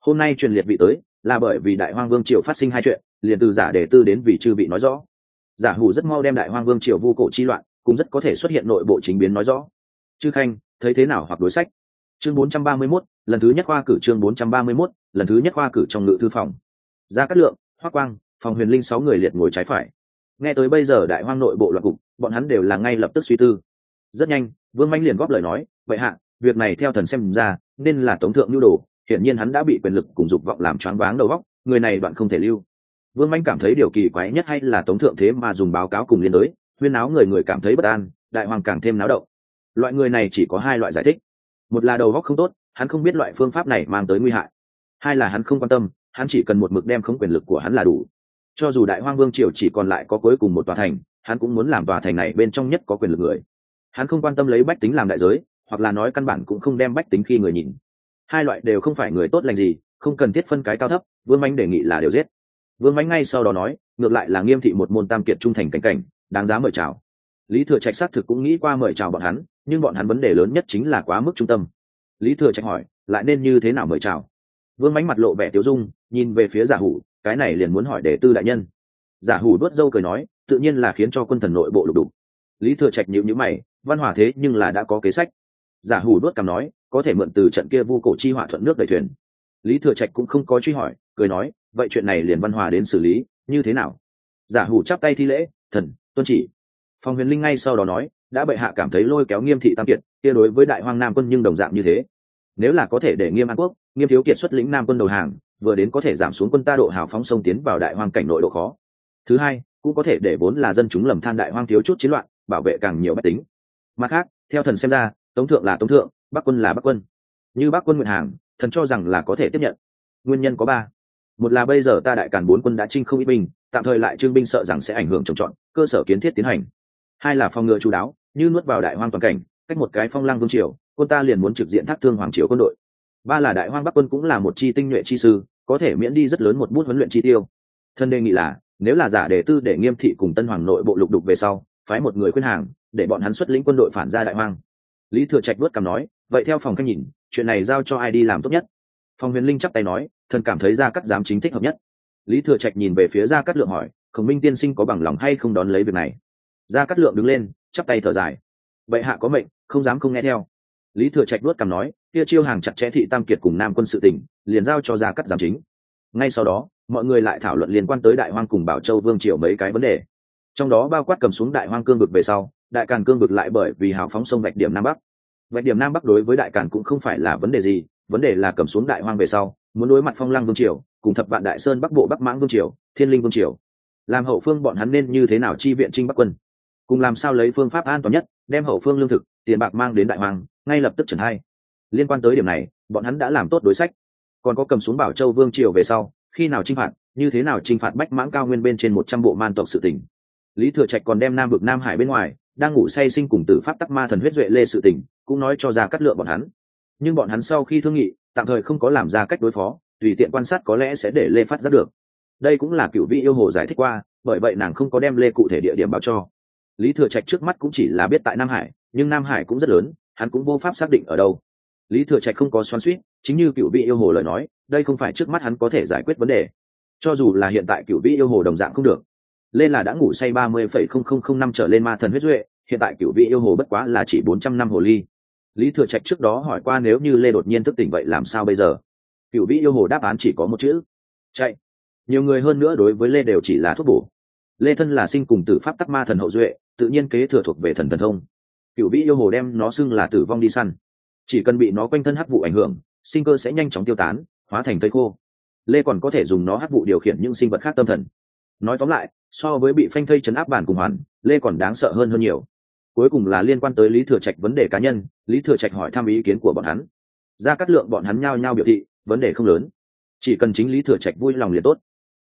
Hôm nay truyền liệt vị tới, là bởi vì đại hoang vương triều phát sinh hai chuyện liền từ giả đề tư đến vì chư vị nói rõ. Giả hủ rất mau đem đại hoang vương triều vu cổ chi loạn cũng rất có thể xuất hiện nội bộ chính biến nói rõ. Chư khanh thấy thế nào hoặc đối sách? Chương 431, lần thứ nhất khoa cử chương 431, lần thứ nhất khoa cử trong ngự thư phòng. Gia cát lượng hoa quang phòng huyền linh sáu người liệt ngồi trái phải. Nghe tới bây giờ đại hoang nội bộ loạn cục bọn hắn đều là ngay lập tức suy tư. Rất nhanh vương manh liền góp lời nói vậy hạ việc này theo thần xem ra nên là tống thượng nhu đồ hiển nhiên hắn đã bị quyền lực cùng dục vọng làm choáng váng đầu óc người này đoạn không thể lưu vương manh cảm thấy điều kỳ quái nhất hay là tống thượng thế mà dùng báo cáo cùng liên đới huyên áo người người cảm thấy bất an, đại hoàng càng thêm náo động. Loại người này chỉ có hai loại giải thích. Một là đầu óc không tốt, hắn không biết loại phương pháp này mang tới nguy hại. Hai là hắn không quan tâm, hắn chỉ cần một mực đem không quyền lực của hắn là đủ. Cho dù đại hoang vương triều chỉ còn lại có cuối cùng một tòa thành, hắn cũng muốn làm tòa thành này bên trong nhất có quyền lực người. Hắn không quan tâm lấy bách tính làm đại giới, hoặc là nói căn bản cũng không đem bách tính khi người nhìn. Hai loại đều không phải người tốt lành gì, không cần thiết phân cái cao thấp, vương mánh đề nghị là đều giết vương mánh ngay sau đó nói, ngược lại là nghiêm thị một môn tam kiệt trung thành cảnh cảnh, đáng giá mời chào. Lý thừa trạch xác thực cũng nghĩ qua mời chào bọn hắn, nhưng bọn hắn vấn đề lớn nhất chính là quá mức trung tâm. Lý thừa trạch hỏi, lại nên như thế nào mời chào? Vương mánh mặt lộ vẻ tiêu dung, nhìn về phía giả hủ, cái này liền muốn hỏi để tư đại nhân. Giả hủ đốt dâu cười nói, tự nhiên là khiến cho quân thần nội bộ lục đục. Lý thừa trạch nhịu nhữ mày, văn hòa thế nhưng là đã có kế sách. Giả hủ đốt cằm nói, có thể mượn từ trận kia vu cổ chi hỏa thuận nước đẩy thuyền. Lý thừa trạch cũng không có truy hỏi, cười nói vậy chuyện này liền văn hòa đến xử lý, như thế nào? Giả hủ chắp tay thi lễ, thần, tuân chỉ. Phòng huyền linh ngay sau đó nói, đã bệ hạ cảm thấy lôi kéo nghiêm thị tam kiệt, kia đối với đại hoang nam quân nhưng đồng dạng như thế. Nếu là có thể để nghiêm an quốc, nghiêm thiếu kiệt xuất lĩnh nam quân đầu hàng, vừa đến có thể giảm xuống quân ta độ hào phóng sông tiến vào đại hoang cảnh nội độ khó. Thứ hai, cũng có thể để vốn là dân chúng lầm than đại hoang thiếu chút chiến loạn, bảo vệ càng nhiều bách tính. Mặt khác, theo thần xem ra, tống thượng là tống thượng, bắc quân là bắc quân. Như bắc quân nguyện hàng, thần cho rằng là có thể tiếp nhận. Nguyên nhân có ba một là bây giờ ta đại càn bốn quân đã trinh không ít binh, tạm thời lại trương binh sợ rằng sẽ ảnh hưởng trồng trọt, cơ sở kiến thiết tiến hành. Hai là phòng ngừa chú đáo, như nuốt vào đại hoang toàn cảnh, cách một cái phong lăng vương triều, quân ta liền muốn trực diện thác thương hoàng triều quân đội. Ba là đại hoang bắc quân cũng là một chi tinh nhuệ chi sư, có thể miễn đi rất lớn một bút huấn luyện chi tiêu. Thân đề nghị là, nếu là giả đề tư để nghiêm thị cùng tân hoàng nội bộ lục đục về sau, phái một người khuyên hàng, để bọn hắn xuất lĩnh quân đội phản ra đại hoang. Lý thừa trạch đuốt cằm nói, vậy theo phòng cách nhìn, chuyện này giao cho ai đi làm tốt nhất? Phòng huyền linh chắp tay nói thần cảm thấy gia cắt giám chính thích hợp nhất. Lý thừa trạch nhìn về phía gia cắt lượng hỏi, khổng minh tiên sinh có bằng lòng hay không đón lấy việc này? Gia cắt lượng đứng lên, chắp tay thở dài, bệ hạ có mệnh, không dám không nghe theo. Lý thừa trạch luốt cằm nói, kia chiêu hàng chặt chẽ thị tam kiệt cùng nam quân sự tỉnh liền giao cho gia cắt giám chính. Ngay sau đó, mọi người lại thảo luận liên quan tới đại hoang cùng bảo châu vương triều mấy cái vấn đề. Trong đó bao quát cầm xuống đại hoang cương vực về sau, đại càn cương vực lại bởi vì hào phóng sông vạch điểm nam bắc. Vạch điểm nam bắc đối với đại càn cũng không phải là vấn đề gì, vấn đề là cầm xuống đại hoang về sau muốn đối mặt phong lăng vương triều, cùng thập vạn đại sơn bắc bộ bắc mãng vương triều, thiên linh vương triều. Làm hậu phương bọn hắn nên như thế nào chi viện trinh bắc quân? Cùng làm sao lấy phương pháp an toàn nhất, đem hậu phương lương thực, tiền bạc mang đến đại hoàng, ngay lập tức trần hai liên quan tới điểm này, bọn hắn đã làm tốt đối sách. Còn có cầm xuống bảo châu vương triều về sau, khi nào chinh phạt, như thế nào chinh phạt bách mãng cao nguyên bên trên một trăm bộ man tộc sự tỉnh lý thừa trạch còn đem nam vực nam hải bên ngoài, đang ngủ say sinh cùng tử pháp tắc ma thần huyết duệ lê sự tỉnh cũng nói cho ra cắt lượng bọn hắn. Nhưng bọn hắn sau khi thương nghị tạm thời không có làm ra cách đối phó, tùy tiện quan sát có lẽ sẽ để lê phát giác được. Đây cũng là cựu vị yêu hồ giải thích qua, bởi vậy nàng không có đem lê cụ thể địa điểm báo cho. Lý thừa trạch trước mắt cũng chỉ là biết tại nam hải, nhưng nam hải cũng rất lớn, hắn cũng vô pháp xác định ở đâu. Lý thừa trạch không có xoắn suýt chính như cựu vị yêu hồ lời nói, đây không phải trước mắt hắn có thể giải quyết vấn đề. Cho dù là hiện tại cựu vị yêu hồ đồng dạng không được lên là đã ngủ say ba mươi phẩy không không không năm trở lên ma thần huyết duệ, hiện tại cựu vị yêu hồ bất quá là chỉ bốn trăm năm hồ ly lý thừa trạch trước đó hỏi qua nếu như lê đột nhiên thức tỉnh vậy làm sao bây giờ? Cựu Vĩ yêu hồ đáp án chỉ có một chữ. Chạy. Nhiều người hơn nữa đối với lê đều chỉ là thuốc bổ. Lê thân là sinh cùng tử pháp tắc ma thần hậu duệ, tự nhiên kế thừa thuộc về thần thần thông. Cựu Vĩ yêu hồ đem nó xưng là tử vong đi săn. Chỉ cần bị nó quanh thân hắc vụ ảnh hưởng, sinh cơ sẽ nhanh chóng tiêu tán, hóa thành tây khô. Lê còn có thể dùng nó hắc vụ điều khiển những sinh vật khác tâm thần. Nói tóm lại, so với bị phanh thây chấn áp bản cùng hoàn, lê còn đáng sợ hơn hơn nhiều cuối cùng là liên quan tới lý thừa trạch vấn đề cá nhân, lý thừa trạch hỏi thăm ý kiến của bọn hắn. Ra cắt lượng bọn hắn nhao nhao biểu thị, vấn đề không lớn. Chỉ cần chính lý thừa trạch vui lòng liền tốt.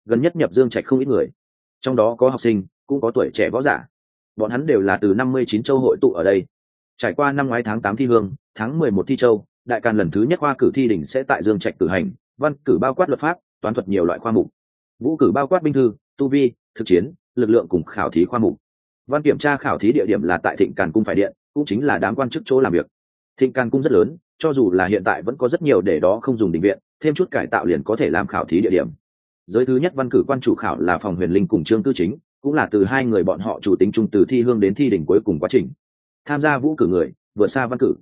Gần nhất nhập dương trạch không ít người. Trong đó có học sinh, cũng có tuổi trẻ võ giả. Bọn hắn đều là từ năm mươi chín châu hội tụ ở đây. Trải qua năm ngoái tháng tám thi hương, tháng mười một thi châu, đại càn lần thứ nhất khoa cử thi đỉnh sẽ tại dương trạch cử hành, văn cử bao quát luật pháp, toán thuật nhiều loại khoa mục. Vũ cử bao quát binh thư, tu vi, thực chiến, lực lượng cùng khảo thí khoa mục văn kiểm tra khảo thí địa điểm là tại thịnh càn cung phải điện, cũng chính là đám quan chức chỗ làm việc. Thịnh càn cung rất lớn, cho dù là hiện tại vẫn có rất nhiều để đó không dùng định viện, thêm chút cải tạo liền có thể làm khảo thí địa điểm. Giới thứ nhất văn cử quan chủ khảo là phòng huyền linh cùng trương tư chính, cũng là từ hai người bọn họ chủ tính chung từ thi hương đến thi đỉnh cuối cùng quá trình. Tham gia vũ cử người, vượt xa văn cử.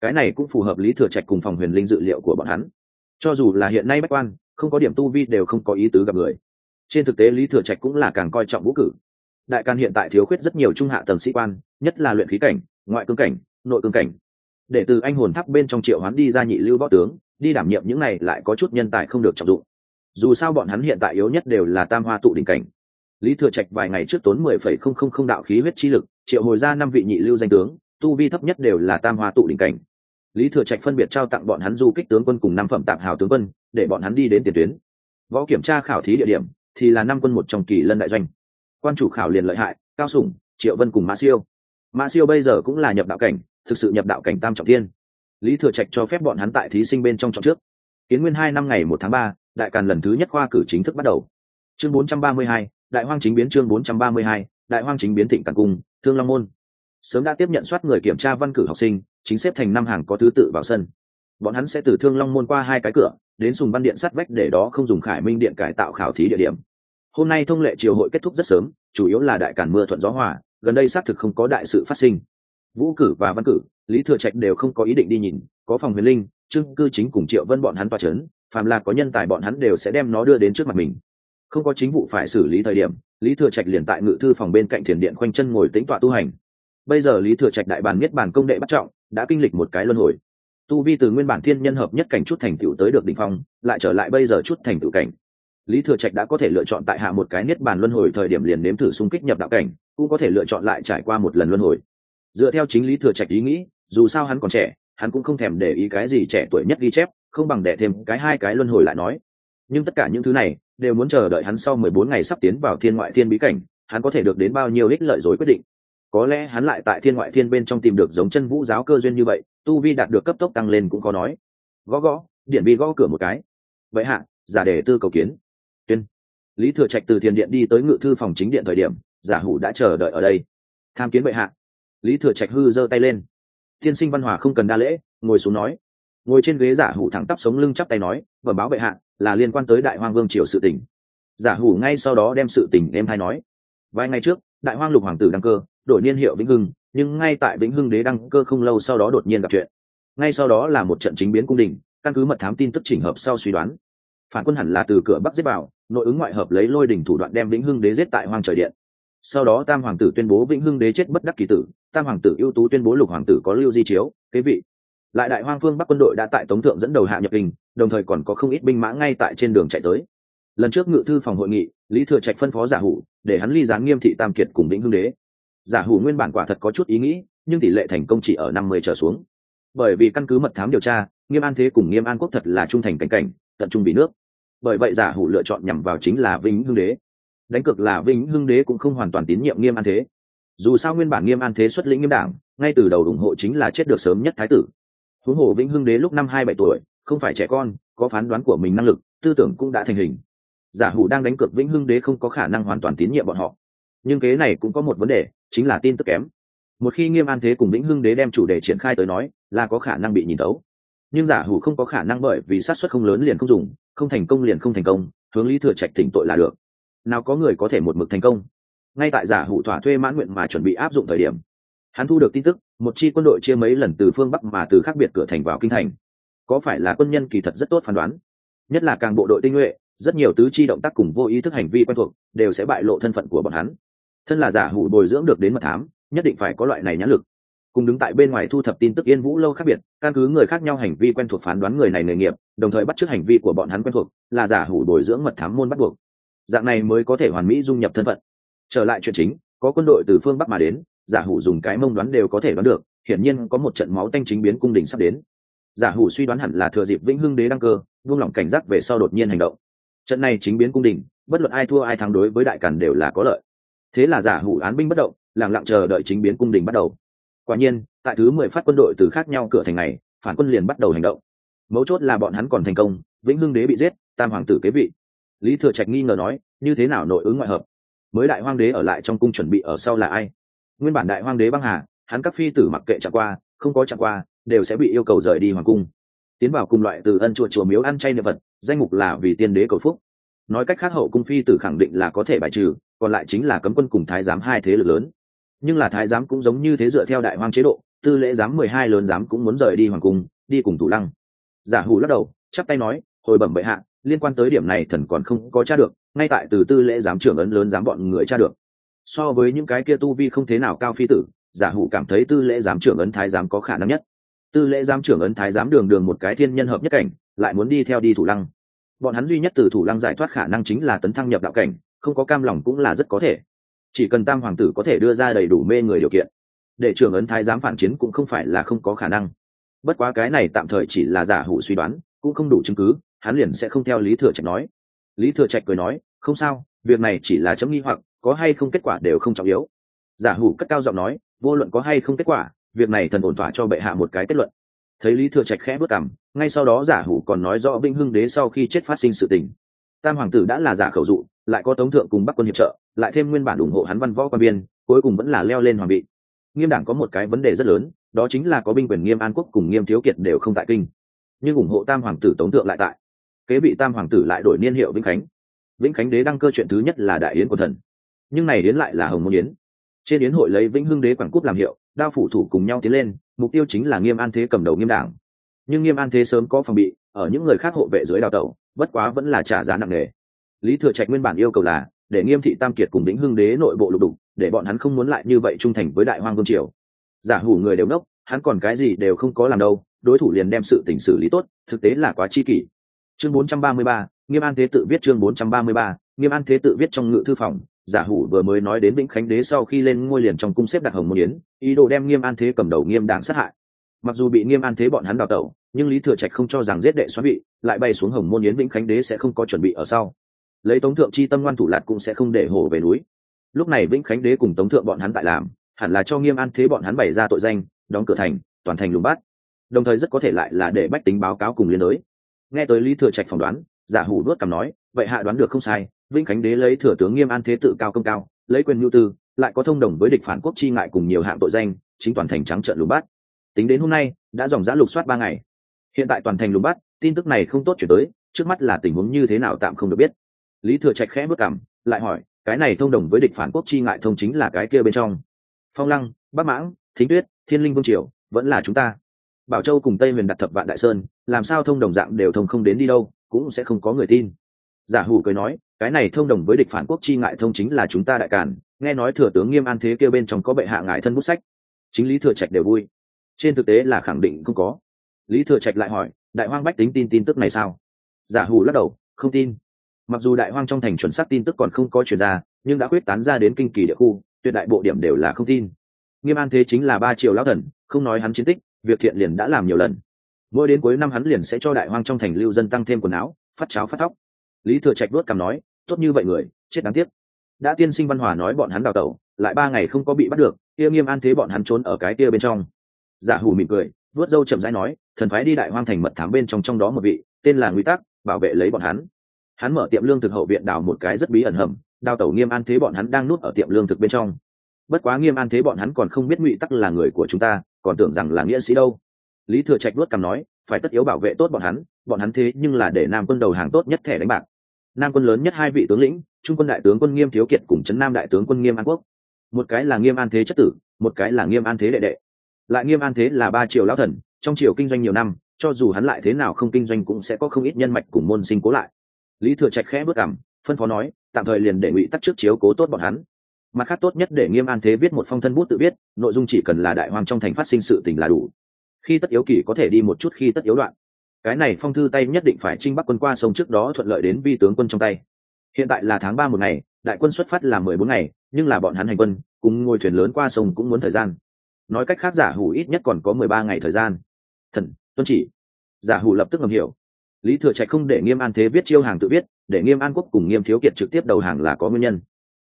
Cái này cũng phù hợp lý thừa trạch cùng phòng huyền linh dự liệu của bọn hắn. Cho dù là hiện nay bách quan, không có điểm tu vi đều không có ý tứ gặp người. Trên thực tế lý thừa trạch cũng là càng coi trọng vũ cử đại can hiện tại thiếu khuyết rất nhiều trung hạ tầng sĩ quan, nhất là luyện khí cảnh, ngoại cương cảnh, nội cương cảnh. Để từ anh hồn tháp bên trong triệu hoán đi ra nhị lưu võ tướng, đi đảm nhiệm những này lại có chút nhân tài không được trọng dụng. Dù sao bọn hắn hiện tại yếu nhất đều là tam hoa tụ đỉnh cảnh. Lý thừa trạch vài ngày trước tốn mười phẩy không không không đạo khí huyết chi lực, triệu hồi ra năm vị nhị lưu danh tướng, tu vi thấp nhất đều là tam hoa tụ đỉnh cảnh. Lý thừa trạch phân biệt trao tặng bọn hắn du kích tướng quân cùng năm phẩm tạm hào tướng quân, để bọn hắn đi đến tiền tuyến. Võ kiểm tra khảo thí địa điểm thì là năm quân một trong kỳ lân đại doanh quan chủ khảo liền lợi hại, cao sủng, triệu vân cùng mã siêu. Mã siêu bây giờ cũng là nhập đạo cảnh, thực sự nhập đạo cảnh tam trọng thiên. Lý thừa trạch cho phép bọn hắn tại thí sinh bên trong trọng trước. Kiến nguyên hai năm ngày một tháng ba, đại càn lần thứ nhất khoa cử chính thức bắt đầu. Chương bốn trăm ba mươi hai, đại hoang chính biến chương bốn trăm ba mươi hai, đại hoang chính biến thịnh càn cung, thương long môn. Sớm đã tiếp nhận soát người kiểm tra văn cử học sinh, chính xếp thành năm hàng có thứ tự vào sân. Bọn hắn sẽ từ thương long môn qua hai cái cửa, đến sùng văn điện sắt vách để đó không dùng khải minh điện cải tạo khảo thí địa điểm hôm nay thông lệ triều hội kết thúc rất sớm, chủ yếu là đại cản mưa thuận gió hòa, gần đây xác thực không có đại sự phát sinh. Vũ cử và văn cử, lý thừa trạch đều không có ý định đi nhìn, có phòng huyền linh, trương cư chính cùng triệu vân bọn hắn toa c h ấ n phàm là có nhân tài bọn hắn đều sẽ đem nó đưa đến trước mặt mình. Không có chính vụ phải xử lý thời điểm, lý thừa trạch liền tại ngự thư phòng bên cạnh thiền điện khoanh chân ngồi tính tọa tu hành. Bây giờ lý thừa trạch đại bản miết bản công đệ bắt trọng, đã kinh lịch một cái luân hồi. Tu vi từ nguyên bản thiên nhân hợp nhất cảnh chút thành tựu tới được đ ỉ n h phong, lại trở lại bây giờ chút thành tựu cảnh lý thừa trạch đã có thể lựa chọn tại hạ một cái niết bàn luân hồi thời điểm liền nếm thử xung kích nhập đạo cảnh, cũng có thể lựa chọn lại trải qua một lần luân hồi. Dựa theo chính lý thừa trạch ý nghĩ, dù sao hắn còn trẻ, hắn cũng không thèm để ý cái gì trẻ tuổi nhất ghi chép, không bằng đẻ thêm cái hai cái luân hồi lại nói. Nhưng tất cả những thứ này, đều muốn chờ đợi hắn sau mười bốn ngày sắp tiến vào thiên ngoại thiên bí cảnh, hắn có thể được đến bao nhiêu ích lợi dối quyết định. Có lẽ hắn lại tại thiên ngoại thiên bên trong tìm được giống chân vũ giáo cơ duyên như vậy, tu vi đạt được cấp tốc tăng lên cũng có nói. Gõ gõ, điện vi gõ cửa một cái. Vậy hạ, giả đề tư cầu kiến lý thừa trạch từ thiền điện đi tới ngự thư phòng chính điện thời điểm, giả hủ đã chờ đợi ở đây. Tham kiến bệ hạ. Lý thừa trạch hư giơ tay lên. Tiên sinh văn hòa không cần đa lễ, ngồi xuống nói. Ngồi trên ghế giả hủ thẳng tắp sống lưng chắp tay nói và báo bệ hạ, là liên quan tới đại Hoàng vương triều sự tỉnh giả hủ ngay sau đó đem sự tình em hay nói. Vài ngày trước, đại Hoàng lục hoàng tử đăng cơ, đổi niên hiệu vĩnh hưng, nhưng ngay tại vĩnh hưng đế đăng cơ không lâu sau đó đột nhiên gặp chuyện. Ngay sau đó là một trận chính biến cung đình, căn cứ mật thám tin tức chỉnh hợp sau suy đoán phản quân hẳn là từ cửa bắc giết vào, nội ứng ngoại hợp lấy lôi đỉnh thủ đoạn đem vĩnh hưng đế giết tại hoang trời điện. Sau đó tam hoàng tử tuyên bố vĩnh hưng đế chết bất đắc kỳ tử, tam hoàng tử ưu tú tuyên bố lục hoàng tử có lưu di chiếu, kế vị. Lại đại hoang phương bắc quân đội đã tại tống thượng dẫn đầu hạ nhập đình, đồng thời còn có không ít binh mã ngay tại trên đường chạy tới. Lần trước ngự thư phòng hội nghị, lý thừa trạch phân phó giả hủ, để hắn ly gián nghiêm thị tam kiệt cùng vĩnh hưng đế. Giả hủ nguyên bản quả thật có chút ý nghĩ, nhưng tỷ lệ thành công chỉ ở năm mươi trở xuống. Bởi vì căn cứ mật thám điều tra, nghiêm an thế cùng nghiêm an quốc thật là trung thành cảnh cảnh, tận trung bị nước bởi vậy giả hủ lựa chọn nhằm vào chính là vĩnh hưng đế. Đánh cược là vĩnh hưng đế cũng không hoàn toàn tín nhiệm nghiêm an thế. Dù sao nguyên bản nghiêm an thế xuất lĩnh nghiêm đảng, ngay từ đầu ủng hộ chính là chết được sớm nhất thái tử. Huống hồ vĩnh hưng đế lúc năm hai bảy tuổi, không phải trẻ con, có phán đoán của mình năng lực, tư tưởng cũng đã thành hình. Giả hủ đang đánh cược vĩnh hưng đế không có khả năng hoàn toàn tín nhiệm bọn họ. Nhưng kế này cũng có một vấn đề, chính là tin tức kém. Một khi nghiêm an thế cùng vĩnh hưng đế đem chủ đề triển khai tới nói, là có khả năng bị nhìn tấu nhưng giả hủ không có khả năng bởi vì sát xuất không lớn liền không dùng không thành công liền không thành công, hướng lý thừa trạch tỉnh tội là được. Nào có người có thể một mực thành công. Ngay tại giả hụ thỏa thuê mãn nguyện mà chuẩn bị áp dụng thời điểm, hắn thu được tin tức, một chi quân đội chia mấy lần từ phương bắc mà từ khác biệt cửa thành vào kinh thành. Có phải là quân nhân kỳ thật rất tốt phán đoán? Nhất là càng bộ đội tinh nhuệ, rất nhiều tứ chi động tác cùng vô ý thức hành vi quen thuộc, đều sẽ bại lộ thân phận của bọn hắn. Thân là giả hụ bồi dưỡng được đến mật thám, nhất định phải có loại này nhãn lực cùng đứng tại bên ngoài thu thập tin tức yên vũ lâu khác biệt, căn cứ người khác nhau hành vi quen thuộc phán đoán người này nghề nghiệp, đồng thời bắt chước hành vi của bọn hắn quen thuộc, là giả hủ bồi dưỡng mật thám môn bắt buộc. Dạng này mới có thể hoàn mỹ dung nhập thân phận. Trở lại chuyện chính, có quân đội từ phương bắc mà đến, giả hủ dùng cái mông đoán đều có thể đoán được, hiển nhiên có một trận máu tanh chính biến cung đình sắp đến. Giả hủ suy đoán hẳn là thừa dịp vĩnh hưng đế đăng cơ, buông lỏng cảnh giác về sau đột nhiên hành động. Trận này chính biến cung đình, bất luận ai thua ai thắng đối với đại càn đều là có lợi. Thế là giả hủ án binh bất động, lặng lặng chờ đợi chính biến cung đình bắt đầu quả nhiên, tại thứ mười phát quân đội từ khác nhau cửa thành này, phản quân liền bắt đầu hành động. Mấu chốt là bọn hắn còn thành công, vĩnh hưng đế bị giết, tam hoàng tử kế vị. Lý thừa trạch nghi ngờ nói, như thế nào nội ứng ngoại hợp? Mới đại hoang đế ở lại trong cung chuẩn bị ở sau là ai? Nguyên bản đại hoang đế băng hà, hắn các phi tử mặc kệ chẳng qua, không có chẳng qua, đều sẽ bị yêu cầu rời đi hoàng cung. Tiến vào cùng loại từ ân chùa chùa miếu ăn chay niệm vật danh mục là vì tiên đế cầu phúc. Nói cách khác hậu cung phi tử khẳng định là có thể bài trừ, còn lại chính là cấm quân cùng thái giám hai thế lực lớn nhưng là thái giám cũng giống như thế dựa theo đại hoang chế độ, tư lễ giám mười hai lớn giám cũng muốn rời đi hoàng cung, đi cùng thủ lăng. Giả hủ lắc đầu, chắp tay nói, hồi bẩm bệ hạ, liên quan tới điểm này thần còn không có tra được, ngay tại từ tư lễ giám trưởng ấn lớn giám bọn người tra được. So với những cái kia tu vi không thế nào cao phi tử, giả hủ cảm thấy tư lễ giám trưởng ấn thái giám có khả năng nhất. Tư lễ giám trưởng ấn thái giám đường đường một cái thiên nhân hợp nhất cảnh, lại muốn đi theo đi thủ lăng. Bọn hắn duy nhất từ thủ lăng giải thoát khả năng chính là tấn thăng nhập đạo cảnh, không có cam lòng cũng là rất có thể chỉ cần tam hoàng tử có thể đưa ra đầy đủ mê người điều kiện, để trưởng ấn thái giám phản chiến cũng không phải là không có khả năng. Bất quá cái này tạm thời chỉ là giả hủ suy đoán, cũng không đủ chứng cứ, hắn liền sẽ không theo lý thừa trạch nói. Lý thừa trạch cười nói, không sao, việc này chỉ là chấm nghi hoặc, có hay không kết quả đều không trọng yếu. Giả hủ cất cao giọng nói, vô luận có hay không kết quả, việc này thần ổn thỏa cho bệ hạ một cái kết luận. Thấy lý thừa trạch khẽ bước cằm, ngay sau đó giả hủ còn nói rõ vĩnh hưng đế sau khi chết phát sinh sự tình tam hoàng tử đã là giả khẩu dụ lại có tống thượng cùng bắc quân hiệp trợ lại thêm nguyên bản ủng hộ hắn văn võ quan viên, cuối cùng vẫn là leo lên hoàng vị. Nghiêm đảng có một cái vấn đề rất lớn đó chính là có binh quyền nghiêm an quốc cùng nghiêm thiếu kiệt đều không tại kinh. Nhưng ủng hộ tam hoàng tử tống thượng lại tại. Kế bị tam hoàng tử lại đổi niên hiệu vĩnh khánh. Vĩnh khánh đế đăng cơ chuyện thứ nhất là đại yến của thần. Nhưng này đến lại là hồng môn yến. Trên yến hội lấy vĩnh hưng đế quảng cúp làm hiệu đao phủ thủ cùng nhau tiến lên mục tiêu chính là nghiêm an thế cầm đầu nghiêm đảng. Nhưng nghiêm an thế sớm có phòng bị ở những người khác hộ vệ dưới đào tẩu bất quá vẫn là trả giá nặng nề. Lý thừa trạch nguyên bản yêu cầu là để nghiêm thị tam kiệt cùng đĩnh hưng đế nội bộ lục đục để bọn hắn không muốn lại như vậy trung thành với đại hoang vương triều. Giả hủ người đều nốc hắn còn cái gì đều không có làm đâu đối thủ liền đem sự tình xử lý tốt thực tế là quá chi kỷ. Chương 433, nghiêm an thế tự viết chương 433, nghiêm an thế tự viết trong ngự thư phòng giả hủ vừa mới nói đến vĩnh khánh đế sau khi lên ngôi liền trong cung xếp đặt hồng môn yến ý đồ đem nghiêm an thế cầm đầu nghiêm đảng sát hại. Mặc dù bị nghiêm an thế bọn hắn đào tẩu nhưng lý thừa trạch không cho rằng giết đệ xoắn bị lại bay xuống hồng môn yến vĩnh khánh đế sẽ không có chuẩn bị ở sau. Lấy tống thượng chi tâm ngoan thủ lạt cũng sẽ không để hổ về núi. Lúc này vĩnh khánh đế cùng tống thượng bọn hắn tại làm, hẳn là cho nghiêm an thế bọn hắn bày ra tội danh, đóng cửa thành, toàn thành lùng bát. Đồng thời rất có thể lại là để bách tính báo cáo cùng liên đối nghe tới lý thừa trạch phỏng đoán, giả hủ đuốt cằm nói, vậy hạ đoán được không sai, vĩnh khánh đế lấy thừa tướng nghiêm an thế tự cao công cao, lấy quyền nhu tư, lại có thông đồng với địch phản quốc chi ngại cùng nhiều hạng tội danh, chính toàn thành trắng trợn lùng bát. Tính đến hôm nay, đã dòng giã lục soát ba ngày hiện tại toàn thành lùng bát tin tức này không tốt chuyển tới, trước mắt là tình huống như thế nào tạm không được biết. Lý thừa trạch khẽ bước cảm lại hỏi, cái này thông đồng với địch phản quốc chi ngại thông chính là cái kia bên trong. Phong lăng, bắc mãng, thính tuyết, thiên linh vương triều, vẫn là chúng ta. Bảo châu cùng tây huyền đặt thập vạn đại sơn, làm sao thông đồng dạng đều thông không đến đi đâu, cũng sẽ không có người tin. Giả hủ cười nói, cái này thông đồng với địch phản quốc chi ngại thông chính là chúng ta đại cản nghe nói thừa tướng nghiêm an thế kêu bên trong có bệ hạ ngại thân bút sách. Chính lý thừa trạch đều vui. Trên thực tế là khẳng định không có lý thừa trạch lại hỏi, đại hoang bách tính tin tin tức này sao? Giả hủ lắc đầu, không tin. Mặc dù đại hoang trong thành chuẩn xác tin tức còn không có chuyển ra, nhưng đã quyết tán ra đến kinh kỳ địa khu, tuyệt đại bộ điểm đều là không tin. Nghiêm an thế chính là ba triệu lão thần, không nói hắn chiến tích, việc thiện liền đã làm nhiều lần. Mỗi đến cuối năm hắn liền sẽ cho đại hoang trong thành lưu dân tăng thêm quần áo, phát cháo phát thóc lý thừa trạch đốt cằm nói, tốt như vậy người, chết đáng tiếc. Đã tiên sinh văn hòa nói bọn hắn đào tẩu, lại ba ngày không có bị bắt được, kia nghiêm an thế bọn hắn trốn ở cái kia bên trong. Giả hủ mỉm cười, vuốt dâu chậm rãi nói thần phái đi đại hoang thành mật thám bên trong trong đó một vị, tên là nguy tắc, bảo vệ lấy bọn hắn. Hắn mở tiệm lương thực hậu viện đào một cái rất bí ẩn hầm, đào tẩu nghiêm an thế bọn hắn đang nuốt ở tiệm lương thực bên trong. Bất quá nghiêm an thế bọn hắn còn không biết ngụy tắc là người của chúng ta, còn tưởng rằng là nghĩa sĩ đâu. Lý thừa trạch nuốt cằm nói, phải tất yếu bảo vệ tốt bọn hắn bọn hắn thế nhưng là để nam quân đầu hàng tốt nhất thẻ đánh bạc. Nam quân lớn nhất hai vị tướng lĩnh, trung quân đại tướng quân nghiêm thiếu kiệt cùng trấn nam đại tướng quân nghiêm an quốc. Một cái là nghiêm an thế chất tử, một cái là nghiêm an thế đệ đệ. Lại nghiêm an thế là ba triệu lão thần trong triều kinh doanh nhiều năm, cho dù hắn lại thế nào không kinh doanh cũng sẽ có không ít nhân mạch cùng môn sinh cố lại. Lý thừa trạch khẽ bước cảm, phân phó nói, tạm thời liền để ngụy tắc trước chiếu cố tốt bọn hắn. Mặt khác tốt nhất để nghiêm an thế viết một phong thân bút tự viết, nội dung chỉ cần là đại hoàng trong thành phát sinh sự tình là đủ. Khi tất yếu kỳ có thể đi một chút khi tất yếu đoạn. Cái này phong thư tay nhất định phải trinh bắc quân qua sông trước đó thuận lợi đến vi tướng quân trong tay. Hiện tại là tháng ba một ngày, đại quân xuất phát là mười bốn ngày, nhưng là bọn hắn hành quân, cùng ngồi thuyền lớn qua sông cũng muốn thời gian. Nói cách khác giả hủ ít nhất còn có mười ba ngày thời gian thần, tuân chỉ. Giả hủ lập tức ngầm hiểu. Lý thừa trạch không để nghiêm an thế viết chiêu hàng tự viết, để nghiêm an quốc cùng nghiêm thiếu kiệt trực tiếp đầu hàng là có nguyên nhân.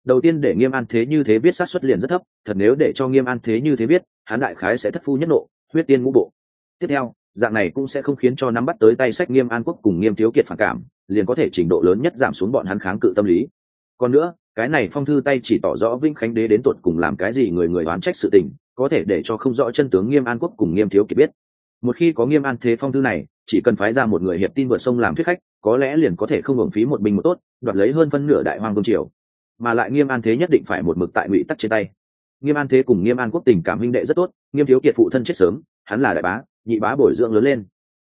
Đầu tiên để nghiêm an thế như thế viết sát xuất liền rất thấp, thật nếu để cho nghiêm an thế như thế viết, hắn đại khái sẽ thất phu nhất nộ, huyết tiên ngũ bộ. Tiếp theo, dạng này cũng sẽ không khiến cho nắm bắt tới tay sách nghiêm an quốc cùng nghiêm thiếu kiệt phản cảm, liền có thể trình độ lớn nhất giảm xuống bọn hắn kháng cự tâm lý. Còn nữa, cái này phong thư tay chỉ tỏ rõ vĩnh khánh đế đến tột cùng làm cái gì người người đoán trách sự tình, có thể để cho không rõ chân tướng nghiêm an quốc cùng nghiêm thiếu kiệt biết một khi có nghiêm an thế phong thư này, chỉ cần phái ra một người hiệp tin vượt sông làm thuyết khách, có lẽ liền có thể không hưởng phí một binh một tốt, đoạt lấy hơn phân nửa đại hoàng vương triều. Mà lại nghiêm an thế nhất định phải một mực tại ngụy tắc trên tay. Nghiêm an thế cùng nghiêm an quốc tình cảm huynh đệ rất tốt, nghiêm thiếu kiệt phụ thân chết sớm, hắn là đại bá, nhị bá bồi dưỡng lớn lên.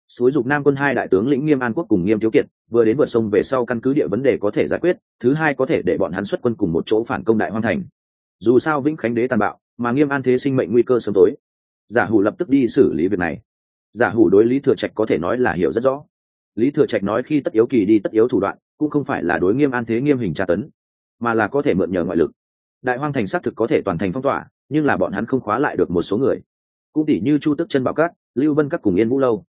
Suối dục nam quân hai đại tướng lĩnh nghiêm an quốc cùng nghiêm thiếu kiệt, vừa đến vượt sông về sau căn cứ địa vấn đề có thể giải quyết, thứ hai có thể để bọn hắn xuất quân cùng một chỗ phản công đại hoang thành. Dù sao vĩnh khánh đế tàn bạo, mà nghiêm an thế sinh mệnh nguy cơ sớm tối. Giả hủ lập tức đi xử lý việc này giả hủ đối lý thừa trạch có thể nói là hiểu rất rõ. Lý thừa trạch nói khi tất yếu kỳ đi tất yếu thủ đoạn, cũng không phải là đối nghiêm an thế nghiêm hình tra tấn, mà là có thể mượn nhờ ngoại lực. Đại hoang thành xác thực có thể toàn thành phong tỏa, nhưng là bọn hắn không khóa lại được một số người. Cũng tỉ như chu tức chân bảo cát, lưu vân các cùng yên vũ lâu.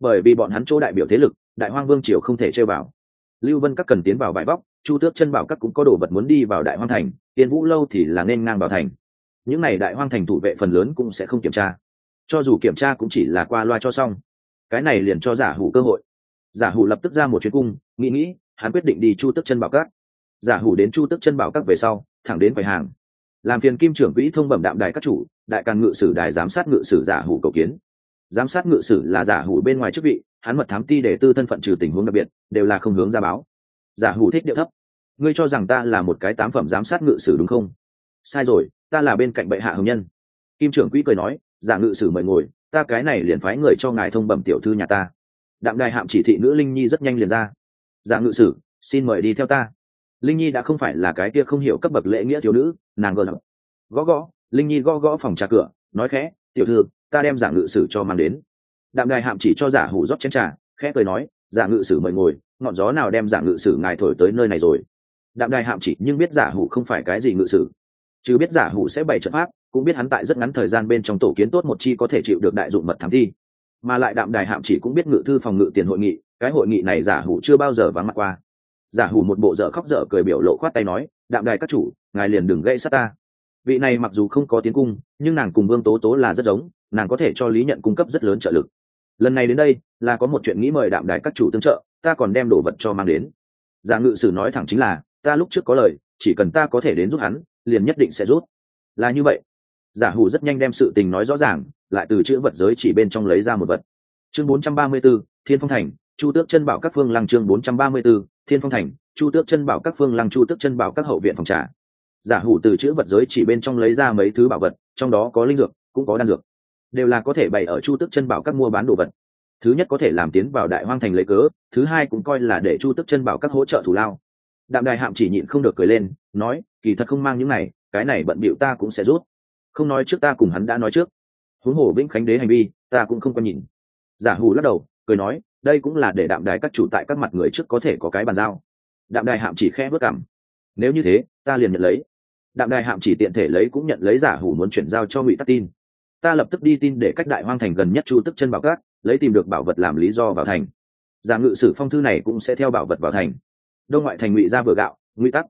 Bởi vì bọn hắn chỗ đại biểu thế lực, đại hoang vương triều không thể chơi vào. Lưu vân các cần tiến vào bãi bóc, chu tước chân bảo các cũng có đồ vật muốn đi vào đại hoang thành, yên vũ lâu thì là nên ngang vào thành. Những n à y đại hoang thành thủ vệ phần lớn cũng sẽ không kiểm tra cho dù kiểm tra cũng chỉ là qua loa cho xong. Cái này liền cho giả hủ cơ hội. Giả hủ lập tức ra một chuyến cung, nghĩ nghĩ, hắn quyết định đi chu tức chân bảo các. Giả hủ đến chu tức chân bảo các về sau, thẳng đến quầy hàng. Làm phiền kim trưởng quỹ thông bẩm đạm đài các chủ, đại càng ngự sử đài giám sát ngự sử giả hủ cầu kiến. Giám sát ngự sử là giả hủ bên ngoài chức vị, hắn mật thám ti để tư thân phận trừ tình huống đặc biệt, đều là không hướng ra báo. Giả hủ thích điệu thấp. Ngươi cho rằng ta là một cái tám phẩm giám sát ngự sử đúng không? Sai rồi, ta là bên cạnh bệ hạ hồng nhân. Kim trưởng quỹ cười nói giả ngự sử mời ngồi, ta cái này liền phái người cho ngài thông bẩm tiểu thư nhà ta. Đạm đài hạm chỉ thị nữ linh nhi rất nhanh liền ra. Giả ngự sử, xin mời đi theo ta. Linh nhi đã không phải là cái kia không hiểu cấp bậc lễ nghĩa thiếu nữ, nàng gờ gõ. Gõ linh nhi gõ gõ phòng trà cửa, nói khẽ, tiểu thư, ta đem giả ngự sử cho mang đến. Đạm đài hạm chỉ cho giả hủ rót chén trà, khẽ cười nói, giả ngự sử mời ngồi, ngọn gió nào đem giả ngự sử ngài thổi tới nơi này rồi? Đạm đài hạm chỉ nhưng biết giả hủ không phải cái gì ngự sử chứ biết giả hủ sẽ bày trận pháp, cũng biết hắn tại rất ngắn thời gian bên trong tổ kiến tốt một chi có thể chịu được đại dụng mật thám thi. Mà lại đạm đài hạm chỉ cũng biết ngự thư phòng ngự tiền hội nghị, cái hội nghị này giả hủ chưa bao giờ vắng mặt qua. Giả hủ một bộ dở khóc dở cười biểu lộ khoát tay nói, đạm đài các chủ, ngài liền đừng gây sát ta. Vị này mặc dù không có tiến cung, nhưng nàng cùng vương tố tố là rất giống, nàng có thể cho lý nhận cung cấp rất lớn trợ lực. Lần này đến đây, là có một chuyện nghĩ mời đạm đài các chủ tương trợ, ta còn đem đồ vật cho mang đến. Giả ngự sử nói thẳng chính là, ta lúc trước có lời, chỉ cần ta có thể đến giúp hắn liền nhất định sẽ rút. Là như vậy. Giả hủ rất nhanh đem sự tình nói rõ ràng lại từ chữ vật giới chỉ bên trong lấy ra một vật. Chương 434, thiên phong thành chu tước chân bảo các phương lăng chương 434, thiên phong thành chu tước chân bảo các phương lăng chu tước chân bảo các hậu viện phòng trà. Giả hủ từ chữ vật giới chỉ bên trong lấy ra mấy thứ bảo vật trong đó có linh dược cũng có đan dược. Đều là có thể bày ở chu tước chân bảo các mua bán đồ vật. Thứ nhất có thể làm tiến vào đại hoang thành lấy cớ thứ hai cũng coi là để chu tước chân bảo các hỗ trợ thủ lao. Đạm đài hạm chỉ nhịn không được cười lên nói kỳ thật không mang những này, cái này bận bịu ta cũng sẽ rút. Không nói trước ta cùng hắn đã nói trước. Huống hồ vĩnh khánh đế hành vi, ta cũng không có nhìn. Giả hủ lắc đầu, cười nói, đây cũng là để đạm đài các chủ tại các mặt người trước có thể có cái bàn giao. Đạm đài hạm chỉ khẽ bước cảm nếu như thế, ta liền nhận lấy. Đạm đài hạm chỉ tiện thể lấy cũng nhận lấy giả hủ muốn chuyển giao cho ngụy tắc tin. Ta lập tức đi tin để cách đại hoang thành gần nhất chu tức chân bảo cát, lấy tìm được bảo vật làm lý do vào thành. Giả ngự sử phong thư này cũng sẽ theo bảo vật vào thành. Đông ngoại thành ngụy ra vừa gạo, ngụy tắc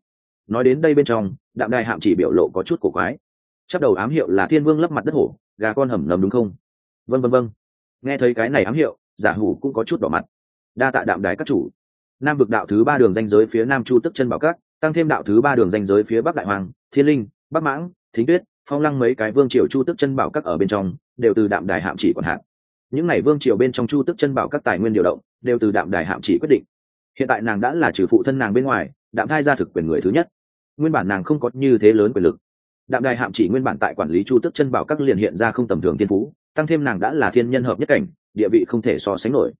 nói đến đây bên trong, đạm đài hạm chỉ biểu lộ có chút cổ quái. Chắc đầu ám hiệu là thiên vương lấp mặt đất hổ, gà con hầm nầm đúng không? Vân vân vân nghe thấy cái này ám hiệu, giả hủ cũng có chút đỏ mặt. Đa tạ đạm đài các chủ. Nam vực đạo thứ ba đường danh giới phía nam chu tức chân bảo cát tăng thêm đạo thứ ba đường danh giới phía bắc đại hoàng, thiên linh, bắc mãng, thính tuyết, phong lăng mấy cái vương triều chu tức chân bảo các ở bên trong, đều từ đạm đài hạm chỉ còn hạn những n à y vương triều bên trong chu tức chân bảo các tài nguyên điều động, đều từ đạm đài hạm chỉ quyết định. Hiện tại nàng đã là trừ phụ thân nàng bên ngoài, đạm thai ra thực quyền người thứ nhất nguyên bản nàng không có như thế lớn quyền lực. Đạm đài hạm chỉ nguyên bản tại quản lý chu tức chân bảo các liền hiện ra không tầm thường thiên phú, tăng thêm nàng đã là thiên nhân hợp nhất cảnh, địa vị không thể so sánh nổi.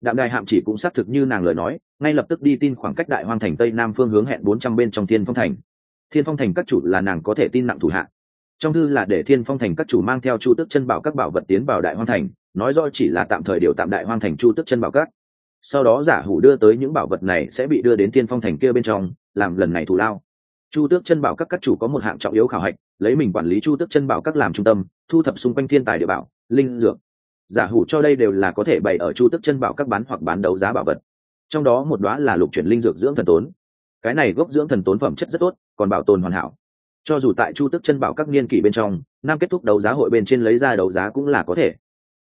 Đạm đài hạm chỉ cũng xác thực như nàng lời nói, ngay lập tức đi tin khoảng cách đại hoang thành tây nam phương hướng hẹn bốn trăm bên trong thiên phong thành. Thiên phong thành các chủ là nàng có thể tin nặng thủ hạ. Trong thư là để thiên phong thành các chủ mang theo chu tức chân bảo các bảo vật tiến vào đại hoang thành, nói do chỉ là tạm thời điều tạm đại hoang thành chu tức chân bảo các. Sau đó giả hủ đưa tới những bảo vật này sẽ bị đưa đến thiên phong thành kia bên trong, làm lần này thủ lao chu tước chân bảo các các chủ có một hạng trọng yếu khảo hạch, lấy mình quản lý chu tước chân bảo các làm trung tâm, thu thập xung quanh thiên tài địa bảo, linh dược. Giả hủ cho đây đều là có thể bày ở chu tước chân bảo các bán hoặc bán đấu giá bảo vật. Trong đó một đoá là lục chuyển linh dược dưỡng thần tốn. Cái này gốc dưỡng thần tốn phẩm chất rất tốt, còn bảo tồn hoàn hảo. Cho dù tại chu tước chân bảo các niên kỷ bên trong, năm kết thúc đấu giá hội bên trên lấy ra đấu giá cũng là có thể.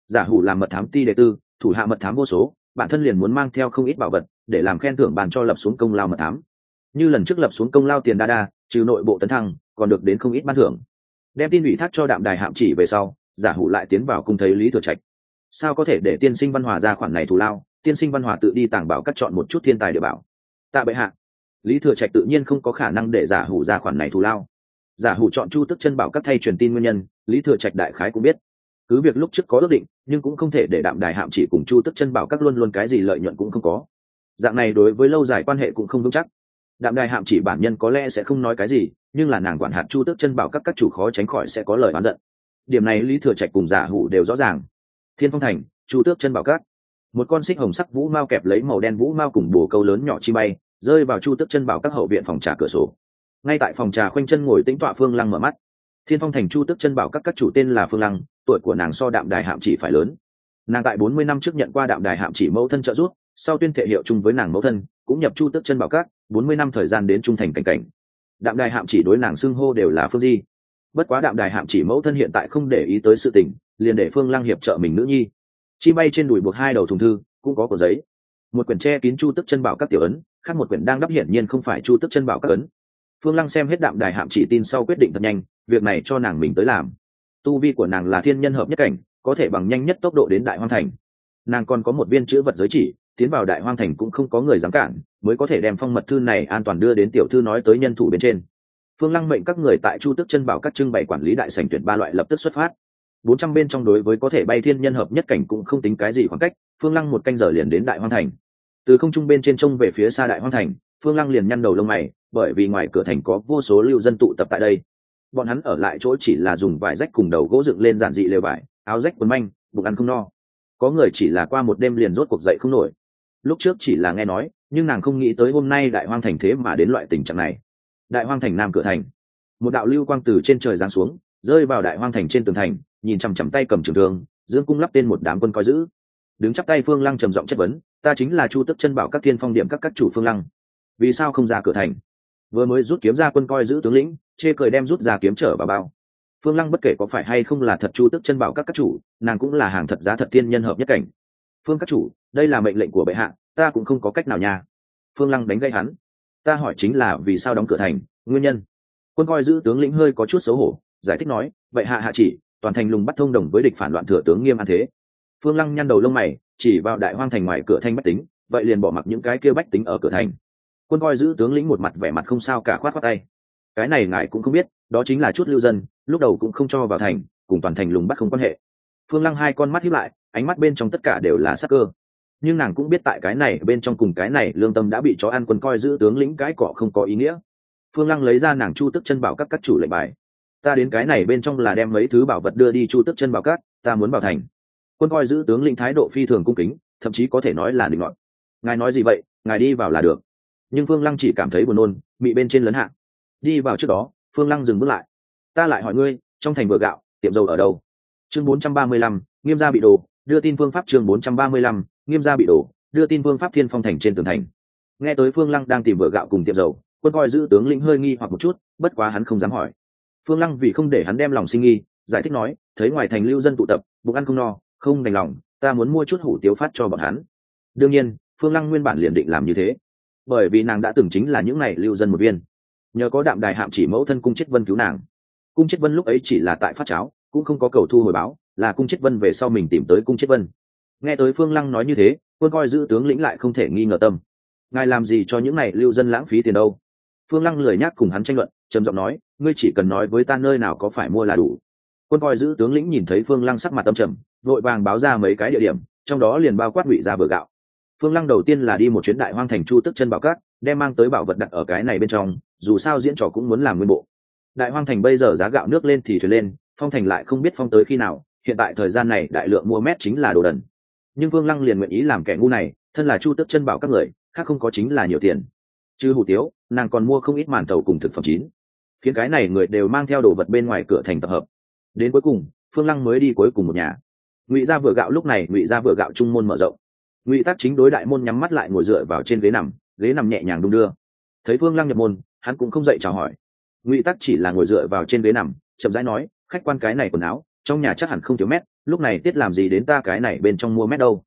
Giả hủ làm mật thám ti đệ tư, thủ hạ mật thám vô số, bản thân liền muốn mang theo không ít bảo vật, để làm khen thưởng bàn cho lập xuống công lao mật thám như lần trước lập xuống công lao tiền đa đa trừ nội bộ tấn thăng, còn được đến không ít ban thưởng. Đem tin ủy thác cho đạm đài hạm chỉ về sau, giả hủ lại tiến vào cung thấy lý thừa trạch. Sao có thể để tiên sinh văn hòa ra khoản này thù lao, tiên sinh văn hòa tự đi tàng bảo cắt chọn một chút thiên tài địa bảo. Tạ bệ hạ. Lý thừa trạch tự nhiên không có khả năng để giả hủ ra khoản này thù lao. Giả hủ chọn chu tức chân bảo các thay truyền tin nguyên nhân, lý thừa trạch đại khái cũng biết. Cứ việc lúc trước có ước định, nhưng cũng không thể để đạm đài hạm chỉ cùng chu tức chân bảo các luôn luôn cái gì lợi nhuận cũng không có. Dạng này đối với lâu dài quan hệ cũng không vững chắc đạm đài hạm chỉ bản nhân có lẽ sẽ không nói cái gì, nhưng là nàng quản hạt chu tước chân bảo các các chủ khó tránh khỏi sẽ có lời oán giận. Điểm này lý thừa trạch cùng giả hủ đều rõ ràng. Thiên phong thành, chu tước chân bảo các. Một con xích hồng sắc vũ mao kẹp lấy màu đen vũ mao cùng bồ câu lớn nhỏ chi bay, rơi vào chu tước chân bảo các hậu viện phòng trà cửa sổ. Ngay tại phòng trà khoanh chân ngồi tĩnh tọa phương lăng mở mắt. Thiên phong thành chu tước chân bảo các các chủ tên là phương lăng, tuổi của nàng so đạm đài hạm chỉ phải lớn. Nàng tại bốn mươi năm trước nhận qua đạm đài hạm chỉ mẫu thân trợ giúp, sau tuyên thệ hiệu chung với nàng mẫu thân cũng nhập chu tước chân bảo các, bốn mươi năm thời gian đến trung thành cảnh cảnh. Đạm đài hạm chỉ đối nàng xưng hô đều là phương di. Bất quá đạm đài hạm chỉ mẫu thân hiện tại không để ý tới sự tình, liền để phương lăng hiệp trợ mình nữ nhi. Chi bay trên đùi buộc hai đầu thùng thư, cũng có cổ giấy. Một quyển tre kín chu tức chân bảo các tiểu ấn, khác một quyển đang đắp hiển nhiên không phải chu tức chân bảo các ấn. Phương lăng xem hết đạm đài hạm chỉ tin sau quyết định thật nhanh, việc này cho nàng mình tới làm. Tu vi của nàng là thiên nhân hợp nhất cảnh, có thể bằng nhanh nhất tốc độ đến đại hoang thành. Nàng còn có một viên chữ vật giới chỉ tiến vào đại hoang thành cũng không có người dám cản, mới có thể đem phong mật thư này an toàn đưa đến tiểu thư nói tới nhân thủ bên trên. Phương lăng mệnh các người tại chu tức chân bảo các trưng bày quản lý đại sành tuyển ba loại lập tức xuất phát. Bốn trăm bên trong đối với có thể bay thiên nhân hợp nhất cảnh cũng không tính cái gì khoảng cách, phương lăng một canh giờ liền đến đại hoang thành. Từ không trung bên trên trông về phía xa đại hoang thành, phương lăng liền nhăn đầu lông mày, bởi vì ngoài cửa thành có vô số lưu dân tụ tập tại đây. Bọn hắn ở lại chỗ chỉ là dùng vải rách cùng đầu gỗ dựng lên giản dị lều vải, áo rách quần manh, bụng ăn không no. Có người chỉ là qua một đêm liền rốt cuộc dậy không nổi lúc trước chỉ là nghe nói, nhưng nàng không nghĩ tới hôm nay đại hoang thành thế mà đến loại tình trạng này. Đại hoang thành nam cửa thành. Một đạo lưu quang từ trên trời giáng xuống, rơi vào đại hoang thành trên tường thành, nhìn chằm chằm tay cầm trường thương, dương cung lắp tên một đám quân coi giữ. Đứng chắp tay phương lăng trầm giọng chất vấn, ta chính là chu tức chân bảo các thiên phong điểm các các chủ phương lăng. Vì sao không ra cửa thành? Vừa mới rút kiếm ra quân coi giữ tướng lĩnh, chê cười đem rút ra kiếm trở vào bao. Phương lăng bất kể có phải hay không là thật chu tức chân bảo các các chủ, nàng cũng là hàng thật giá thật tiên nhân hợp nhất cảnh phương các chủ, đây là mệnh lệnh của bệ hạ, ta cũng không có cách nào nha. Phương lăng đánh gây hắn. Ta hỏi chính là vì sao đóng cửa thành, nguyên nhân? Quân coi giữ tướng lĩnh hơi có chút xấu hổ, giải thích nói, vậy hạ hạ chỉ, toàn thành lùng bắt thông đồng với địch phản loạn thừa tướng nghiêm an thế. Phương lăng nhăn đầu lông mày, chỉ vào đại hoang thành ngoài cửa thanh bách tính, vậy liền bỏ mặc những cái kia bách tính ở cửa thành. Quân coi giữ tướng lĩnh một mặt vẻ mặt không sao cả khoát khoát tay. Cái này ngài cũng không biết, đó chính là chút lưu dân, lúc đầu cũng không cho vào thành, cùng toàn thành lùng bắt không quan hệ. Phương lăng hai con mắt hiếp lại ánh mắt bên trong tất cả đều là sắc cơ. Nhưng nàng cũng biết tại cái này, bên trong cùng cái này, lương tâm đã bị chó ăn quân coi giữ tướng lĩnh cái cọ không có ý nghĩa. Phương lăng lấy ra nàng chu tức chân bảo các các chủ lệnh bài. Ta đến cái này bên trong là đem mấy thứ bảo vật đưa đi chu tức chân bảo các, ta muốn bảo thành. Quân coi giữ tướng lĩnh thái độ phi thường cung kính, thậm chí có thể nói là định luận ngài nói gì vậy, ngài đi vào là được. Nhưng phương lăng chỉ cảm thấy buồn nôn bị bên trên lấn hạ. Đi vào trước đó, phương lăng dừng bước lại. Ta lại hỏi ngươi, trong thành vừa gạo, tiệm dầu ở đâu? Chương bốn trăm ba mươi lăm, nghiêm gia bị đồ đưa tin phương pháp chương bốn trăm ba mươi lăm, nghiêm gia bị đổ, đưa tin phương pháp thiên phong thành trên tường thành. Nghe tới phương lăng đang tìm vợ gạo cùng tiệm dầu, quân coi giữ tướng lĩnh hơi nghi hoặc một chút, bất quá hắn không dám hỏi. Phương lăng vì không để hắn đem lòng sinh nghi, giải thích nói, thấy ngoài thành lưu dân tụ tập, bụng ăn không no, không đành lòng, ta muốn mua chút hủ tiếu phát cho bọn hắn. Đương nhiên, phương lăng nguyên bản liền định làm như thế, bởi vì nàng đã từng chính là những n à y lưu dân một viên. Nhờ có đạm đài hạm chỉ mẫu thân cung chết vân cứu nàng. Cung chết vân lúc ấy chỉ là tại phát cháo, cũng không có cầu thu hồi báo là cung chết vân về sau mình tìm tới cung chết vân. Nghe tới phương lăng nói như thế, quân coi giữ tướng lĩnh lại không thể nghi ngờ tâm. Ngài làm gì cho những này lưu dân lãng phí tiền đâu? Phương lăng lười nhác cùng hắn tranh luận, trầm giọng nói, ngươi chỉ cần nói với ta nơi nào có phải mua là đủ. Quân coi giữ tướng lĩnh nhìn thấy phương lăng sắc mặt tâm trầm, vội vàng báo ra mấy cái địa điểm, trong đó liền bao quát ngụy ra bờ gạo. Phương lăng đầu tiên là đi một chuyến đại hoang thành chu tức chân bảo cát, đem mang tới bảo vật đặt ở cái này bên trong, dù sao diễn trò cũng muốn làm nguyên bộ. Đại hoang thành bây giờ giá gạo nước lên thì thuyền lên, phong thành lại không biết phong tới khi nào hiện tại thời gian này đại lượng mua mét chính là đồ đần. Nhưng vương lăng liền nguyện ý làm kẻ ngu này, thân là chu tức chân bảo các người, khác không có chính là nhiều tiền. Chứ hủ tiếu, nàng còn mua không ít màn tàu cùng thực phẩm chín. Khiến cái này người đều mang theo đồ vật bên ngoài cửa thành tập hợp. Đến cuối cùng, phương lăng mới đi cuối cùng một nhà. Ngụy ra vừa gạo lúc này, ngụy ra vừa gạo trung môn mở rộng. Ngụy tác chính đối đại môn nhắm mắt lại ngồi dựa vào trên ghế nằm ghế nằm nhẹ nhàng đung đưa. Thấy phương lăng nhập môn, hắn cũng không dậy chào hỏi. Ngụy tác chỉ là ngồi dựa vào trên ghế nằm, chậm rãi nói, khách quan cái này quần áo trong nhà chắc hẳn không thiếu mét, lúc này tiết làm gì đến ta cái này bên trong mua mét đâu?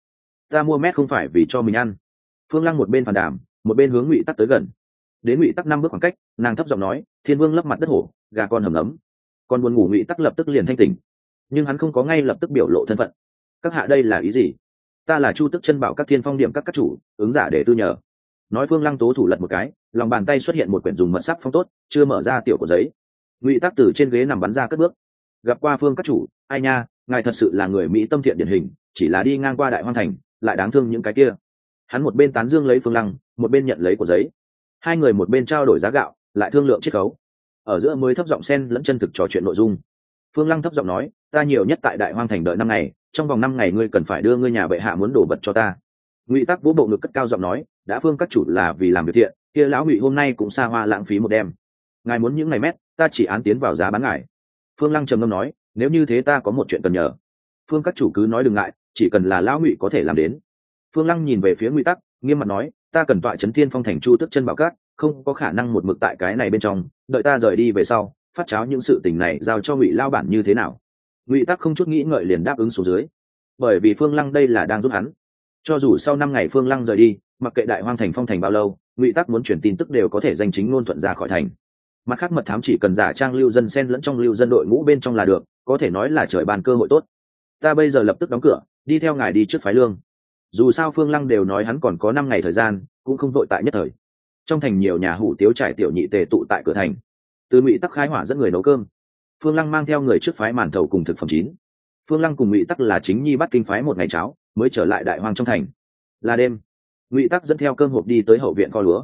Ta mua mét không phải vì cho mình ăn. Phương lăng một bên phản đàm, một bên hướng ngụy tắc tới gần. Đến ngụy tắc năm bước khoảng cách, nàng thấp giọng nói, thiên vương lấp mặt đất hổ, gà con hầm ấm. Còn buồn ngủ ngụy tắc lập tức liền thanh tỉnh. Nhưng hắn không có ngay lập tức biểu lộ thân phận. Các hạ đây là ý gì? Ta là chu tức chân bảo các thiên phong điểm các các chủ, ứng giả để tư nhờ. Nói phương lăng tố thủ lật một cái, lòng bàn tay xuất hiện một quyển dùng mật sắc phong tốt, chưa mở ra tiểu của giấy. Ngụy tắc từ trên ghế nằm bắn ra cất bước gặp qua phương các chủ, ai nha, ngài thật sự là người mỹ tâm thiện điển hình, chỉ là đi ngang qua đại hoang thành, lại đáng thương những cái kia. Hắn một bên tán dương lấy phương lăng, một bên nhận lấy của giấy. Hai người một bên trao đổi giá gạo, lại thương lượng chiết khấu. Ở giữa mới thấp giọng sen lẫn chân thực trò chuyện nội dung. Phương lăng thấp giọng nói, ta nhiều nhất tại đại hoang thành đợi năm ngày, trong vòng năm ngày ngươi cần phải đưa ngươi nhà bệ hạ muốn đổ vật cho ta. Ngụy tắc vũ bộ ngực cất cao giọng nói, đã phương các chủ là vì làm việc thiện, kia lão ngụy hôm nay cũng xa hoa lãng phí một đêm. Ngài muốn những ngày mét, ta chỉ án tiến vào giá bán ngài phương lăng trầm ngâm nói, nếu như thế ta có một chuyện cần nhờ. Phương các chủ cứ nói đừng ngại, chỉ cần là lão ngụy có thể làm đến. Phương lăng nhìn về phía ngụy tắc, nghiêm mặt nói, ta cần tọa chấn thiên phong thành chu tức chân bảo cát, không có khả năng một mực tại cái này bên trong, đợi ta rời đi về sau, phát cháo những sự tình này giao cho ngụy lao bản như thế nào? Ngụy tắc không chút nghĩ ngợi liền đáp ứng xuống dưới. Bởi vì phương lăng đây là đang giúp hắn. Cho dù sau năm ngày phương lăng rời đi, mặc kệ đại hoang thành phong thành bao lâu, ngụy tắc muốn chuyển tin tức đều có thể danh chính ngôn thuận ra khỏi thành mặt khác mật thám chỉ cần giả trang lưu dân sen lẫn trong lưu dân đội ngũ bên trong là được, có thể nói là trời bàn cơ hội tốt. Ta bây giờ lập tức đóng cửa, đi theo ngài đi trước phái lương. Dù sao phương lăng đều nói hắn còn có năm ngày thời gian, cũng không vội tại nhất thời. Trong thành nhiều nhà hủ tiếu trải tiểu nhị tề tụ tại cửa thành. Từ ngụy tắc khai hỏa dẫn người nấu cơm. Phương lăng mang theo người trước phái màn thầu cùng thực phẩm chín. Phương lăng cùng ngụy tắc là chính nhi bắt kinh phái một ngày cháo, mới trở lại đại hoang trong thành. Là đêm, ngụy tắc dẫn theo cơm hộp đi tới hậu viện kho lúa.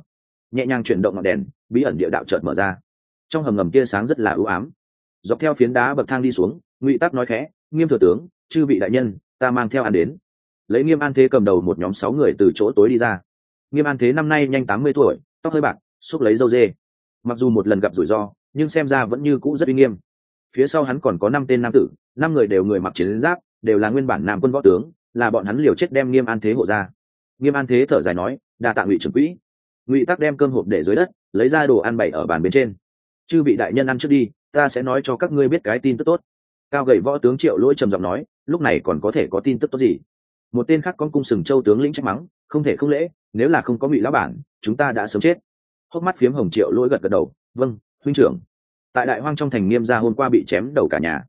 Nhẹ nhàng chuyển động ngọn đèn, bí ẩn địa đạo chợt mở ra trong hầm ngầm tia sáng rất là ưu ám. Dọc theo phiến đá bậc thang đi xuống, ngụy tắc nói khẽ, nghiêm thừa tướng, chư vị đại nhân, ta mang theo ăn đến. Lấy nghiêm an thế cầm đầu một nhóm sáu người từ chỗ tối đi ra. Nghiêm an thế năm nay nhanh tám mươi tuổi, tóc hơi bạc, xúc lấy dâu dê. Mặc dù một lần gặp rủi ro, nhưng xem ra vẫn như cũ rất uy nghiêm. Phía sau hắn còn có năm tên nam tử, năm người đều người mặc chiến giáp, đều là nguyên bản nam quân võ tướng, là bọn hắn liều chết đem nghiêm an thế hộ ra. Nghiêm an thế thở dài nói, đa tạ ngụy trưởng quỹ. Ngụy tắc đem cơm hộp để dưới đất, lấy ra đồ ăn bày ở bàn bên trên chư vị đại nhân ăn trước đi, ta sẽ nói cho các ngươi biết cái tin tức tốt. Cao gầy võ tướng triệu lỗi trầm giọng nói, lúc này còn có thể có tin tức tốt gì? Một tên khác con cung sừng châu tướng lĩnh trách mắng, không thể không lễ, nếu là không có ngụy lão bản, chúng ta đã sớm chết. Hốc mắt phiếm hồng triệu lỗi gật gật đầu vâng huynh trưởng. Tại đại hoang trong thành nghiêm gia hôm qua bị chém đầu cả nhà.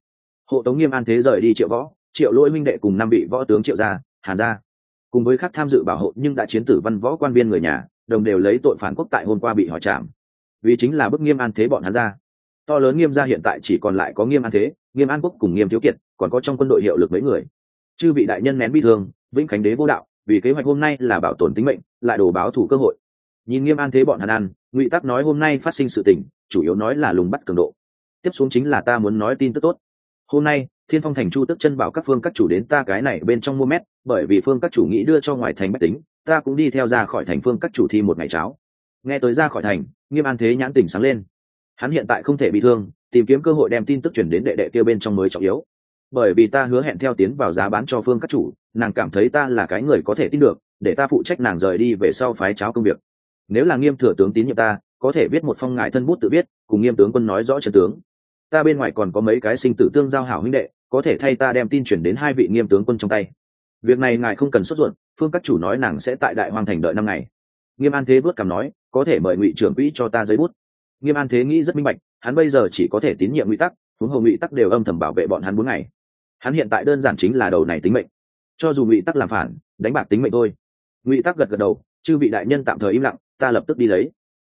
Hộ tống nghiêm an thế rời đi triệu võ, triệu lỗi minh đệ cùng năm vị võ tướng triệu gia, hàn gia. Cùng với khác tham dự bảo hộ nhưng đã chiến tử văn võ quan viên người nhà, đồng đều lấy tội phản quốc tại hôm qua bị hỏi chạm vì chính là bức nghiêm an thế bọn hắn ra. To lớn nghiêm gia hiện tại chỉ còn lại có nghiêm an thế, nghiêm an quốc cùng nghiêm thiếu kiệt, còn có trong quân đội hiệu lực mấy người. Chư vị đại nhân nén bi thương, vĩnh khánh đế vô đạo, vì kế hoạch hôm nay là bảo tồn tính mệnh, lại đổ báo thủ cơ hội. Nhìn nghiêm an thế bọn hắn ăn, ngụy tắc nói hôm nay phát sinh sự tình, chủ yếu nói là lùng bắt cường độ. Tiếp xuống chính là ta muốn nói tin tức tốt. Hôm nay, thiên phong thành chu tức chân bảo các phương các chủ đến ta cái này bên trong mua mét, bởi vì phương các chủ nghĩ đưa cho ngoài thành bách tính, ta cũng đi theo ra khỏi thành phương các chủ thi một ngày cháo. Nghe tới ra khỏi thành nghiêm an thế nhãn tỉnh sáng lên. Hắn hiện tại không thể bị thương, tìm kiếm cơ hội đem tin tức chuyển đến đệ đệ kia bên trong mới trọng yếu. Bởi vì ta hứa hẹn theo tiến vào giá bán cho phương các chủ, nàng cảm thấy ta là cái người có thể tin được, để ta phụ trách nàng rời đi về sau phái cháo công việc. Nếu là nghiêm thừa tướng tín nhiệm ta, có thể viết một phong ngại thân bút tự viết, cùng nghiêm tướng quân nói rõ trần tướng. Ta bên ngoài còn có mấy cái sinh tử tương giao hảo huynh đệ, có thể thay ta đem tin chuyển đến hai vị nghiêm tướng quân trong tay. Việc này ngài không cần sốt ruột, phương các chủ nói nàng sẽ tại đại hoàng thành đợi năm ngày nghiêm an thế vớt cảm nói có thể mời ngụy trưởng quỹ cho ta giấy bút. Nghiêm an thế nghĩ rất minh bạch hắn bây giờ chỉ có thể tín nhiệm ngụy tắc huống hồ ngụy tắc đều âm thầm bảo vệ bọn hắn bốn ngày. Hắn hiện tại đơn giản chính là đầu này tính mệnh. Cho dù ngụy tắc làm phản đánh bạc tính mệnh thôi. Ngụy tắc gật gật đầu chư vị đại nhân tạm thời im lặng ta lập tức đi lấy.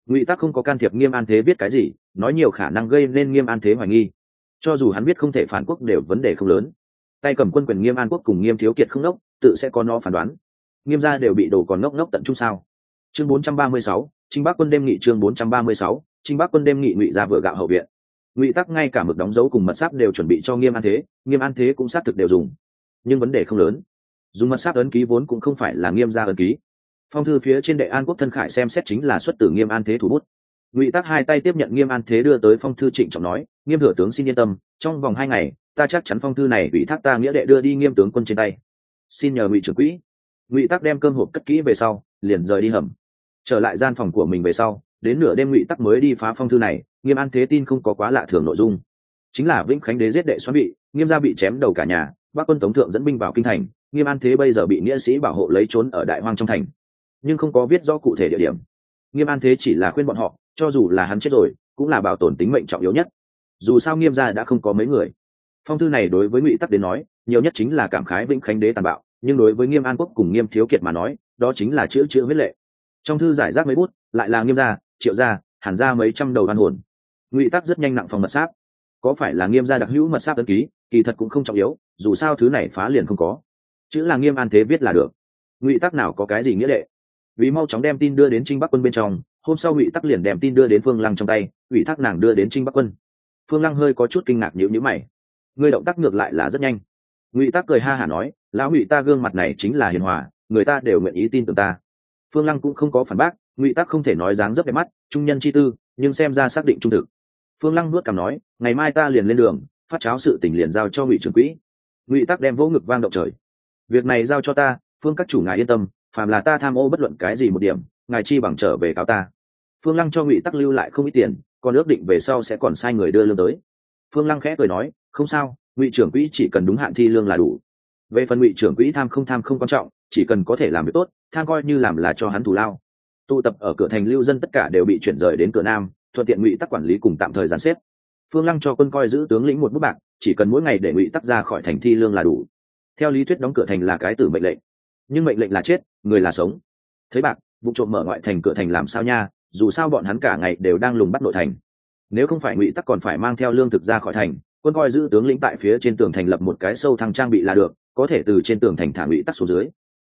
Ngụy tắc không có can thiệp nghiêm an thế viết cái gì nói nhiều khả năng gây nên nghiêm an thế hoài nghi. Cho dù hắn biết không thể phản quốc đều vấn đề không lớn. Tay cầm quân quyền nghiêm an quốc cùng nghiêm thiếu kiệt không nốc, tự sẽ có nó phán đoán. Nghiêm gia đều bị đổ còn ngốc ngốc tận trung sao chương 436, trinh bắc quân đêm nghị chương 436, trinh bắc quân đêm nghị ngụy ra vừa gạo hậu viện. Ngụy tắc ngay cả mực đóng dấu cùng mật sáp đều chuẩn bị cho nghiêm an thế nghiêm an thế cũng xác thực đều dùng. Nhưng vấn đề không lớn. Dùng mật sáp ấn ký vốn cũng không phải là nghiêm gia ấn ký. Phong thư phía trên đệ an quốc thân khải xem xét chính là xuất từ nghiêm an thế thủ bút. Ngụy tắc hai tay tiếp nhận nghiêm an thế đưa tới phong thư trịnh trọng nói nghiêm thừa tướng xin yên tâm trong vòng hai ngày ta chắc chắn phong thư này ủy thác ta nghĩa đệ đưa đi nghiêm tướng quân trên tay. Xin nhờ ngụy trưởng quỹ. Ngụy tắc đem cơm hộp cất kỹ về sau liền rời đi hầm trở lại gian phòng của mình về sau, đến nửa đêm ngụy tắc mới đi phá phong thư này, nghiêm an thế tin không có quá lạ thường nội dung. Chính là vĩnh khánh đế giết đệ xoắn bị, nghiêm gia bị chém đầu cả nhà, bắc quân tống thượng dẫn binh vào kinh thành, nghiêm an thế bây giờ bị nghĩa sĩ bảo hộ lấy trốn ở đại hoang trong thành. Nhưng không có viết rõ cụ thể địa điểm. Nghiêm an thế chỉ là khuyên bọn họ, cho dù là hắn chết rồi, cũng là bảo tồn tính mệnh trọng yếu nhất. Dù sao nghiêm gia đã không có mấy người. Phong thư này đối với ngụy tắc đến nói, nhiều nhất chính là cảm khái vĩnh khánh đế tàn bạo, nhưng đối với nghiêm an quốc cùng nghiêm thiếu kiệt mà nói, đó chính là chữ chữ huyết lệ trong thư giải rác mấy bút, lại là nghiêm gia, triệu gia, hàn gia mấy trăm đầu văn hồn. Ngụy tắc rất nhanh nặng phòng mật sáp. Có phải là nghiêm gia đặc hữu mật sáp ấn ký, kỳ thật cũng không trọng yếu, dù sao thứ này phá liền không có. Chữ là nghiêm an thế viết là được. Ngụy tắc nào có cái gì nghĩa lệ? Vì mau chóng đem tin đưa đến trinh bắc quân bên trong, hôm sau ngụy tắc liền đem tin đưa đến phương lăng trong tay ủy thác nàng đưa đến trinh bắc quân. Phương lăng hơi có chút kinh ngạc nhữ nhữ mày. Người động tác ngược lại là rất nhanh. Ngụy tắc cười ha hả nói, lão ngụy, ta gương mặt này chính là hiền hòa, người ta đều nguyện ý tin tưởng ta phương lăng cũng không có phản bác, ngụy tắc không thể nói dáng dấp đẹp mắt, trung nhân chi tư, nhưng xem ra xác định trung thực. Phương lăng nuốt cằm nói, ngày mai ta liền lên đường, phát cháo sự tỉnh liền giao cho ngụy trưởng quỹ. Ngụy tắc đem vỗ ngực vang động trời. Việc này giao cho ta, phương các chủ ngài yên tâm, phàm là ta tham ô bất luận cái gì một điểm, ngài chi bằng trở về cáo ta. Phương lăng cho ngụy tắc lưu lại không ít tiền, còn ước định về sau sẽ còn sai người đưa lương tới. Phương lăng khẽ cười nói, không sao, ngụy trưởng quỹ chỉ cần đúng hạn thi lương là đủ. Về phần ngụy trưởng quỹ tham không tham không quan trọng chỉ cần có thể làm việc tốt thang coi như làm là cho hắn thù lao. Tụ tập ở cửa thành lưu dân tất cả đều bị chuyển rời đến cửa nam, thuận tiện ngụy tắc quản lý cùng tạm thời giàn xếp. Phương lăng cho quân coi giữ tướng lĩnh một bút bạc, chỉ cần mỗi ngày để ngụy tắc ra khỏi thành thi lương là đủ. Theo lý thuyết đóng cửa thành là cái tử mệnh lệnh. Nhưng mệnh lệnh là chết, người là sống. Thấy bạc, vụ trộm mở ngoại thành cửa thành làm sao nha, dù sao bọn hắn cả ngày đều đang lùng bắt nội thành. Nếu không phải ngụy tắc còn phải mang theo lương thực ra khỏi thành, quân coi giữ tướng lĩnh tại phía trên tường thành lập một cái sâu thăng trang bị là được, có thể từ trên tường thành thả ngụy tắc xuống dưới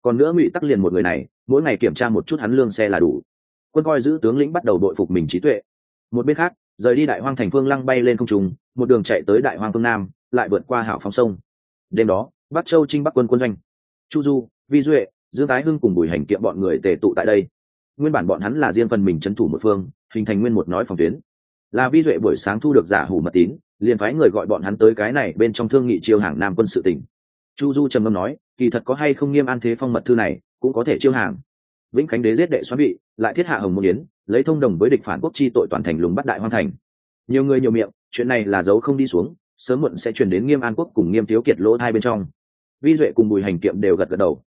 còn nữa ngụy tắc liền một người này, mỗi ngày kiểm tra một chút hắn lương xe là đủ. Quân coi giữ tướng lĩnh bắt đầu đội phục mình trí tuệ. Một bên khác, rời đi đại hoang thành phương lăng bay lên không trùng một đường chạy tới đại hoang phương nam, lại vượt qua hảo phong sông. Đêm đó, bắc châu trinh bắc quân quân doanh. Chu du, vi duệ, dương tái hưng cùng bùi hành kiệm bọn người tề tụ tại đây. Nguyên bản bọn hắn là riêng phần mình trấn thủ một phương, hình thành nguyên một nói phòng tuyến. Là vi duệ buổi sáng thu được giả hủ mật tín, liền phái người gọi bọn hắn tới cái này bên trong thương nghị chiêu hàng nam quân sự tỉnh chu du trầm ngâm nói, kỳ thật có hay không nghiêm an thế phong mật thư này, cũng có thể chiêu hàng. Vĩnh khánh đế giết đệ xoắn bị lại thiết hạ hồng môn yến, lấy thông đồng với địch phản quốc chi tội toàn thành lùng bắt đại hoang thành. Nhiều người nhiều miệng, chuyện này là dấu không đi xuống, sớm muộn sẽ chuyển đến nghiêm an quốc cùng nghiêm thiếu kiệt lỗ hai bên trong. Vi duệ cùng bùi hành kiệm đều gật gật đầu.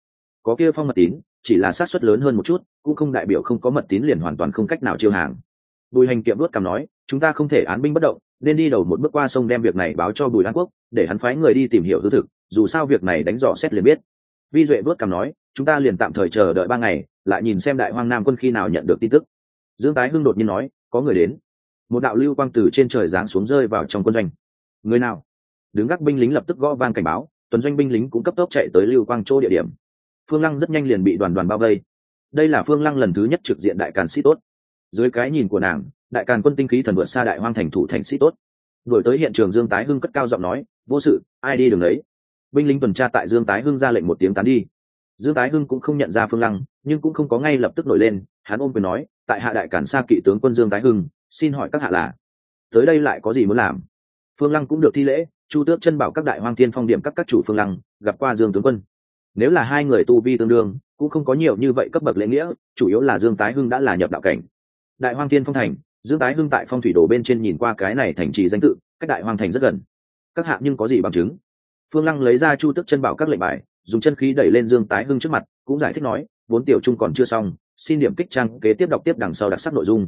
Có kia phong mật tín, chỉ là sát suất lớn hơn một chút, cũng không đại biểu không có mật tín liền hoàn toàn không cách nào chiêu hàng. Bùi hành kiệm luất cằm nói, chúng ta không thể án binh bất động, nên đi đầu một bước qua sông đem việc này báo cho bùi an quốc, để hắn phái người đi tìm hiểu hư thực dù sao việc này đánh dò xét liền biết. Vi duệ bước cằm nói, chúng ta liền tạm thời chờ đợi ba ngày, lại nhìn xem đại hoang nam quân khi nào nhận được tin tức. Dương tái hưng đột nhiên nói, có người đến. Một đạo lưu quang từ trên trời giáng xuống rơi vào trong quân doanh. Người nào? Đứng gác binh lính lập tức gõ vang cảnh báo, tuần doanh binh lính cũng cấp tốc chạy tới lưu quang chỗ địa điểm. Phương lăng rất nhanh liền bị đoàn đoàn bao vây. Đây là phương lăng lần thứ nhất trực diện đại càn sĩ tốt. Dưới cái nhìn của nàng, đại càn quân tinh khí thần vượt xa đại hoang thành thủ thành sĩ tốt. Đổi tới hiện trường dương tái hưng cất cao giọng nói, vô sự, ai đi đường đấy? Binh lính tuần tra tại dương tái hưng ra lệnh một tiếng tán đi. Dương tái hưng cũng không nhận ra phương lăng, nhưng cũng không có ngay lập tức nổi lên, hắn ôm quyền nói, tại hạ đại cản xa kỵ tướng quân dương tái hưng, xin hỏi các hạ là tới đây lại có gì muốn làm? Phương lăng cũng được thi lễ, chu tước chân bảo các đại hoang thiên phong điểm các các chủ phương lăng, gặp qua dương tướng quân. Nếu là hai người tu vi tương đương, cũng không có nhiều như vậy cấp bậc lễ nghĩa, chủ yếu là dương tái hưng đã là nhập đạo cảnh. Đại hoang thiên phong thành, dương tái hưng tại phong thủy đồ bên trên nhìn qua cái này thành trì danh tự, cách đại hoang thành rất gần. Các hạ nhưng có gì bằng chứng? Phương lăng lấy ra chu tức chân bảo các lệnh bài, dùng chân khí đẩy lên dương tái hưng trước mặt, cũng giải thích nói, vốn tiểu trung còn chưa xong, xin điểm kích trang kế tiếp đọc tiếp đằng sau đặc sắc nội dung.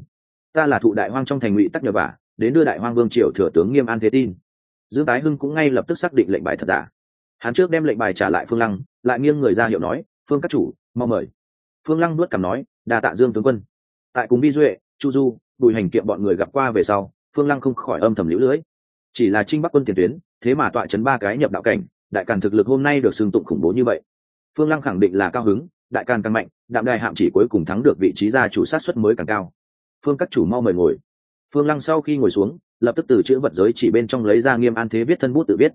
Ta là thụ đại hoang trong thành ngụy tắc nhờ vả đến đưa đại hoang vương triều thừa tướng nghiêm an thế tin. Dương tái hưng cũng ngay lập tức xác định lệnh bài thật giả. Hắn trước đem lệnh bài trả lại phương lăng, lại nghiêng người ra hiệu nói, phương các chủ, mau mời. Phương lăng nuốt cằm nói, đa tạ dương tướng quân. Tại cùng vi duệ, chu du, bùi hành kiệm bọn người gặp qua về sau, phương lăng không khỏi âm thầm lũ lưỡi chỉ là trinh bắc quân tiền tuyến, thế mà tọa chấn ba cái nhập đạo cảnh, đại càn thực lực hôm nay được xưng tụng khủng bố như vậy. Phương lăng khẳng định là cao hứng, đại càn càng mạnh, đạm đài hạm chỉ cuối cùng thắng được vị trí gia chủ sát xuất mới càng cao. Phương các chủ mau mời ngồi. Phương lăng sau khi ngồi xuống, lập tức từ chữ vật giới chỉ bên trong lấy ra nghiêm an thế viết thân bút tự viết.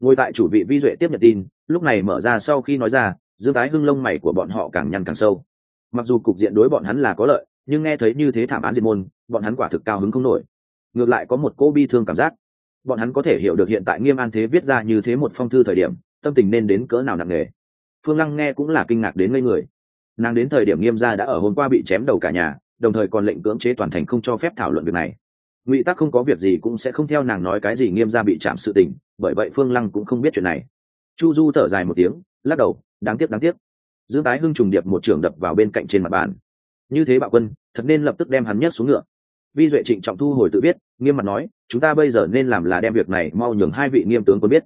Ngồi tại chủ vị vi duệ tiếp nhận tin, lúc này mở ra sau khi nói ra, dương tái hưng lông mày của bọn họ càng nhăn càng sâu. Mặc dù cục diện đối bọn hắn là có lợi, nhưng nghe thấy như thế thảm án diệt môn, bọn hắn quả thực cao hứng không nổi. Ngược lại có một cô bi thương cảm giác bọn hắn có thể hiểu được hiện tại nghiêm an thế viết ra như thế một phong thư thời điểm, tâm tình nên đến cỡ nào nặng nề. Phương lăng nghe cũng là kinh ngạc đến ngây người. Nàng đến thời điểm nghiêm gia đã ở hôm qua bị chém đầu cả nhà, đồng thời còn lệnh cưỡng chế toàn thành không cho phép thảo luận việc này. Ngụy tắc không có việc gì cũng sẽ không theo nàng nói cái gì nghiêm gia bị chạm sự tình, bởi vậy phương lăng cũng không biết chuyện này. Chu du thở dài một tiếng, lắc đầu, đáng tiếc đáng tiếc. Dương tái hưng trùng điệp một trường đập vào bên cạnh trên mặt bàn. Như thế bạo quân, thật nên lập tức đem hắn nhất xuống ngựa. Vi duệ trịnh trọng thu hồi tự biết nghiêm mặt nói chúng ta bây giờ nên làm là đem việc này mau nhường hai vị nghiêm tướng quân biết.